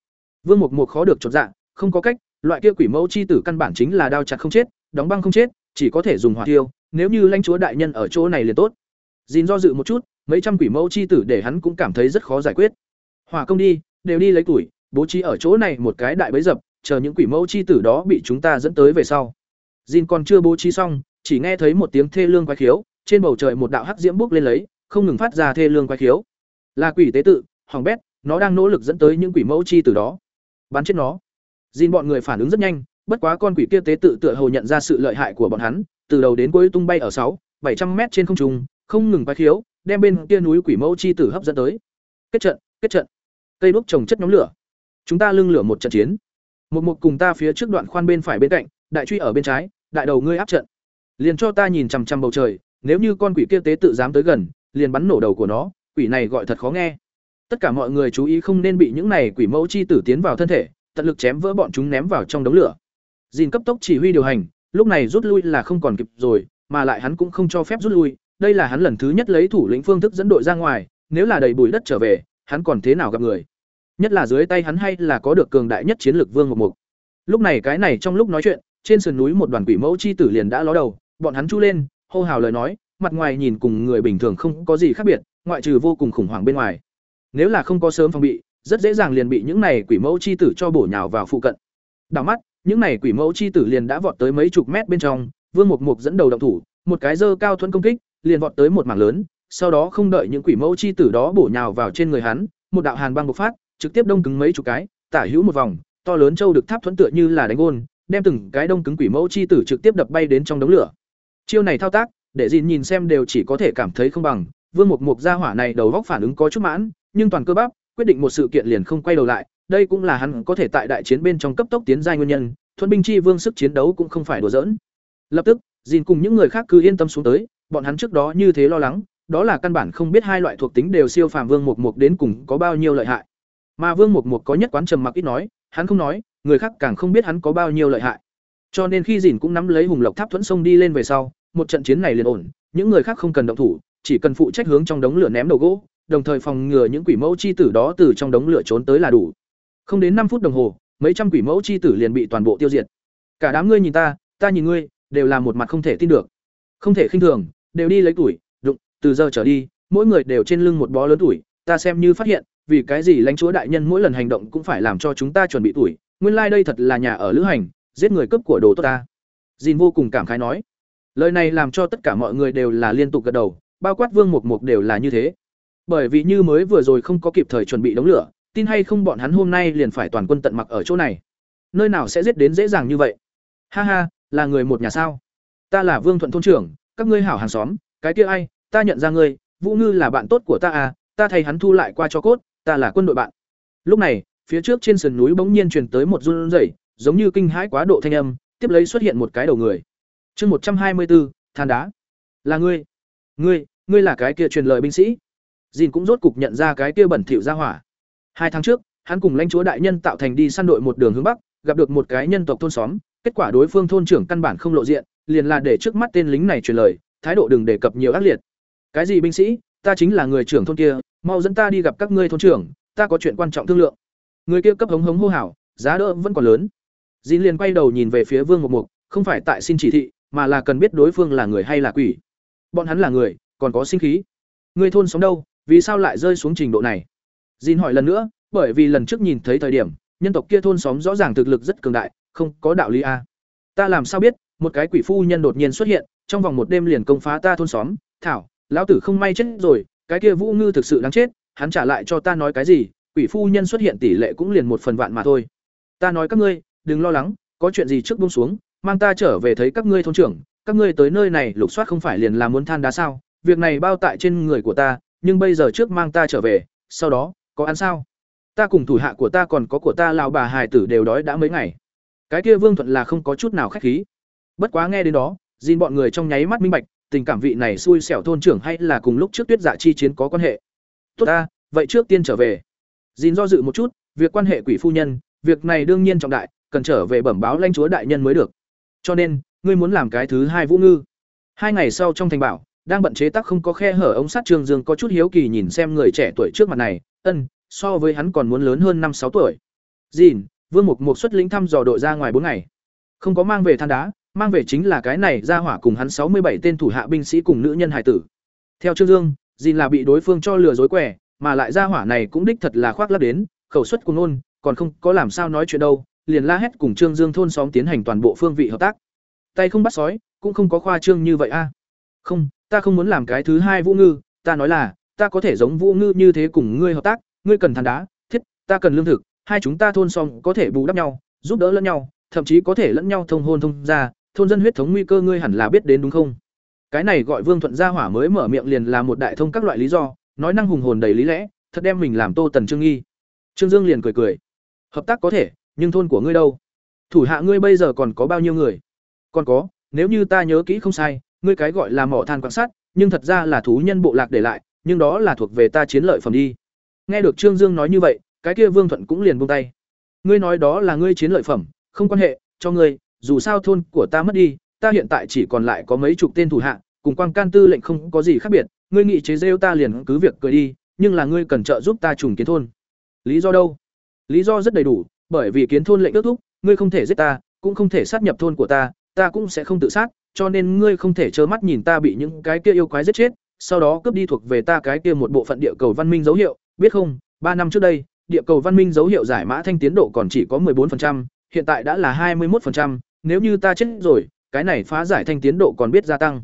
Vương Mục Mục khó được chột dạ, không có cách, loại kia quỷ mẫu chi tử căn bản chính là đao chặt không chết, đóng băng không chết, chỉ có thể dùng hỏa tiêu, nếu như lãnh chúa đại nhân ở chỗ này liền tốt. Dìn do dự một chút, mấy trăm quỷ mẫu chi tử để hắn cũng cảm thấy rất khó giải quyết. Hỏa công đi, đều đi lấy tuổi, bố trí ở chỗ này một cái đại bẫy dập, chờ những quỷ mẫu chi tử đó bị chúng ta dẫn tới về sau. Jin còn chưa bố trí xong, chỉ nghe thấy một tiếng thê lương quái khiếu, trên bầu trời một đạo hắc diễm bốc lên lấy, không ngừng phát ra thê lương quái khiếu. Là quỷ tế tự, hoàng bét, nó đang nỗ lực dẫn tới những quỷ mẫu chi tử đó. Bắn chết nó. Jin bọn người phản ứng rất nhanh, bất quá con quỷ kia tế tự tựa hồ nhận ra sự lợi hại của bọn hắn, từ đầu đến cuối tung bay ở sáu, bảy trăm mét trên không trung, không ngừng quái khiếu, đem bên kia núi quỷ mẫu chi tử hấp dẫn tới. Kết trận, kết trận. Cây đuốc trồng chất nhóm lửa. Chúng ta lưng lửa một trận chiến. Một một cùng ta phía trước đoạn khoan bên phải bên cạnh, đại truy ở bên trái, đại đầu ngươi áp trận. Liền cho ta nhìn chằm chằm bầu trời, nếu như con quỷ kia tế tự dám tới gần, liền bắn nổ đầu của nó, quỷ này gọi thật khó nghe. Tất cả mọi người chú ý không nên bị những này quỷ mẫu chi tử tiến vào thân thể, tận lực chém vỡ bọn chúng ném vào trong đống lửa. Dìn cấp tốc chỉ huy điều hành, lúc này rút lui là không còn kịp rồi, mà lại hắn cũng không cho phép rút lui, đây là hắn lần thứ nhất lấy thủ lĩnh phương thức dẫn đội ra ngoài, nếu là đầy bụi đất trở về, hắn còn thế nào gặp người. Nhất là dưới tay hắn hay là có được cường đại nhất chiến lược Vương một Mục. Lúc này cái này trong lúc nói chuyện, trên sườn núi một đoàn quỷ mẫu chi tử liền đã ló đầu, bọn hắn chu lên, hô hào lời nói, mặt ngoài nhìn cùng người bình thường không có gì khác biệt, ngoại trừ vô cùng khủng hoảng bên ngoài. Nếu là không có sớm phòng bị, rất dễ dàng liền bị những này quỷ mẫu chi tử cho bổ nhào vào phụ cận. Đảo mắt, những này quỷ mẫu chi tử liền đã vọt tới mấy chục mét bên trong, Vương Mục Mục dẫn đầu động thủ, một cái dơ cao thuẫn công kích, liền vọt tới một mảng lớn, sau đó không đợi những quỷ mẫu chi tử đó bổ nhào vào trên người hắn, một đạo hàn băng bộc phát, trực tiếp đông cứng mấy chục cái, tả hữu một vòng, to lớn châu được tháp thuẫn tựa như là đánh gôn, đem từng cái đông cứng quỷ mẫu chi tử trực tiếp đập bay đến trong đống lửa. Chiêu này thao tác, để Jin nhìn xem đều chỉ có thể cảm thấy không bằng, Vương Mục Mục gia hỏa này đầu góc phản ứng có chút mãn, nhưng toàn cơ bắp, quyết định một sự kiện liền không quay đầu lại, đây cũng là hắn có thể tại đại chiến bên trong cấp tốc tiến giai nguyên nhân, thuần binh chi vương sức chiến đấu cũng không phải đùa giỡn. Lập tức, Jin cùng những người khác cứ yên tâm xuống tới, bọn hắn trước đó như thế lo lắng, đó là căn bản không biết hai loại thuộc tính đều siêu phàm Vương Mục Mục đến cùng có bao nhiêu lợi hại. Mà Vương Mục Mục có nhất quán trầm mặc ít nói, hắn không nói, người khác càng không biết hắn có bao nhiêu lợi hại. Cho nên khi Dìn cũng nắm lấy Hùng Lộc Tháp thuẫn sông đi lên về sau, một trận chiến này liền ổn, những người khác không cần động thủ, chỉ cần phụ trách hướng trong đống lửa ném đầu gỗ, đồng thời phòng ngừa những quỷ mẫu chi tử đó từ trong đống lửa trốn tới là đủ. Không đến năm phút đồng hồ, mấy trăm quỷ mẫu chi tử liền bị toàn bộ tiêu diệt. Cả đám ngươi nhìn ta, ta nhìn ngươi, đều là một mặt không thể tin được. Không thể khinh thường, đều đi lấy tuổi, đụng, từ giờ trở đi, mỗi người đều trên lưng một bó lớn tuổi, ta xem như phát hiện, vì cái gì lãnh chúa đại nhân mỗi lần hành động cũng phải làm cho chúng ta chuẩn bị tuổi, nguyên lai đây thật là nhà ở lữ hành, giết người cướp của đồ tốt ta. Jin vô cùng cảm khái nói. Lời này làm cho tất cả mọi người đều là liên tục gật đầu, bao quát Vương Mục Mục đều là như thế. Bởi vì như mới vừa rồi không có kịp thời chuẩn bị đống lửa, tin hay không bọn hắn hôm nay liền phải toàn quân tận mặc ở chỗ này. Nơi nào sẽ giết đến dễ dàng như vậy? Ha ha, là người một nhà sao? Ta là Vương Thuận thôn trưởng, các ngươi hảo hàng xóm, cái kia ai, ta nhận ra ngươi, Vũ Ngư là bạn tốt của ta à, ta thay hắn thu lại qua cho cốt, ta là quân đội bạn. Lúc này, phía trước trên sườn núi bỗng nhiên truyền tới một run rẩy, giống như kinh hãi quá độ thanh âm, tiếp lấy xuất hiện một cái đầu người. Chương một trăm hai mươi 124, than đá. Là ngươi? Ngươi, ngươi là cái kia truyền lời binh sĩ? Dìn cũng rốt cục nhận ra cái kia bẩn thỉu ra hỏa. Hai tháng trước, hắn cùng lãnh chúa đại nhân tạo thành đi săn đội một đường hướng bắc, gặp được một cái nhân tộc thôn xóm, kết quả đối phương thôn trưởng căn bản không lộ diện, liền là để trước mắt tên lính này truyền lời, thái độ đừng đề cập nhiều ác liệt. Cái gì binh sĩ, ta chính là người trưởng thôn kia, mau dẫn ta đi gặp các ngươi thôn trưởng, ta có chuyện quan trọng thương lượng. Người kia cấp hống hống hô hào, giá đỡ vẫn còn lớn. Dĩ liền quay đầu nhìn về phía Vương Mục Mục, không phải tại xin chỉ thị, mà là cần biết đối phương là người hay là quỷ. Bọn hắn là người, còn có sinh khí. Người thôn sống đâu, vì sao lại rơi xuống trình độ này? Jin hỏi lần nữa, bởi vì lần trước nhìn thấy thời điểm, nhân tộc kia thôn xóm rõ ràng thực lực rất cường đại, không có đạo lý a. Ta làm sao biết, một cái quỷ phu nhân đột nhiên xuất hiện, trong vòng một đêm liền công phá ta thôn xóm, thảo, lão tử không may chết rồi, cái kia Vũ Ngư thực sự đáng chết, hắn trả lại cho ta nói cái gì, quỷ phu nhân xuất hiện tỷ lệ cũng liền một phần vạn mà thôi. Ta nói các ngươi, đừng lo lắng, có chuyện gì trước buông xuống, mang ta trở về thấy các ngươi thôn trưởng, các ngươi tới nơi này lục soát không phải liền là muốn than đá sao? Việc này bao tại trên người của ta, nhưng bây giờ trước mang ta trở về, sau đó, có ăn sao? Ta cùng thủ hạ của ta còn có của ta lào bà hài tử đều đói đã mấy ngày. Cái kia Vương Thuận là không có chút nào khách khí. Bất quá nghe đến đó, dìn bọn người trong nháy mắt minh bạch, tình cảm vị này xui xẻo thôn trưởng hay là cùng lúc trước Tuyết Dạ chi chiến có quan hệ. Tốt ta, vậy trước tiên trở về. Dìn do dự một chút, việc quan hệ quỷ phu nhân, việc này đương nhiên trọng đại, cần trở về bẩm báo lãnh chúa đại nhân mới được. Cho nên, ngươi muốn làm cái thứ hai Vũ Ngư. Hai ngày sau trong thành bảo, đang bận chế tác không có khe hở ống sắt Trương Dương có chút hiếu kỳ nhìn xem người trẻ tuổi trước mặt này, ân, so với hắn còn muốn lớn hơn năm sáu tuổi. Dìn, Vương Mục Mục xuất lĩnh thăm dò đội ra ngoài bốn ngày. Không có mang về than đá, mang về chính là cái này ra hỏa cùng hắn sáu mươi bảy tên thủ hạ binh sĩ cùng nữ nhân hải tử. Theo Trương Dương, Dìn là bị đối phương cho lừa dối quẻ, mà lại ra hỏa này cũng đích thật là khoác lác đến, khẩu suất cùng nôn, còn không có làm sao nói chuyện đâu, liền la hét cùng Trương Dương thôn xóm tiến hành toàn bộ phương vị hợp tác. Tay không bắt sói, cũng không có khoa trương như vậy a. Không, ta không muốn làm cái thứ hai Vũ Ngư, ta nói là ta có thể giống vũ ngư như thế cùng ngươi hợp tác ngươi cần than đá thiết ta cần lương thực hai chúng ta thôn xóm có thể bù đắp nhau giúp đỡ lẫn nhau thậm chí có thể lẫn nhau thông hôn thông ra thôn dân huyết thống nguy cơ ngươi hẳn là biết đến đúng không? Cái này gọi vương thuận gia hỏa mới mở miệng liền là một đại thông các loại lý do, nói năng hùng hồn đầy lý lẽ, thật đem mình làm tô tần trương nghi. Trương dương liền cười cười. Hợp tác có thể, nhưng thôn của ngươi đâu? Thủ hạ ngươi bây giờ còn có bao nhiêu người? Còn có, nếu như ta nhớ kỹ không sai, ngươi cái gọi là mỏ than quan sát, nhưng thật ra là thú nhân bộ lạc để lại, nhưng đó là thuộc về ta chiến lợi phẩm đi. Nghe được trương dương nói như vậy, cái kia vương thuận cũng liền buông tay. Ngươi nói đó là ngươi chiến lợi phẩm, không quan hệ, cho ngươi dù sao thôn của ta mất đi ta hiện tại chỉ còn lại có mấy chục tên thủ hạ cùng quang can tư lệnh không có gì khác biệt ngươi nghị chế rêu ta liền cứ việc cười đi nhưng là ngươi cần trợ giúp ta trùng kiến thôn. Lý do đâu? Lý do rất đầy đủ bởi vì kiến thôn lệnh ước thúc ngươi không thể giết ta cũng không thể sát nhập thôn của ta ta cũng sẽ không tự sát cho nên ngươi không thể trơ mắt nhìn ta bị những cái kia yêu quái giết chết sau đó cướp đi thuộc về ta cái kia một bộ phận địa cầu văn minh dấu hiệu biết không? Ba năm trước đây địa cầu văn minh dấu hiệu giải mã thanh tiến độ còn chỉ có 14%, hiện tại đã là 21%, nếu như ta chết rồi, cái này phá giải thanh tiến độ còn biết gia tăng.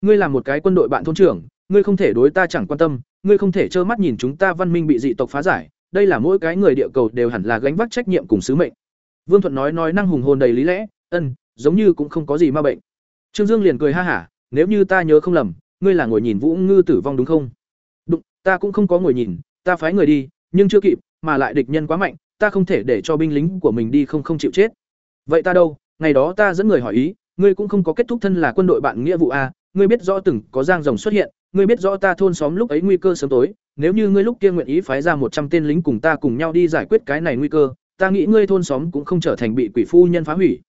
Ngươi là một cái quân đội bạn thôn trưởng, ngươi không thể đối ta chẳng quan tâm, ngươi không thể trơ mắt nhìn chúng ta văn minh bị dị tộc phá giải, đây là mỗi cái người địa cầu đều hẳn là gánh vác trách nhiệm cùng sứ mệnh. Vương Thuận nói nói năng hùng hồn đầy lý lẽ, ân, giống như cũng không có gì ma bệnh. Trương Dương liền cười ha hả, nếu như ta nhớ không lầm, ngươi là ngồi nhìn Vũ Ngư tử vong đúng không? Đúng, ta cũng không có ngồi nhìn, ta phái người đi, nhưng chưa kịp, mà lại địch nhân quá mạnh, ta không thể để cho binh lính của mình đi không không chịu chết. Vậy ta đâu? Ngày đó ta dẫn người hỏi ý, ngươi cũng không có kết thúc thân là quân đội bạn nghĩa vụ a, ngươi biết rõ từng có giang rồng xuất hiện, ngươi biết rõ ta thôn xóm lúc ấy nguy cơ sớm tối, nếu như ngươi lúc kia nguyện ý phái ra một trăm tên lính cùng ta cùng nhau đi giải quyết cái này nguy cơ, ta nghĩ ngươi thôn xóm cũng không trở thành bị quỷ phu nhân phá hủy.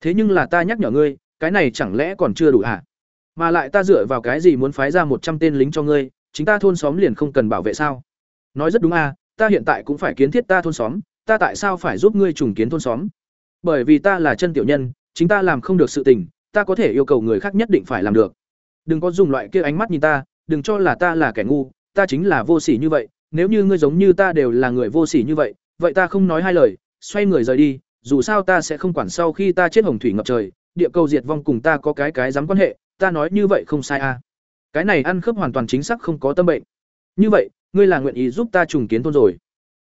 Thế nhưng là ta nhắc nhở ngươi, cái này chẳng lẽ còn chưa đủ à? Mà lại ta dựa vào cái gì muốn phái ra một trăm tên lính cho ngươi, chính ta thôn xóm liền không cần bảo vệ sao? Nói rất đúng a, ta hiện tại cũng phải kiến thiết ta thôn xóm, ta tại sao phải giúp ngươi trùng kiến thôn xóm? Bởi vì ta là chân tiểu nhân, chính ta làm không được sự tình, ta có thể yêu cầu người khác nhất định phải làm được. Đừng có dùng loại kia ánh mắt nhìn ta, đừng cho là ta là kẻ ngu, ta chính là vô sỉ như vậy, nếu như ngươi giống như ta đều là người vô sỉ như vậy, vậy ta không nói hai lời, xoay người rời đi, dù sao ta sẽ không quản sau khi ta chết hồng thủy ngập trời, địa cầu diệt vong cùng ta có cái cái dám quan hệ, ta nói như vậy không sai à? Cái này ăn khớp hoàn toàn chính xác không có tâm bệnh. Như vậy, ngươi là nguyện ý giúp ta trùng kiến thôn rồi?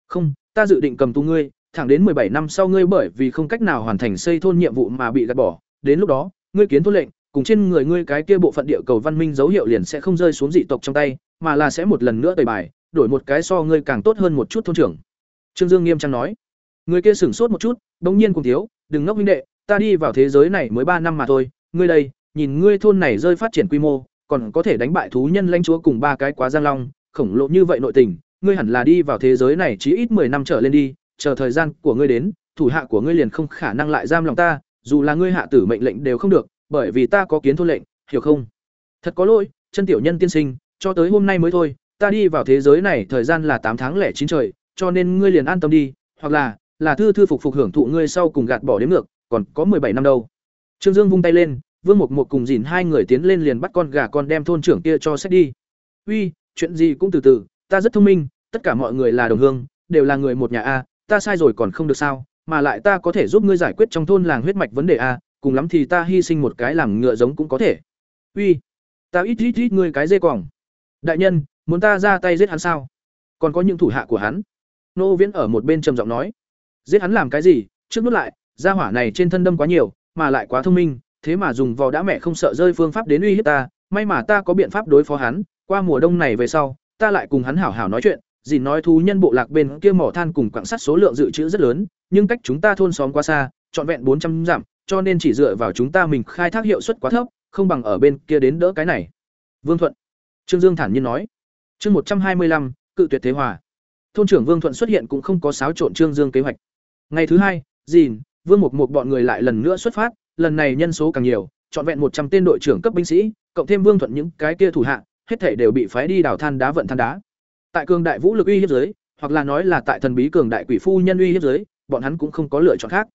Không, ta dự định cầm tù ngươi, thẳng đến bảy năm sau ngươi bởi vì không cách nào hoàn thành xây thôn nhiệm vụ mà bị gạt bỏ, đến lúc đó, ngươi kiến thôn lệnh, cùng trên người ngươi cái kia bộ phận địa cầu văn minh dấu hiệu liền sẽ không rơi xuống dị tộc trong tay, mà là sẽ một lần nữa tẩy bài, đổi một cái so ngươi càng tốt hơn một chút thôn trưởng. Trương Dương nghiêm trang nói. Người kia sửng sốt một chút, bỗng nhiên cùng thiếu, đừng ngốc huynh đệ, ta đi vào thế giới này mới ba năm mà thôi, ngươi đây, nhìn ngươi thôn này rơi phát triển quy mô, còn có thể đánh bại thú nhân lãnh chúa cùng ba cái quá giang long, khổng lồ như vậy nội tình, ngươi hẳn là đi vào thế giới này chí ít 10 năm trở lên đi, chờ thời gian của ngươi đến, thủ hạ của ngươi liền không khả năng lại giam lòng ta, dù là ngươi hạ tử mệnh lệnh đều không được, bởi vì ta có kiến thôn lệnh, hiểu không? Thật có lỗi, chân tiểu nhân tiên sinh, cho tới hôm nay mới thôi, ta đi vào thế giới này thời gian là tám tháng lẻ chín trời, cho nên ngươi liền an tâm đi, hoặc là là thư thư phục phục hưởng thụ ngươi sau cùng gạt bỏ đến ngược, còn có bảy năm đâu. Trương Dương vung tay lên, Vương Mục Mục cùng dìn hai người tiến lên liền bắt con gà con đem thôn trưởng kia cho xét đi. "Uy, chuyện gì cũng từ từ, ta rất thông minh, tất cả mọi người là đồng hương, đều là người một nhà a, ta sai rồi còn không được sao, mà lại ta có thể giúp ngươi giải quyết trong thôn làng huyết mạch vấn đề a, cùng lắm thì ta hy sinh một cái làm ngựa giống cũng có thể." "Uy, ta ít ít ít ngươi cái dê quòng." "Đại nhân, muốn ta ra tay giết hắn sao?" "Còn có những thủ hạ của hắn." Nô Viễn ở một bên trầm giọng nói. "Giết hắn làm cái gì? Trước nút lại, gia hỏa này trên thân đâm quá nhiều, mà lại quá thông minh, thế mà dùng vò đã mẹ không sợ rơi phương pháp đến uy hiếp ta, may mà ta có biện pháp đối phó hắn, qua mùa đông này về sau, ta lại cùng hắn hảo hảo nói chuyện, dì nói thú nhân bộ lạc bên kia mỏ than cùng quặng sắt số lượng dự trữ rất lớn, nhưng cách chúng ta thôn xóm quá xa, trọn vẹn bốn trăm dặm, cho nên chỉ dựa vào chúng ta mình khai thác hiệu suất quá thấp, không bằng ở bên kia đến đỡ cái này. Vương Thuận. Trương Dương thản nhiên nói. Chương một trăm hai mươi lăm, cự tuyệt thế hòa. Thôn trưởng Vương Thuận xuất hiện cũng không có xáo trộn Trương Dương kế hoạch. Ngày thứ hai, dìn, Vương Mục Mục bọn người lại lần nữa xuất phát, lần này nhân số càng nhiều, trọn vẹn một trăm tên đội trưởng cấp binh sĩ, cộng thêm Vương Thuận những cái kia thủ hạ, hết thảy đều bị phái đi đào than đá vận than đá. Tại cường đại vũ lực uy hiếp dưới, hoặc là nói là tại thần bí cường đại quỷ phu nhân uy hiếp dưới, bọn hắn cũng không có lựa chọn khác.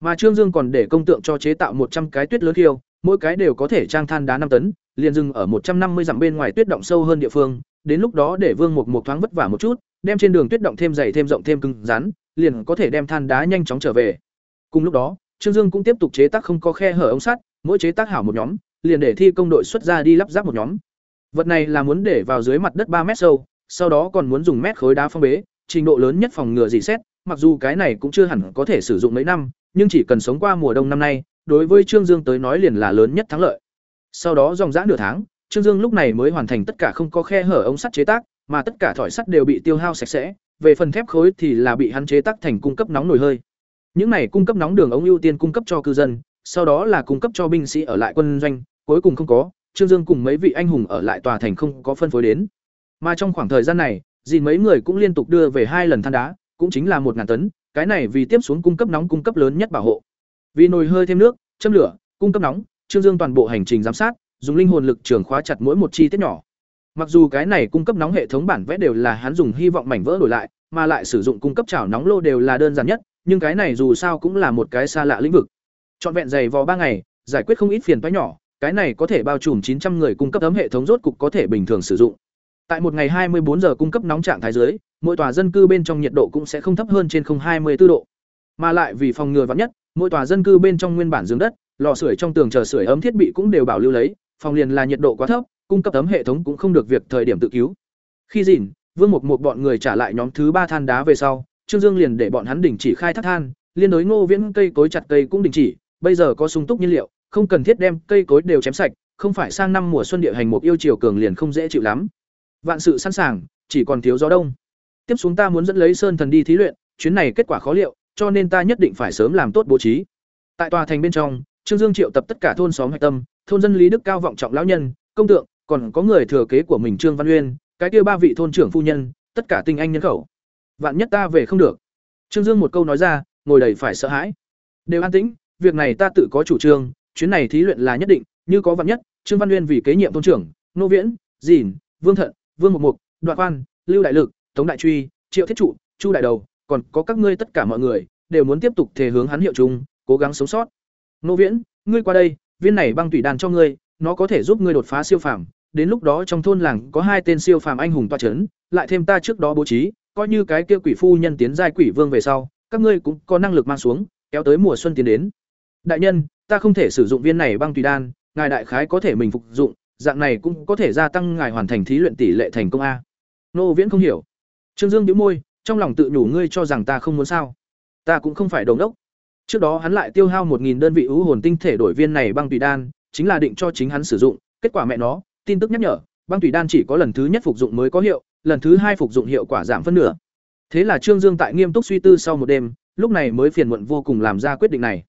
Mà Trương Dương còn để công tượng cho chế tạo một trăm cái tuyết lớn khiêu, mỗi cái đều có thể trang than đá năm tấn, liền dừng ở một trăm năm mươi dặm bên ngoài tuyết động sâu hơn địa phương, đến lúc đó để Vương Mục một thoáng vất vả một chút, đem trên đường tuyết động thêm dày thêm rộng thêm cứng rắn, liền có thể đem than đá nhanh chóng trở về. Cùng lúc đó, Trương Dương cũng tiếp tục chế tác không có khe hở ống sắt, mỗi chế tác hảo một nhóm, liền để thi công đội xuất ra đi lắp ráp một nhóm. Vật này là muốn để vào dưới mặt đất ba mét sâu, sau đó còn muốn dùng mét khối đá phong bế, trình độ lớn nhất phòng ngừa dị xét, mặc dù cái này cũng chưa hẳn có thể sử dụng mấy năm, nhưng chỉ cần sống qua mùa đông năm nay, đối với Trương Dương tới nói liền là lớn nhất thắng lợi. Sau đó dòng dã nửa tháng, Trương Dương lúc này mới hoàn thành tất cả không có khe hở ống sắt chế tác, mà tất cả thỏi sắt đều bị tiêu hao sạch sẽ, về phần thép khối thì là bị hắn chế tác thành cung cấp nóng nồi hơi. Những này cung cấp nóng đường ống ưu tiên cung cấp cho cư dân, sau đó là cung cấp cho binh sĩ ở lại quân doanh, cuối cùng không có, Trương Dương cùng mấy vị anh hùng ở lại tòa thành không có phân phối đến. Mà trong khoảng thời gian này, dìn mấy người cũng liên tục đưa về hai lần than đá, cũng chính là một ngàn tấn, cái này vì tiếp xuống cung cấp nóng cung cấp lớn nhất bảo hộ. Vì nồi hơi thêm nước, châm lửa, cung cấp nóng, Trương Dương toàn bộ hành trình giám sát, dùng linh hồn lực trường khóa chặt mỗi một chi tiết nhỏ. Mặc dù cái này cung cấp nóng hệ thống bản vẽ đều là hắn dùng hy vọng mảnh vỡ đổi lại, mà lại sử dụng cung cấp chảo nóng lô đều là đơn giản nhất, nhưng cái này dù sao cũng là một cái xa lạ lĩnh vực. Trọn vẹn dày vò ba ngày, giải quyết không ít phiền toái nhỏ, cái này có thể bao trùm 900 người cung cấp ấm hệ thống rốt cục có thể bình thường sử dụng. Tại một ngày 24 giờ cung cấp nóng trạng thái dưới, mỗi tòa dân cư bên trong nhiệt độ cũng sẽ không thấp hơn trên 024 độ. Mà lại vì phòng ngừa vạn nhất, mỗi tòa dân cư bên trong nguyên bản giường đất, lò sưởi trong tường chờ sưởi ấm thiết bị cũng đều bảo lưu lấy, phòng liền là nhiệt độ quá thấp, cung cấp ấm hệ thống cũng không được việc thời điểm tự cứu. Khi dỉn, Vương Mục một bọn người trả lại nhóm thứ ba than đá về sau, Trương Dương liền để bọn hắn đình chỉ khai thác than, liên đối Ngô Viễn cây cối chặt cây cũng đình chỉ, bây giờ có sung túc nhiên liệu, không cần thiết đem cây cối đều chém sạch, không phải sang năm mùa xuân địa hành một yêu chiều cường liền không dễ chịu lắm. Vạn sự sẵn sàng, chỉ còn thiếu gió đông. Tiếp xuống ta muốn dẫn lấy Sơn Thần đi thí luyện, chuyến này kết quả khó liệu, cho nên ta nhất định phải sớm làm tốt bố trí. Tại tòa thành bên trong, Trương Dương triệu tập tất cả thôn xóm hạch tâm, thôn dân lý đức cao vọng trọng lão nhân, công tượng, còn có người thừa kế của mình Trương Văn Uyên, cái kia ba vị thôn trưởng phu nhân, tất cả tinh anh nhân khẩu. Vạn nhất ta về không được. Trương Dương một câu nói ra, ngồi đầy phải sợ hãi. Đều an tĩnh, việc này ta tự có chủ trương, chuyến này thí luyện là nhất định, như có vạn nhất, Trương Văn Uyên vì kế nhiệm thôn trưởng, nô viễn, dìn, Vương Thận, Vương Mục Mục, Đoạn Quan, Lưu Đại Lực, Tống Đại Truy, Triệu Thiết Trụ, Chu Đại Đầu, còn có các ngươi tất cả mọi người đều muốn tiếp tục thể hướng hắn hiệu chung, cố gắng sống sót. Nô Viễn, ngươi qua đây, viên này băng tùy đan cho ngươi, nó có thể giúp ngươi đột phá siêu phàm, đến lúc đó trong thôn làng có hai tên siêu phàm anh hùng toa chấn, lại thêm ta trước đó bố trí, coi như cái kia quỷ phu nhân tiến giai quỷ vương về sau, các ngươi cũng có năng lực mang xuống, kéo tới mùa xuân tiến đến. Đại nhân, ta không thể sử dụng viên này băng tùy đan, ngài đại khái có thể mình phục dụng, dạng này cũng có thể gia tăng ngài hoàn thành thí luyện tỷ lệ thành công a. Nô Viễn không hiểu. Trương Dương nhíu môi, trong lòng tự nhủ ngươi cho rằng ta không muốn sao? Ta cũng không phải đồng đốc. Trước đó hắn lại tiêu hao một nghìn đơn vị ưu hồn tinh thể đổi viên này băng tùy đan, chính là định cho chính hắn sử dụng, kết quả mẹ nó, tin tức nhắc nhở, băng tùy đan chỉ có lần thứ nhất phục dụng mới có hiệu, lần thứ hai phục dụng hiệu quả giảm phân nửa. Thế là Trương Dương tại nghiêm túc suy tư sau một đêm, lúc này mới phiền muộn vô cùng làm ra quyết định này.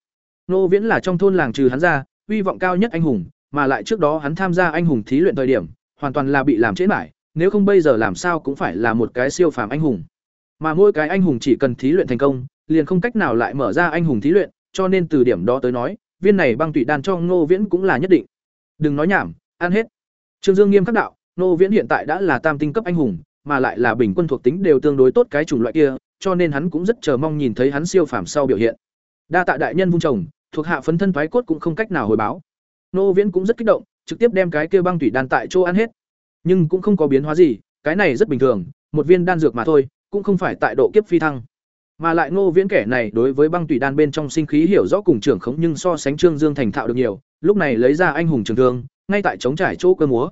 Nô Viễn là trong thôn làng trừ hắn ra, uy vọng cao nhất anh hùng, mà lại trước đó hắn tham gia anh hùng thí luyện thời điểm, hoàn toàn là bị làm trễ mãi, nếu không bây giờ làm sao cũng phải là một cái siêu phàm anh hùng. Mà mỗi cái anh hùng chỉ cần thí luyện thành công, liền không cách nào lại mở ra anh hùng thí luyện, cho nên từ điểm đó tới nói, viên này băng tụy đan cho Ngô Viễn cũng là nhất định. Đừng nói nhảm, ăn hết. Trương Dương nghiêm khắc đạo, Ngô Viễn hiện tại đã là tam tinh cấp anh hùng, mà lại là bình quân thuộc tính đều tương đối tốt cái chủng loại kia, cho nên hắn cũng rất chờ mong nhìn thấy hắn siêu phàm sau biểu hiện. Đa tạ đại nhân vung chồng, thuộc hạ phấn thân thoái cốt cũng không cách nào hồi báo. Nô Viễn cũng rất kích động, trực tiếp đem cái kia băng thủy đan tại chỗ ăn hết. Nhưng cũng không có biến hóa gì, cái này rất bình thường, một viên đan dược mà thôi, cũng không phải tại độ kiếp phi thăng. Mà lại Ngô Viễn kẻ này đối với băng thủy đan bên trong sinh khí hiểu rõ cùng trưởng khống nhưng so sánh Trương Dương thành thạo được nhiều, lúc này lấy ra anh hùng trường thương, ngay tại chống trải chỗ cơ múa.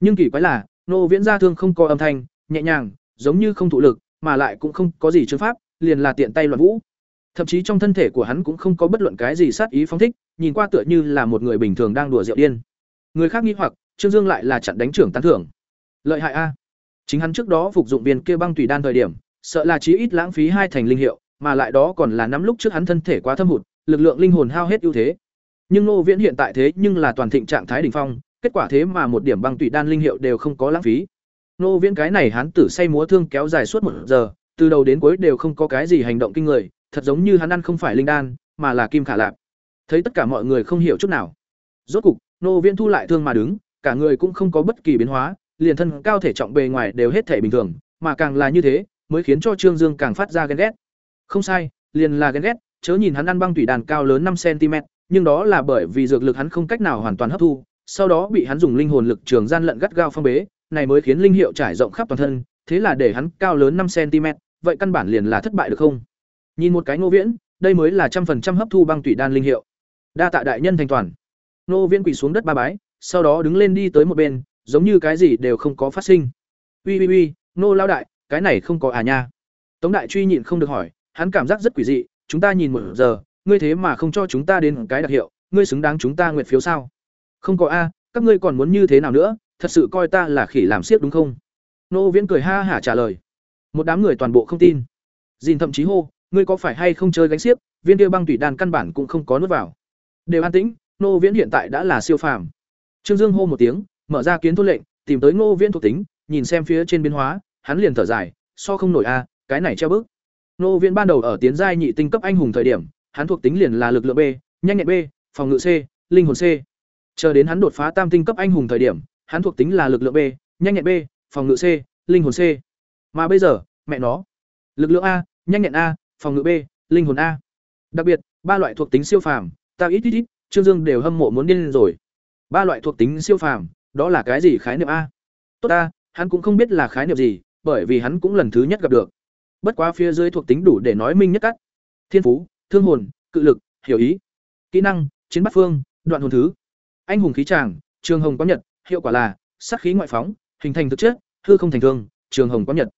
Nhưng kỳ quái là, Ngô Viễn ra thương không có âm thanh, nhẹ nhàng, giống như không thụ lực, mà lại cũng không có gì chứng pháp, liền là tiện tay loạn vũ. Thậm chí trong thân thể của hắn cũng không có bất luận cái gì sát ý phóng thích, nhìn qua tựa như là một người bình thường đang đùa rượu điên. Người khác nghi hoặc, Trương Dương lại là chặn đánh trưởng tán thưởng. Lợi hại a. Chính hắn trước đó phục dụng viên kia băng tùy đan thời điểm, sợ là chí ít lãng phí hai thành linh hiệu, mà lại đó còn là nắm lúc trước hắn thân thể quá thâm hụt, lực lượng linh hồn hao hết ưu thế. Nhưng nô Viễn hiện tại thế nhưng là toàn thịnh trạng thái đỉnh phong, kết quả thế mà một điểm băng tụy đan linh hiệu đều không có lãng phí. nô Viễn cái này hắn tử say múa thương kéo dài suốt một giờ, từ đầu đến cuối đều không có cái gì hành động kinh người, thật giống như hắn ăn không phải linh đan, mà là kim khả lạp. Thấy tất cả mọi người không hiểu chút nào. Rốt cục, nô Viễn thu lại thương mà đứng, cả người cũng không có bất kỳ biến hóa, liền thân cao thể trọng bề ngoài đều hết thể bình thường, mà càng là như thế, mới khiến cho Trương Dương càng phát ra ghen ghét. Không sai, liền là ghen ghét, chớ nhìn hắn ăn băng tủy đàn cao lớn năm cm, nhưng đó là bởi vì dược lực hắn không cách nào hoàn toàn hấp thu, sau đó bị hắn dùng linh hồn lực trường gian lận gắt gao phong bế, này mới khiến linh hiệu trải rộng khắp toàn thân, thế là để hắn cao lớn năm cm, vậy căn bản liền là thất bại được không? Nhìn một cái Ngô Viễn, đây mới là trăm phần trăm hấp thu băng tủy đan linh hiệu. Đa tạ đại nhân thành toàn. nô Viễn quỳ xuống đất ba bái, sau đó đứng lên đi tới một bên, giống như cái gì đều không có phát sinh. Uy uy uy nô lao đại cái này không có à nha. Tống đại truy nhịn không được hỏi hắn cảm giác rất quỷ dị chúng ta nhìn một giờ ngươi thế mà không cho chúng ta đến cái đặc hiệu ngươi xứng đáng chúng ta nguyện phiếu sao? Không có a các ngươi còn muốn như thế nào nữa thật sự coi ta là khỉ làm siếc đúng không? Nô viễn cười ha hả trả lời. Một đám người toàn bộ không tin. Dìn thậm chí hô ngươi có phải hay không chơi gánh xiếc viên kia băng tủy đàn căn bản cũng không có nuốt vào đều an tĩnh, Ngô viễn hiện tại đã là siêu phàm. Trương dương hô một tiếng, mở ra kiến thôn lệnh, tìm tới Ngô viễn thuộc tính, nhìn xem phía trên biến hóa, hắn liền thở dài, so không nổi a, cái này treo bức Ngô viễn ban đầu ở tiến giai nhị tinh cấp anh hùng thời điểm, hắn thuộc tính liền là lực lượng b, nhanh nhẹn b, phòng ngự c, linh hồn c. Chờ đến hắn đột phá tam tinh cấp anh hùng thời điểm, hắn thuộc tính là lực lượng b, nhanh nhẹn b, phòng ngự c, linh hồn c. Mà bây giờ, mẹ nó, lực lượng a, nhanh nhẹn a, phòng ngự b, linh hồn a. Đặc biệt, ba loại thuộc tính siêu phàm ta ít ít ít, trương dương đều hâm mộ muốn điên lên rồi. Ba loại thuộc tính siêu phàm, đó là cái gì khái niệm a? Tốt a hắn cũng không biết là khái niệm gì, bởi vì hắn cũng lần thứ nhất gặp được. Bất quá phía dưới thuộc tính đủ để nói minh nhất cắt. Thiên phú, thương hồn, cự lực, hiểu ý. Kỹ năng, chiến bắt phương, đoạn hồn thứ. Anh hùng khí tràng, trường hồng quán nhật, hiệu quả là sắc khí ngoại phóng, hình thành thực chất, hư không thành thương, trường hồng quán nhật.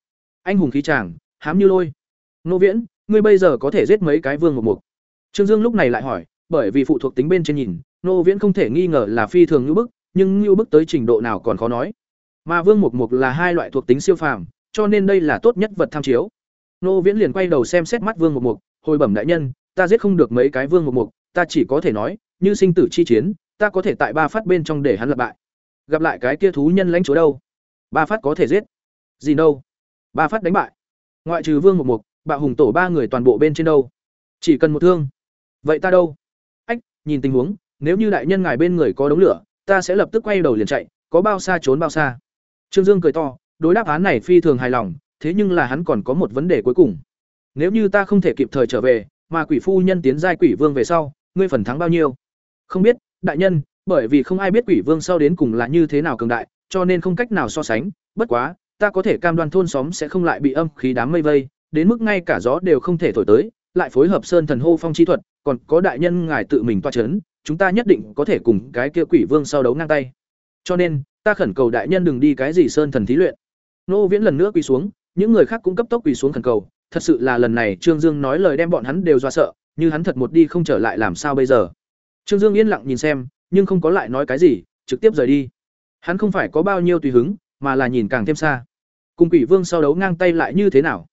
Anh hùng khí tràng, hám như lôi. Nô viễn, ngươi bây giờ có thể giết mấy cái vương một mục? Trương dương lúc này lại hỏi bởi vì phụ thuộc tính bên trên nhìn, nô viễn không thể nghi ngờ là phi thường như bức, nhưng như bức tới trình độ nào còn khó nói. Mà vương mục mục là hai loại thuộc tính siêu phàm, cho nên đây là tốt nhất vật tham chiếu. Nô viễn liền quay đầu xem xét mắt vương mục mục, hồi bẩm đại nhân, ta giết không được mấy cái vương mục mục, ta chỉ có thể nói, như sinh tử chi chiến, ta có thể tại ba phát bên trong để hắn lập bại gặp lại cái kia thú nhân lãnh chúa đâu? Ba phát có thể giết. Gì đâu? Ba phát đánh bại. Ngoại trừ vương mục mục, bạo hùng tổ ba người toàn bộ bên trên đâu? Chỉ cần một thương. Vậy ta đâu? Nhìn tình huống, nếu như đại nhân ngài bên người có đống lửa, ta sẽ lập tức quay đầu liền chạy, có bao xa trốn bao xa. Trương dương cười to, đối đáp án này phi thường hài lòng, thế nhưng là hắn còn có một vấn đề cuối cùng. Nếu như ta không thể kịp thời trở về, mà quỷ phu nhân tiến giai quỷ vương về sau, ngươi phần thắng bao nhiêu? Không biết, đại nhân, bởi vì không ai biết quỷ vương sau đến cùng là như thế nào cường đại, cho nên không cách nào so sánh, bất quá, ta có thể cam đoan thôn xóm sẽ không lại bị âm khí đám mây vây, đến mức ngay cả gió đều không thể thổi tới lại phối hợp sơn thần hô phong chi thuật, còn có đại nhân ngài tự mình toa chấn, chúng ta nhất định có thể cùng cái kia quỷ vương sau đấu ngang tay. Cho nên, ta khẩn cầu đại nhân đừng đi cái gì sơn thần thí luyện. Nô viễn lần nữa quỳ xuống, những người khác cũng cấp tốc quỳ xuống khẩn cầu. Thật sự là lần này trương dương nói lời đem bọn hắn đều dọa sợ, như hắn thật một đi không trở lại làm sao bây giờ. Trương dương yên lặng nhìn xem, nhưng không có lại nói cái gì, trực tiếp rời đi. Hắn không phải có bao nhiêu tùy hứng, mà là nhìn càng thêm xa. Cùng quỷ vương sau đấu ngang tay lại như thế nào?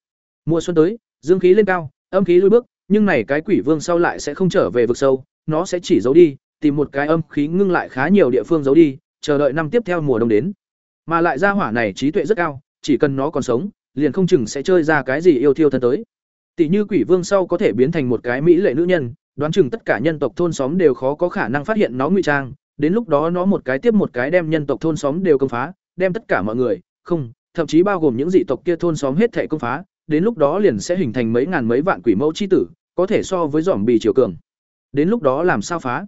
Mùa xuân tới, dương khí lên cao âm khí lui bước, nhưng này cái quỷ vương sau lại sẽ không trở về vực sâu, nó sẽ chỉ giấu đi, tìm một cái âm khí ngưng lại khá nhiều địa phương giấu đi, chờ đợi năm tiếp theo mùa đông đến. Mà lại ra hỏa này trí tuệ rất cao, chỉ cần nó còn sống, liền không chừng sẽ chơi ra cái gì yêu thiêu thân tới. Tỷ như quỷ vương sau có thể biến thành một cái mỹ lệ nữ nhân, đoán chừng tất cả nhân tộc thôn xóm đều khó có khả năng phát hiện nó ngụy trang, đến lúc đó nó một cái tiếp một cái đem nhân tộc thôn xóm đều công phá, đem tất cả mọi người, không, thậm chí bao gồm những dị tộc kia thôn xóm hết thể công phá đến lúc đó liền sẽ hình thành mấy ngàn mấy vạn quỷ mẫu chi tử, có thể so với giỏm bì triều cường. Đến lúc đó làm sao phá?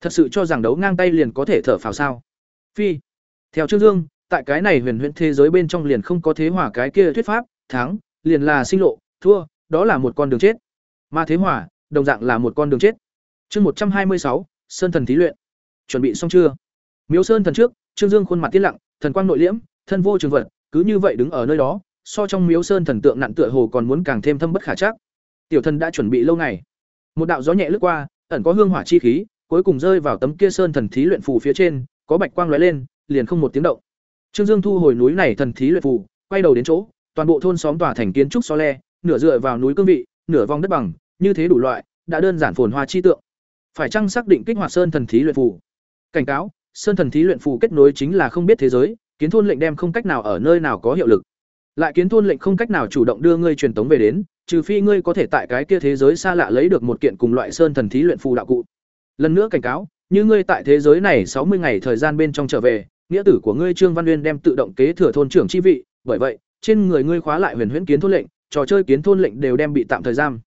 Thật sự cho rằng đấu ngang tay liền có thể thở phào sao? Phi, theo trương dương, tại cái này huyền huyễn thế giới bên trong liền không có thế hỏa cái kia thuyết pháp, thắng, liền là sinh lộ, thua, đó là một con đường chết. Mà thế hỏa đồng dạng là một con đường chết. Chương một trăm hai mươi sáu, sơn thần thí luyện. Chuẩn bị xong chưa? Miếu sơn thần trước, trương dương khuôn mặt tiết lặng, thần quang nội liễm, thân vô trường vật, cứ như vậy đứng ở nơi đó so trong miếu sơn thần tượng nặn tựa hồ còn muốn càng thêm thâm bất khả chắc. Tiểu thần đã chuẩn bị lâu ngày. Một đạo gió nhẹ lướt qua, ẩn có hương hỏa chi khí, cuối cùng rơi vào tấm kia sơn thần thí luyện phù phía trên, có bạch quang lóe lên, liền không một tiếng động. Trương dương thu hồi núi này thần thí luyện phù, quay đầu đến chỗ, toàn bộ thôn xóm tòa thành kiến trúc so le, nửa dựa vào núi cương vị, nửa vòng đất bằng, như thế đủ loại, đã đơn giản phồn hoa chi tượng. Phải chăng xác định kích hoạt sơn thần thí luyện phù? Cảnh cáo, sơn thần thí luyện phù kết nối chính là không biết thế giới, kiến thôn lệnh đem không cách nào ở nơi nào có hiệu lực lại kiến thôn lệnh không cách nào chủ động đưa ngươi truyền tống về đến, trừ phi ngươi có thể tại cái kia thế giới xa lạ lấy được một kiện cùng loại sơn thần thí luyện phù đạo cụ. Lần nữa cảnh cáo, như ngươi tại thế giới này sáu mươi ngày thời gian bên trong trở về, nghĩa tử của ngươi trương văn uyên đem tự động kế thừa thôn trưởng chi vị, bởi vậy, trên người ngươi khóa lại huyền huyễn kiến thôn lệnh, trò chơi kiến thôn lệnh đều đem bị tạm thời giam.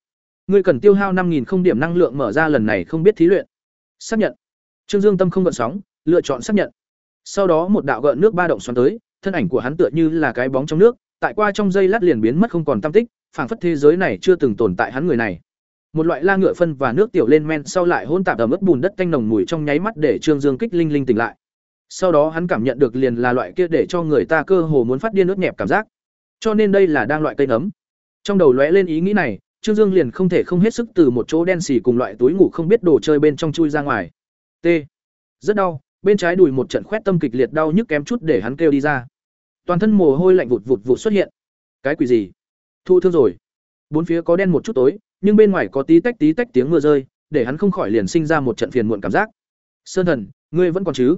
Ngươi cần tiêu hao năm nghìn không điểm năng lượng mở ra lần này không biết thí luyện. Xác nhận. Trương dương tâm không gợn sóng, lựa chọn xác nhận. Sau đó một đạo gợn nước ba động xoắn tới, thân ảnh của hắn tựa như là cái bóng trong nước tại qua trong giây lát liền biến mất không còn tam tích, phảng phất thế giới này chưa từng tồn tại hắn người này. Một loại la ngựa phân và nước tiểu lên men sau lại hôn tạp ở mức bùn đất tanh nồng mùi trong nháy mắt để trương dương kích linh linh tỉnh lại. Sau đó hắn cảm nhận được liền là loại kia để cho người ta cơ hồ muốn phát điên ướt nhẹp cảm giác. Cho nên đây là đang loại cây nấm. Trong đầu lóe lên ý nghĩ này, trương dương liền không thể không hết sức từ một chỗ đen xì cùng loại túi ngủ không biết đồ chơi bên trong chui ra ngoài. T. Rất đau, bên trái đùi một trận khoét tâm kịch liệt đau nhức kém chút để hắn kêu đi ra toàn thân mồ hôi lạnh vụt vụt vụt xuất hiện. Cái quỷ gì? Thu thương rồi. Bốn phía có đen một chút tối, nhưng bên ngoài có tí tách tí tách tiếng mưa rơi, để hắn không khỏi liền sinh ra một trận phiền muộn cảm giác. Sơn thần, ngươi vẫn còn chứ?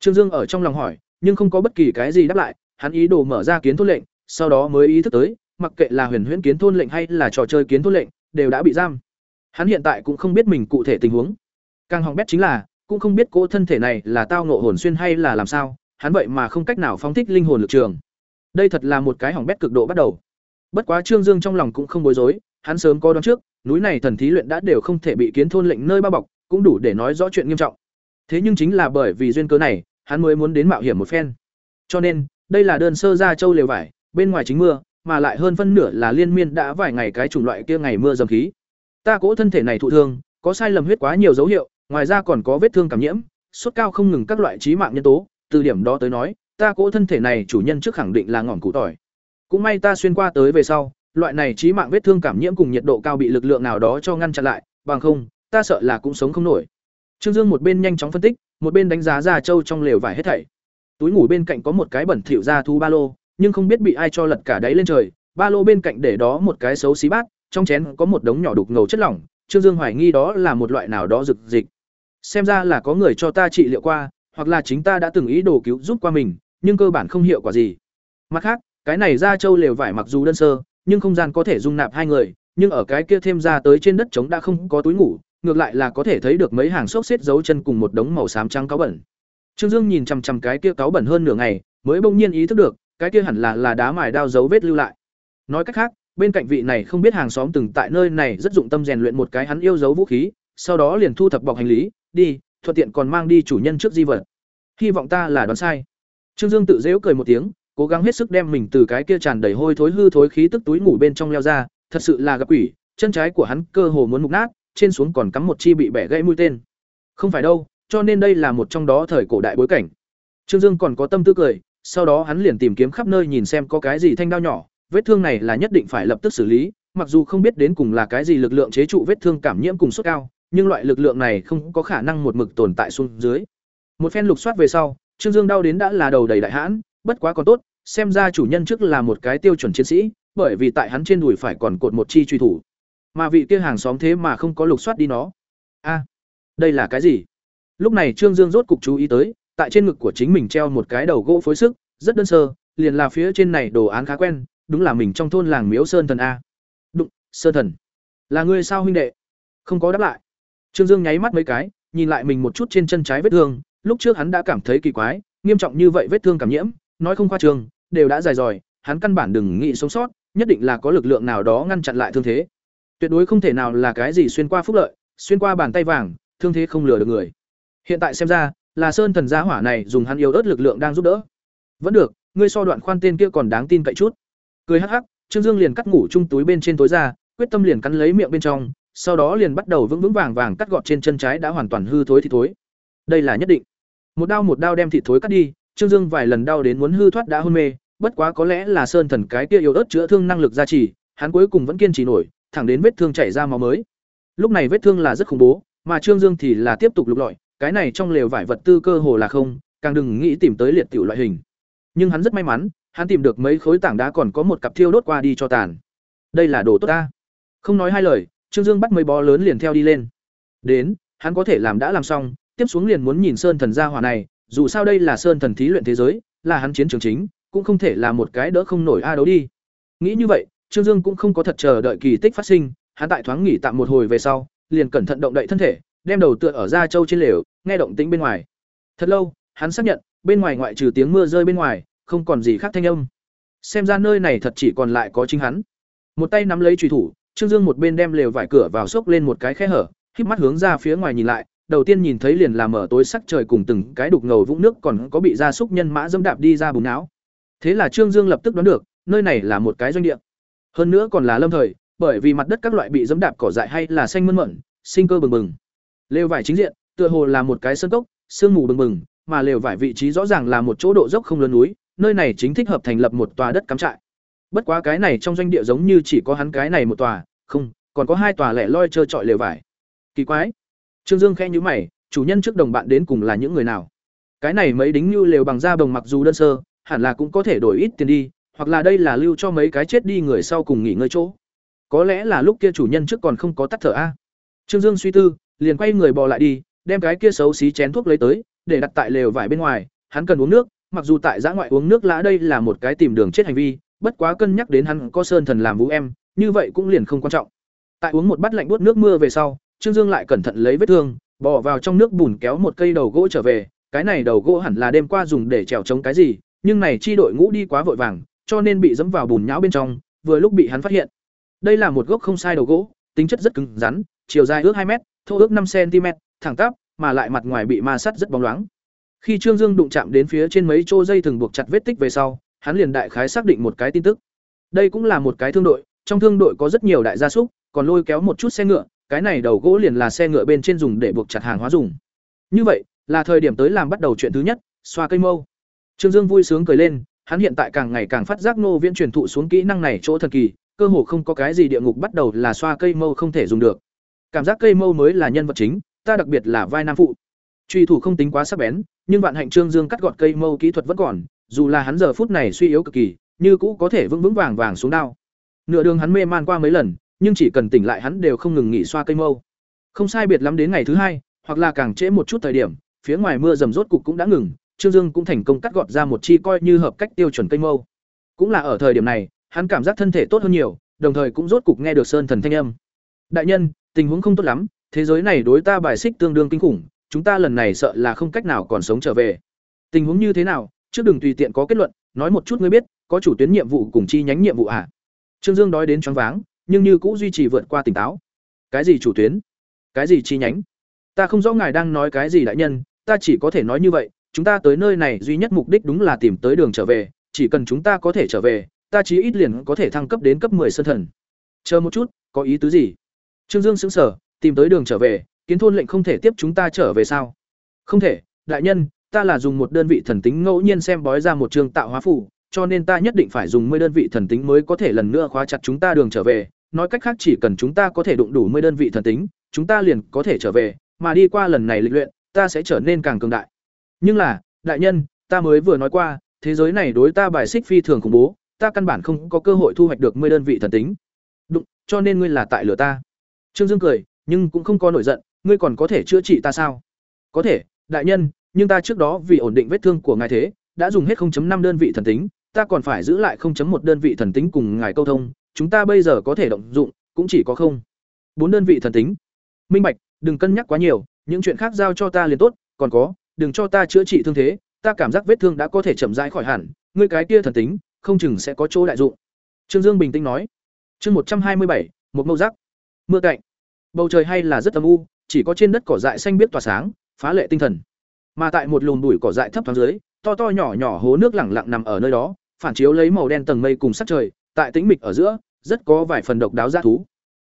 Trương dương ở trong lòng hỏi, nhưng không có bất kỳ cái gì đáp lại, hắn ý đồ mở ra kiến thôn lệnh, sau đó mới ý thức tới, mặc kệ là huyền huyễn kiến thôn lệnh hay là trò chơi kiến thôn lệnh, đều đã bị giam. Hắn hiện tại cũng không biết mình cụ thể tình huống. Càng hỏng bét chính là, cũng không biết cỗ thân thể này là tao nộ hồn xuyên hay là làm sao hắn vậy mà không cách nào phóng thích linh hồn lực trường. Đây thật là một cái hỏng bét cực độ bắt đầu. Bất quá trương dương trong lòng cũng không bối rối, hắn sớm có đoán trước, núi này thần thí luyện đã đều không thể bị kiến thôn lệnh nơi bao bọc, cũng đủ để nói rõ chuyện nghiêm trọng. Thế nhưng chính là bởi vì duyên cớ này, hắn mới muốn đến mạo hiểm một phen. Cho nên, đây là đơn sơ ra châu lều vải, bên ngoài chính mưa, mà lại hơn phân nửa là liên miên đã vài ngày cái chủng loại kia ngày mưa dầm khí. Ta cố thân thể này thụ thương, có sai lầm huyết quá nhiều dấu hiệu, ngoài ra còn có vết thương cảm nhiễm, sốt cao không ngừng các loại trí mạng nhân tố từ điểm đó tới nói, ta cố thân thể này chủ nhân trước khẳng định là ngọn củ tỏi. Cũng may ta xuyên qua tới về sau, loại này trí mạng vết thương cảm nhiễm cùng nhiệt độ cao bị lực lượng nào đó cho ngăn chặn lại, bằng không, ta sợ là cũng sống không nổi. Trương dương một bên nhanh chóng phân tích, một bên đánh giá ra châu trong lều vải hết thảy. Túi ngủ bên cạnh có một cái bẩn thỉu ra thú ba lô, nhưng không biết bị ai cho lật cả đáy lên trời. Ba lô bên cạnh để đó một cái xấu xí bát, trong chén có một đống nhỏ đục ngầu chất lỏng. Trương dương hoài nghi đó là một loại nào đó rực dịch xem ra là có người cho ta trị liệu qua hoặc là chính ta đã từng ý đồ cứu giúp qua mình, nhưng cơ bản không hiệu quả gì. Mặt khác, cái này ra châu lều vải mặc dù đơn sơ, nhưng không gian có thể dung nạp hai người, nhưng ở cái kia thêm ra tới trên đất trống đã không có túi ngủ, ngược lại là có thể thấy được mấy hàng xốc xếp dấu chân cùng một đống màu xám trắng cáo bẩn. Trương dương nhìn chằm chằm cái kia cáo bẩn hơn nửa ngày, mới bỗng nhiên ý thức được, cái kia hẳn là là đá mài đao dấu vết lưu lại. Nói cách khác, bên cạnh vị này không biết hàng xóm từng tại nơi này rất dụng tâm rèn luyện một cái hắn yêu dấu vũ khí, sau đó liền thu thập bọc hành lý, đi thuận tiện còn mang đi chủ nhân trước di vật. Hy vọng ta là đoán sai. Trương dương tự dễu cười một tiếng, cố gắng hết sức đem mình từ cái kia tràn đầy hôi thối hư thối khí tức túi ngủ bên trong leo ra, thật sự là gặp quỷ, chân trái của hắn cơ hồ muốn mục nát, trên xuống còn cắm một chi bị bẻ gãy mũi tên. Không phải đâu, cho nên đây là một trong đó thời cổ đại bối cảnh. Trương dương còn có tâm tư cười, sau đó hắn liền tìm kiếm khắp nơi nhìn xem có cái gì thanh đao nhỏ, vết thương này là nhất định phải lập tức xử lý, mặc dù không biết đến cùng là cái gì lực lượng chế trụ vết thương cảm nhiễm cùng sốt cao nhưng loại lực lượng này không có khả năng một mực tồn tại xuống dưới. Một phen lục soát về sau, trương dương đau đến đã là đầu đầy đại hãn, bất quá còn tốt, xem ra chủ nhân trước là một cái tiêu chuẩn chiến sĩ, bởi vì tại hắn trên đùi phải còn cột một chi truy thủ. Mà vị kia hàng xóm thế mà không có lục soát đi nó. A, đây là cái gì? Lúc này trương dương rốt cục chú ý tới, tại trên ngực của chính mình treo một cái đầu gỗ phối sức, rất đơn sơ, liền là phía trên này đồ án khá quen, đúng là mình trong thôn làng miếu sơn thần a. Đụng, sơn thần. Là ngươi sao huynh đệ? Không có đáp lại trương dương nháy mắt mấy cái, nhìn lại mình một chút trên chân trái vết thương, lúc trước hắn đã cảm thấy kỳ quái, nghiêm trọng như vậy vết thương cảm nhiễm, nói không khoa trường, đều đã dài dòi, hắn căn bản đừng nghĩ sống sót, nhất định là có lực lượng nào đó ngăn chặn lại thương thế. Tuyệt đối không thể nào là cái gì xuyên qua phúc lợi, xuyên qua bàn tay vàng, thương thế không lừa được người. Hiện tại xem ra, là sơn thần gia hỏa này dùng hắn yếu ớt lực lượng đang giúp đỡ. Vẫn được, ngươi so đoạn khoan tên kia còn đáng tin cậy chút. Cười hắc hắc, trương dương liền cắt ngủ chung túi bên trên tối ra, quyết tâm liền cắn lấy miệng bên trong sau đó liền bắt đầu vững vững vàng vàng cắt gọt trên chân trái đã hoàn toàn hư thối thì thối. Đây là nhất định. Một đao một đao đem thịt thối cắt đi, trương dương vài lần đau đến muốn hư thoát đã hôn mê, bất quá có lẽ là sơn thần cái kia yếu ớt chữa thương năng lực gia trì, hắn cuối cùng vẫn kiên trì nổi, thẳng đến vết thương chảy ra máu mới. Lúc này vết thương là rất khủng bố, mà trương dương thì là tiếp tục lục lọi, cái này trong lều vải vật tư cơ hồ là không, càng đừng nghĩ tìm tới liệt tiểu loại hình. Nhưng hắn rất may mắn, hắn tìm được mấy khối tảng đá còn có một cặp thiêu đốt qua đi cho tàn. Đây là đồ tốt ta. Không nói hai lời trương dương bắt mấy bó lớn liền theo đi lên. Đến, hắn có thể làm đã làm xong, tiếp xuống liền muốn nhìn sơn thần gia hỏa này, dù sao đây là sơn thần thí luyện thế giới, là hắn chiến trường chính, cũng không thể là một cái đỡ không nổi a đấu đi. Nghĩ như vậy, trương dương cũng không có thật chờ đợi kỳ tích phát sinh, hắn tại thoáng nghỉ tạm một hồi về sau, liền cẩn thận động đậy thân thể, đem đầu tựa ở ra châu trên lều, nghe động tĩnh bên ngoài. Thật lâu, hắn xác nhận, bên ngoài ngoại trừ tiếng mưa rơi bên ngoài, không còn gì khác thanh âm. Xem ra nơi này thật chỉ còn lại có chính hắn. Một tay nắm lấy chùy thủ trương dương một bên đem lều vải cửa vào xốc lên một cái khe hở híp mắt hướng ra phía ngoài nhìn lại đầu tiên nhìn thấy liền là mở tối sắc trời cùng từng cái đục ngầu vũng nước còn có bị gia súc nhân mã dẫm đạp đi ra bùn não. Thế là trương dương lập tức đoán được nơi này là một cái doanh địa. Hơn nữa còn là lâm thời bởi vì mặt đất các loại bị dẫm đạp cỏ dại hay là xanh mơn mởn, sinh cơ bừng bừng. Lều vải chính diện tựa hồ là một cái sân cốc sương mù bừng bừng mà lều vải vị trí rõ ràng là một chỗ độ dốc không lớn núi, nơi này chính thích hợp thành lập một tòa đất cắm trại. Bất quá cái này trong doanh địa giống như chỉ có hắn cái này một tòa, không, còn có hai tòa lẻ loi chơi trọi lều vải. Kỳ quái. Trương Dương khẽ nhữ mày, chủ nhân trước đồng bạn đến cùng là những người nào? Cái này mấy đính như lều bằng da bồng mặc dù đơn sơ, hẳn là cũng có thể đổi ít tiền đi, hoặc là đây là lưu cho mấy cái chết đi người sau cùng nghỉ ngơi chỗ. Có lẽ là lúc kia chủ nhân trước còn không có tắt thở a. Trương Dương suy tư, liền quay người bò lại đi, đem cái kia xấu xí chén thuốc lấy tới, để đặt tại lều vải bên ngoài, hắn cần uống nước, mặc dù tại giã ngoại uống nước lã đây là một cái tìm đường chết hành vi, bất quá cân nhắc đến hắn có sơn thần làm vũ em, như vậy cũng liền không quan trọng. Tại uống một bát lạnh buốt nước mưa về sau, Trương Dương lại cẩn thận lấy vết thương, bỏ vào trong nước bùn kéo một cây đầu gỗ trở về, cái này đầu gỗ hẳn là đêm qua dùng để trèo chống cái gì, nhưng này chi đội ngũ đi quá vội vàng, cho nên bị dẫm vào bùn nhão bên trong, vừa lúc bị hắn phát hiện. Đây là một gốc không sai đầu gỗ, tính chất rất cứng rắn, chiều dài ước hai m thô ước năm cm, thẳng tắp, mà lại mặt ngoài bị ma sắt rất bóng loáng. Khi Trương Dương đụng chạm đến phía trên mấy chỗ dây thừng buộc chặt vết tích về sau, hắn liền đại khái xác định một cái tin tức. Đây cũng là một cái thương đội, trong thương đội có rất nhiều đại gia súc, còn lôi kéo một chút xe ngựa, cái này đầu gỗ liền là xe ngựa bên trên dùng để buộc chặt hàng hóa dùng. Như vậy, là thời điểm tới làm bắt đầu chuyện thứ nhất, xoa cây mâu. Trương Dương vui sướng cười lên, hắn hiện tại càng ngày càng phát giác nô viễn truyền thụ xuống kỹ năng này chỗ thần kỳ, cơ hồ không có cái gì địa ngục bắt đầu là xoa cây mâu không thể dùng được. Cảm giác cây mâu mới là nhân vật chính, ta đặc biệt là vai nam phụ. Truy thủ không tính quá sắc bén, nhưng vạn hạnh Trương Dương cắt gọt cây mâu kỹ thuật vẫn còn, dù là hắn giờ phút này suy yếu cực kỳ, như cũ có thể vững vững vàng vàng xuống đao. Nửa đường hắn mê man qua mấy lần, nhưng chỉ cần tỉnh lại hắn đều không ngừng nghỉ xoa cây mâu. Không sai biệt lắm đến ngày thứ hai, hoặc là càng trễ một chút thời điểm, phía ngoài mưa rầm rốt cục cũng đã ngừng, Trương Dương cũng thành công cắt gọt ra một chi coi như hợp cách tiêu chuẩn cây mâu. Cũng là ở thời điểm này, hắn cảm giác thân thể tốt hơn nhiều, đồng thời cũng rốt cục nghe được sơn thần thanh âm. Đại nhân, tình huống không tốt lắm, thế giới này đối ta bài xích tương đương kinh khủng, chúng ta lần này sợ là không cách nào còn sống trở về. Tình huống như thế nào, trước đừng tùy tiện có kết luận, nói một chút ngươi biết, có chủ tuyến nhiệm vụ cùng chi nhánh nhiệm vụ à? Trương Dương đói đến choáng váng, nhưng như cũ duy trì vượt qua tỉnh táo. Cái gì chủ tuyến? Cái gì chi nhánh? Ta không rõ ngài đang nói cái gì đại nhân, ta chỉ có thể nói như vậy, chúng ta tới nơi này duy nhất mục đích đúng là tìm tới đường trở về, chỉ cần chúng ta có thể trở về, ta chí ít liền có thể thăng cấp đến cấp 10 sơn thần. Chờ một chút, có ý tứ gì? Trương Dương sững sờ, tìm tới đường trở về, kiến thôn lệnh không thể tiếp chúng ta trở về sao? Không thể, đại nhân, ta là dùng một đơn vị thần tính ngẫu nhiên xem bói ra một trường tạo hóa phủ, cho nên ta nhất định phải dùng 10 đơn vị thần tính mới có thể lần nữa khóa chặt chúng ta đường trở về, nói cách khác chỉ cần chúng ta có thể đụng đủ 10 đơn vị thần tính, chúng ta liền có thể trở về, mà đi qua lần này lịch luyện, ta sẽ trở nên càng cường đại. Nhưng là, đại nhân, ta mới vừa nói qua, thế giới này đối ta bài xích phi thường khủng bố, ta căn bản không có cơ hội thu hoạch được 10 đơn vị thần tính. Đụng, cho nên ngươi là tại lửa ta. Trương Dương cười, nhưng cũng không có nổi giận, ngươi còn có thể chữa trị ta sao? Có thể, đại nhân, nhưng ta trước đó vì ổn định vết thương của ngài thế, đã dùng hết 0.5 đơn vị thần tính, ta còn phải giữ lại 0.1 đơn vị thần tính cùng ngài câu thông, chúng ta bây giờ có thể động dụng, cũng chỉ có không. bốn đơn vị thần tính. Minh Bạch, đừng cân nhắc quá nhiều, những chuyện khác giao cho ta liền tốt, còn có, đừng cho ta chữa trị thương thế, ta cảm giác vết thương đã có thể chậm rãi khỏi hẳn, ngươi cái kia thần tính, không chừng sẽ có chỗ đại dụng. Trương Dương bình tĩnh nói. Chương một trăm hai mươi bảy, một mâu giác. Mưa cạnh. Bầu trời hay là rất âm u, chỉ có trên đất cỏ dại xanh biết tỏa sáng, phá lệ tinh thần. Mà tại một lùm bụi cỏ dại thấp thoáng dưới, to to nhỏ nhỏ hố nước lẳng lặng nằm ở nơi đó, phản chiếu lấy màu đen tầng mây cùng sắc trời, tại tĩnh mịch ở giữa, rất có vài phần độc đáo dã thú.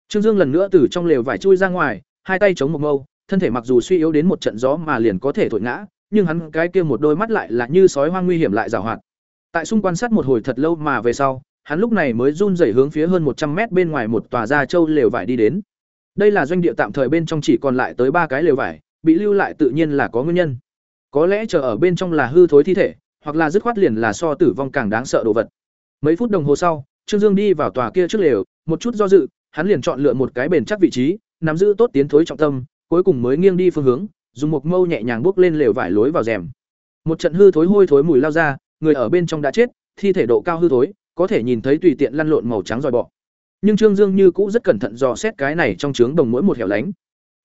Trương Dương lần nữa từ trong lều vải chui ra ngoài, hai tay chống một mâu, thân thể mặc dù suy yếu đến một trận gió mà liền có thể thổi ngã, nhưng hắn cái kia một đôi mắt lại là như sói hoang nguy hiểm lại giàu hoạt. Tại xung quan sát một hồi thật lâu mà về sau, hắn lúc này mới run rẩy hướng phía hơn một trăm mét bên ngoài một tòa gia châu lều vải đi đến. Đây là doanh địa tạm thời bên trong chỉ còn lại tới ba cái lều vải, bị lưu lại tự nhiên là có nguyên nhân. Có lẽ chờ ở bên trong là hư thối thi thể, hoặc là dứt khoát liền là so tử vong càng đáng sợ đồ vật. Mấy phút đồng hồ sau, Trương Dương đi vào tòa kia trước lều, một chút do dự, hắn liền chọn lựa một cái bền chắc vị trí, nắm giữ tốt tiến thối trọng tâm, cuối cùng mới nghiêng đi phương hướng, dùng một mâu nhẹ nhàng bước lên lều vải lối vào rèm. Một trận hư thối hôi thối mùi lao ra, người ở bên trong đã chết, thi thể độ cao hư thối, có thể nhìn thấy tùy tiện lăn lộn màu trắng dòi bọ. Nhưng Trương Dương như cũ rất cẩn thận dò xét cái này trong trướng đồng mỗi một hẻo lánh.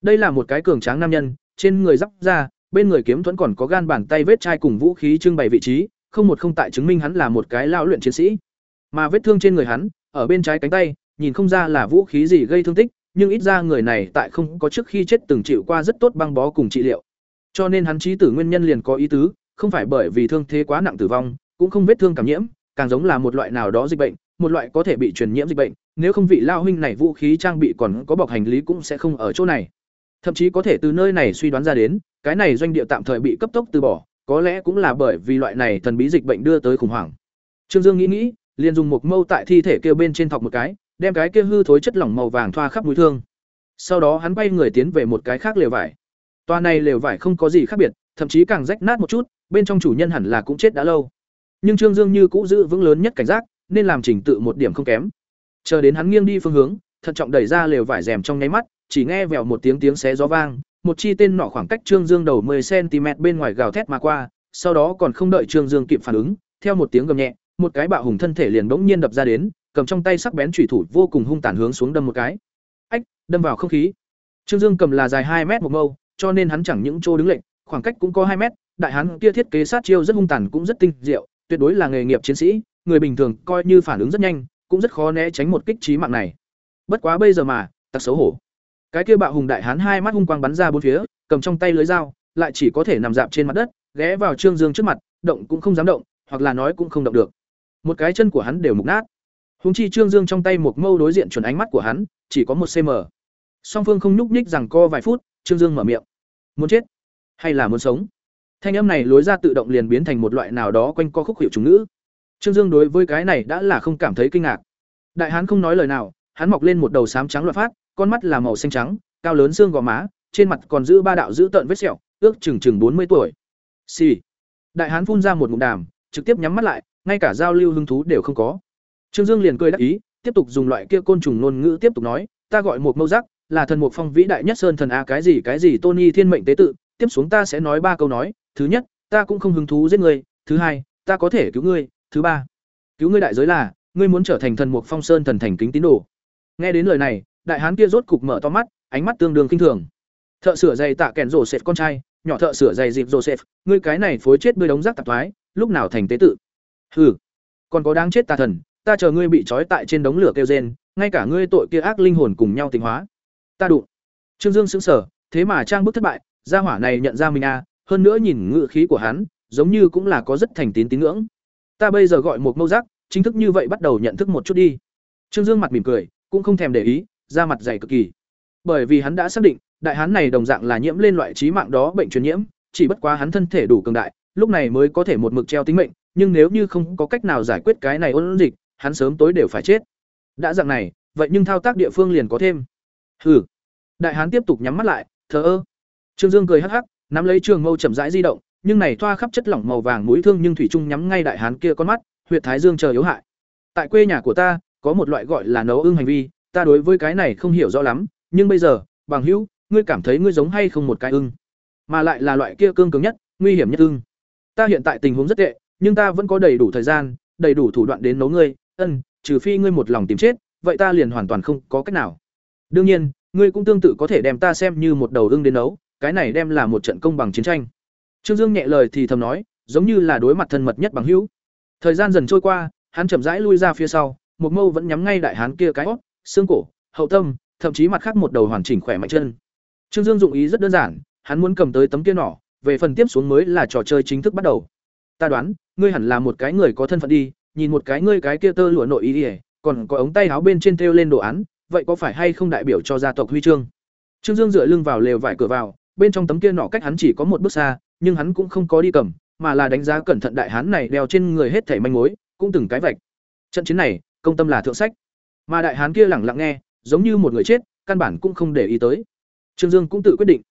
Đây là một cái cường tráng nam nhân, trên người giáp ra, bên người kiếm thuẫn còn có gan bàn tay vết chai cùng vũ khí trưng bày vị trí, không một không tại chứng minh hắn là một cái lao luyện chiến sĩ. Mà vết thương trên người hắn, ở bên trái cánh tay, nhìn không ra là vũ khí gì gây thương tích, nhưng ít ra người này tại không có trước khi chết từng chịu qua rất tốt băng bó cùng trị liệu. Cho nên hắn chí tử nguyên nhân liền có ý tứ, không phải bởi vì thương thế quá nặng tử vong, cũng không vết thương cảm nhiễm, càng giống là một loại nào đó dịch bệnh, một loại có thể bị truyền nhiễm dịch bệnh, nếu không vị lao huynh này vũ khí trang bị còn có bọc hành lý cũng sẽ không ở chỗ này. Thậm chí có thể từ nơi này suy đoán ra đến, cái này doanh địa tạm thời bị cấp tốc từ bỏ, có lẽ cũng là bởi vì loại này thần bí dịch bệnh đưa tới khủng hoảng. Trương Dương nghĩ nghĩ, liền dùng một mâu tại thi thể kia bên trên thọc một cái, đem cái kia hư thối chất lỏng màu vàng thoa khắp mũi thương. Sau đó hắn bay người tiến về một cái khác lều vải. Toa này lều vải không có gì khác biệt, thậm chí càng rách nát một chút, bên trong chủ nhân hẳn là cũng chết đã lâu. Nhưng Trương Dương như cũ giữ vững lớn nhất cảnh giác, nên làm chỉnh tự một điểm không kém. Chờ đến hắn nghiêng đi phương hướng, thận trọng đẩy ra lều vải rèm trong nháy mắt, chỉ nghe vèo một tiếng tiếng xé gió vang, một chi tên nỏ khoảng cách Trương Dương đầu 10 cm bên ngoài gào thét mà qua, sau đó còn không đợi Trương Dương kịp phản ứng, theo một tiếng gầm nhẹ, một cái bạo hùng thân thể liền bỗng nhiên đập ra đến, cầm trong tay sắc bén chủy thủ vô cùng hung tàn hướng xuống đâm một cái. Ách, đâm vào không khí. Trương Dương cầm là dài hai mét một mâu, cho nên hắn chẳng những chỗ đứng lệnh, khoảng cách cũng có hai mét, đại hắn kia thiết kế sát chiêu rất hung tàn cũng rất tinh diệu, tuyệt đối là nghề nghiệp chiến sĩ, người bình thường coi như phản ứng rất nhanh, cũng rất khó né tránh một kích chí mạng này. Bất quá bây giờ mà, tặc xấu hổ. Cái kia bạo hùng đại hán hai mắt hung quang bắn ra bốn phía, cầm trong tay lưới dao, lại chỉ có thể nằm dạp trên mặt đất, ghé vào Trương Dương trước mặt, động cũng không dám động, hoặc là nói cũng không động được. Một cái chân của hắn đều mục nát. Huống chi Trương Dương trong tay một mâu đối diện chuẩn ánh mắt của hắn, chỉ có một cm. Song Phương không nhúc nhích rằng co vài phút, Trương Dương mở miệng. Muốn chết hay là muốn sống? Thanh âm này lối ra tự động liền biến thành một loại nào đó quanh co khúc hiệu chúng ngữ. Trương Dương đối với cái này đã là không cảm thấy kinh ngạc. Đại hán không nói lời nào, hắn mọc lên một đầu xám trắng loạn phát, con mắt là màu xanh trắng, cao lớn xương gò má, trên mặt còn giữ ba đạo giữ tợn vết sẹo, ước chừng chừng bốn mươi tuổi. Xì. Đại hán phun ra một ngụm đàm, trực tiếp nhắm mắt lại, ngay cả giao lưu hứng thú đều không có. Trương Dương liền cười đắc ý, tiếp tục dùng loại kia côn trùng ngôn ngữ tiếp tục nói, ta gọi một mâu giác, là thần mục phong vĩ đại nhất sơn thần a cái gì cái gì Tony thiên mệnh tế tự, tiếp xuống ta sẽ nói ba câu nói, thứ nhất, ta cũng không hứng thú giết người, thứ hai, ta có thể cứu ngươi, thứ ba, cứu ngươi đại giới là, ngươi muốn trở thành thần mục phong sơn thần thành kính tín đồ. Nghe đến lời này, đại hán kia rốt cục mở to mắt, ánh mắt tương đương kinh thường. Thợ sửa giày tạ kèn rổ sệt con trai, nhỏ thợ sửa giày dịp Joseph, ngươi cái này phối chết bươi đống rác tạp thoái, lúc nào thành tế tự? Hừ, còn có đáng chết tà thần, ta chờ ngươi bị trói tại trên đống lửa kêu rên, ngay cả ngươi tội kia ác linh hồn cùng nhau tình hóa. Ta đụng. Trương Dương sững sờ, thế mà trang bức thất bại, gia hỏa này nhận ra mình a, à, hơn nữa nhìn ngựa khí của hắn, giống như cũng là có rất thành tín tín ngưỡng. Ta bây giờ gọi một mâu giác, chính thức như vậy bắt đầu nhận thức một chút đi. Trương Dương mặt mỉm cười, cũng không thèm để ý, da mặt dày cực kỳ. Bởi vì hắn đã xác định, đại hán này đồng dạng là nhiễm lên loại trí mạng đó bệnh truyền nhiễm, chỉ bất quá hắn thân thể đủ cường đại, lúc này mới có thể một mực treo tính mệnh, nhưng nếu như không có cách nào giải quyết cái này ôn dịch, hắn sớm tối đều phải chết. Đã dạng này, vậy nhưng thao tác địa phương liền có thêm. Hừ. Đại hán tiếp tục nhắm mắt lại, thờ ơ. Trương Dương cười hắc hắc, nắm lấy trường mâu chậm rãi di động, nhưng này thoa khắp chất lỏng màu vàng mũi thương nhưng thủy trung nhắm ngay đại hán kia con mắt, huyệt thái dương chờ yếu hại. Tại quê nhà của ta, có một loại gọi là nấu ưng hành vi, ta đối với cái này không hiểu rõ lắm, nhưng bây giờ, bằng hữu, ngươi cảm thấy ngươi giống hay không một cái ưng, mà lại là loại kia cương cứng nhất, nguy hiểm nhất ưng. Ta hiện tại tình huống rất tệ, nhưng ta vẫn có đầy đủ thời gian, đầy đủ thủ đoạn đến nấu ngươi, ân, trừ phi ngươi một lòng tìm chết, vậy ta liền hoàn toàn không có cách nào. Đương nhiên, ngươi cũng tương tự có thể đem ta xem như một đầu ưng đến nấu, cái này đem là một trận công bằng chiến tranh. Trương Dương nhẹ lời thì thầm nói, giống như là đối mặt thân mật nhất bằng hữu. Thời gian dần trôi qua, hắn chậm rãi lui ra phía sau, một mâu vẫn nhắm ngay đại hán kia cái óc, xương cổ, hậu tâm, thậm chí mặt khác một đầu hoàn chỉnh khỏe mạnh chân. Trương Dương dụng ý rất đơn giản, hắn muốn cầm tới tấm kia nỏ, về phần tiếp xuống mới là trò chơi chính thức bắt đầu. Ta đoán, ngươi hẳn là một cái người có thân phận đi, nhìn một cái ngươi cái kia tơ lụa nội ý, còn có ống tay áo bên trên treo lên đồ án, vậy có phải hay không đại biểu cho gia tộc huy chương? Trương Dương dựa lưng vào lều vải cửa vào, bên trong tấm kia nỏ cách hắn chỉ có một bước xa, nhưng hắn cũng không có đi cầm, mà là đánh giá cẩn thận đại hán này đeo trên người hết thảy manh mối, cũng từng cái vạch. Trận chiến này, công tâm là thượng sách. Mà đại hán kia lẳng lặng nghe, giống như một người chết, căn bản cũng không để ý tới. Trương Dương cũng tự quyết định.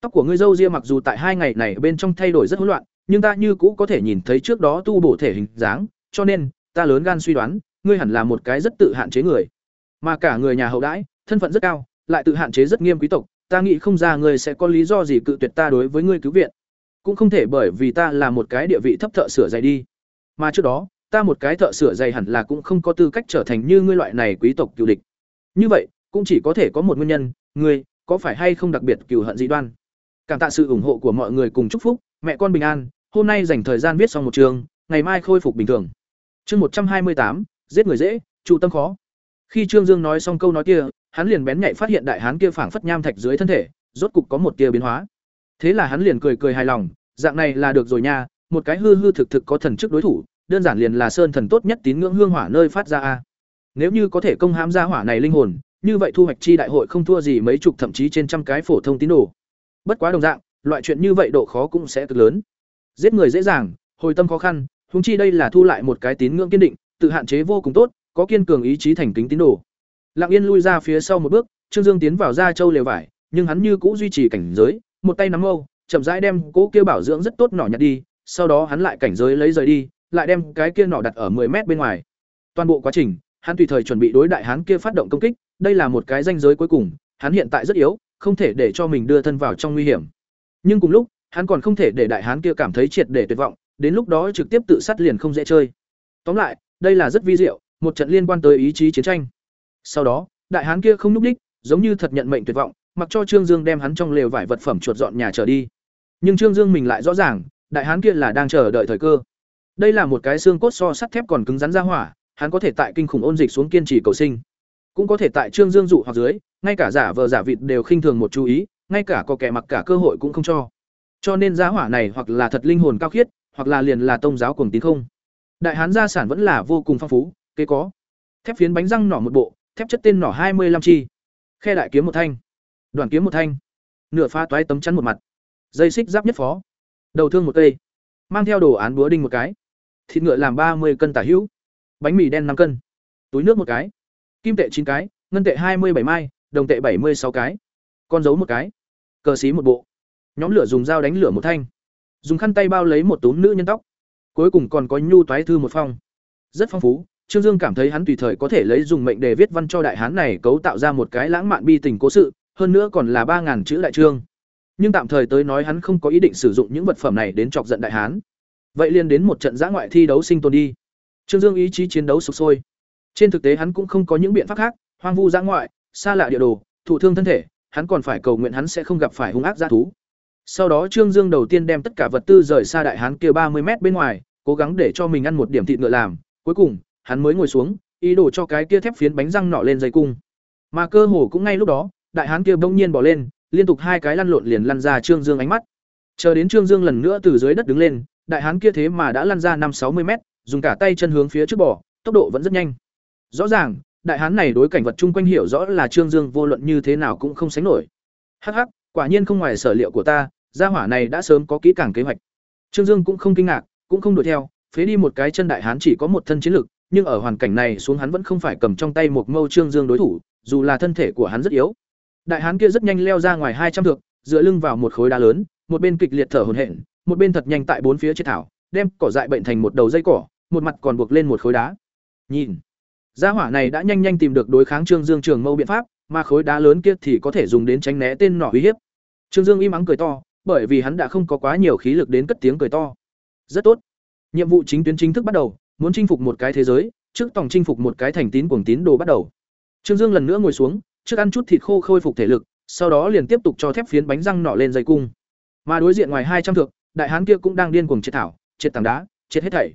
Tóc của ngươi dâu ria mặc dù tại hai ngày này bên trong thay đổi rất hỗn loạn, nhưng ta như cũ có thể nhìn thấy trước đó tu bổ thể hình dáng, cho nên, ta lớn gan suy đoán, ngươi hẳn là một cái rất tự hạn chế người. Mà cả người nhà hậu đãi, thân phận rất cao, lại tự hạn chế rất nghiêm quý tộc, ta nghĩ không ra ngươi sẽ có lý do gì cự tuyệt ta đối với ngươi cứu viện. Cũng không thể bởi vì ta là một cái địa vị thấp thợ sửa giày đi. Mà trước đó, ta một cái thợ sửa giày hẳn là cũng không có tư cách trở thành như ngươi loại này quý tộc cựu địch. Như vậy, cũng chỉ có thể có một nguyên nhân, ngươi có phải hay không đặc biệt cừu hận dị đoan. Cảm tạ sự ủng hộ của mọi người cùng chúc phúc, mẹ con bình an, hôm nay dành thời gian viết xong một trường, ngày mai khôi phục bình thường. Chương một trăm hai mươi tám, giết người dễ, trụ tâm khó. Khi Trương Dương nói xong câu nói kia, hắn liền bén nhạy phát hiện đại hán kia phảng phất nham thạch dưới thân thể, rốt cục có một tia biến hóa. Thế là hắn liền cười cười hài lòng, dạng này là được rồi nha, một cái hư hư thực thực có thần chức đối thủ, đơn giản liền là sơn thần tốt nhất tín ngưỡng hương hỏa nơi phát ra a. Nếu như có thể công hãm ra hỏa này linh hồn, như vậy thu hoạch chi đại hội không thua gì mấy chục thậm chí trên trăm cái phổ thông tín đồ. Bất quá đồng dạng, loại chuyện như vậy độ khó cũng sẽ cực lớn. giết người dễ dàng hồi tâm khó khăn huống chi đây là thu lại một cái tín ngưỡng kiên định tự hạn chế vô cùng tốt có kiên cường ý chí thành kính tín đồ lặng yên lui ra phía sau một bước trương dương tiến vào ra châu lều vải nhưng hắn như cũ duy trì cảnh giới một tay nắm âu chậm rãi đem cố kia bảo dưỡng rất tốt nỏ nhặt đi sau đó hắn lại cảnh giới lấy rời đi lại đem cái kia nỏ đặt ở 10 mét bên ngoài. Toàn bộ quá trình, hắn tùy thời chuẩn bị đối đại hán kia phát động công kích, đây là một cái ranh giới cuối cùng, hắn hiện tại rất yếu, không thể để cho mình đưa thân vào trong nguy hiểm. Nhưng cùng lúc, hắn còn không thể để đại hán kia cảm thấy triệt để tuyệt vọng, đến lúc đó trực tiếp tự sát liền không dễ chơi. Tóm lại, đây là rất vi diệu, một trận liên quan tới ý chí chiến tranh. Sau đó, đại hán kia không núp đích, giống như thật nhận mệnh tuyệt vọng, mặc cho trương dương đem hắn trong lều vải vật phẩm chuột dọn nhà trở đi. Nhưng trương dương mình lại rõ ràng, đại hán kia là đang chờ đợi thời cơ đây là một cái xương cốt so sắt thép còn cứng rắn ra hỏa, hắn có thể tại kinh khủng ôn dịch xuống kiên trì cầu sinh. Cũng có thể tại trương dương dụ hoặc dưới, ngay cả giả vờ giả vịt đều khinh thường một chú ý, ngay cả có kẻ mặc cả cơ hội cũng không cho. Cho nên giá hỏa này hoặc là thật linh hồn cao khiết, hoặc là liền là tông giáo cuồng tín không. Đại hán gia sản vẫn là vô cùng phong phú, kế có. Thép phiến bánh răng nỏ một bộ, thép chất tên nỏ hai mươi 25 chi. Khe đại kiếm một thanh. Đoàn kiếm một thanh. Nửa pha toái tấm chắn một mặt. Dây xích giáp nhất phó. Đầu thương một cây. Mang theo đồ án búa đinh một cái thịt ngựa làm ba mươi cân tả hữu, bánh mì đen năm cân, túi nước một cái, kim tệ chín cái, ngân tệ hai mươi bảy mai, đồng tệ bảy mươi sáu cái, con dấu một cái, cờ xí một bộ. Nhóm lửa dùng dao đánh lửa một thanh, dùng khăn tay bao lấy một túm nữ nhân tóc. Cuối cùng còn có nhu toái thư một phong. Rất phong phú, trương dương cảm thấy hắn tùy thời có thể lấy dùng mệnh để viết văn cho đại hán này cấu tạo ra một cái lãng mạn bi tình cố sự, hơn nữa còn là ba ngàn chữ đại trương. Nhưng tạm thời tới nói hắn không có ý định sử dụng những vật phẩm này đến chọc giận đại hán vậy liền đến một trận giã ngoại thi đấu sinh tồn đi. Trương dương ý chí chiến đấu sục sôi. Trên thực tế hắn cũng không có những biện pháp khác, hoang vu giã ngoại, xa lạ địa đồ, thụ thương thân thể, hắn còn phải cầu nguyện hắn sẽ không gặp phải hung ác g thú. Sau đó trương dương đầu tiên đem tất cả vật tư rời xa đại hán kia ba mươi m bên ngoài, cố gắng để cho mình ăn một điểm thịt ngựa làm. Cuối cùng, hắn mới ngồi xuống, ý đồ cho cái kia thép phiến bánh răng nọ lên dây cung. Mà cơ hồ cũng ngay lúc đó, đại hán kia bỗng nhiên bỏ lên, liên tục hai cái lăn lộn liền lăn ra trương dương ánh mắt. Chờ đến trương dương lần nữa từ dưới đất đứng lên đại hán kia thế mà đã lăn ra năm sáu mươi mét, dùng cả tay chân hướng phía trước bỏ tốc độ vẫn rất nhanh. Rõ ràng, đại hán này đối cảnh vật chung quanh hiểu rõ là trương dương, vô luận như thế nào cũng không sánh nổi. Hắc hắc, quả nhiên không ngoài sở liệu của ta, gia hỏa này đã sớm có kỹ càng kế hoạch. Trương dương cũng không kinh ngạc, cũng không đuổi theo, phế đi một cái chân đại hán chỉ có một thân chiến lực, nhưng ở hoàn cảnh này xuống hắn vẫn không phải cầm trong tay một mâu trương dương đối thủ, dù là thân thể của hắn rất yếu. Đại hán kia rất nhanh leo ra ngoài hai trăm thước, dựa lưng vào một khối đá lớn, một bên kịch liệt thở hổn hển một bên thật nhanh tại bốn phía trên thảo, đem cỏ dại bệnh thành một đầu dây cỏ, một mặt còn buộc lên một khối đá. Nhìn, gia hỏa này đã nhanh nhanh tìm được đối kháng trương dương trường mâu biện pháp, mà khối đá lớn kia thì có thể dùng đến tránh né tên nỏ uy hiếp. Trương dương im ắng cười to, bởi vì hắn đã không có quá nhiều khí lực đến cất tiếng cười to. Rất tốt. Nhiệm vụ chính tuyến chính thức bắt đầu, muốn chinh phục một cái thế giới, trước tổng chinh phục một cái thành tín cuồng tín đồ bắt đầu. Trương dương lần nữa ngồi xuống, trước ăn chút thịt khô khôi phục thể lực, sau đó liền tiếp tục cho thép phiến bánh răng nọ lên dây cung. Mà đối diện ngoài hai trăm thước đại hán kia cũng đang điên cuồng chết thảo chết tảng đá chết hết thảy.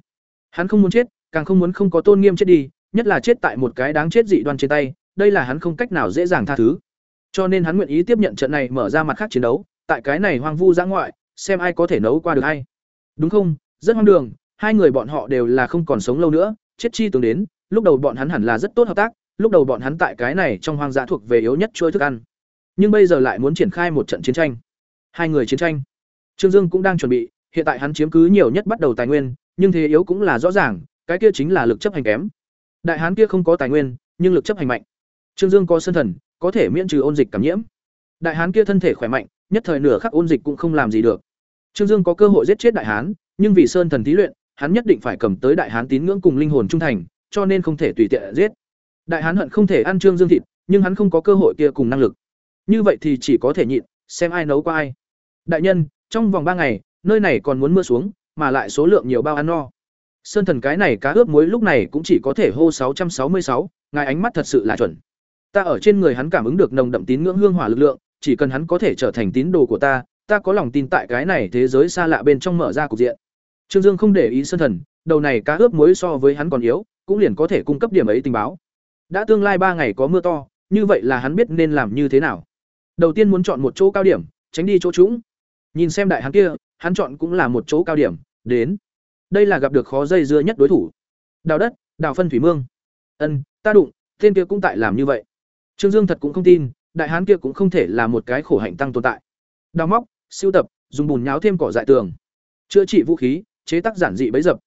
Hắn không muốn chết, càng không muốn không có tôn nghiêm chết đi, nhất là chết tại một cái đáng chết dị đoan trên tay, đây là hắn không cách nào dễ dàng tha thứ. Cho nên hắn nguyện ý tiếp nhận trận này mở ra mặt khác chiến đấu, tại cái này hoang vu dã ngoại, xem ai có thể nấu qua được hay. Đúng không? Rất hoang đường, hai người bọn họ đều là không còn sống lâu nữa, chết chi tướng đến, lúc đầu bọn hắn hẳn là rất tốt hợp tác, lúc đầu bọn hắn tại cái này trong hoang dã thuộc về yếu nhất chuỗi thức ăn. Nhưng bây giờ lại muốn triển khai một trận chiến tranh. Hai người chiến tranh trương dương cũng đang chuẩn bị, hiện tại hắn chiếm cứ nhiều nhất bắt đầu tài nguyên, nhưng thế yếu cũng là rõ ràng, cái kia chính là lực chấp hành kém. Đại hán kia không có tài nguyên, nhưng lực chấp hành mạnh. Trương dương có sơn thần, có thể miễn trừ ôn dịch cảm nhiễm. Đại hán kia thân thể khỏe mạnh, nhất thời nửa khắc ôn dịch cũng không làm gì được. Trương dương có cơ hội giết chết đại hán, nhưng vì sơn thần thí luyện, hắn nhất định phải cầm tới đại hán tín ngưỡng cùng linh hồn trung thành, cho nên không thể tùy tiện giết. Đại hán hận không thể ăn trương dương thịt, nhưng hắn không có cơ hội kia cùng năng lực. Như vậy thì chỉ có thể nhịn, xem ai nấu qua ai. Đại nhân trong vòng ba ngày, nơi này còn muốn mưa xuống, mà lại số lượng nhiều bao ăn no. Sơn thần cái này cá ướp muối lúc này cũng chỉ có thể hô sáu trăm sáu mươi sáu, ngài ánh mắt thật sự là chuẩn. Ta ở trên người hắn cảm ứng được nồng đậm tín ngưỡng hương hỏa lực lượng, chỉ cần hắn có thể trở thành tín đồ của ta ta có lòng tin tại cái này thế giới xa lạ bên trong mở ra cục diện. Trương dương không để ý sơn thần, đầu này cá ướp muối so với hắn còn yếu, cũng liền có thể cung cấp điểm ấy tình báo. Đã tương lai ba ngày có mưa to, như vậy là hắn biết nên làm như thế nào. Đầu tiên muốn chọn một chỗ cao điểm, tránh đi chỗ trũng nhìn xem đại hắn kia, hắn chọn cũng là một chỗ cao điểm, đến. Đây là gặp được khó dây dưa nhất đối thủ. Đào đất, đào phân thủy mương. Ân, ta đụng, tên kia cũng tại làm như vậy. Trương dương thật cũng không tin, đại hán kia cũng không thể là một cái khổ hạnh tăng tồn tại. Đào móc, siêu tập, dùng bùn nháo thêm cỏ dại tường. Chữa trị vũ khí, chế tác giản dị bấy dập.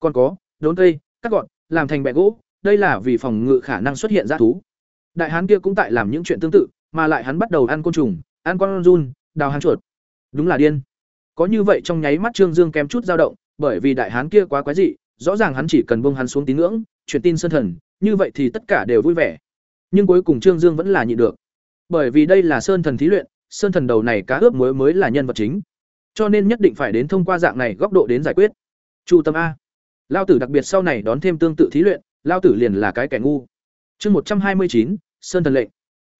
Còn có, đốn cây, cắt gọn, làm thành bẹ gỗ, đây là vì phòng ngự khả năng xuất hiện ra thú. Đại hán kia cũng tại làm những chuyện tương tự, mà lại hắn bắt đầu ăn côn trùng, ăn con run, đào hang chuột đúng là điên. Có như vậy trong nháy mắt trương dương kém chút dao động, bởi vì đại hán kia quá quái dị, rõ ràng hắn chỉ cần bông hắn xuống tín ngưỡng, truyền tin sơn thần, như vậy thì tất cả đều vui vẻ. Nhưng cuối cùng trương dương vẫn là nhịn được. Bởi vì đây là sơn thần thí luyện, sơn thần đầu này cá ướp mới mới là nhân vật chính. Cho nên nhất định phải đến thông qua dạng này góc độ đến giải quyết. Chu tâm a. Lao tử đặc biệt sau này đón thêm tương tự thí luyện, lao tử liền là cái kẻ ngu. Chương một trăm hai mươi chín, sơn thần lệnh.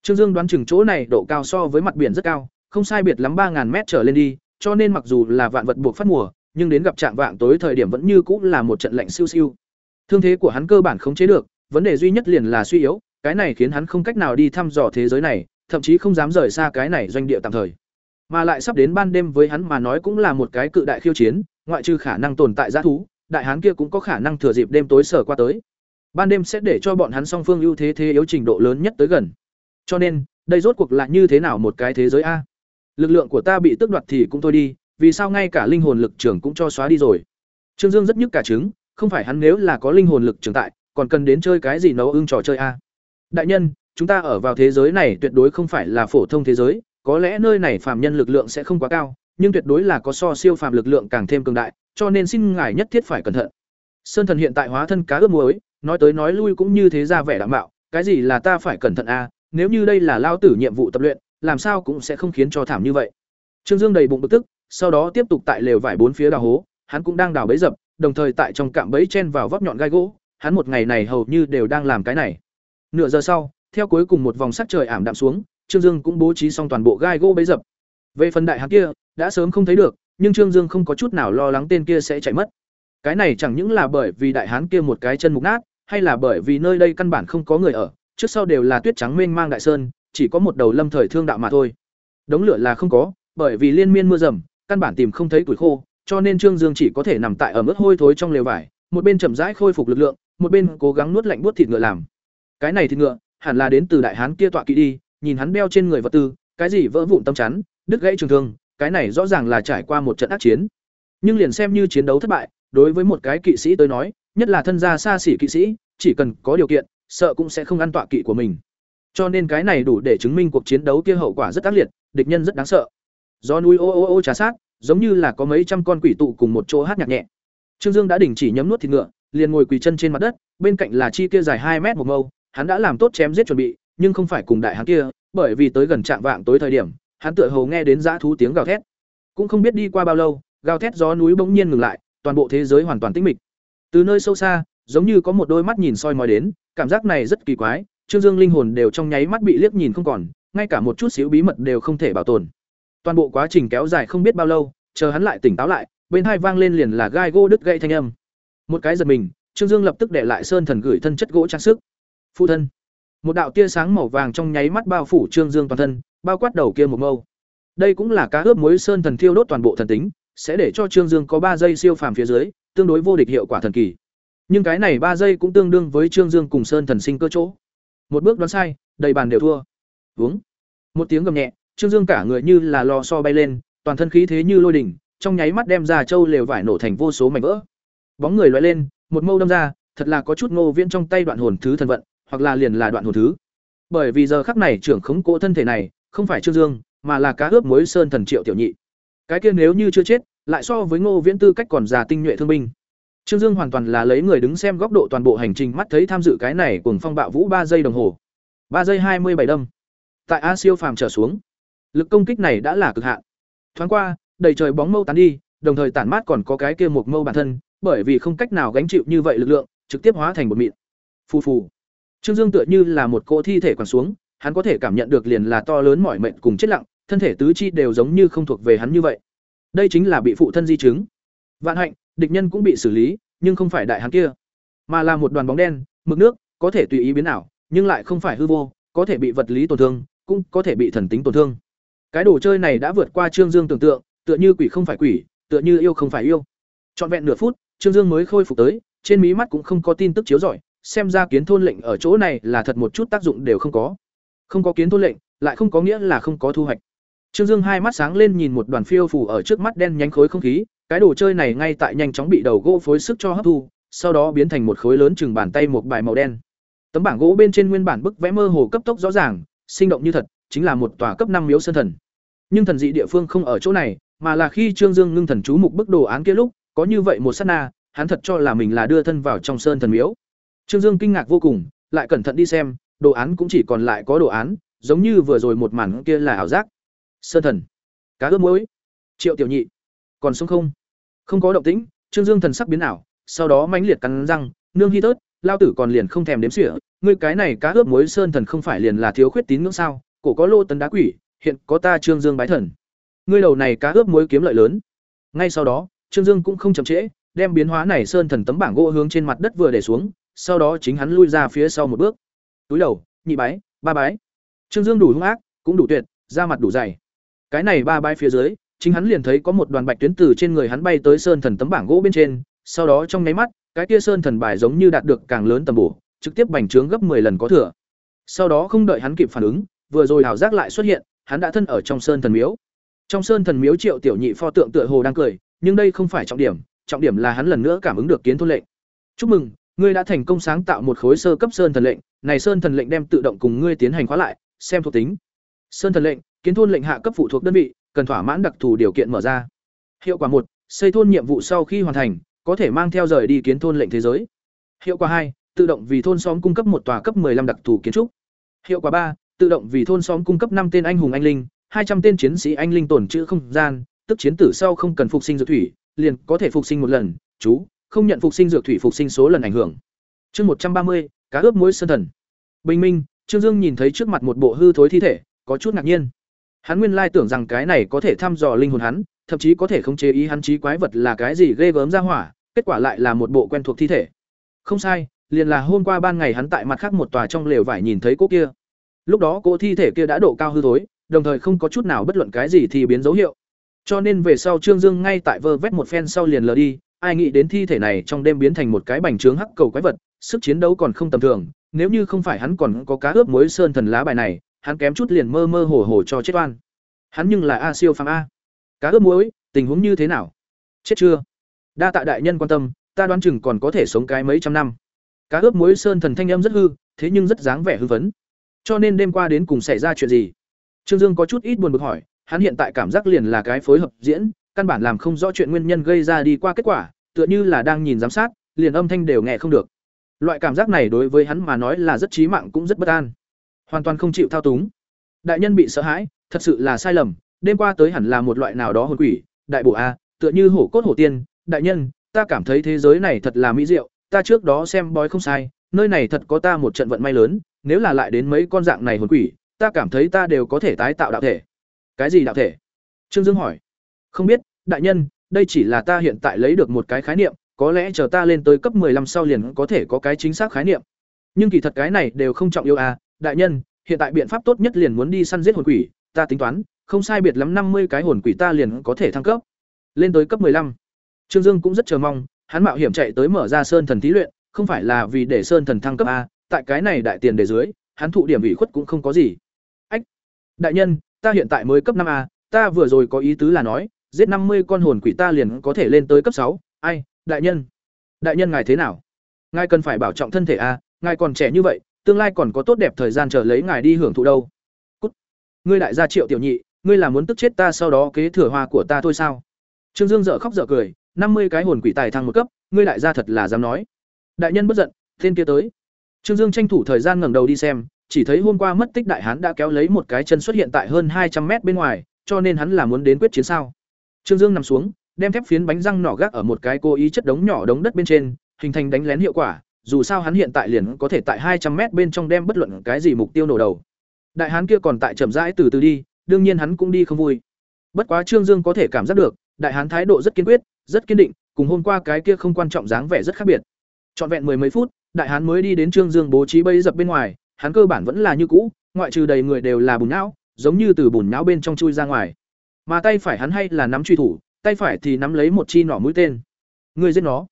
Trương dương đoán chừng chỗ này độ cao so với mặt biển rất cao không sai biệt lắm ba ngàn mét trở lên đi, cho nên mặc dù là vạn vật buộc phát mùa, nhưng đến gặp trạng vạng tối thời điểm vẫn như cũng là một trận lạnh siêu siêu. Thương thế của hắn cơ bản khống chế được, vấn đề duy nhất liền là suy yếu, cái này khiến hắn không cách nào đi thăm dò thế giới này, thậm chí không dám rời xa cái này doanh địa tạm thời. Mà lại sắp đến ban đêm với hắn mà nói cũng là một cái cự đại khiêu chiến, ngoại trừ khả năng tồn tại g thú, đại hán kia cũng có khả năng thừa dịp đêm tối sở qua tới. Ban đêm sẽ để cho bọn hắn song phương ưu thế thế yếu trình độ lớn nhất tới gần. Cho nên, đây rốt cuộc là như thế nào một cái thế giới a? Lực lượng của ta bị tước đoạt thì cũng thôi đi, vì sao ngay cả linh hồn lực trưởng cũng cho xóa đi rồi? Trương dương rất nhức cả trứng, không phải hắn nếu là có linh hồn lực trưởng tại, còn cần đến chơi cái gì nấu ưng trò chơi a? Đại nhân, chúng ta ở vào thế giới này tuyệt đối không phải là phổ thông thế giới, có lẽ nơi này phàm nhân lực lượng sẽ không quá cao, nhưng tuyệt đối là có so siêu phàm lực lượng càng thêm cường đại, cho nên xin ngài nhất thiết phải cẩn thận. Sơn thần hiện tại hóa thân cá ướp muối, nói tới nói lui cũng như thế ra vẻ đảm bảo cái gì là ta phải cẩn thận a? Nếu như đây là lao tử nhiệm vụ tập luyện làm sao cũng sẽ không khiến cho thảm như vậy. Trương dương đầy bụng bực tức, sau đó tiếp tục tại lều vải bốn phía đào hố, hắn cũng đang đào bẫy dập, đồng thời tại trong cạm bẫy chen vào vóc nhọn gai gỗ, hắn một ngày này hầu như đều đang làm cái này. Nửa giờ sau, theo cuối cùng một vòng sắc trời ảm đạm xuống, trương dương cũng bố trí xong toàn bộ gai gỗ bẫy dập. Về phần đại hắn kia, đã sớm không thấy được, nhưng trương dương không có chút nào lo lắng tên kia sẽ chạy mất. Cái này chẳng những là bởi vì đại hán kia một cái chân mục nát, hay là bởi vì nơi đây căn bản không có người ở, trước sau đều là tuyết trắng mênh mang đại sơn chỉ có một đầu lâm thời thương đạo mà thôi. Đống lửa là không có, bởi vì liên miên mưa rầm, căn bản tìm không thấy củi khô, cho nên trương dương chỉ có thể nằm tại ở mức hôi thối trong lều vải, một bên chậm rãi khôi phục lực lượng, một bên cố gắng nuốt lạnh buốt thịt ngựa làm. Cái này thịt ngựa, hẳn là đến từ đại hán kia tọa kỵ đi, nhìn hắn đeo trên người vật tư, cái gì vỡ vụn tâm chắn, đứt gãy trường thương, cái này rõ ràng là trải qua một trận ác chiến. Nhưng liền xem như chiến đấu thất bại, đối với một cái kỵ sĩ tới nói, nhất là thân gia xa xỉ kỵ sĩ, chỉ cần có điều kiện, sợ cũng sẽ không ăn tọa kỵ của mình cho nên cái này đủ để chứng minh cuộc chiến đấu kia hậu quả rất ác liệt, địch nhân rất đáng sợ. Do núi ô ô ô trà sát, giống như là có mấy trăm con quỷ tụ cùng một chỗ hát nhạc nhẹ. Trương dương đã đình chỉ nhấm nuốt thịt ngựa, liền ngồi quỳ chân trên mặt đất, bên cạnh là chi kia dài hai mét một mâu, hắn đã làm tốt chém giết chuẩn bị, nhưng không phải cùng đại hắn kia, bởi vì tới gần trạm vạng tối thời điểm, hắn tựa hồ nghe đến dã thú tiếng gào thét. Cũng không biết đi qua bao lâu, gào thét gió núi bỗng nhiên ngừng lại, toàn bộ thế giới hoàn toàn tĩnh mịch. Từ nơi sâu xa, giống như có một đôi mắt nhìn soi mói đến, cảm giác này rất kỳ quái trương dương linh hồn đều trong nháy mắt bị liếc nhìn không còn, ngay cả một chút xíu bí mật đều không thể bảo tồn. Toàn bộ quá trình kéo dài không biết bao lâu, chờ hắn lại tỉnh táo lại, bên hai vang lên liền là gai gỗ đứt gãy thanh âm. Một cái giật mình, trương dương lập tức để lại sơn thần gửi thân chất gỗ trang sức. Phụ thân. Một đạo tia sáng màu vàng trong nháy mắt bao phủ trương dương toàn thân, bao quát đầu kia một mâu. Đây cũng là cá ướp muối sơn thần thiêu đốt toàn bộ thần tính, sẽ để cho trương dương có ba giây siêu phàm phía dưới, tương đối vô địch hiệu quả thần kỳ. Nhưng cái này ba giây cũng tương đương với trương dương cùng sơn thần sinh cơ chỗ một bước đoán sai, đầy bàn đều thua. Uống một tiếng gầm nhẹ, trương dương cả người như là lò so bay lên, toàn thân khí thế như lôi đỉnh, trong nháy mắt đem ra châu lều vải nổ thành vô số mảnh vỡ. Bóng người loại lên, một mâu đâm ra, thật là có chút ngô viễn trong tay đoạn hồn thứ thần vận, hoặc là liền là đoạn hồn thứ. Bởi vì giờ khắc này trưởng khống cỗ thân thể này, không phải trương dương, mà là cá ướp muối sơn thần triệu tiểu nhị. Cái kia nếu như chưa chết, lại so với ngô viễn tư cách còn già tinh nhuệ thương binh trương dương hoàn toàn là lấy người đứng xem góc độ toàn bộ hành trình mắt thấy tham dự cái này cùng phong bạo vũ ba giây đồng hồ. Ba giây hai mươi bảy đâm. Tại a siêu phàm trở xuống, lực công kích này đã là cực hạn. Thoáng qua, đầy trời bóng mâu tán đi, đồng thời tản mát còn có cái kia một mâu bản thân, bởi vì không cách nào gánh chịu như vậy lực lượng, trực tiếp hóa thành một mịn. Phù phù. Trương dương tựa như là một cỗ thi thể quằn xuống, hắn có thể cảm nhận được liền là to lớn mỏi mệt cùng chết lặng, thân thể tứ chi đều giống như không thuộc về hắn như vậy. Đây chính là bị phụ thân di chứng. Vạn hạnh địch nhân cũng bị xử lý, nhưng không phải đại hán kia, mà là một đoàn bóng đen, mực nước, có thể tùy ý biến ảo, nhưng lại không phải hư vô, có thể bị vật lý tổn thương, cũng có thể bị thần tính tổn thương. Cái đồ chơi này đã vượt qua trương dương tưởng tượng, tựa như quỷ không phải quỷ, tựa như yêu không phải yêu. Trọn vẹn nửa phút, trương dương mới khôi phục tới, trên mí mắt cũng không có tin tức chiếu rọi, xem ra kiến thôn lệnh ở chỗ này là thật một chút tác dụng đều không có. Không có kiến thôn lệnh, lại không có nghĩa là không có thu hoạch. Trương dương hai mắt sáng lên nhìn một đoàn phiêu phù ở trước mắt đen nhánh khối không khí cái đồ chơi này ngay tại nhanh chóng bị đầu gỗ phối sức cho hấp thu, sau đó biến thành một khối lớn chừng bàn tay một bài màu đen. Tấm bảng gỗ bên trên nguyên bản bức vẽ mơ hồ cấp tốc rõ ràng, sinh động như thật, chính là một tòa cấp năm miếu sơn thần. Nhưng thần dị địa phương không ở chỗ này, mà là khi Trương Dương ngưng thần chú mục bức đồ án kia lúc, có như vậy một sát na, hắn thật cho là mình là đưa thân vào trong sơn thần miếu. Trương Dương kinh ngạc vô cùng, lại cẩn thận đi xem, đồ án cũng chỉ còn lại có đồ án, giống như vừa rồi một màn kia là ảo giác. Sơn thần, cá ướp muối, Triệu Tiểu Nhị, còn sống không? Không có động tĩnh, Trương Dương thần sắc biến ảo, sau đó mãnh liệt cắn răng, nương hi tớt, lao tử còn liền không thèm đếm xỉa, ngươi cái này cá ướp muối sơn thần không phải liền là thiếu khuyết tín ngưỡng sao? Cổ có lô tấn đá quỷ, hiện có ta Trương Dương bái thần. Ngươi đầu này cá ướp muối kiếm lợi lớn. Ngay sau đó, Trương Dương cũng không chậm trễ, đem biến hóa này sơn thần tấm bảng gỗ hướng trên mặt đất vừa để xuống, sau đó chính hắn lui ra phía sau một bước. Túi đầu, nhị bái, ba bái. Trương Dương đủ hung ác, cũng đủ tuyệt, da mặt đủ dày. Cái này ba bái phía dưới, chính hắn liền thấy có một đoàn bạch tuyến từ trên người hắn bay tới sơn thần tấm bảng gỗ bên trên, sau đó trong nháy mắt, cái kia sơn thần bài giống như đạt được càng lớn tầm bổ, trực tiếp bành trướng gấp 10 lần có thừa. Sau đó không đợi hắn kịp phản ứng, vừa rồi hảo giác lại xuất hiện, hắn đã thân ở trong sơn thần miếu. Trong sơn thần miếu Triệu Tiểu Nhị pho tượng tựa hồ đang cười, nhưng đây không phải trọng điểm, trọng điểm là hắn lần nữa cảm ứng được kiến thôn lệnh. Chúc mừng, ngươi đã thành công sáng tạo một khối sơ cấp sơn thần lệnh, này sơn thần lệnh đem tự động cùng ngươi tiến hành khóa lại, xem thuộc tính. Sơn thần lệnh, kiến thôn lệnh hạ cấp phụ thuộc đơn vị, cần thỏa mãn đặc thù điều kiện mở ra. Hiệu quả một, xây thôn nhiệm vụ sau khi hoàn thành, có thể mang theo rời đi kiến thôn lệnh thế giới. Hiệu quả hai, tự động vì thôn xóm cung cấp một tòa cấp 15 đặc thù kiến trúc. Hiệu quả ba, tự động vì thôn xóm cung cấp năm tên anh hùng anh linh, hai trăm tên chiến sĩ anh linh tổn trữ không gian, tức chiến tử sau không cần phục sinh dược thủy, liền có thể phục sinh một lần, chú, không nhận phục sinh dược thủy phục sinh số lần ảnh hưởng. Chương một trăm ba mươi, cá ướp muối sơn thần. Bình minh, Trương Dương nhìn thấy trước mặt một bộ hư thối thi thể, có chút ngạc nhiên. Hắn nguyên lai tưởng rằng cái này có thể thăm dò linh hồn hắn, thậm chí có thể khống chế ý hắn trí quái vật là cái gì ghê gớm ra hỏa, kết quả lại là một bộ quen thuộc thi thể. Không sai, liền là hôm qua ban ngày hắn tại mặt khác một tòa trong lều vải nhìn thấy cô kia. Lúc đó cô thi thể kia đã độ cao hư thối, đồng thời không có chút nào bất luận cái gì thì biến dấu hiệu. Cho nên về sau Trương Dương ngay tại vơ vét một phen sau liền lờ đi, ai nghĩ đến thi thể này trong đêm biến thành một cái bành trướng hắc cầu quái vật, sức chiến đấu còn không tầm thường, nếu như không phải hắn còn có cá ướp muối sơn thần lá bài này, hắn kém chút liền mơ mơ hồ hồ cho chết oan. Hắn nhưng là A siêu phàm a. Cá ướp muối, tình huống như thế nào? Chết chưa? Đa tạ đại nhân quan tâm, ta đoán chừng còn có thể sống cái mấy trăm năm. Cá ướp muối sơn thần thanh âm rất hư, thế nhưng rất dáng vẻ hư vấn. Cho nên đêm qua đến cùng xảy ra chuyện gì? Trương Dương có chút ít buồn bực hỏi, hắn hiện tại cảm giác liền là cái phối hợp diễn, căn bản làm không rõ chuyện nguyên nhân gây ra đi qua kết quả, tựa như là đang nhìn giám sát, liền âm thanh đều nghe không được. Loại cảm giác này đối với hắn mà nói là rất chí mạng cũng rất bất an. Hoàn toàn không chịu thao túng. Đại nhân bị sợ hãi, thật sự là sai lầm, đêm qua tới hẳn là một loại nào đó hồn quỷ, đại bộ a, tựa như hổ cốt hổ tiên, đại nhân, ta cảm thấy thế giới này thật là mỹ diệu, ta trước đó xem bói không sai, nơi này thật có ta một trận vận may lớn, nếu là lại đến mấy con dạng này hồn quỷ, ta cảm thấy ta đều có thể tái tạo đạo thể. Cái gì đạo thể? Trương Dương hỏi. Không biết, đại nhân, đây chỉ là ta hiện tại lấy được một cái khái niệm, có lẽ chờ ta lên tới cấp 15 sau liền có thể có cái chính xác khái niệm. Nhưng kỳ thật cái này đều không trọng yếu à, đại nhân, hiện tại biện pháp tốt nhất liền muốn đi săn giết hồn quỷ, ta tính toán, không sai biệt lắm năm mươi cái hồn quỷ ta liền có thể thăng cấp. Lên tới cấp 15. Trương Dương cũng rất chờ mong, hắn mạo hiểm chạy tới mở ra sơn thần thí luyện, không phải là vì để sơn thần thăng cấp a, tại cái này đại tiền đề dưới, hắn thụ điểm ủy khuất cũng không có gì. Ách. Đại nhân, ta hiện tại mới cấp năm a, ta vừa rồi có ý tứ là nói, giết năm mươi con hồn quỷ ta liền có thể lên tới cấp sáu. ai, đại nhân. Đại nhân ngài thế nào? Ngài cần phải bảo trọng thân thể a, ngài còn trẻ như vậy, tương lai còn có tốt đẹp thời gian chờ lấy ngài đi hưởng thụ đâu. Cút. Ngươi đại gia Triệu tiểu nhị, ngươi là muốn tức chết ta sau đó kế thừa hoa của ta thôi sao? Trương Dương dở khóc dở cười, năm mươi cái hồn quỷ tài thăng một cấp, ngươi đại gia thật là dám nói. Đại nhân bất giận, tên kia tới. Trương Dương tranh thủ thời gian ngẩng đầu đi xem, chỉ thấy hôm qua mất tích đại hán đã kéo lấy một cái chân xuất hiện tại hơn hai trăm mét bên ngoài, cho nên hắn là muốn đến quyết chiến sao. Trương Dương nằm xuống, đem thép phiến bánh răng nỏ gác ở một cái cố ý chất đống nhỏ đống đất bên trên, hình thành đánh lén hiệu quả, dù sao hắn hiện tại liền có thể tại hai trăm mét bên trong đem bất luận cái gì mục tiêu nổ đầu. Đại hán kia còn tại chậm rãi từ từ đi, đương nhiên hắn cũng đi không vui. Bất quá Trương Dương có thể cảm giác được, đại hán thái độ rất kiên quyết, rất kiên định, cùng hôm qua cái kia không quan trọng dáng vẻ rất khác biệt. Trọn vẹn mười mấy phút, đại hán mới đi đến Trương Dương bố trí bẫy dập bên ngoài, hắn cơ bản vẫn là như cũ, ngoại trừ đầy người đều là bùn não, giống như từ bùn não bên trong chui ra ngoài. Mà tay phải hắn hay là nắm truy thủ, tay phải thì nắm lấy một chi nỏ mũi tên. Người giết nó.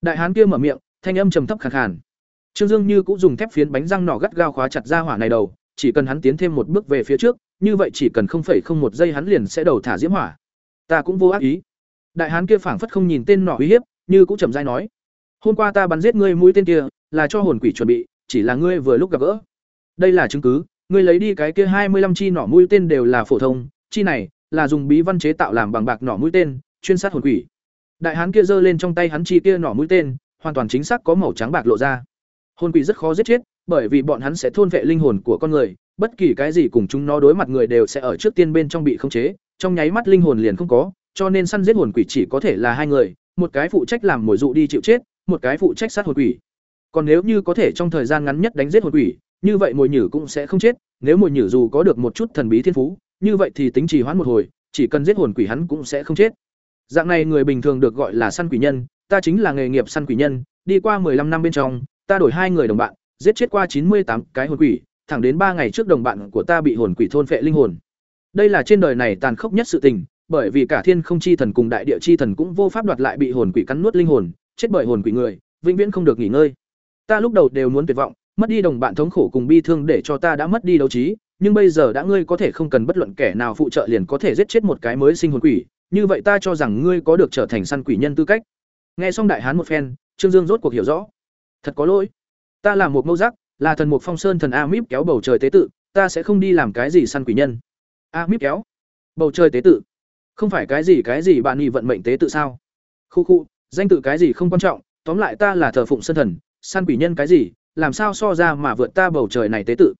Đại hán kia mở miệng, thanh âm trầm thấp khàn khàn. Trương Dương như cũng dùng thép phiến bánh răng nỏ gắt gao khóa chặt ra hỏa này đầu, chỉ cần hắn tiến thêm một bước về phía trước, như vậy chỉ cần không một giây hắn liền sẽ đầu thả diễm hỏa. Ta cũng vô ác ý. đại hán kia phảng phất không nhìn tên nỏ uy hiếp như cũng chậm rãi nói hôm qua ta bắn giết ngươi mũi tên kia là cho hồn quỷ chuẩn bị chỉ là ngươi vừa lúc gặp gỡ đây là chứng cứ ngươi lấy đi cái kia hai mươi 25 chi nỏ mũi tên đều là phổ thông chi này là dùng bí văn chế tạo làm bằng bạc nỏ mũi tên chuyên sát hồn quỷ đại hán kia giơ lên trong tay hắn chi kia nỏ mũi tên hoàn toàn chính xác có màu trắng bạc lộ ra. Hồn quỷ rất khó giết chết, bởi vì bọn hắn sẽ thôn vệ linh hồn của con người, bất kỳ cái gì cùng chúng nó đối mặt người đều sẽ ở trước tiên bên trong bị khống chế, trong nháy mắt linh hồn liền không có, cho nên săn giết hồn quỷ chỉ có thể là hai người, một cái phụ trách làm mồi dụ đi chịu chết, một cái phụ trách sát hồn quỷ. Còn nếu như có thể trong thời gian ngắn nhất đánh giết hồn quỷ, như vậy mồi nhử cũng sẽ không chết, nếu mồi nhử dù có được một chút thần bí thiên phú, như vậy thì tính trì hoãn một hồi, chỉ cần giết hồn quỷ hắn cũng sẽ không chết. Dạng này người bình thường được gọi là săn quỷ nhân ta chính là nghề nghiệp săn quỷ nhân, đi qua 15 năm bên trong, ta đổi hai người đồng bạn, giết chết qua chín mươi tám cái hồn quỷ, thẳng đến ba ngày trước đồng bạn của ta bị hồn quỷ thôn phệ linh hồn. Đây là trên đời này tàn khốc nhất sự tình, bởi vì cả thiên không chi thần cùng đại địa chi thần cũng vô pháp đoạt lại bị hồn quỷ cắn nuốt linh hồn, chết bởi hồn quỷ người, vĩnh viễn không được nghỉ ngơi. Ta lúc đầu đều muốn tuyệt vọng, mất đi đồng bạn thống khổ cùng bi thương để cho ta đã mất đi đấu trí, nhưng bây giờ đã ngươi có thể không cần bất luận kẻ nào phụ trợ liền có thể giết chết một cái mới sinh hồn quỷ, như vậy ta cho rằng ngươi có được trở thành săn quỷ nhân tư cách nghe xong đại hán một phen, trương dương rốt cuộc hiểu rõ. Thật có lỗi. Ta là một mâu giác là thần mục phong sơn thần a míp kéo bầu trời tế tự, ta sẽ không đi làm cái gì săn quỷ nhân. A míp kéo. Bầu trời tế tự. Không phải cái gì cái gì bạn nghị vận mệnh tế tự sao? Khu khu, danh tự cái gì không quan trọng, tóm lại ta là thờ phụng sơn thần, săn quỷ nhân cái gì, làm sao so ra mà vượt ta bầu trời này tế tự?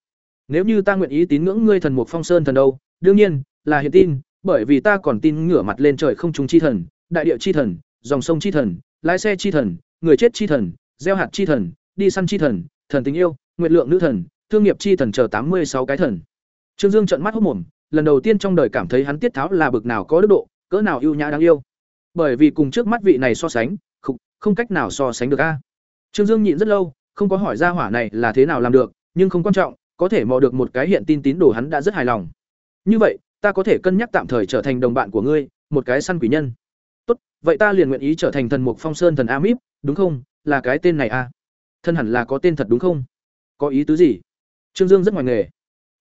Nếu như ta nguyện ý tín ngưỡng ngươi thần mục phong sơn thần đâu, đương nhiên, là hiện tin, bởi vì ta còn tin ngửa mặt lên trời không trung chi thần, đại địa chi thần, dòng sông chi thần lái xe chi thần người chết chi thần gieo hạt chi thần đi săn chi thần thần tình yêu nguyện lượng nữ thần thương nghiệp chi thần chờ tám mươi sáu cái thần. Trương dương trợn mắt hốt mồm lần đầu tiên trong đời cảm thấy hắn tiết tháo là bực nào có đức độ cỡ nào ưu nhã đáng yêu. Bởi vì cùng trước mắt vị này so sánh không, không cách nào so sánh được a. Trương dương nhịn rất lâu không có hỏi ra hỏa này là thế nào làm được nhưng không quan trọng có thể mò được một cái hiện tin tín đồ hắn đã rất hài lòng. Như vậy ta có thể cân nhắc tạm thời trở thành đồng bạn của ngươi một cái săn quỷ nhân vậy ta liền nguyện ý trở thành thần mục phong sơn thần amip đúng không? Là cái tên này à? Thân hẳn là có tên thật đúng không? Có ý tứ gì? Trương dương rất ngoài nghề.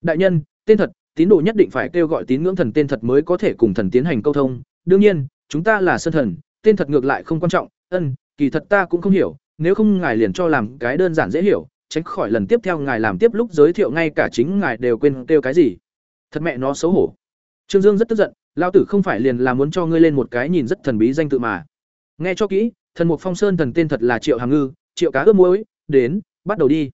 Đại nhân, tên thật, tín đồ nhất định phải kêu gọi tín ngưỡng thần tên thật mới có thể cùng thần tiến hành câu thông. Đương nhiên, chúng ta là sơn thần, tên thật ngược lại không quan trọng. Ân, kỳ thật ta cũng không hiểu, nếu không ngài liền cho làm cái đơn giản dễ hiểu, tránh khỏi lần tiếp theo ngài làm tiếp lúc giới thiệu ngay cả chính ngài đều quên kêu cái gì. Thật mẹ nó xấu hổ. Trương dương rất tức giận lao tử không phải liền là muốn cho ngươi lên một cái nhìn rất thần bí danh tự mà. Nghe cho kỹ, thần mục phong sơn thần tên thật là triệu hàm ngư, triệu cá ướp muối, đến, bắt đầu đi.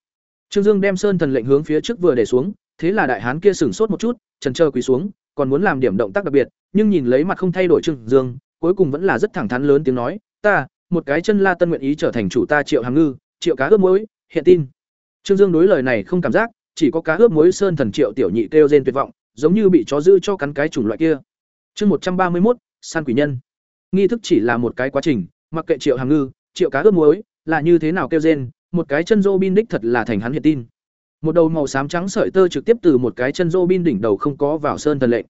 Trương dương đem sơn thần lệnh hướng phía trước vừa để xuống, thế là đại hán kia sửng sốt một chút, trần trơ quỳ xuống, còn muốn làm điểm động tác đặc biệt, nhưng nhìn lấy mặt không thay đổi trương dương, cuối cùng vẫn là rất thẳng thắn lớn tiếng nói, ta, một cái chân la tân nguyện ý trở thành chủ ta triệu hàm ngư, triệu cá ướp muối, hiện tin. Trương dương đối lời này không cảm giác, chỉ có cá ướp muối sơn thần triệu tiểu nhị kêu rên tuyệt vọng, giống như bị chó dữ cho cắn cái chủng loại kia chương một trăm ba mươi một san quỷ nhân nghi thức chỉ là một cái quá trình mặc kệ triệu hàm ngư triệu cá ướp muối là như thế nào kêu rên một cái chân Robin đích thật là thành hắn hiện tin. Một đầu màu xám trắng sợi tơ trực tiếp từ một cái chân Robin đỉnh đầu không có vào sơn thần lệnh.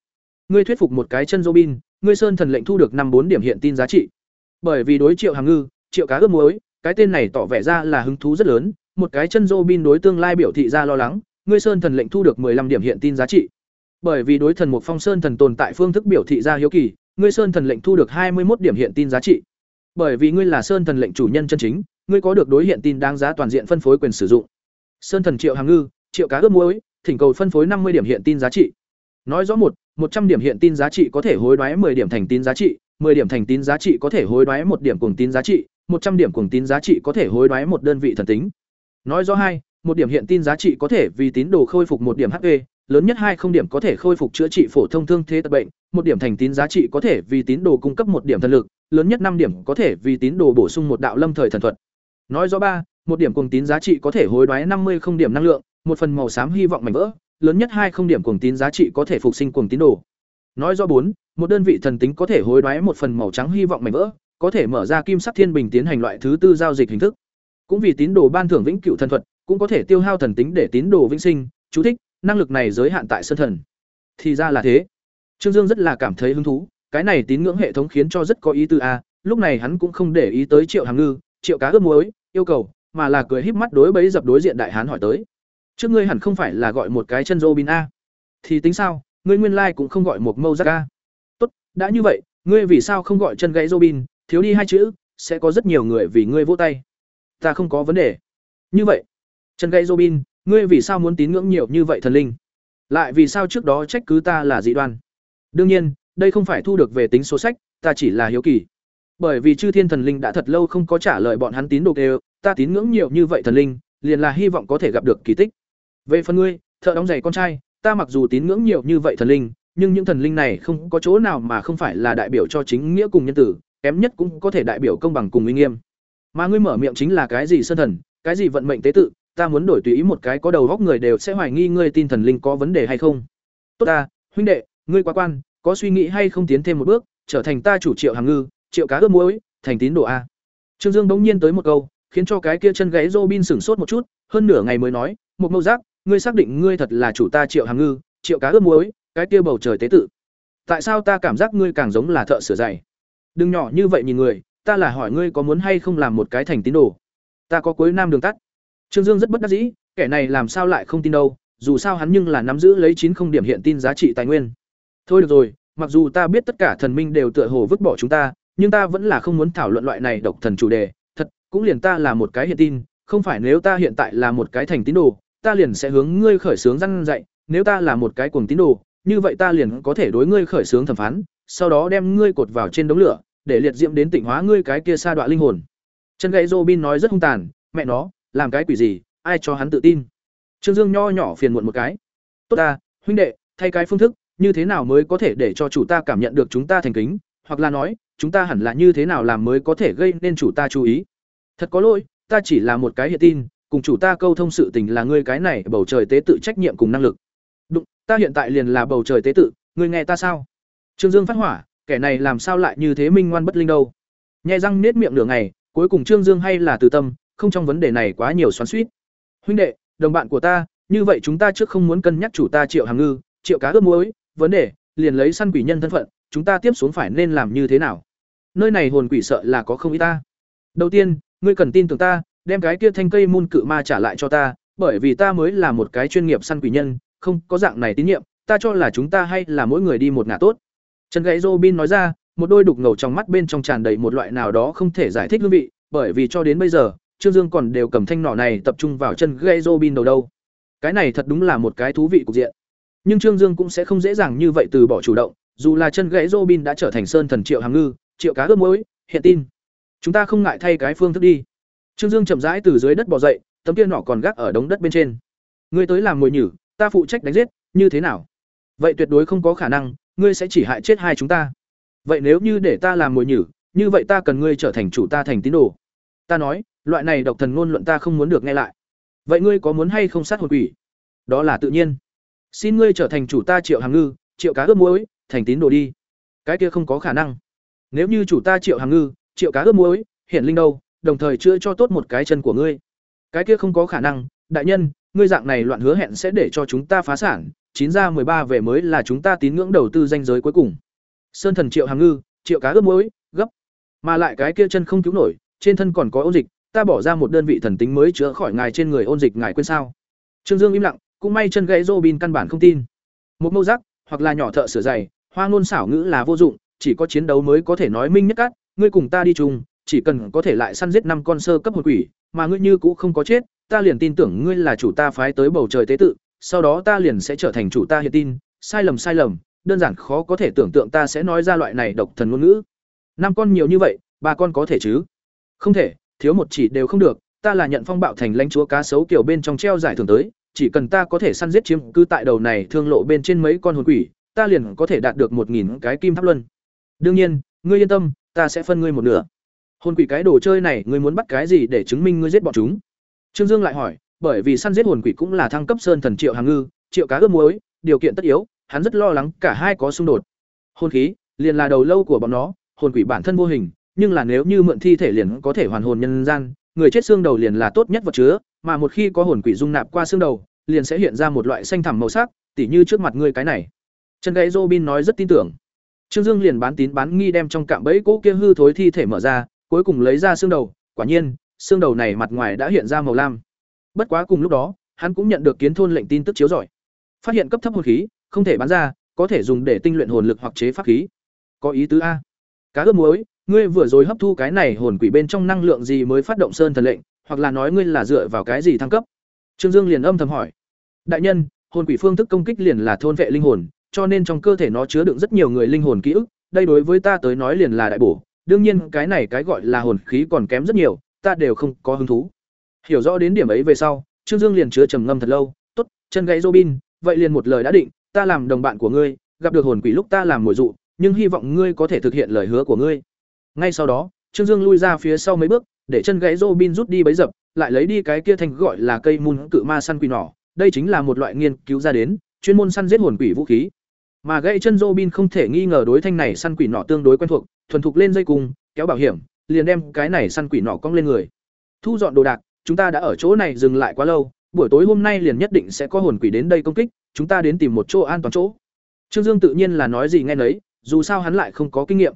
Ngươi thuyết phục một cái chân Robin, ngươi sơn thần lệnh thu được năm bốn điểm hiện tin giá trị. Bởi vì đối Triệu Hàng Ngư, Triệu cá ướp muối, cái tên này tỏ vẻ ra là hứng thú rất lớn, một cái chân Robin đối tương lai biểu thị ra lo lắng, ngươi sơn thần lệnh thu được 15 điểm hiện tin giá trị. Bởi vì đối thần mục phong sơn thần tồn tại phương thức biểu thị ra hiếu kỳ, ngươi sơn thần lệnh thu được 21 điểm hiện tin giá trị. Bởi vì ngươi là sơn thần lệnh chủ nhân chân chính, ngươi có được đối hiện tin đáng giá toàn diện phân phối quyền sử dụng. Sơn thần Triệu Hàng Ngư, Triệu cá ướp muối, thỉnh cầu phân phối năm mươi điểm hiện tin giá trị. Nói rõ một, một trăm điểm hiện tin giá trị có thể hối đoái 10 điểm thành tín giá trị, 10 điểm thành tín giá trị có thể hối đoái một điểm cuồng tín giá trị, một trăm điểm cuồng tín giá trị có thể hối đoái một đơn vị thần tính. Nói rõ hai, một điểm hiện tin giá trị có thể vì tín đồ khôi phục một điểm HP, lớn nhất hai không điểm có thể khôi phục chữa trị phổ thông thương thế tật bệnh, một điểm thành tín giá trị có thể vì tín đồ cung cấp một điểm thần lực, lớn nhất năm điểm có thể vì tín đồ bổ sung một đạo lâm thời thần thuật. Nói rõ ba, một điểm cùng tín giá trị có thể hối đoái năm mươi không điểm năng lượng, một phần màu xám hy vọng mảnh vỡ, lớn nhất hai không điểm cùng tín giá trị có thể phục sinh cùng tín đồ. Nói rõ bốn, một đơn vị thần tính có thể hối đoái một phần màu trắng hy vọng mảnh vỡ, có thể mở ra kim sắc thiên bình tiến hành loại thứ tư giao dịch hình thức. Cũng vì tín đồ ban thưởng vĩnh cửu thần thuật, cũng có thể tiêu hao thần tính để tín đồ vĩnh sinh, chú thích, năng lực này giới hạn tại sơn thần. Thì ra là thế. Trương Dương rất là cảm thấy hứng thú, cái này tín ngưỡng hệ thống khiến cho rất có ý tư a, lúc này hắn cũng không để ý tới Triệu Hàm Ngư, Triệu Cá ướp muối, yêu cầu, mà là cười híp mắt đối bấy dập đối diện đại hán hỏi tới. Trước ngươi hẳn không phải là gọi một cái chân Robin a? Thì tính sao, ngươi nguyên lai like cũng không gọi một mâu giác a. Tốt, đã như vậy, ngươi vì sao không gọi chân gãy Robin, thiếu đi hai chữ, sẽ có rất nhiều người vì ngươi vỗ tay. Ta không có vấn đề. Như vậy, chân gãy Robin, ngươi vì sao muốn tín ngưỡng nhiều như vậy thần linh? Lại vì sao trước đó trách cứ ta là dị đoan? Đương nhiên, đây không phải thu được về tính số sách, ta chỉ là hiếu kỳ. Bởi vì chư thiên thần linh đã thật lâu không có trả lời bọn hắn tín đồ kêu, ta tín ngưỡng nhiều như vậy thần linh, liền là hy vọng có thể gặp được kỳ tích. Về phần ngươi, thợ đóng giày con trai, ta mặc dù tín ngưỡng nhiều như vậy thần linh, nhưng những thần linh này không có chỗ nào mà không phải là đại biểu cho chính nghĩa cùng nhân tử, kém nhất cũng có thể đại biểu công bằng cùng uy nghiêm. Mà ngươi mở miệng chính là cái gì sơn thần, cái gì vận mệnh tế tự, ta muốn đổi tùy ý một cái có đầu góc người đều sẽ hoài nghi ngươi tin thần linh có vấn đề hay không. Tốt ta, huynh đệ, ngươi quá quan, có suy nghĩ hay không tiến thêm một bước, trở thành ta chủ triệu hàng ngư, triệu cá ướp muối, thành tín đồ a. Trương Dương bỗng nhiên tới một câu, khiến cho cái kia chân gáy Robin sửng sốt một chút, hơn nửa ngày mới nói, "Một mâu giác, ngươi xác định ngươi thật là chủ ta Triệu Hàng Ngư, Triệu cá ướp muối, cái kia bầu trời tế tự. Tại sao ta cảm giác ngươi càng giống là thợ sửa giày? Đừng nhỏ như vậy nhìn người, ta là hỏi ngươi có muốn hay không làm một cái thành tín đồ. Ta có cuối nam đường tắt." Trương Dương rất bất đắc dĩ, kẻ này làm sao lại không tin đâu, dù sao hắn nhưng là nắm giữ lấy chín không điểm hiện tin giá trị tài nguyên. Thôi được rồi, mặc dù ta biết tất cả thần minh đều tựa hồ vứt bỏ chúng ta, nhưng ta vẫn là không muốn thảo luận loại này độc thần chủ đề, thật, cũng liền ta là một cái hiện tin, không phải nếu ta hiện tại là một cái thành tín đồ, ta liền sẽ hướng ngươi khởi sướng răn dạy, nếu ta là một cái cuồng tín đồ, như vậy ta liền có thể đối ngươi khởi sướng thẩm phán, sau đó đem ngươi cột vào trên đống lửa, để liệt diễm đến tịnh hóa ngươi cái kia sa đoạn linh hồn. Chân gãy Robin nói rất hung tàn, mẹ nó, làm cái quỷ gì, ai cho hắn tự tin. Trương Dương nho nhỏ phiền muộn một cái. Tốt ta, huynh đệ, thay cái phương thức, như thế nào mới có thể để cho chủ ta cảm nhận được chúng ta thành kính, hoặc là nói, chúng ta hẳn là như thế nào làm mới có thể gây nên chủ ta chú ý. Thật có lỗi, ta chỉ là một cái hiện tin, cùng chủ ta câu thông sự tình là ngươi cái này bầu trời tế tự trách nhiệm cùng năng lực. Đụng, ta hiện tại liền là bầu trời tế tự, ngươi nghe ta sao? Trương Dương phát hỏa, kẻ này làm sao lại như thế minh ngoan bất linh đâu? Nhẹ răng nết miệng nửa ngày, cuối cùng Trương Dương hay là từ tâm, không trong vấn đề này quá nhiều xoắn xuýt. Huynh đệ, đồng bạn của ta, như vậy chúng ta trước không muốn cân nhắc chủ ta Triệu Hàng Ngư, Triệu cá ướp muối, vấn đề, liền lấy săn quỷ nhân thân phận, chúng ta tiếp xuống phải nên làm như thế nào? Nơi này hồn quỷ sợ là có không ít ta. Đầu tiên, ngươi cần tin tưởng ta, đem cái kia thanh cây môn cự ma trả lại cho ta, bởi vì ta mới là một cái chuyên nghiệp săn quỷ nhân, không có dạng này tín nhiệm, ta cho là chúng ta hay là mỗi người đi một ngả tốt. Trần Gãy Robin nói ra, một đôi đục ngầu trong mắt bên trong tràn đầy một loại nào đó không thể giải thích hương vị, bởi vì cho đến bây giờ, Trương Dương còn đều cầm thanh nỏ này tập trung vào chân Gãy Robin đầu đâu. Cái này thật đúng là một cái thú vị cục diện. Nhưng Trương Dương cũng sẽ không dễ dàng như vậy từ bỏ chủ động, dù là chân gãy Robin đã trở thành sơn thần triệu hàng ngư, triệu cá ướp muối, hiện tin. Chúng ta không ngại thay cái phương thức đi. Trương Dương chậm rãi từ dưới đất bò dậy, tấm kia nỏ còn gác ở đống đất bên trên. Ngươi tới làm mồi nhử, ta phụ trách đánh giết, như thế nào? Vậy tuyệt đối không có khả năng, ngươi sẽ chỉ hại chết hai chúng ta. Vậy nếu như để ta làm mồi nhử, như vậy ta cần ngươi trở thành chủ ta thành tín đồ. Ta nói, loại này độc thần ngôn luận ta không muốn được nghe lại. Vậy ngươi có muốn hay không sát hồn quỷ? Đó là tự nhiên. Xin ngươi trở thành chủ ta Triệu Hàng Ngư, Triệu cá ướp muối, thành tín đồ đi. Cái kia không có khả năng. Nếu như chủ ta Triệu Hàng Ngư, Triệu cá ướp muối, hiện linh đâu, đồng thời chữa cho tốt một cái chân của ngươi. Cái kia không có khả năng, đại nhân, ngươi dạng này loạn hứa hẹn sẽ để cho chúng ta phá sản, chín ra mười ba về mới là chúng ta tín ngưỡng đầu tư danh giới cuối cùng. Sơn thần Triệu Hàng Ngư, Triệu cá ướp muối, gấp. Mà lại cái kia chân không cứu nổi, trên thân còn có ôn dịch, ta bỏ ra một đơn vị thần tính mới chữa khỏi ngài trên người ôn dịch ngài quên sao? Trương Dương im lặng, cũng may chân gãy Robin căn bản không tin. Một mâu giác hoặc là nhỏ thợ sửa giày, hoa ngôn xảo ngữ là vô dụng, chỉ có chiến đấu mới có thể nói minh nhất cát, ngươi cùng ta đi chung, chỉ cần có thể lại săn giết năm con sơ cấp hồn quỷ, mà ngươi như cũ không có chết, ta liền tin tưởng ngươi là chủ ta phái tới bầu trời tế tự, sau đó ta liền sẽ trở thành chủ ta hiện tin, sai lầm sai lầm, đơn giản khó có thể tưởng tượng ta sẽ nói ra loại này độc thần ngôn ngữ. Năm con nhiều như vậy, ba con có thể chứ? Không thể, thiếu một chỉ đều không được, ta là nhận phong bạo thành lãnh chúa cá sấu kiểu bên trong treo giải thưởng tới, chỉ cần ta có thể săn giết chiếm cư tại đầu này thương lộ bên trên mấy con hồn quỷ, ta liền có thể đạt được một nghìn cái kim tháp luân. Đương nhiên, ngươi yên tâm, ta sẽ phân ngươi một nửa. Hồn quỷ cái đồ chơi này, ngươi muốn bắt cái gì để chứng minh ngươi giết bọn chúng? Trương Dương lại hỏi, bởi vì săn giết hồn quỷ cũng là thăng cấp sơn thần triệu hàng ngư, triệu cá ướp muối, điều kiện tất yếu, hắn rất lo lắng cả hai có xung đột. Hồn khí, liền là đầu lâu của bọn nó, hồn quỷ bản thân vô hình, nhưng là nếu như mượn thi thể liền có thể hoàn hồn nhân gian, người chết xương đầu liền là tốt nhất vật chứa, mà một khi có hồn quỷ dung nạp qua xương đầu, liền sẽ hiện ra một loại xanh thẳm màu sắc, tỉ như trước mặt ngươi cái này. Chân gãy Robin nói rất tin tưởng. Trương Dương liền bán tín bán nghi đem trong cạm bẫy cỗ kia hư thối thi thể mở ra, cuối cùng lấy ra xương đầu, quả nhiên, xương đầu này mặt ngoài đã hiện ra màu lam. Bất quá cùng lúc đó, hắn cũng nhận được kiến thôn lệnh tin tức chiếu rọi. Phát hiện cấp thấp hồn khí, không thể bán ra, có thể dùng để tinh luyện hồn lực hoặc chế pháp khí. Có ý tứ a. cá ướp muối ngươi vừa rồi hấp thu cái này hồn quỷ bên trong năng lượng gì mới phát động sơn thần lệnh, hoặc là nói ngươi là dựa vào cái gì thăng cấp? Trương dương liền âm thầm hỏi. Đại nhân, hồn quỷ phương thức công kích liền là thôn vệ linh hồn, cho nên trong cơ thể nó chứa đựng rất nhiều người linh hồn ký ức, đây đối với ta tới nói liền là đại bổ. Đương nhiên, cái này cái gọi là hồn khí còn kém rất nhiều, ta đều không có hứng thú. Hiểu rõ đến điểm ấy về sau, trương dương liền chứa trầm ngâm thật lâu. Tốt, chân gãy robin, vậy liền một lời đã định, ta làm đồng bạn của ngươi, gặp được hồn quỷ lúc ta làm mồi dụ, nhưng hy vọng ngươi có thể thực hiện lời hứa của ngươi ngay sau đó, trương dương lui ra phía sau mấy bước, để chân gãy robin rút đi bấy dập, lại lấy đi cái kia thành gọi là cây mun cự ma săn quỷ nỏ đây chính là một loại nghiên cứu ra đến, chuyên môn săn giết hồn quỷ vũ khí. Mà gãy chân robin không thể nghi ngờ đối thanh này săn quỷ nỏ tương đối quen thuộc, thuần thục lên dây cung, kéo bảo hiểm, liền đem cái này săn quỷ nỏ cong lên người. Thu dọn đồ đạc, chúng ta đã ở chỗ này dừng lại quá lâu, buổi tối hôm nay liền nhất định sẽ có hồn quỷ đến đây công kích, chúng ta đến tìm một chỗ an toàn chỗ. Trương dương tự nhiên là nói gì nghe nấy, dù sao hắn lại không có kinh nghiệm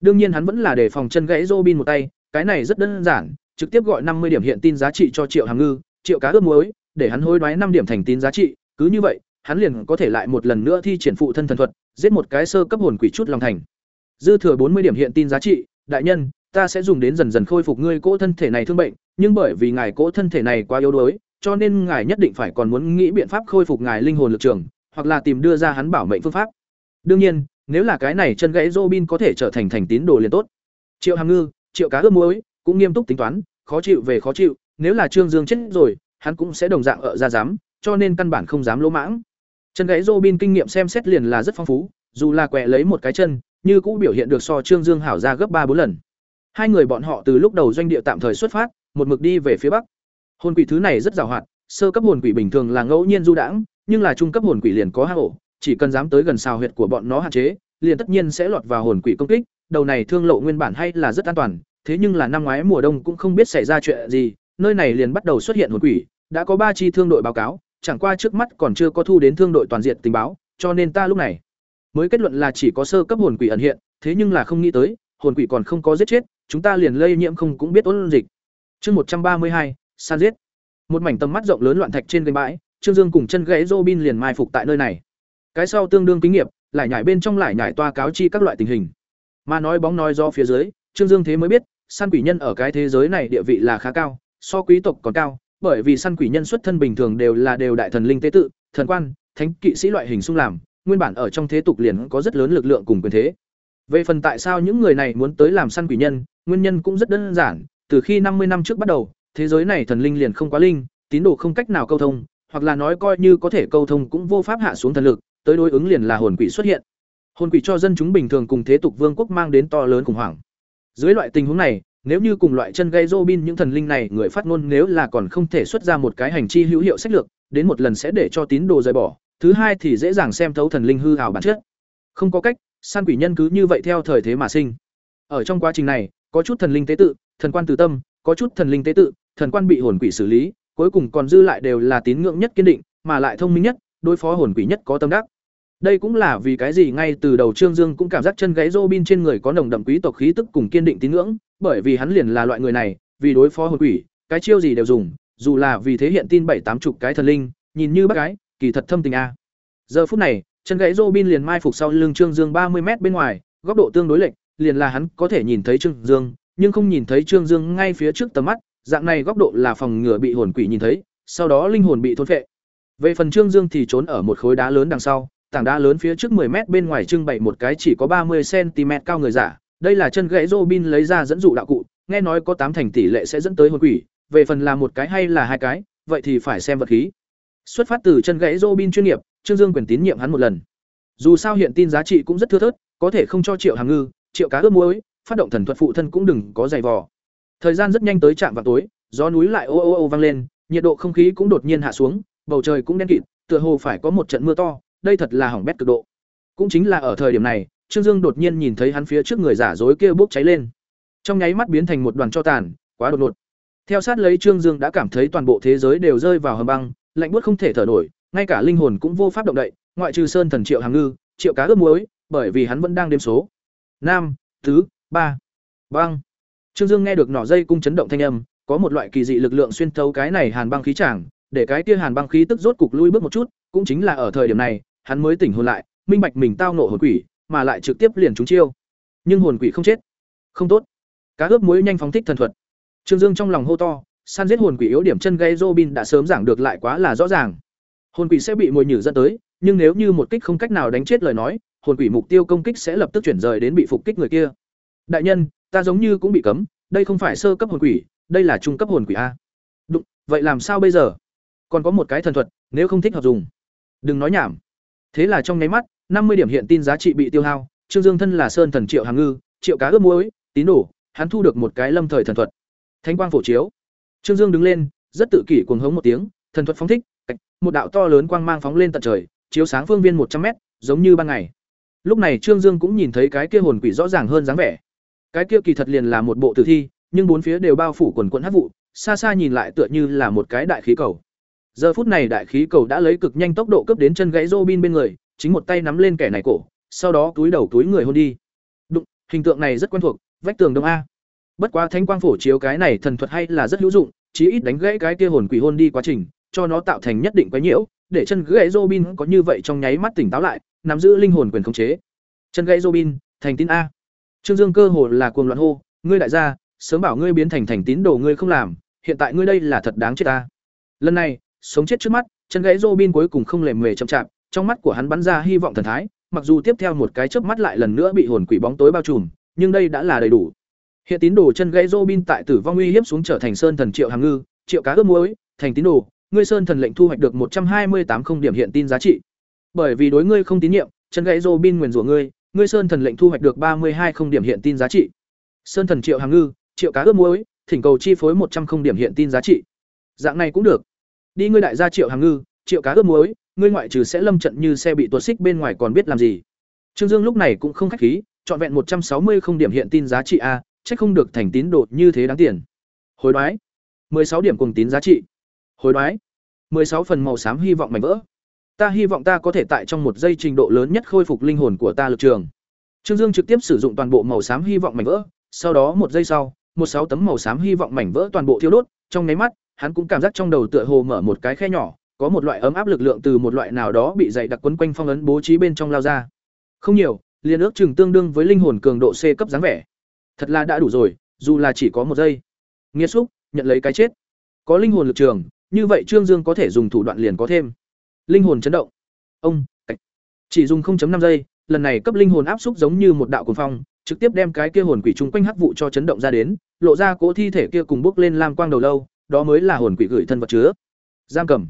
đương nhiên hắn vẫn là để phòng chân gãy robin một tay, cái này rất đơn giản, trực tiếp gọi năm mươi điểm hiện tin giá trị cho triệu hàng ngư, triệu cá ướp muối, để hắn hối đoái năm điểm thành tín giá trị, cứ như vậy, hắn liền có thể lại một lần nữa thi triển phụ thân thần thuật, giết một cái sơ cấp hồn quỷ chút lòng thành. Dư thừa bốn mươi điểm hiện tin giá trị, đại nhân, ta sẽ dùng đến dần dần khôi phục ngươi cỗ thân thể này thương bệnh, nhưng bởi vì ngài cỗ thân thể này quá yếu đuối, cho nên ngài nhất định phải còn muốn nghĩ biện pháp khôi phục ngài linh hồn lực trường, hoặc là tìm đưa ra hắn bảo mệnh phương pháp. Đương nhiên nếu là cái này chân gãy Robin có thể trở thành thành tín đồ liền tốt. Triệu Hàm Ngư, Triệu Cá ướp muối, cũng nghiêm túc tính toán, khó chịu về khó chịu, nếu là Trương Dương chết rồi, hắn cũng sẽ đồng dạng ở ra dám, cho nên căn bản không dám lỗ mãng. Chân gãy Robin kinh nghiệm xem xét liền là rất phong phú, dù là quẹ lấy một cái chân, như cũng biểu hiện được so Trương Dương hảo ra gấp ba bốn lần. Hai người bọn họ từ lúc đầu doanh địa tạm thời xuất phát, một mực đi về phía bắc. Hồn quỷ thứ này rất giàu hoạt, sơ cấp hồn quỷ bình thường là ngẫu nhiên du đãng, nhưng là trung cấp hồn quỷ liền có hang ổ, chỉ cần dám tới gần xào huyệt của bọn nó hạn chế, liền tất nhiên sẽ lọt vào hồn quỷ công kích. Đầu này thương lộ nguyên bản hay là rất an toàn, thế nhưng là năm ngoái mùa đông cũng không biết xảy ra chuyện gì, nơi này liền bắt đầu xuất hiện hồn quỷ, đã có ba chi thương đội báo cáo, chẳng qua trước mắt còn chưa có thu đến thương đội toàn diện tình báo, cho nên ta lúc này mới kết luận là chỉ có sơ cấp hồn quỷ ẩn hiện, thế nhưng là không nghĩ tới, hồn quỷ còn không có giết chết, chúng ta liền lây nhiễm không cũng biết ôn dịch. Chương một trăm ba mươi hai, san giết. Một mảnh tầm mắt rộng lớn loạn thạch trên kênh bãi, Trương Dương cùng chân gãy Robin liền mai phục tại nơi này. Cái sau tương đương kinh nghiệm, lại nhảy bên trong lại nhảy toa cáo chi các loại tình hình. Mà nói bóng nói do phía dưới, Trương Dương thế mới biết, săn quỷ nhân ở cái thế giới này địa vị là khá cao, so quý tộc còn cao, bởi vì săn quỷ nhân xuất thân bình thường đều là đều đại thần linh tế tự, thần quan, thánh kỵ sĩ loại hình xung làm, nguyên bản ở trong thế tục liền có rất lớn lực lượng cùng quyền thế. Về phần tại sao những người này muốn tới làm săn quỷ nhân, nguyên nhân cũng rất đơn giản, từ khi năm mươi năm trước bắt đầu, thế giới này thần linh liền không quá linh, tín đồ không cách nào câu thông, hoặc là nói coi như có thể câu thông cũng vô pháp hạ xuống thần lực, tới đối ứng liền là hồn quỷ xuất hiện. Hồn quỷ cho dân chúng bình thường cùng thế tục vương quốc mang đến to lớn khủng hoảng. Dưới loại tình huống này, nếu như cùng loại chân gây Robin những thần linh này người phát ngôn nếu là còn không thể xuất ra một cái hành chi hữu hiệu sách lược, đến một lần sẽ để cho tín đồ rời bỏ, thứ hai thì dễ dàng xem thấu thần linh hư ảo bản chất. Không có cách, san quỷ nhân cứ như vậy theo thời thế mà sinh. Ở trong quá trình này, có chút thần linh tế tự, thần quan từ tâm, có chút thần linh tế tự, thần quan bị hồn quỷ xử lý, cuối cùng còn dư lại đều là tín ngưỡng nhất kiên định, mà lại thông minh nhất, đối phó hồn quỷ nhất có tâm đắc. Đây cũng là vì cái gì ngay từ đầu Trương Dương cũng cảm giác chân gãy Robin trên người có nồng đậm quý tộc khí tức cùng kiên định tín ngưỡng, bởi vì hắn liền là loại người này, vì đối phó hồn quỷ, cái chiêu gì đều dùng, dù là vì thế hiện tin bảy tám chục cái thần linh, nhìn như bác gái, kỳ thật thâm tình a. Giờ phút này, chân gãy Robin liền mai phục sau lưng Trương Dương ba mươi m bên ngoài, góc độ tương đối lệch, liền là hắn có thể nhìn thấy Trương Dương, nhưng không nhìn thấy Trương Dương ngay phía trước tầm mắt, dạng này góc độ là phòng ngừa bị hồn quỷ nhìn thấy, sau đó linh hồn bị thôn phệ. Về phần Trương Dương thì trốn ở một khối đá lớn đằng sau, tảng đá lớn phía trước 10 mét bên ngoài trưng bày một cái chỉ có 30 cm cao người giả. Đây là chân gãy Robin lấy ra dẫn dụ đạo cụ, nghe nói có tám thành tỷ lệ sẽ dẫn tới hồn quỷ, về phần là một cái hay là hai cái, vậy thì phải xem vật khí. Xuất phát từ chân gãy Robin chuyên nghiệp, Trương Dương quyền tín nhiệm hắn một lần. Dù sao hiện tin giá trị cũng rất thưa thớt, có thể không cho Triệu Hàng Ngư, Triệu Cá ướp muối, phát động thần thuật phụ thân cũng đừng có dày vò. Thời gian rất nhanh tới trạm vào tối, gió núi lại ô ô ô vang lên, nhiệt độ không khí cũng đột nhiên hạ xuống, bầu trời cũng đen kịt, tựa hồ phải có một trận mưa to, đây thật là hỏng bét cực độ. Cũng chính là ở thời điểm này, Trương Dương đột nhiên nhìn thấy hắn phía trước người giả dối kia bốc cháy lên. Trong nháy mắt biến thành một đoàn cho tàn, quá đột ngột. Theo sát lấy Trương Dương đã cảm thấy toàn bộ thế giới đều rơi vào hầm băng, lạnh buốt không thể thở nổi, ngay cả linh hồn cũng vô pháp động đậy, ngoại trừ Sơn Thần Triệu Hàng Ngư, Triệu Cá ướp muối, bởi vì hắn vẫn đang đếm số. Nam, tứ, ba, băng. Trương Dương nghe được nỏ dây cung chấn động thanh âm, có một loại kỳ dị lực lượng xuyên thấu cái này hàn băng khí tràng, để cái kia hàn băng khí tức rốt cục lui bước một chút, cũng chính là ở thời điểm này, hắn mới tỉnh hồn lại, minh bạch mình tao nộ hồn quỷ, mà lại trực tiếp liền trúng chiêu. nhưng hồn quỷ không chết. Không tốt. Cá ướp muối nhanh phóng thích thần thuật. Trương dương trong lòng hô to săn giết hồn quỷ yếu điểm chân gây robin đã sớm giảng được lại quá là rõ ràng. Hồn quỷ sẽ bị mồi nhử dẫn tới nhưng nếu như một kích không cách nào đánh chết lời nói hồn quỷ mục tiêu công kích sẽ lập tức chuyển rời đến bị phục kích người kia. Đại nhân ta giống như cũng bị cấm đây không phải sơ cấp hồn quỷ đây là trung cấp hồn quỷ a. Đúng vậy làm sao bây giờ? Còn có một cái thần thuật nếu không thích hợp dùng. Đừng nói nhảm thế là trong nháy mắt, năm mươi điểm hiện tin giá trị bị tiêu hao, trương dương thân là sơn thần triệu hàng ngư, triệu cá ướp muối, tín đồ, hắn thu được một cái lâm thời thần thuật. Thánh quang phổ chiếu. Trương dương đứng lên, rất tự kỷ cuồng hống một tiếng, thần thuật phóng thích một đạo to lớn quang mang phóng lên tận trời, chiếu sáng phương viên một trăm mét, giống như ban ngày. Lúc này trương dương cũng nhìn thấy cái kia hồn quỷ rõ ràng hơn dáng vẻ. Cái kia kỳ thật liền là một bộ tử thi, nhưng bốn phía đều bao phủ quần quận hát vụ, xa xa nhìn lại tựa như là một cái đại khí cầu giờ phút này đại khí cầu đã lấy cực nhanh tốc độ cướp đến chân gãy Robin bên người, chính một tay nắm lên kẻ này cổ, sau đó túi đầu túi người hôn đi. Đụng, hình tượng này rất quen thuộc, vách tường đông a. Bất quá thánh quang phổ chiếu cái này thần thuật hay là rất hữu dụng, chí ít đánh gãy cái kia hồn quỷ hôn đi quá trình, cho nó tạo thành nhất định quái nhiễu, để chân gãy Robin có như vậy trong nháy mắt tỉnh táo lại, nắm giữ linh hồn quyền khống chế. Chân gãy Robin, thành tín a. Trương dương cơ hồ là cuồng loạn hô, ngươi đại gia, sớm bảo ngươi biến thành thành tín đồ ngươi không làm, hiện tại ngươi đây là thật đáng chết ta. Lần này sống chết trước mắt, chân gãy Robin cuối cùng không lề mề chậm chạp, trong mắt của hắn bắn ra hy vọng thần thái, mặc dù tiếp theo một cái chớp mắt lại lần nữa bị hồn quỷ bóng tối bao trùm, nhưng đây đã là đầy đủ. Hiện tín đồ chân gãy Robin tại tử vong uy hiếp xuống trở thành sơn thần triệu hàng ngư, triệu cá ướp muối, thành tín đồ, ngươi sơn thần lệnh thu hoạch được một trăm hai mươi tám không điểm hiện tin giá trị. Bởi vì đối ngươi không tín nhiệm, chân gãy Robin nguyền rủa ngươi ngươi sơn thần lệnh thu hoạch được ba mươi hai không điểm hiện tin giá trị. Sơn thần triệu hàng ngư, triệu cá ướp muối, thỉnh cầu chi phối một trăm không điểm hiện tin giá trị. Dạng này cũng được đi ngươi đại gia triệu hàng ngư, triệu cá ướp muối, ngươi ngoại trừ sẽ lâm trận như xe bị tuột xích bên ngoài còn biết làm gì. Trương dương lúc này cũng không khách khí, trọn vẹn một trăm sáu mươi không điểm hiện tin giá trị a, chắc không được thành tín đột như thế đáng tiền. Hối đoái. sáu điểm cùng tín giá trị. Hối đoái. sáu phần màu xám hy vọng mảnh vỡ. Ta hy vọng ta có thể tại trong một giây trình độ lớn nhất khôi phục linh hồn của ta lực trường. Trương dương trực tiếp sử dụng toàn bộ màu xám hy vọng mảnh vỡ, sau đó một giây sau, một sáu tấm màu xám hy vọng mảnh vỡ toàn bộ thiêu đốt, trong nháy mắt hắn cũng cảm giác trong đầu tựa hồ mở một cái khe nhỏ, có một loại ấm áp lực lượng từ một loại nào đó bị dày đặc quấn quanh phong ấn bố trí bên trong lao ra. Không nhiều, liền ước chừng tương đương với linh hồn cường độ c cấp dáng vẻ. Thật là đã đủ rồi, dù là chỉ có một giây. Nghĩa xúc, nhận lấy cái chết. Có linh hồn lực trường, như vậy trương dương có thể dùng thủ đoạn liền có thêm. Linh hồn chấn động. Ông chỉ dùng 0.5 giây, lần này cấp linh hồn áp xúc giống như một đạo cuồng phong, trực tiếp đem cái kia hồn quỷ trung quanh hắc vụ cho chấn động ra đến, lộ ra cỗ thi thể kia cùng bước lên lam quang đầu lâu đó mới là hồn quỷ gửi thân vật chứa. Giam cầm.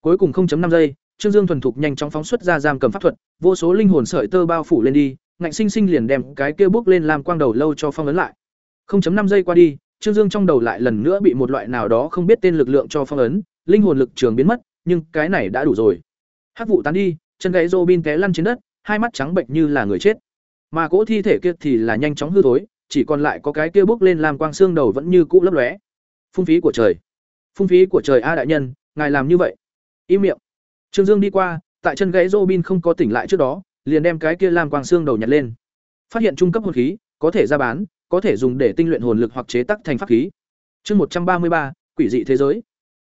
Cuối cùng 0.5 giây, trương dương thuần thục nhanh chóng phóng xuất ra giam cầm pháp thuật, vô số linh hồn sợi tơ bao phủ lên đi, ngạnh sinh sinh liền đem cái kia bước lên làm quang đầu lâu cho phong ấn lại. 0.5 giây qua đi, trương dương trong đầu lại lần nữa bị một loại nào đó không biết tên lực lượng cho phong ấn, linh hồn lực trường biến mất, nhưng cái này đã đủ rồi. Hắc vụ tán đi, chân gãy Robin té lăn trên đất, hai mắt trắng bệnh như là người chết. Mà cỗ thi thể kia thì là nhanh chóng hư thối, chỉ còn lại có cái kia bước lên làm quang xương đầu vẫn như cũ lấp lóe phung phí của trời. Phung phí của trời a đại nhân, ngài làm như vậy. Im miệng. Trương dương đi qua, tại chân gãy Robin không có tỉnh lại trước đó, liền đem cái kia làm quang xương đầu nhặt lên. Phát hiện trung cấp hồn khí, có thể ra bán, có thể dùng để tinh luyện hồn lực hoặc chế tác thành pháp khí. Chương một trăm ba mươi ba, quỷ dị thế giới.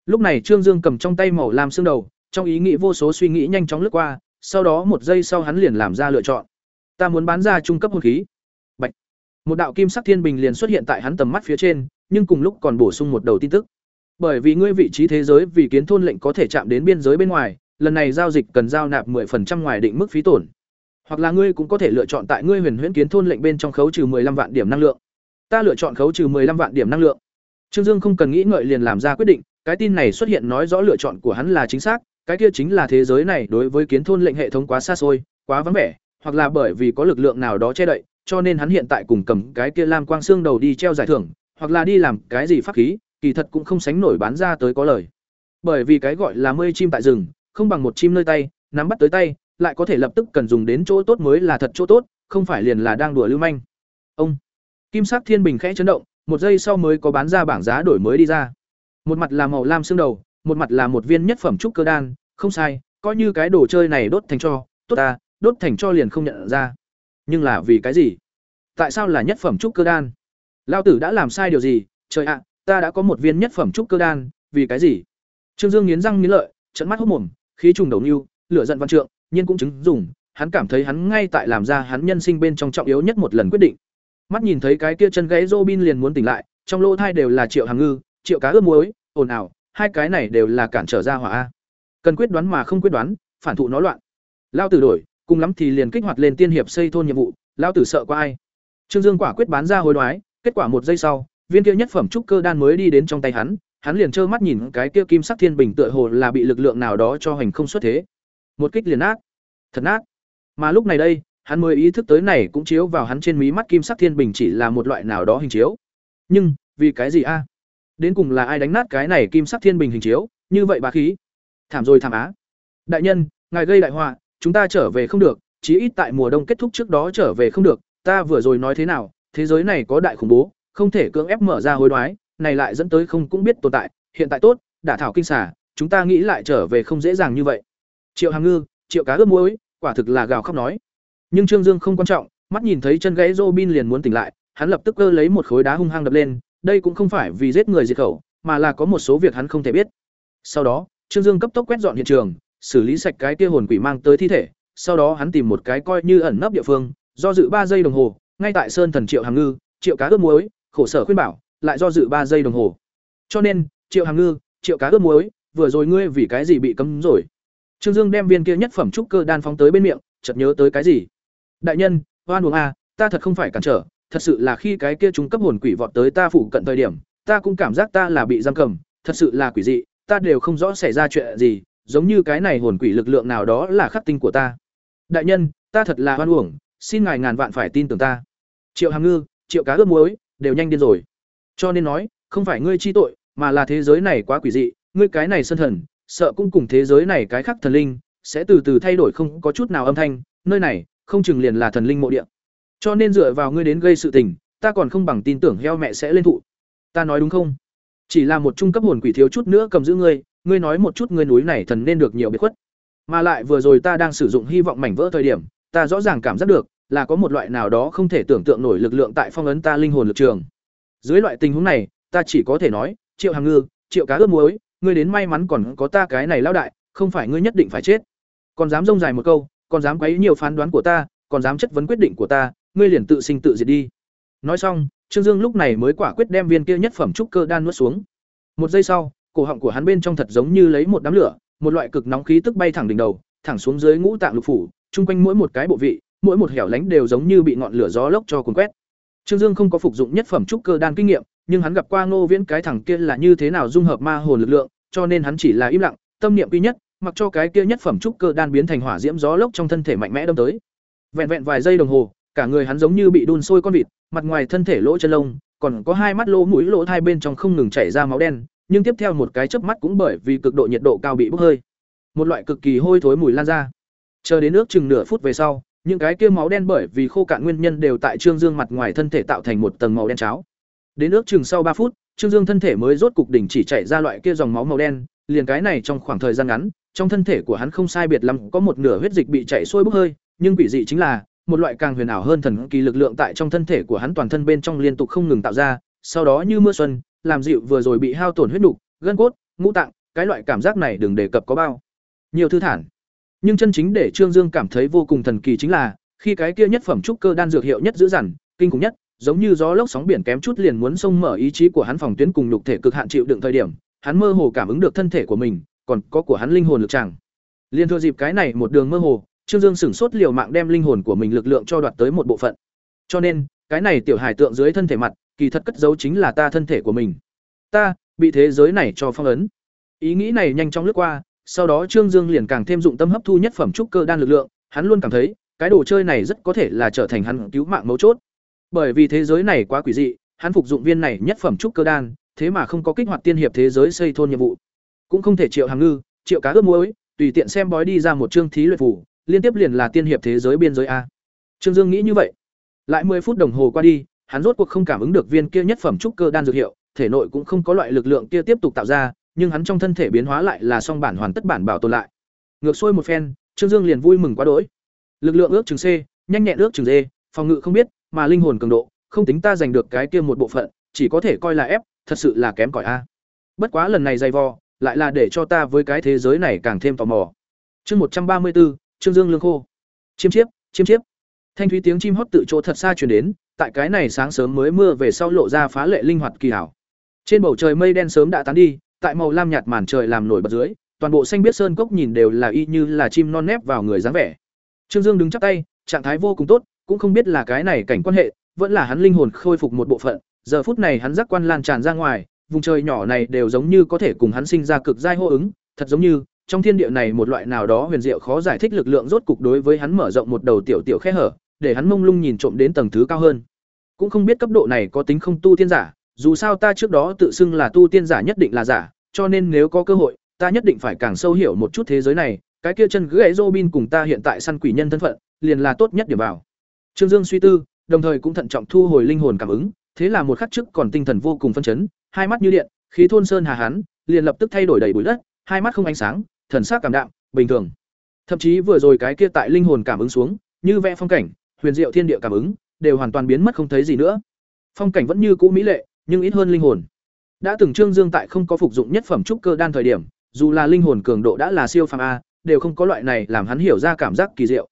Lúc này trương dương cầm trong tay màu làm xương đầu, trong ý nghĩ vô số suy nghĩ nhanh chóng lướt qua, sau đó một giây sau hắn liền làm ra lựa chọn. Ta muốn bán ra trung cấp hồn khí. Bạch. một đạo kim sắc thiên bình liền xuất hiện tại hắn tầm mắt phía trên nhưng cùng lúc còn bổ sung một đầu tin tức. Bởi vì ngươi vị trí thế giới vì kiến thôn lệnh có thể chạm đến biên giới bên ngoài, lần này giao dịch cần giao nạp 10% ngoài định mức phí tổn. Hoặc là ngươi cũng có thể lựa chọn tại ngươi huyền huyễn kiến thôn lệnh bên trong khấu trừ 15 vạn điểm năng lượng. Ta lựa chọn khấu trừ 15 vạn điểm năng lượng. Trương dương không cần nghĩ ngợi liền làm ra quyết định, cái tin này xuất hiện nói rõ lựa chọn của hắn là chính xác, cái kia chính là thế giới này đối với kiến thôn lệnh hệ thống quá xa xôi, quá vắng vẻ, hoặc là bởi vì có lực lượng nào đó che đậy, cho nên hắn hiện tại cùng cầm cái kia lam quang xương đầu đi treo giải thưởng hoặc là đi làm cái gì pháp khí, kỳ thật cũng không sánh nổi bán ra tới có lời. Bởi vì cái gọi là mây chim tại rừng, không bằng một chim nơi tay, nắm bắt tới tay, lại có thể lập tức cần dùng đến chỗ tốt mới là thật chỗ tốt, không phải liền là đang đùa lưu manh. Ông kim sắc thiên bình khẽ chấn động, một giây sau mới có bán ra bảng giá đổi mới đi ra. Một mặt là màu lam xương đầu, một mặt là một viên nhất phẩm trúc cơ đan, không sai, coi như cái đồ chơi này đốt thành cho, tốt ta, đốt thành cho liền không nhận ra. Nhưng là vì cái gì? Tại sao là nhất phẩm trúc cơ đan? Lao tử đã làm sai điều gì trời ạ ta đã có một viên nhất phẩm trúc cơ đan vì cái gì trương dương nghiến răng nghiến lợi trận mắt hốc mồm khí trùng đầu nưu lửa giận văn trượng nhưng cũng chứng dùng hắn cảm thấy hắn ngay tại làm ra hắn nhân sinh bên trong trọng yếu nhất một lần quyết định mắt nhìn thấy cái kia chân gãy Robin liền muốn tỉnh lại, trong lỗ thai đều là Triệu hàng Ngư, Triệu Cá ướp muối, ồn ào, hai cái này đều là cản trở ra hỏa a. Cần quyết đoán mà không quyết đoán, phản thụ nó loạn. Lao tử đổi, cùng lắm thì liền kích hoạt lên tiên hiệp xây thôn nhiệm vụ, lao tử sợ qua ai. Trương Dương quả quyết bán ra hối đoái, kết quả một giây sau, viên kia nhất phẩm trúc cơ đan mới đi đến trong tay hắn, hắn liền trơ mắt nhìn cái kia kim sắc thiên bình tựa hồ là bị lực lượng nào đó cho hành không xuất thế. Một kích liền nát. Thật nát. Mà lúc này đây, hắn mới ý thức tới này cũng chiếu vào hắn trên mí mắt kim sắc thiên bình chỉ là một loại nào đó hình chiếu. Nhưng, vì cái gì a? Đến cùng là ai đánh nát cái này kim sắc thiên bình hình chiếu, như vậy bá khí. Thảm rồi thảm á. Đại nhân, ngài gây đại họa, chúng ta trở về không được, chí ít tại mùa đông kết thúc trước đó trở về không được, ta vừa rồi nói thế nào, thế giới này có đại khủng bố, không thể cưỡng ép mở ra hối đoái, này lại dẫn tới không cũng biết tồn tại, hiện tại tốt, đả thảo kinh xà, chúng ta nghĩ lại trở về không dễ dàng như vậy. Triệu Hàng Ngư, Triệu Cá ướp muối, quả thực là gào khóc nói. Nhưng Trương Dương không quan trọng, mắt nhìn thấy chân gãy Robin liền muốn tỉnh lại, hắn lập tức cơ lấy một khối đá hung hăng đập lên, đây cũng không phải vì giết người diệt khẩu, mà là có một số việc hắn không thể biết. Sau đó, Trương Dương cấp tốc quét dọn hiện trường, xử lý sạch cái kia hồn quỷ mang tới thi thể, sau đó hắn tìm một cái coi như ẩn nấp địa phương, do dự ba giây đồng hồ, ngay tại sơn thần Triệu Hàm Ngư, Triệu Cá ướp muối, khổ sở khuyên bảo, lại do dự ba giây đồng hồ. Cho nên, Triệu Hàm Ngư, Triệu Cá ướp muối, vừa rồi ngươi vì cái gì bị cấm rồi? Trương Dương đem viên kia nhất phẩm trúc cơ đan phóng tới bên miệng, chợt nhớ tới cái gì? Đại nhân, oan uống a, ta thật không phải cản trở, thật sự là khi cái kia chúng cấp hồn quỷ vọt tới ta phủ cận thời điểm, ta cũng cảm giác ta là bị giam cầm, thật sự là quỷ dị, ta đều không rõ xảy ra chuyện gì, giống như cái này hồn quỷ lực lượng nào đó là khắc tinh của ta. Đại nhân, ta thật là oan uổng, xin ngài ngàn vạn phải tin tưởng ta. Triệu Hàm Ngư, Triệu Cá ướp muối, đều nhanh điên rồi. Cho nên nói, không phải ngươi chi tội, mà là thế giới này quá quỷ dị, ngươi cái này sơn thần, sợ cũng cùng thế giới này cái khác thần linh, sẽ từ từ thay đổi không có chút nào âm thanh, nơi này, không chừng liền là thần linh mộ địa. Cho nên dựa vào ngươi đến gây sự tình, ta còn không bằng tin tưởng heo mẹ sẽ lên thụ. Ta nói đúng không? Chỉ là một trung cấp hồn quỷ thiếu chút nữa cầm giữ ngươi, ngươi nói một chút ngươi núi này thần nên được nhiều biệt khuất. Mà lại vừa rồi ta đang sử dụng hy vọng mảnh vỡ thời điểm, ta rõ ràng cảm giác được là có một loại nào đó không thể tưởng tượng nổi lực lượng tại phong ấn ta linh hồn lực trường. Dưới loại tình huống này, ta chỉ có thể nói, Triệu Hàng Ngư, Triệu Cá ướp muối, ngươi đến may mắn còn có ta cái này lão đại, không phải ngươi nhất định phải chết. Còn dám rông dài một câu, còn dám quấy nhiều phán đoán của ta, còn dám chất vấn quyết định của ta, ngươi liền tự sinh tự diệt đi. Nói xong, Trương Dương lúc này mới quả quyết đem viên kia nhất phẩm trúc cơ đan nuốt xuống. Một giây sau, cổ họng của hắn bên trong thật giống như lấy một đám lửa, một loại cực nóng khí tức bay thẳng đỉnh đầu, thẳng xuống dưới ngũ tạng lục phủ, chung quanh mỗi một cái bộ vị, mỗi một hẻo lánh đều giống như bị ngọn lửa gió lốc cho cuốn quét. Trương Dương không có phục dụng nhất phẩm trúc cơ đan kinh nghiệm, nhưng hắn gặp qua Ngô Viễn cái thằng kia là như thế nào dung hợp ma hồn lực lượng, cho nên hắn chỉ là im lặng, tâm niệm duy nhất, mặc cho cái kia nhất phẩm trúc cơ đan biến thành hỏa diễm gió lốc trong thân thể mạnh mẽ đâm tới. Vẹn vẹn vài giây đồng hồ, cả người hắn giống như bị đun sôi con vịt, mặt ngoài thân thể lỗ chân lông, còn có hai mắt lỗ mũi lỗ hai bên trong không ngừng chảy ra máu đen, nhưng tiếp theo một cái chớp mắt cũng bởi vì cực độ nhiệt độ cao bị bốc hơi. Một loại cực kỳ hôi thối mùi lan ra. Chờ đến nước chừng nửa phút về sau, những cái kia máu đen bởi vì khô cạn nguyên nhân đều tại Trương Dương mặt ngoài thân thể tạo thành một tầng màu đen cháo. Đến nước chừng sau ba phút, Trương Dương thân thể mới rốt cục đỉnh chỉ chảy ra loại kia dòng máu màu đen, liền cái này trong khoảng thời gian ngắn, trong thân thể của hắn không sai biệt lắm có một nửa huyết dịch bị chảy sôi bốc hơi, nhưng quỷ dị chính là, một loại càng huyền ảo hơn thần kỳ lực lượng tại trong thân thể của hắn toàn thân bên trong liên tục không ngừng tạo ra, sau đó như mưa xuân, làm dịu vừa rồi bị hao tổn huyết nục, gân cốt, ngũ tạng, cái loại cảm giác này đừng đề cập có bao. Nhiều thư thản. Nhưng chân chính để Trương Dương cảm thấy vô cùng thần kỳ chính là, khi cái kia nhất phẩm trúc cơ đan dược hiệu nhất dữ dằn, kinh khủng nhất, giống như gió lốc sóng biển kém chút liền muốn xông mở ý chí của hắn phòng tuyến cùng nhục thể cực hạn chịu đựng thời điểm, hắn mơ hồ cảm ứng được thân thể của mình, còn có của hắn linh hồn lực chẳng. liền thừa dịp cái này một đường mơ hồ, Trương Dương sửng sốt liều mạng đem linh hồn của mình lực lượng cho đoạt tới một bộ phận. Cho nên, cái này tiểu hài tượng dưới thân thể mặt, kỳ thật cất giấu chính là ta thân thể của mình. Ta bị thế giới này cho phong ấn. Ý nghĩ này nhanh chóng lướt qua, sau đó Trương Dương liền càng thêm dụng tâm hấp thu nhất phẩm trúc cơ đan lực lượng, hắn luôn cảm thấy, cái đồ chơi này rất có thể là trở thành hắn cứu mạng mấu chốt. Bởi vì thế giới này quá quỷ dị, hắn phục dụng viên này nhất phẩm trúc cơ đan, thế mà không có kích hoạt tiên hiệp thế giới xây thôn nhiệm vụ. Cũng không thể triệu hàng ngư, triệu cá ướp muối, tùy tiện xem bói đi ra một chương thí luyện phủ, liên tiếp liền là tiên hiệp thế giới biên giới a. Trương Dương nghĩ như vậy. Lại 10 phút đồng hồ qua đi, hắn rốt cuộc không cảm ứng được viên kia nhất phẩm trúc cơ đan dược hiệu, thể nội cũng không có loại lực lượng kia tiếp tục tạo ra, nhưng hắn trong thân thể biến hóa lại là song bản hoàn tất bản bảo tồn lại. Ngược xuôi một phen, Trương Dương liền vui mừng quá đỗi. Lực lượng ước chừng C, nhanh nhẹn ước chừng D, phòng ngự không biết, mà linh hồn cường độ, không tính ta giành được cái kia một bộ phận, chỉ có thể coi là ép, thật sự là kém cỏi a. Bất quá lần này dày vò, lại là để cho ta với cái thế giới này càng thêm tò mò. Chương một trăm ba mươi 134, Trương Dương lương khô. Chiêm chiếp, chiêm chiếp. Thanh thúy tiếng chim hót tự chỗ thật xa truyền đến, tại cái này sáng sớm mới mưa về sau lộ ra phá lệ linh hoạt kỳ hảo. Trên bầu trời mây đen sớm đã tán đi, tại màu lam nhạt màn trời làm nổi bật dưới, toàn bộ xanh biết sơn cốc nhìn đều là y như là chim non nép vào người dáng vẻ. Trương Dương đứng chắp tay, trạng thái vô cùng tốt, cũng không biết là cái này cảnh quan hệ, vẫn là hắn linh hồn khôi phục một bộ phận, giờ phút này hắn giác quan lan tràn ra ngoài, vùng trời nhỏ này đều giống như có thể cùng hắn sinh ra cực giai hô ứng, thật giống như trong thiên địa này một loại nào đó huyền diệu khó giải thích lực lượng rốt cục đối với hắn mở rộng một đầu tiểu tiểu khe hở, để hắn mông lung nhìn trộm đến tầng thứ cao hơn. Cũng không biết cấp độ này có tính không tu tiên giả, dù sao ta trước đó tự xưng là tu tiên giả nhất định là giả, cho nên nếu có cơ hội, ta nhất định phải càng sâu hiểu một chút thế giới này, cái kia chân gãy Robin cùng ta hiện tại săn quỷ nhân thân phận, liền là tốt nhất điểm vào. Trương Dương suy tư, đồng thời cũng thận trọng thu hồi linh hồn cảm ứng, thế là một khắc trước còn tinh thần vô cùng phân chấn, hai mắt như điện, khí thôn sơn hà hắn, liền lập tức thay đổi đầy bụi đất, hai mắt không ánh sáng, thần sắc cảm đạm, bình thường. Thậm chí vừa rồi cái kia tại linh hồn cảm ứng xuống, như vẽ phong cảnh, huyền diệu thiên địa cảm ứng, đều hoàn toàn biến mất không thấy gì nữa. Phong cảnh vẫn như cũ mỹ lệ, nhưng ít hơn linh hồn. Đã từng Trương Dương tại không có phục dụng nhất phẩm trúc cơ đan thời điểm, dù là linh hồn cường độ đã là siêu phàm a, đều không có loại này làm hắn hiểu ra cảm giác kỳ diệu.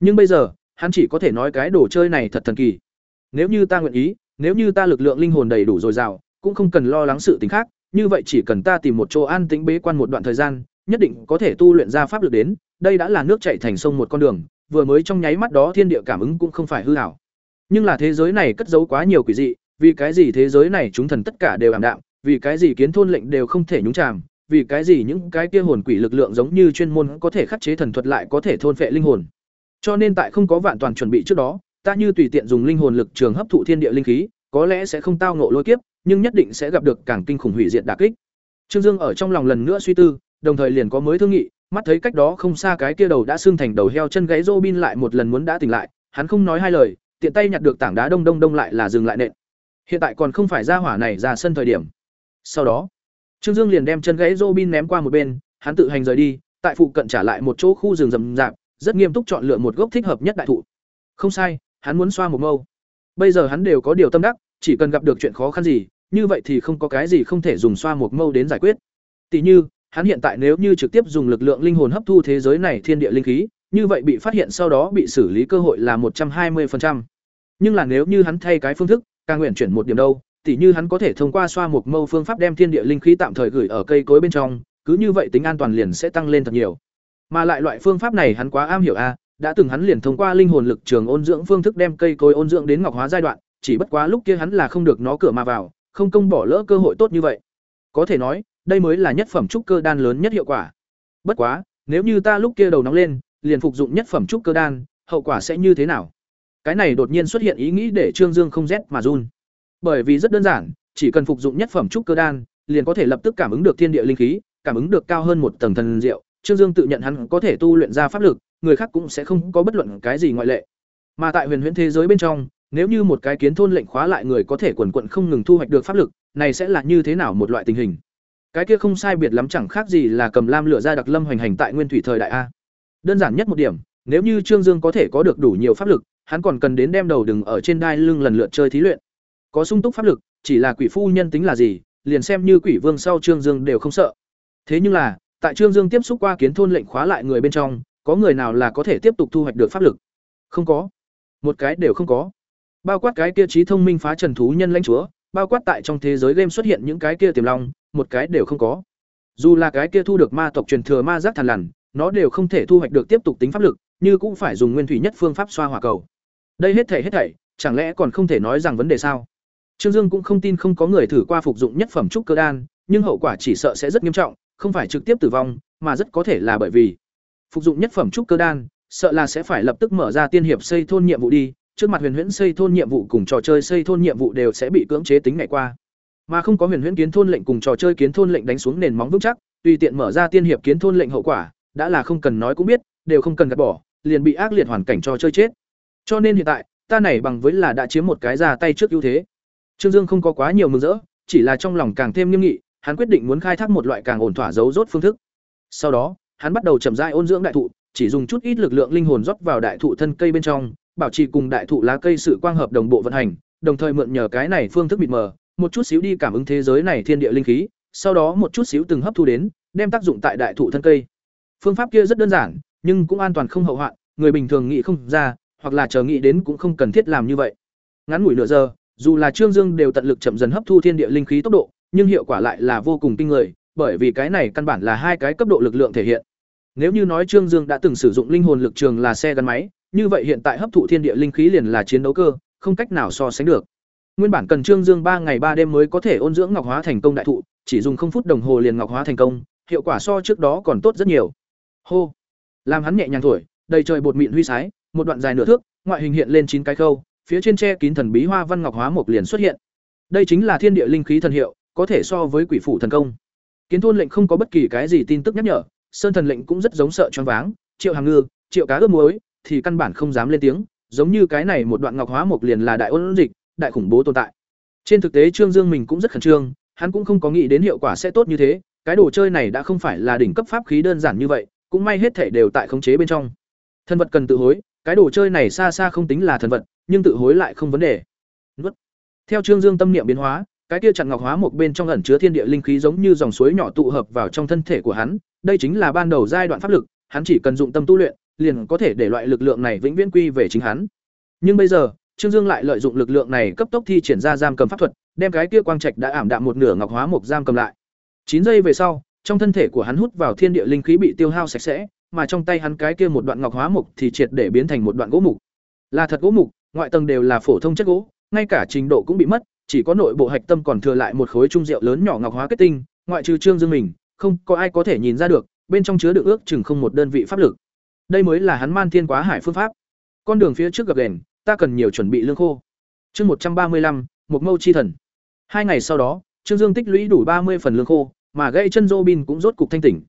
Nhưng bây giờ, hắn chỉ có thể nói cái đồ chơi này thật thần kỳ. Nếu như ta nguyện ý, nếu như ta lực lượng linh hồn đầy đủ dồi dào, cũng không cần lo lắng sự tình khác, như vậy chỉ cần ta tìm một chỗ an tĩnh bế quan một đoạn thời gian, nhất định có thể tu luyện ra pháp lực đến, đây đã là nước chảy thành sông một con đường, vừa mới trong nháy mắt đó thiên địa cảm ứng cũng không phải hư ảo. Nhưng là thế giới này cất giấu quá nhiều quỷ dị, vì cái gì thế giới này chúng thần tất cả đều ảm đạm, vì cái gì kiến thôn lệnh đều không thể nhúng chàm, vì cái gì những cái kia hồn quỷ lực lượng giống như chuyên môn có thể khắc chế thần thuật lại có thể thôn phệ linh hồn. Cho nên tại không có vạn toàn chuẩn bị trước đó, ta như tùy tiện dùng linh hồn lực trường hấp thụ thiên địa linh khí, có lẽ sẽ không tao ngộ lôi kiếp, nhưng nhất định sẽ gặp được càng kinh khủng hủy diệt đả kích. Trương Dương ở trong lòng lần nữa suy tư, đồng thời liền có mới thương nghị, mắt thấy cách đó không xa cái kia đầu đã xương thành đầu heo chân gãy Robin lại một lần muốn đã tỉnh lại, hắn không nói hai lời, tiện tay nhặt được tảng đá đông đông đông lại là dừng lại nện. Hiện tại còn không phải ra hỏa này ra sân thời điểm. Sau đó, Trương Dương liền đem chân gãy Robin ném qua một bên, hắn tự hành rời đi, tại phụ cận trả lại một chỗ khu rừng rậm rạp, rất nghiêm túc chọn lựa một gốc thích hợp nhất đại thụ. Không sai, hắn muốn xoa một mâu. Bây giờ hắn đều có điều tâm đắc, chỉ cần gặp được chuyện khó khăn gì, như vậy thì không có cái gì không thể dùng xoa một mâu đến giải quyết. Tỷ như, hắn hiện tại nếu như trực tiếp dùng lực lượng linh hồn hấp thu thế giới này thiên địa linh khí, như vậy bị phát hiện sau đó bị xử lý cơ hội là một trăm hai 120%. Nhưng là nếu như hắn thay cái phương thức, càng nguyện chuyển một điểm đâu, tỉ như hắn có thể thông qua xoa một mâu phương pháp đem thiên địa linh khí tạm thời gửi ở cây cối bên trong, cứ như vậy tính an toàn liền sẽ tăng lên thật nhiều. Mà lại loại phương pháp này hắn quá am hiểu a, đã từng hắn liền thông qua linh hồn lực trường ôn dưỡng phương thức đem cây cối ôn dưỡng đến ngọc hóa giai đoạn, chỉ bất quá lúc kia hắn là không được nó cửa mà vào, không công bỏ lỡ cơ hội tốt như vậy. Có thể nói, đây mới là nhất phẩm trúc cơ đan lớn nhất hiệu quả. Bất quá, nếu như ta lúc kia đầu nóng lên, liền phục dụng nhất phẩm trúc cơ đan, hậu quả sẽ như thế nào? Cái này đột nhiên xuất hiện ý nghĩ để Trương Dương không rét mà run. Bởi vì rất đơn giản, chỉ cần phục dụng nhất phẩm trúc cơ đan, liền có thể lập tức cảm ứng được thiên địa linh khí, cảm ứng được cao hơn một tầng thần diệu. Trương Dương tự nhận hắn có thể tu luyện ra pháp lực, người khác cũng sẽ không có bất luận cái gì ngoại lệ. Mà tại huyền huyễn thế giới bên trong, nếu như một cái kiến thôn lệnh khóa lại người có thể quần quận không ngừng thu hoạch được pháp lực, này sẽ là như thế nào một loại tình hình? Cái kia không sai biệt lắm chẳng khác gì là cầm lam lửa ra đặc lâm hoành hành tại nguyên thủy thời đại a. Đơn giản nhất một điểm, nếu như Trương Dương có thể có được đủ nhiều pháp lực, hắn còn cần đến đem đầu đừng ở trên đai lưng lần lượt chơi thí luyện. Có sung túc pháp lực, chỉ là quỷ phu nhân tính là gì, liền xem như quỷ vương sau Trương Dương đều không sợ. Thế nhưng là, tại Trương Dương tiếp xúc qua kiến thôn lệnh khóa lại người bên trong, có người nào là có thể tiếp tục thu hoạch được pháp lực? Không có. Một cái đều không có. Bao quát cái kia trí thông minh phá trần thú nhân lãnh chúa, bao quát tại trong thế giới game xuất hiện những cái kia tiềm long, một cái đều không có. Dù là cái kia thu được ma tộc truyền thừa ma giác thần lằn, nó đều không thể thu hoạch được tiếp tục tính pháp lực, như cũng phải dùng nguyên thủy nhất phương pháp xoa hỏa cầu. Đây hết thảy hết thảy, chẳng lẽ còn không thể nói rằng vấn đề sao? Trương Dương cũng không tin không có người thử qua phục dụng nhất phẩm trúc cơ đan, nhưng hậu quả chỉ sợ sẽ rất nghiêm trọng, không phải trực tiếp tử vong, mà rất có thể là bởi vì phục dụng nhất phẩm trúc cơ đan, sợ là sẽ phải lập tức mở ra tiên hiệp xây thôn nhiệm vụ đi, trước mặt huyền huyễn xây thôn nhiệm vụ cùng trò chơi xây thôn nhiệm vụ đều sẽ bị cưỡng chế tính ngày qua. Mà không có huyền huyễn kiến thôn lệnh cùng trò chơi kiến thôn lệnh đánh xuống nền móng vững chắc, tùy tiện mở ra tiên hiệp kiến thôn lệnh hậu quả, đã là không cần nói cũng biết, đều không cần gạt bỏ, liền bị ác liệt hoàn cảnh cho chơi chết. Cho nên hiện tại, ta này bằng với là đã chiếm một cái ra tay trước ưu thế. Trương Dương không có quá nhiều mừng rỡ, chỉ là trong lòng càng thêm nghiêm nghị, hắn quyết định muốn khai thác một loại càng ổn thỏa dấu rốt phương thức. Sau đó, hắn bắt đầu chậm rãi ôn dưỡng đại thụ, chỉ dùng chút ít lực lượng linh hồn rót vào đại thụ thân cây bên trong, bảo trì cùng đại thụ lá cây sự quang hợp đồng bộ vận hành, đồng thời mượn nhờ cái này phương thức mịt mờ, một chút xíu đi cảm ứng thế giới này thiên địa linh khí, sau đó một chút xíu từng hấp thu đến, đem tác dụng tại đại thụ thân cây. Phương pháp kia rất đơn giản, nhưng cũng an toàn không hậu hoạn, người bình thường nghĩ không ra, hoặc là chờ nghĩ đến cũng không cần thiết làm như vậy. ngắn ngủi nửa giờ dù là trương dương đều tận lực chậm dần hấp thu thiên địa linh khí tốc độ, nhưng hiệu quả lại là vô cùng kinh người, bởi vì cái này căn bản là hai cái cấp độ lực lượng thể hiện. Nếu như nói trương dương đã từng sử dụng linh hồn lực trường là xe gắn máy, như vậy hiện tại hấp thụ thiên địa linh khí liền là chiến đấu cơ, không cách nào so sánh được. Nguyên bản cần trương dương ba ngày ba đêm mới có thể ôn dưỡng ngọc hóa thành công đại thụ, chỉ dùng không phút đồng hồ liền ngọc hóa thành công, hiệu quả so trước đó còn tốt rất nhiều. Hô! Làm hắn nhẹ nhàng thổi, đầy trời bột mịn huy sái, một đoạn dài nửa thước, ngoại hình hiện lên chín cái khâu phía trên tre kín thần bí hoa văn ngọc hóa mộc liền xuất hiện. Đây chính là thiên địa linh khí thần hiệu, có thể so với quỷ phủ thần công. Kiến thôn lệnh không có bất kỳ cái gì tin tức nhắc nhở, sơn thần lệnh cũng rất giống sợ choáng váng, triệu hàng ngư, triệu cá ướp muối, thì căn bản không dám lên tiếng, giống như cái này một đoạn ngọc hóa mộc liền là đại ôn dịch, đại khủng bố tồn tại. Trên thực tế trương dương mình cũng rất khẩn trương, hắn cũng không có nghĩ đến hiệu quả sẽ tốt như thế, cái đồ chơi này đã không phải là đỉnh cấp pháp khí đơn giản như vậy, cũng may hết thể đều tại khống chế bên trong. Thân vật cần tự hối cái đồ chơi này xa xa không tính là thần vật, nhưng tự hối lại không vấn đề. Nuốt. theo trương dương tâm niệm biến hóa, cái kia chặn ngọc hóa một bên trong ẩn chứa thiên địa linh khí giống như dòng suối nhỏ tụ hợp vào trong thân thể của hắn, đây chính là ban đầu giai đoạn pháp lực, hắn chỉ cần dụng tâm tu luyện, liền có thể để loại lực lượng này vĩnh viễn quy về chính hắn. Nhưng bây giờ, trương dương lại lợi dụng lực lượng này cấp tốc thi triển ra giam cầm pháp thuật, đem cái kia quang trạch đã ảm đạm một nửa ngọc hóa một giam cầm lại. Chín giây về sau, trong thân thể của hắn hút vào thiên địa linh khí bị tiêu hao sạch sẽ mà trong tay hắn cái kia một đoạn ngọc hóa mục thì triệt để biến thành một đoạn gỗ mục. Là thật gỗ mục, ngoại tầng đều là phổ thông chất gỗ, ngay cả trình độ cũng bị mất, chỉ có nội bộ hạch tâm còn thừa lại một khối trung rượu lớn nhỏ ngọc hóa kết tinh, ngoại trừ trương dương mình, không có ai có thể nhìn ra được, bên trong chứa được ước chừng không một đơn vị pháp lực. Đây mới là hắn man thiên quá hải phương pháp. Con đường phía trước gập đèn ta cần nhiều chuẩn bị lương khô. Chương một trăm ba mươi lăm một mâu chi thần. Hai ngày sau đó, trương dương tích lũy đủ ba mươi phần lương khô, mà gây chân Robin cũng rốt cục thanh tỉnh.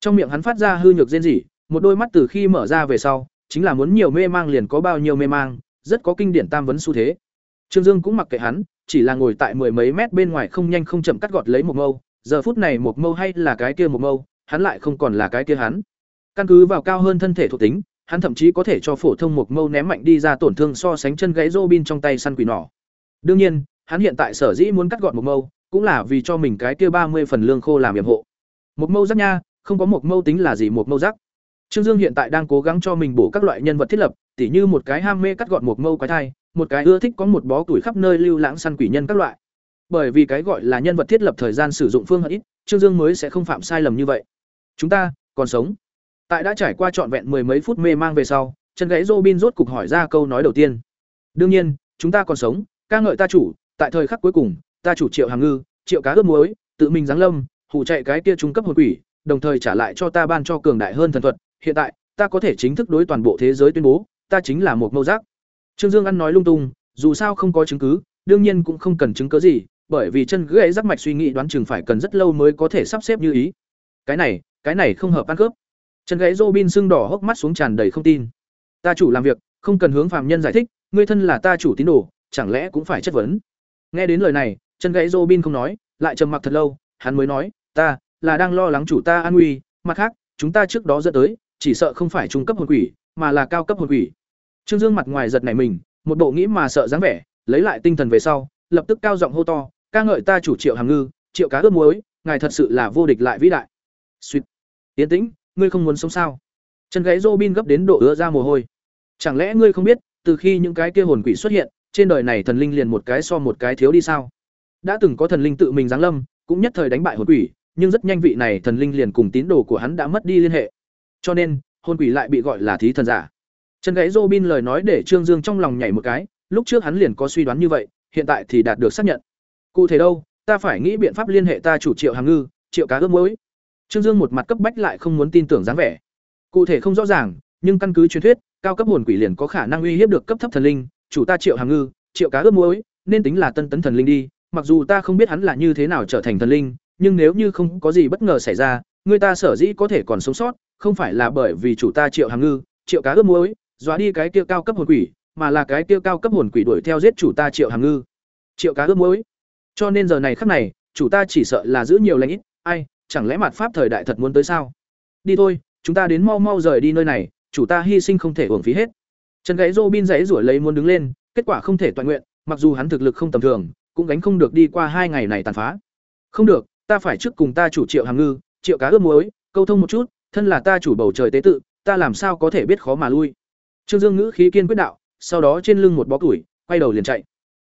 Trong miệng hắn phát ra hư nhược rên rỉ, một đôi mắt từ khi mở ra về sau, chính là muốn nhiều mê mang liền có bao nhiêu mê mang, rất có kinh điển tam vấn xu thế. Trương Dương cũng mặc kệ hắn, chỉ là ngồi tại mười mấy mét bên ngoài không nhanh không chậm cắt gọt lấy một mâu, giờ phút này một mâu hay là cái kia một mâu, hắn lại không còn là cái kia hắn. Căn cứ vào cao hơn thân thể thuộc tính, hắn thậm chí có thể cho phổ thông một mâu ném mạnh đi ra tổn thương so sánh chân gãy Robin trong tay săn quỷ nỏ. Đương nhiên, hắn hiện tại sở dĩ muốn cắt gọt một mâu, cũng là vì cho mình cái kia ba mươi phần lương khô làm yểm hộ. Một mâu rất nha, không có một mâu tính là gì một mâu rắc. Trương Dương hiện tại đang cố gắng cho mình bổ các loại nhân vật thiết lập, tỉ như một cái ham mê cắt gọn một mâu quái thai, một cái ưa thích có một bó tuổi khắp nơi lưu lãng săn quỷ nhân các loại. Bởi vì cái gọi là nhân vật thiết lập thời gian sử dụng phương hận ít, Trương Dương mới sẽ không phạm sai lầm như vậy. Chúng ta còn sống. Tại đã trải qua trọn vẹn mười mấy phút mê mang về sau, chân gãy Robin rốt cục hỏi ra câu nói đầu tiên. Đương nhiên, chúng ta còn sống, ca ngợi ta chủ, tại thời khắc cuối cùng, ta chủ triệu hàng ngư triệu cá ướp muối tự mình giáng lâm hủ chạy cái kia trung cấp hồn quỷ đồng thời trả lại cho ta ban cho cường đại hơn thần thuật hiện tại ta có thể chính thức đối toàn bộ thế giới tuyên bố ta chính là một mâu giác. Trương dương ăn nói lung tung dù sao không có chứng cứ đương nhiên cũng không cần chứng cứ gì bởi vì chân gãy rắc mạch suy nghĩ đoán chừng phải cần rất lâu mới có thể sắp xếp như ý. Cái này cái này không hợp ăn cướp. Chân gãy robin sưng đỏ hốc mắt xuống tràn đầy không tin. Ta chủ làm việc không cần hướng phạm nhân giải thích ngươi thân là ta chủ tín đồ chẳng lẽ cũng phải chất vấn? Nghe đến lời này chân gãy Robin không nói, lại trầm mặc thật lâu, hắn mới nói, "Ta là đang lo lắng chủ ta an nguy, mặt khác, chúng ta trước đó dẫn tới, chỉ sợ không phải trung cấp hồn quỷ, mà là cao cấp hồn quỷ." Trương Dương mặt ngoài giật nảy mình, một bộ nghĩ mà sợ dáng vẻ, lấy lại tinh thần về sau, lập tức cao giọng hô to, ca ngợi ta chủ Triệu Hàm Ngư, Triệu cá ướp muối, ngài thật sự là vô địch lại vĩ đại. Xuyệt. Tiến tĩnh, ngươi không muốn sống sao? Chân gãy Robin gấp đến độ ứa ra mồ hôi. Chẳng lẽ ngươi không biết, từ khi những cái kia hồn quỷ xuất hiện, trên đời này thần linh liền một cái so một cái thiếu đi sao? đã từng có thần linh tự mình giáng lâm cũng nhất thời đánh bại hồn quỷ nhưng rất nhanh vị này thần linh liền cùng tín đồ của hắn đã mất đi liên hệ. Cho nên hồn quỷ lại bị gọi là thí thần giả. Chân Gãy robin lời nói để trương dương trong lòng nhảy một cái lúc trước hắn liền có suy đoán như vậy hiện tại thì đạt được xác nhận. Cụ thể đâu ta phải nghĩ biện pháp liên hệ ta chủ triệu hàng ngư triệu cá ướp mối trương dương một mặt cấp bách lại không muốn tin tưởng dáng vẻ. Cụ thể không rõ ràng nhưng căn cứ truyền thuyết cao cấp hồn quỷ liền có khả năng uy hiếp được cấp thấp thần linh chủ ta triệu hàng ngư triệu cá ướp muối nên tính là tân tấn thần linh đi mặc dù ta không biết hắn là như thế nào trở thành thần linh, nhưng nếu như không có gì bất ngờ xảy ra, người ta sở dĩ có thể còn sống sót, không phải là bởi vì chủ ta Triệu Hàm Ngư, Triệu Cá ướp muối, dọa đi cái kia cao cấp hồn quỷ, mà là cái kia cao cấp hồn quỷ đuổi theo giết chủ ta Triệu Hàm Ngư. Triệu Cá ướp muối. Cho nên giờ này khắc này, chủ ta chỉ sợ là giữ nhiều lãnh ít, ai, chẳng lẽ mặt pháp thời đại thật muốn tới sao? Đi thôi, chúng ta đến mau mau rời đi nơi này, chủ ta hy sinh không thể uổng phí hết. Trần Gãy Robin rãy rủa lấy muốn đứng lên, kết quả không thể toàn nguyện, mặc dù hắn thực lực không tầm thường, cũng gánh không được đi qua hai ngày này tàn phá không được ta phải trước cùng ta chủ triệu hàng ngư triệu cá ướp muối câu thông một chút thân là ta chủ bầu trời tế tự ta làm sao có thể biết khó mà lui trương dương ngữ khí kiên quyết đạo sau đó trên lưng một bó củi quay đầu liền chạy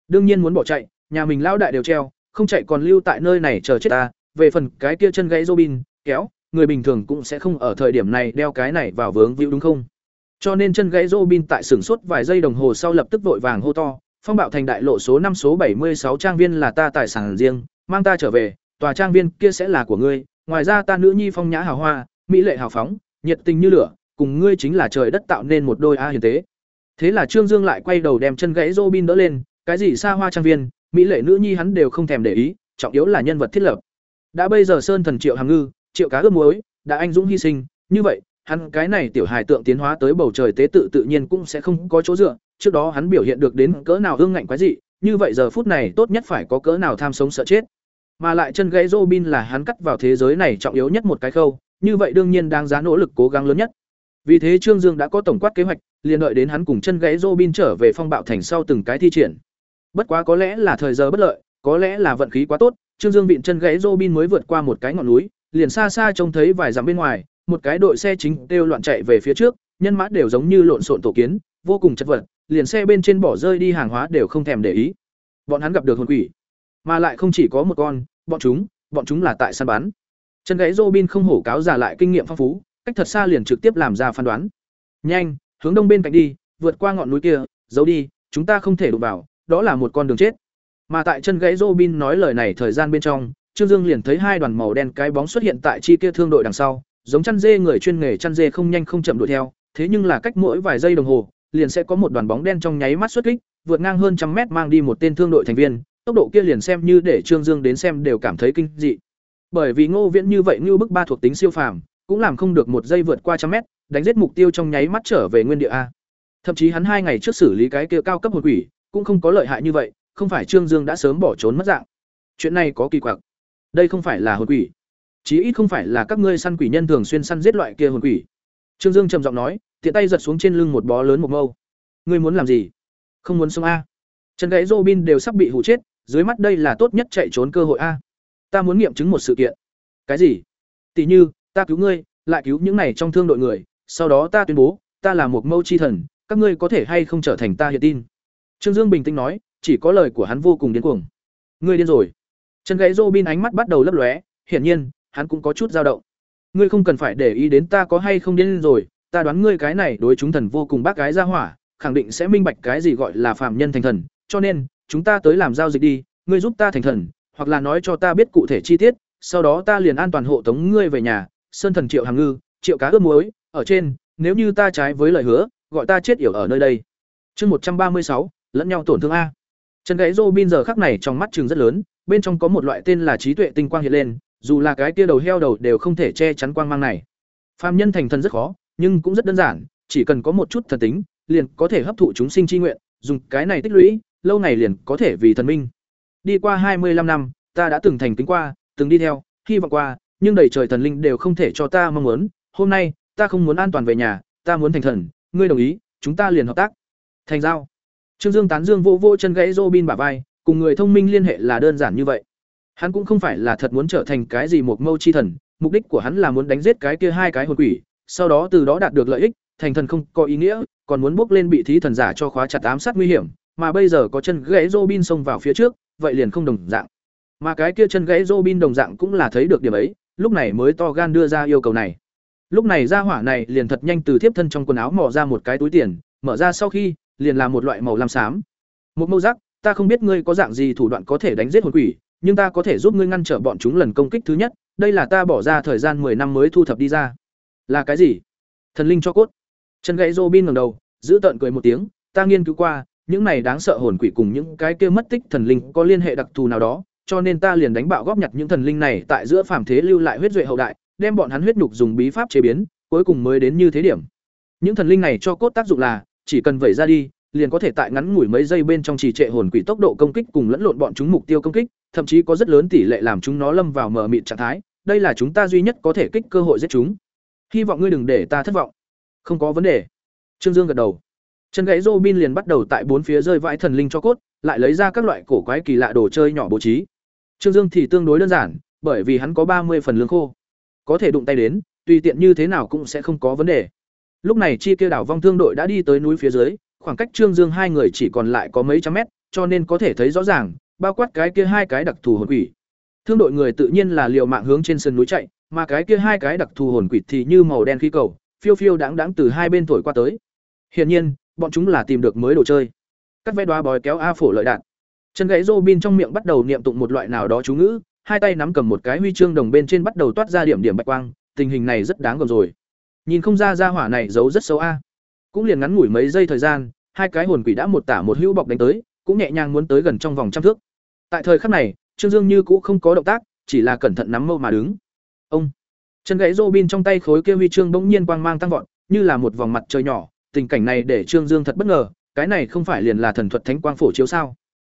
đương nhiên muốn bỏ chạy nhà mình lão đại đều treo không chạy còn lưu tại nơi này chờ chết ta về phần cái kia chân gãy Robin, kéo, người bình thường cũng sẽ không ở thời điểm này đeo cái này vào vướng víu đúng không? Cho nên chân gãy Robin tại sửng sốt vài giây đồng hồ sau lập tức vội vàng hô to, phong bạo thành đại lộ số năm số bảy mươi sáu trang viên là ta tài sản riêng, mang ta trở về, tòa trang viên kia sẽ là của ngươi, ngoài ra ta nữ nhi phong nhã hào hoa, mỹ lệ hào phóng, nhiệt tình như lửa, cùng ngươi chính là trời đất tạo nên một đôi a hiền tế. Thế là Trương Dương lại quay đầu đem chân gãy Robin đỡ lên, cái gì xa hoa trang viên, mỹ lệ nữ nhi hắn đều không thèm để ý, trọng yếu là nhân vật thiết lập. Đã bây giờ Sơn Thần Triệu Hàm Ngư, Triệu Cá ướp muối, đã anh dũng hy sinh, như vậy, hắn cái này tiểu hài tượng tiến hóa tới bầu trời tế tự tự nhiên cũng sẽ không có chỗ dựa, trước đó hắn biểu hiện được đến cỡ nào ương ngạnh quái dị, như vậy giờ phút này tốt nhất phải có cỡ nào tham sống sợ chết. Mà lại chân gãy Robin là hắn cắt vào thế giới này trọng yếu nhất một cái khâu, như vậy đương nhiên đáng giá nỗ lực cố gắng lớn nhất. Vì thế Trương Dương đã có tổng quát kế hoạch, liền đợi đến hắn cùng chân gãy Robin trở về phong bạo thành sau từng cái thi triển. Bất quá có lẽ là thời giờ bất lợi, có lẽ là vận khí quá tốt, Trương Dương vịn chân gãy Robin mới vượt qua một cái ngọn núi, liền xa xa trông thấy vài dặm bên ngoài, một cái đội xe chính đều loạn chạy về phía trước, nhân mã đều giống như lộn xộn tổ kiến, vô cùng chật vật, liền xe bên trên bỏ rơi đi hàng hóa đều không thèm để ý. Bọn hắn gặp được hồn quỷ, mà lại không chỉ có một con, bọn chúng, bọn chúng là tại săn bắn. Chân gãy Robin không hổ cáo giả lại kinh nghiệm phong phú, cách thật xa liền trực tiếp làm ra phán đoán. Nhanh, hướng đông bên cạnh đi, vượt qua ngọn núi kia, giấu đi, chúng ta không thể đụng vào, đó là một con đường chết. Mà tại chân gãy Robin nói lời này thời gian bên trong, Trương Dương liền thấy hai đoàn màu đen cái bóng xuất hiện tại chi kia thương đội đằng sau, giống chăn dê người chuyên nghề chăn dê không nhanh không chậm đuổi theo, thế nhưng là cách mỗi vài giây đồng hồ, liền sẽ có một đoàn bóng đen trong nháy mắt xuất kích, vượt ngang hơn trăm mét mang đi một tên thương đội thành viên, tốc độ kia liền xem như để Trương Dương đến xem đều cảm thấy kinh dị. Bởi vì Ngô Viễn như vậy như bức ba thuộc tính siêu phàm, cũng làm không được một giây vượt qua trăm mét, đánh giết mục tiêu trong nháy mắt trở về nguyên địa a. Thậm chí hắn hai ngày trước xử lý cái kia cao cấp hồn quỷ, cũng không có lợi hại như vậy, không phải Trương Dương đã sớm bỏ trốn mất dạng. Chuyện này có kỳ quặc. Đây không phải là hồn quỷ, chí ít không phải là các ngươi săn quỷ nhân thường xuyên săn giết loại kia hồn quỷ. Trương Dương trầm giọng nói, tiện tay giật xuống trên lưng một bó lớn một mâu. Ngươi muốn làm gì? Không muốn sống a? Chân gãy Robin đều sắp bị hủ chết, dưới mắt đây là tốt nhất chạy trốn cơ hội a. Ta muốn nghiệm chứng một sự kiện. Cái gì? Tỷ như, ta cứu ngươi, lại cứu những này trong thương đội người, sau đó ta tuyên bố, ta là một mâu chi thần, các ngươi có thể hay không trở thành ta hiện tin. Trương Dương bình tĩnh nói, chỉ có lời của hắn vô cùng điên cuồng. Ngươi điên rồi. Chân gãy Robin ánh mắt bắt đầu lấp lóe, hiển nhiên, hắn cũng có chút dao động. Ngươi không cần phải để ý đến ta có hay không điên rồi, ta đoán ngươi cái này đối chúng thần vô cùng bác gái ra hỏa, khẳng định sẽ minh bạch cái gì gọi là phàm nhân thành thần, cho nên, chúng ta tới làm giao dịch đi, ngươi giúp ta thành thần, hoặc là nói cho ta biết cụ thể chi tiết, sau đó ta liền an toàn hộ tống ngươi về nhà, sơn thần Triệu Hàng Ngư, Triệu cá ướp muối, ở trên, nếu như ta trái với lời hứa, gọi ta chết yểu ở nơi đây. Chương một trăm ba mươi sáu, lẫn nhau tổn thương a. Chân gãy Robin giờ khắc này trong mắt trường rất lớn, bên trong có một loại tên là trí tuệ tinh quang hiện lên, dù là cái kia đầu heo đầu đều không thể che chắn quang mang này. Phàm nhân thành thần rất khó, nhưng cũng rất đơn giản, chỉ cần có một chút thần tính, liền có thể hấp thụ chúng sinh chi nguyện, dùng cái này tích lũy, lâu ngày liền có thể vì thần minh. Đi qua hai mươi 25 năm, ta đã từng thành kính qua, từng đi theo, hy vọng qua, nhưng đầy trời thần linh đều không thể cho ta mong muốn, hôm nay, ta không muốn an toàn về nhà, ta muốn thành thần, ngươi đồng ý, chúng ta liền hợp tác. Thành giao. Trương Dương tán dương vô vô chân gãy Robin bả vai, cùng người thông minh liên hệ là đơn giản như vậy. Hắn cũng không phải là thật muốn trở thành cái gì một mâu chi thần, mục đích của hắn là muốn đánh giết cái kia hai cái hồn quỷ, sau đó từ đó đạt được lợi ích, thành thần không có ý nghĩa, còn muốn bước lên bị thí thần giả cho khóa chặt ám sát nguy hiểm, mà bây giờ có chân gãy Robin xông vào phía trước, vậy liền không đồng dạng. Mà cái kia chân gãy Robin đồng dạng cũng là thấy được điểm ấy, lúc này mới to gan đưa ra yêu cầu này. Lúc này ra hỏa này liền thật nhanh từ thiếp thân trong quần áo mò ra một cái túi tiền, mở ra sau khi, liền là một loại màu lam xám. Một mâu rắc, ta không biết ngươi có dạng gì thủ đoạn có thể đánh giết hồn quỷ, nhưng ta có thể giúp ngươi ngăn trở bọn chúng lần công kích thứ nhất, đây là ta bỏ ra thời gian 10 năm mới thu thập đi ra. Là cái gì? Thần linh cho cốt. Chân gãy Robin ngẩng đầu, giữ tợn cười một tiếng, ta nghiên cứu qua, những này đáng sợ hồn quỷ cùng những cái kia mất tích thần linh có liên hệ đặc thù nào đó, cho nên ta liền đánh bạo góp nhặt những thần linh này tại giữa phàm thế lưu lại huyết duệ hậu đại, đem bọn hắn huyết nhục dùng bí pháp chế biến, cuối cùng mới đến như thế điểm. Những thần linh này cho cốt tác dụng là, chỉ cần vẩy ra đi, liền có thể tại ngắn ngủi mấy giây bên trong trì trệ hồn quỷ tốc độ công kích cùng lẫn lộn bọn chúng mục tiêu công kích, thậm chí có rất lớn tỷ lệ làm chúng nó lâm vào mờ mịt trạng thái, đây là chúng ta duy nhất có thể kích cơ hội giết chúng. Hy vọng ngươi đừng để ta thất vọng. Không có vấn đề. Trương Dương gật đầu. Chân gãy Robin liền bắt đầu tại bốn phía rơi vãi thần linh cho cốt, lại lấy ra các loại cổ quái kỳ lạ đồ chơi nhỏ bố trí. Trương Dương thì tương đối đơn giản, bởi vì hắn có ba mươi phần lương khô. Có thể đụng tay đến, tùy tiện như thế nào cũng sẽ không có vấn đề. Lúc này chi kia đảo vong thương đội đã đi tới núi phía dưới, khoảng cách Trương Dương hai người chỉ còn lại có mấy trăm mét, cho nên có thể thấy rõ ràng, bao quát cái kia hai cái đặc thù hồn quỷ. Thương đội người tự nhiên là liều mạng hướng trên sườn núi chạy, mà cái kia hai cái đặc thù hồn quỷ thì như màu đen khí cầu, phiêu phiêu đáng đáng từ hai bên thổi qua tới. Hiển nhiên, bọn chúng là tìm được mới đồ chơi. Cắt vẽ đoá bói kéo a phổ lợi đạn. Chân gãy Robin trong miệng bắt đầu niệm tụng một loại nào đó chú ngữ, hai tay nắm cầm một cái huy chương đồng bên trên bắt đầu toát ra điểm điểm bạch quang, tình hình này rất đáng gờm rồi. Nhìn không ra ra hỏa này giấu rất xấu a. Cũng liền ngắn ngủi mấy giây thời gian, hai cái hồn quỷ đã một tả một hữu bọc đánh tới, cũng nhẹ nhàng muốn tới gần trong vòng trăm thước. Tại thời khắc này, Trương Dương như cũ không có động tác, chỉ là cẩn thận nắm mâu mà đứng. Ông chân gãy Robin trong tay khối kia huy chương bỗng nhiên quang mang tăng vọt, như là một vòng mặt trời nhỏ, tình cảnh này để Trương Dương thật bất ngờ, cái này không phải liền là thần thuật thánh quang phổ chiếu sao?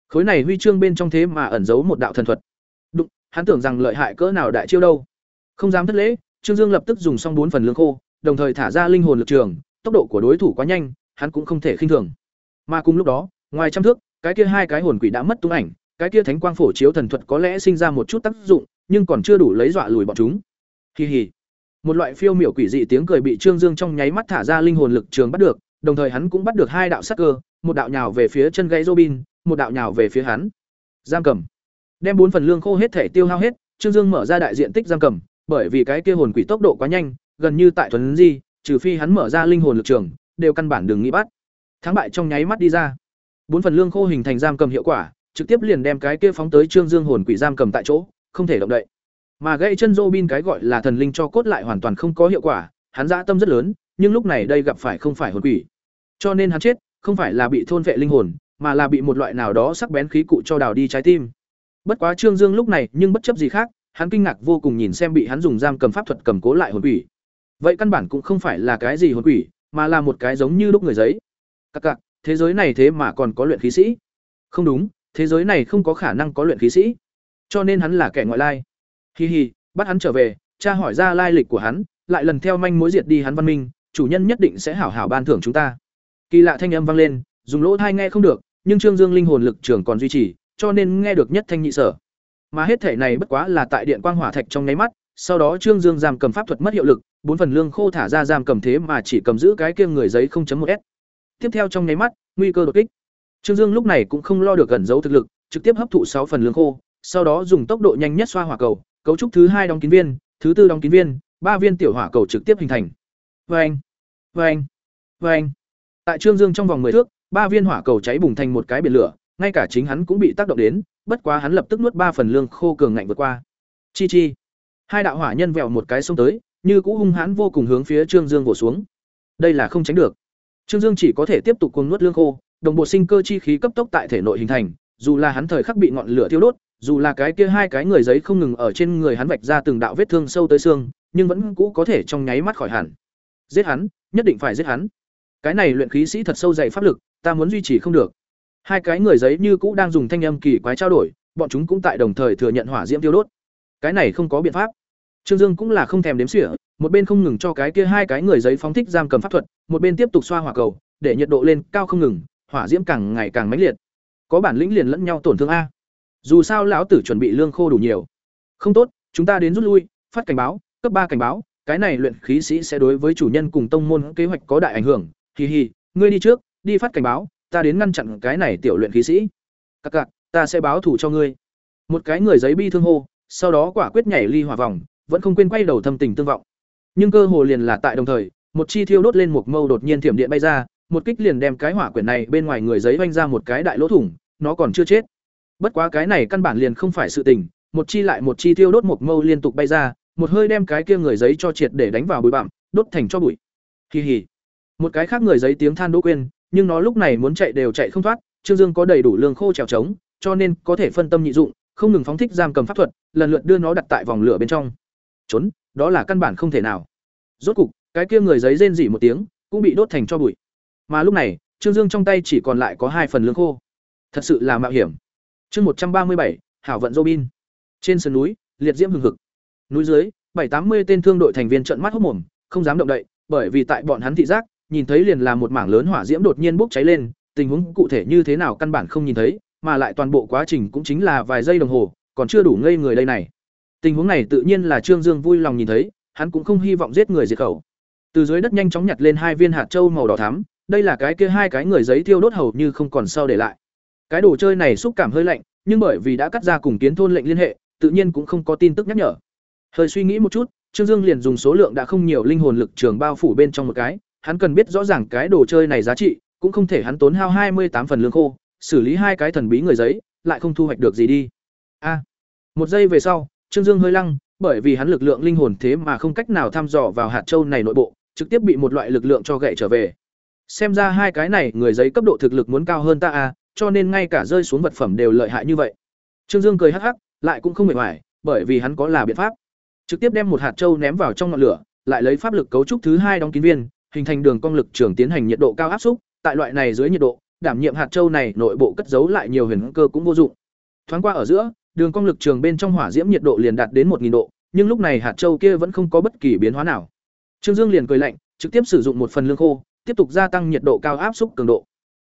Khối này huy chương bên trong thế mà ẩn giấu một đạo thần thuật. Đụng, hắn tưởng rằng lợi hại cỡ nào đại chiêu đâu. Không dám thất lễ, Trương Dương lập tức dùng xong bốn phần lương khô, đồng thời thả ra linh hồn lực trường, tốc độ của đối thủ quá nhanh, hắn cũng không thể khinh thường. Mà cùng lúc đó, ngoài trăm thước, cái kia hai cái hồn quỷ đã mất tung ảnh, cái kia thánh quang phổ chiếu thần thuật có lẽ sinh ra một chút tác dụng, nhưng còn chưa đủ lấy dọa lùi bọn chúng. Hi hi. Một loại phiêu miểu quỷ dị tiếng cười bị Trương Dương trong nháy mắt thả ra linh hồn lực trường bắt được, đồng thời hắn cũng bắt được hai đạo sắc cơ, một đạo nhào về phía chân gãy Robin, một đạo nhào về phía hắn. Giam cầm. Đem bốn phần lương khô hết thể tiêu hao hết, Trương Dương mở ra đại diện tích giam cầm, bởi vì cái kia hồn quỷ tốc độ quá nhanh, gần như tại thuần di, trừ phi hắn mở ra linh hồn lực trường, đều căn bản đừng nghĩ bắt. Thắng bại trong nháy mắt đi ra. Bốn phần lương khô hình thành giam cầm hiệu quả, trực tiếp liền đem cái kia phóng tới Trương Dương hồn quỷ giam cầm tại chỗ, không thể động đậy. Mà gãy chân Robin cái gọi là thần linh cho cốt lại hoàn toàn không có hiệu quả, hắn dã tâm rất lớn, nhưng lúc này đây gặp phải không phải hồn quỷ. Cho nên hắn chết, không phải là bị thôn vệ linh hồn, mà là bị một loại nào đó sắc bén khí cụ cho đào đi trái tim. Bất quá Trương Dương lúc này nhưng bất chấp gì khác, hắn kinh ngạc vô cùng nhìn xem bị hắn dùng giam cầm pháp thuật cầm cố lại hồn quỷ. Vậy căn bản cũng không phải là cái gì hồn quỷ, mà là một cái giống như đúc người giấy. Các cặc, thế giới này thế mà còn có luyện khí sĩ? Không đúng, thế giới này không có khả năng có luyện khí sĩ. Cho nên hắn là kẻ ngoại lai. Hi hi, bắt hắn trở về, cha hỏi ra lai lịch của hắn, lại lần theo manh mối diệt đi hắn văn minh, chủ nhân nhất định sẽ hảo hảo ban thưởng chúng ta. Kỳ lạ thanh âm vang lên, dùng lỗ tai nghe không được, nhưng Trương Dương linh hồn lực trường còn duy trì, cho nên nghe được nhất thanh nhị sở. Mà hết thể này bất quá là tại điện quang hỏa thạch trong nháy mắt, sau đó Trương Dương giam cầm pháp thuật mất hiệu lực, bốn phần lương khô thả ra giam cầm thế mà chỉ cầm giữ cái kia người giấy 0.1s. Tiếp theo trong nháy mắt, nguy cơ đột kích. Trương Dương lúc này cũng không lo được gần giấu thực lực, trực tiếp hấp thụ sáu phần lương khô, sau đó dùng tốc độ nhanh nhất xoa hỏa cầu, cấu trúc thứ hai đóng kín viên, thứ tư đóng kín viên, ba viên tiểu hỏa cầu trực tiếp hình thành. Oeng, oeng, oeng. Tại Trương Dương trong vòng 10 thước, ba viên hỏa cầu cháy bùng thành một cái biển lửa, ngay cả chính hắn cũng bị tác động đến, bất quá hắn lập tức nuốt ba phần lương khô cường ngạnh vượt qua. Chi chi. Hai đạo hỏa nhân vẹo một cái xông tới, như cũ hung hãn vô cùng hướng phía Trương Dương vỗ xuống. Đây là không tránh được. Trương Dương chỉ có thể tiếp tục cuồng nuốt lương khô, đồng bộ sinh cơ chi khí cấp tốc tại thể nội hình thành, dù là hắn thời khắc bị ngọn lửa thiêu đốt, dù là cái kia hai cái người giấy không ngừng ở trên người hắn vạch ra từng đạo vết thương sâu tới xương, nhưng vẫn cũ có thể trong nháy mắt khỏi hẳn. Giết hắn, nhất định phải giết hắn. Cái này luyện khí sĩ thật sâu dày pháp lực, ta muốn duy trì không được. Hai cái người giấy như cũ đang dùng thanh âm kỳ quái trao đổi, bọn chúng cũng tại đồng thời thừa nhận hỏa diễm tiêu đốt. Cái này không có biện pháp. Trương Dương cũng là không thèm đếm xỉa, một bên không ngừng cho cái kia hai cái người giấy phóng thích giam cầm pháp thuật, một bên tiếp tục xoa hỏa cầu, để nhiệt độ lên cao không ngừng, hỏa diễm càng ngày càng mãnh liệt. Có bản lĩnh liền lẫn nhau tổn thương a. Dù sao lão tử chuẩn bị lương khô đủ nhiều. Không tốt, chúng ta đến rút lui, phát cảnh báo, cấp ba cảnh báo, cái này luyện khí sĩ sẽ đối với chủ nhân cùng tông môn kế hoạch có đại ảnh hưởng. Hì hì, ngươi đi trước, đi phát cảnh báo, ta đến ngăn chặn cái này tiểu luyện khí sĩ. cặc cặc, ta sẽ báo thủ cho ngươi. Một cái người giấy bi thương hô, sau đó quả quyết nhảy ly hỏa vòng, vẫn không quên quay đầu thâm tình tương vọng. Nhưng cơ hồ liền là tại đồng thời, một chi thiêu đốt lên một mâu đột nhiên thiểm điện bay ra, một kích liền đem cái hỏa quyển này bên ngoài người giấy vanh ra một cái đại lỗ thủng, nó còn chưa chết. Bất quá cái này căn bản liền không phải sự tình, một chi lại một chi thiêu đốt một mâu liên tục bay ra, một hơi đem cái kia người giấy cho triệt để đánh vào bụi bặm, đốt thành cho bụi. Kỳ hỉ. Một cái khác người giấy tiếng than đỗ quên, nhưng nó lúc này muốn chạy đều chạy không thoát, Trương Dương có đầy đủ lương khô trèo trống, cho nên có thể phân tâm nhị dụng, không ngừng phóng thích giam cầm pháp thuật, lần lượt đưa nó đặt tại vòng lửa bên trong. Trốn, đó là căn bản không thể nào. Rốt cục, cái kia người giấy rên rỉ một tiếng, cũng bị đốt thành cho bụi. Mà lúc này, Trương Dương trong tay chỉ còn lại có hai phần lương khô. Thật sự là mạo hiểm. Chương một trăm ba mươi bảy, Hảo vận Robin. Trên sườn núi, liệt diễm hừng hực. Núi dưới, bảy tám mươi tên thương đội thành viên trợn mắt hốt mồm, không dám động đậy, bởi vì tại bọn hắn thị giác, nhìn thấy liền là một mảng lớn hỏa diễm đột nhiên bốc cháy lên, tình huống cụ thể như thế nào căn bản không nhìn thấy, mà lại toàn bộ quá trình cũng chính là vài giây đồng hồ, còn chưa đủ ngây người đây này. Tình huống này tự nhiên là Trương Dương vui lòng nhìn thấy, hắn cũng không hy vọng giết người diệt khẩu. Từ dưới đất nhanh chóng nhặt lên hai viên hạt châu màu đỏ thắm, đây là cái kia hai cái người giấy thiêu đốt hầu như không còn sau để lại. Cái đồ chơi này xúc cảm hơi lạnh, nhưng bởi vì đã cắt ra cùng kiến thôn lệnh liên hệ, tự nhiên cũng không có tin tức nhắc nhở. Hơi suy nghĩ một chút, Trương Dương liền dùng số lượng đã không nhiều linh hồn lực trường bao phủ bên trong một cái, hắn cần biết rõ ràng cái đồ chơi này giá trị, cũng không thể hắn tốn hao hai mươi tám phần lương khô, xử lý hai cái thần bí người giấy, lại không thu hoạch được gì đi. A. một giây về sau, Trương Dương hơi lăng, bởi vì hắn lực lượng linh hồn thế mà không cách nào thăm dò vào hạt châu này nội bộ, trực tiếp bị một loại lực lượng cho gậy trở về. Xem ra hai cái này người giấy cấp độ thực lực muốn cao hơn ta a, cho nên ngay cả rơi xuống vật phẩm đều lợi hại như vậy. Trương Dương cười hắc hắc, lại cũng không mệt mỏi, bởi vì hắn có là biện pháp. Trực tiếp đem một hạt châu ném vào trong ngọn lửa, lại lấy pháp lực cấu trúc thứ hai đóng kín viên, hình thành đường cong lực trường tiến hành nhiệt độ cao áp xúc, tại loại này dưới nhiệt độ, đảm nhiệm hạt châu này nội bộ cất giấu lại nhiều huyền cơ cũng vô dụng. Thoáng qua ở giữa, đường cong lực trường bên trong hỏa diễm nhiệt độ liền đạt đến 1000 độ, nhưng lúc này hạt châu kia vẫn không có bất kỳ biến hóa nào. Trương Dương liền cười lạnh, trực tiếp sử dụng một phần lương khô, tiếp tục gia tăng nhiệt độ cao áp xúc cường độ.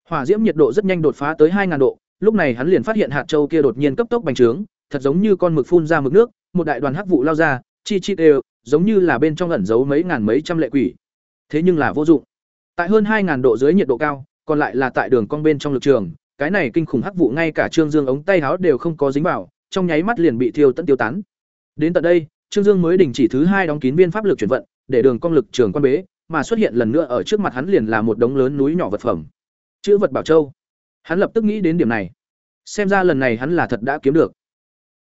Hỏa diễm nhiệt độ rất nhanh đột phá tới 2000 độ, lúc này hắn liền phát hiện hạt châu kia đột nhiên cấp tốc bành trướng, thật giống như con mực phun ra mực nước, một đại đoàn hắc vụ lao ra, chi chi đều, giống như là bên trong ẩn giấu mấy ngàn mấy trăm lệ quỷ. Thế nhưng là vô dụng. Tại hơn 2000 độ dưới nhiệt độ cao, còn lại là tại đường cong bên trong lực trường, cái này kinh khủng hắc vụ ngay cả Trương Dương ống tay áo đều không có dính vào, trong nháy mắt liền bị thiêu tận tiêu tán. Đến tận đây, Trương Dương mới đình chỉ thứ hai đóng kín viên pháp lực chuyển vận, để đường cong lực trường quan bế, mà xuất hiện lần nữa ở trước mặt hắn liền là một đống lớn núi nhỏ vật phẩm. Chữ vật bảo châu. Hắn lập tức nghĩ đến điểm này. Xem ra lần này hắn là thật đã kiếm được.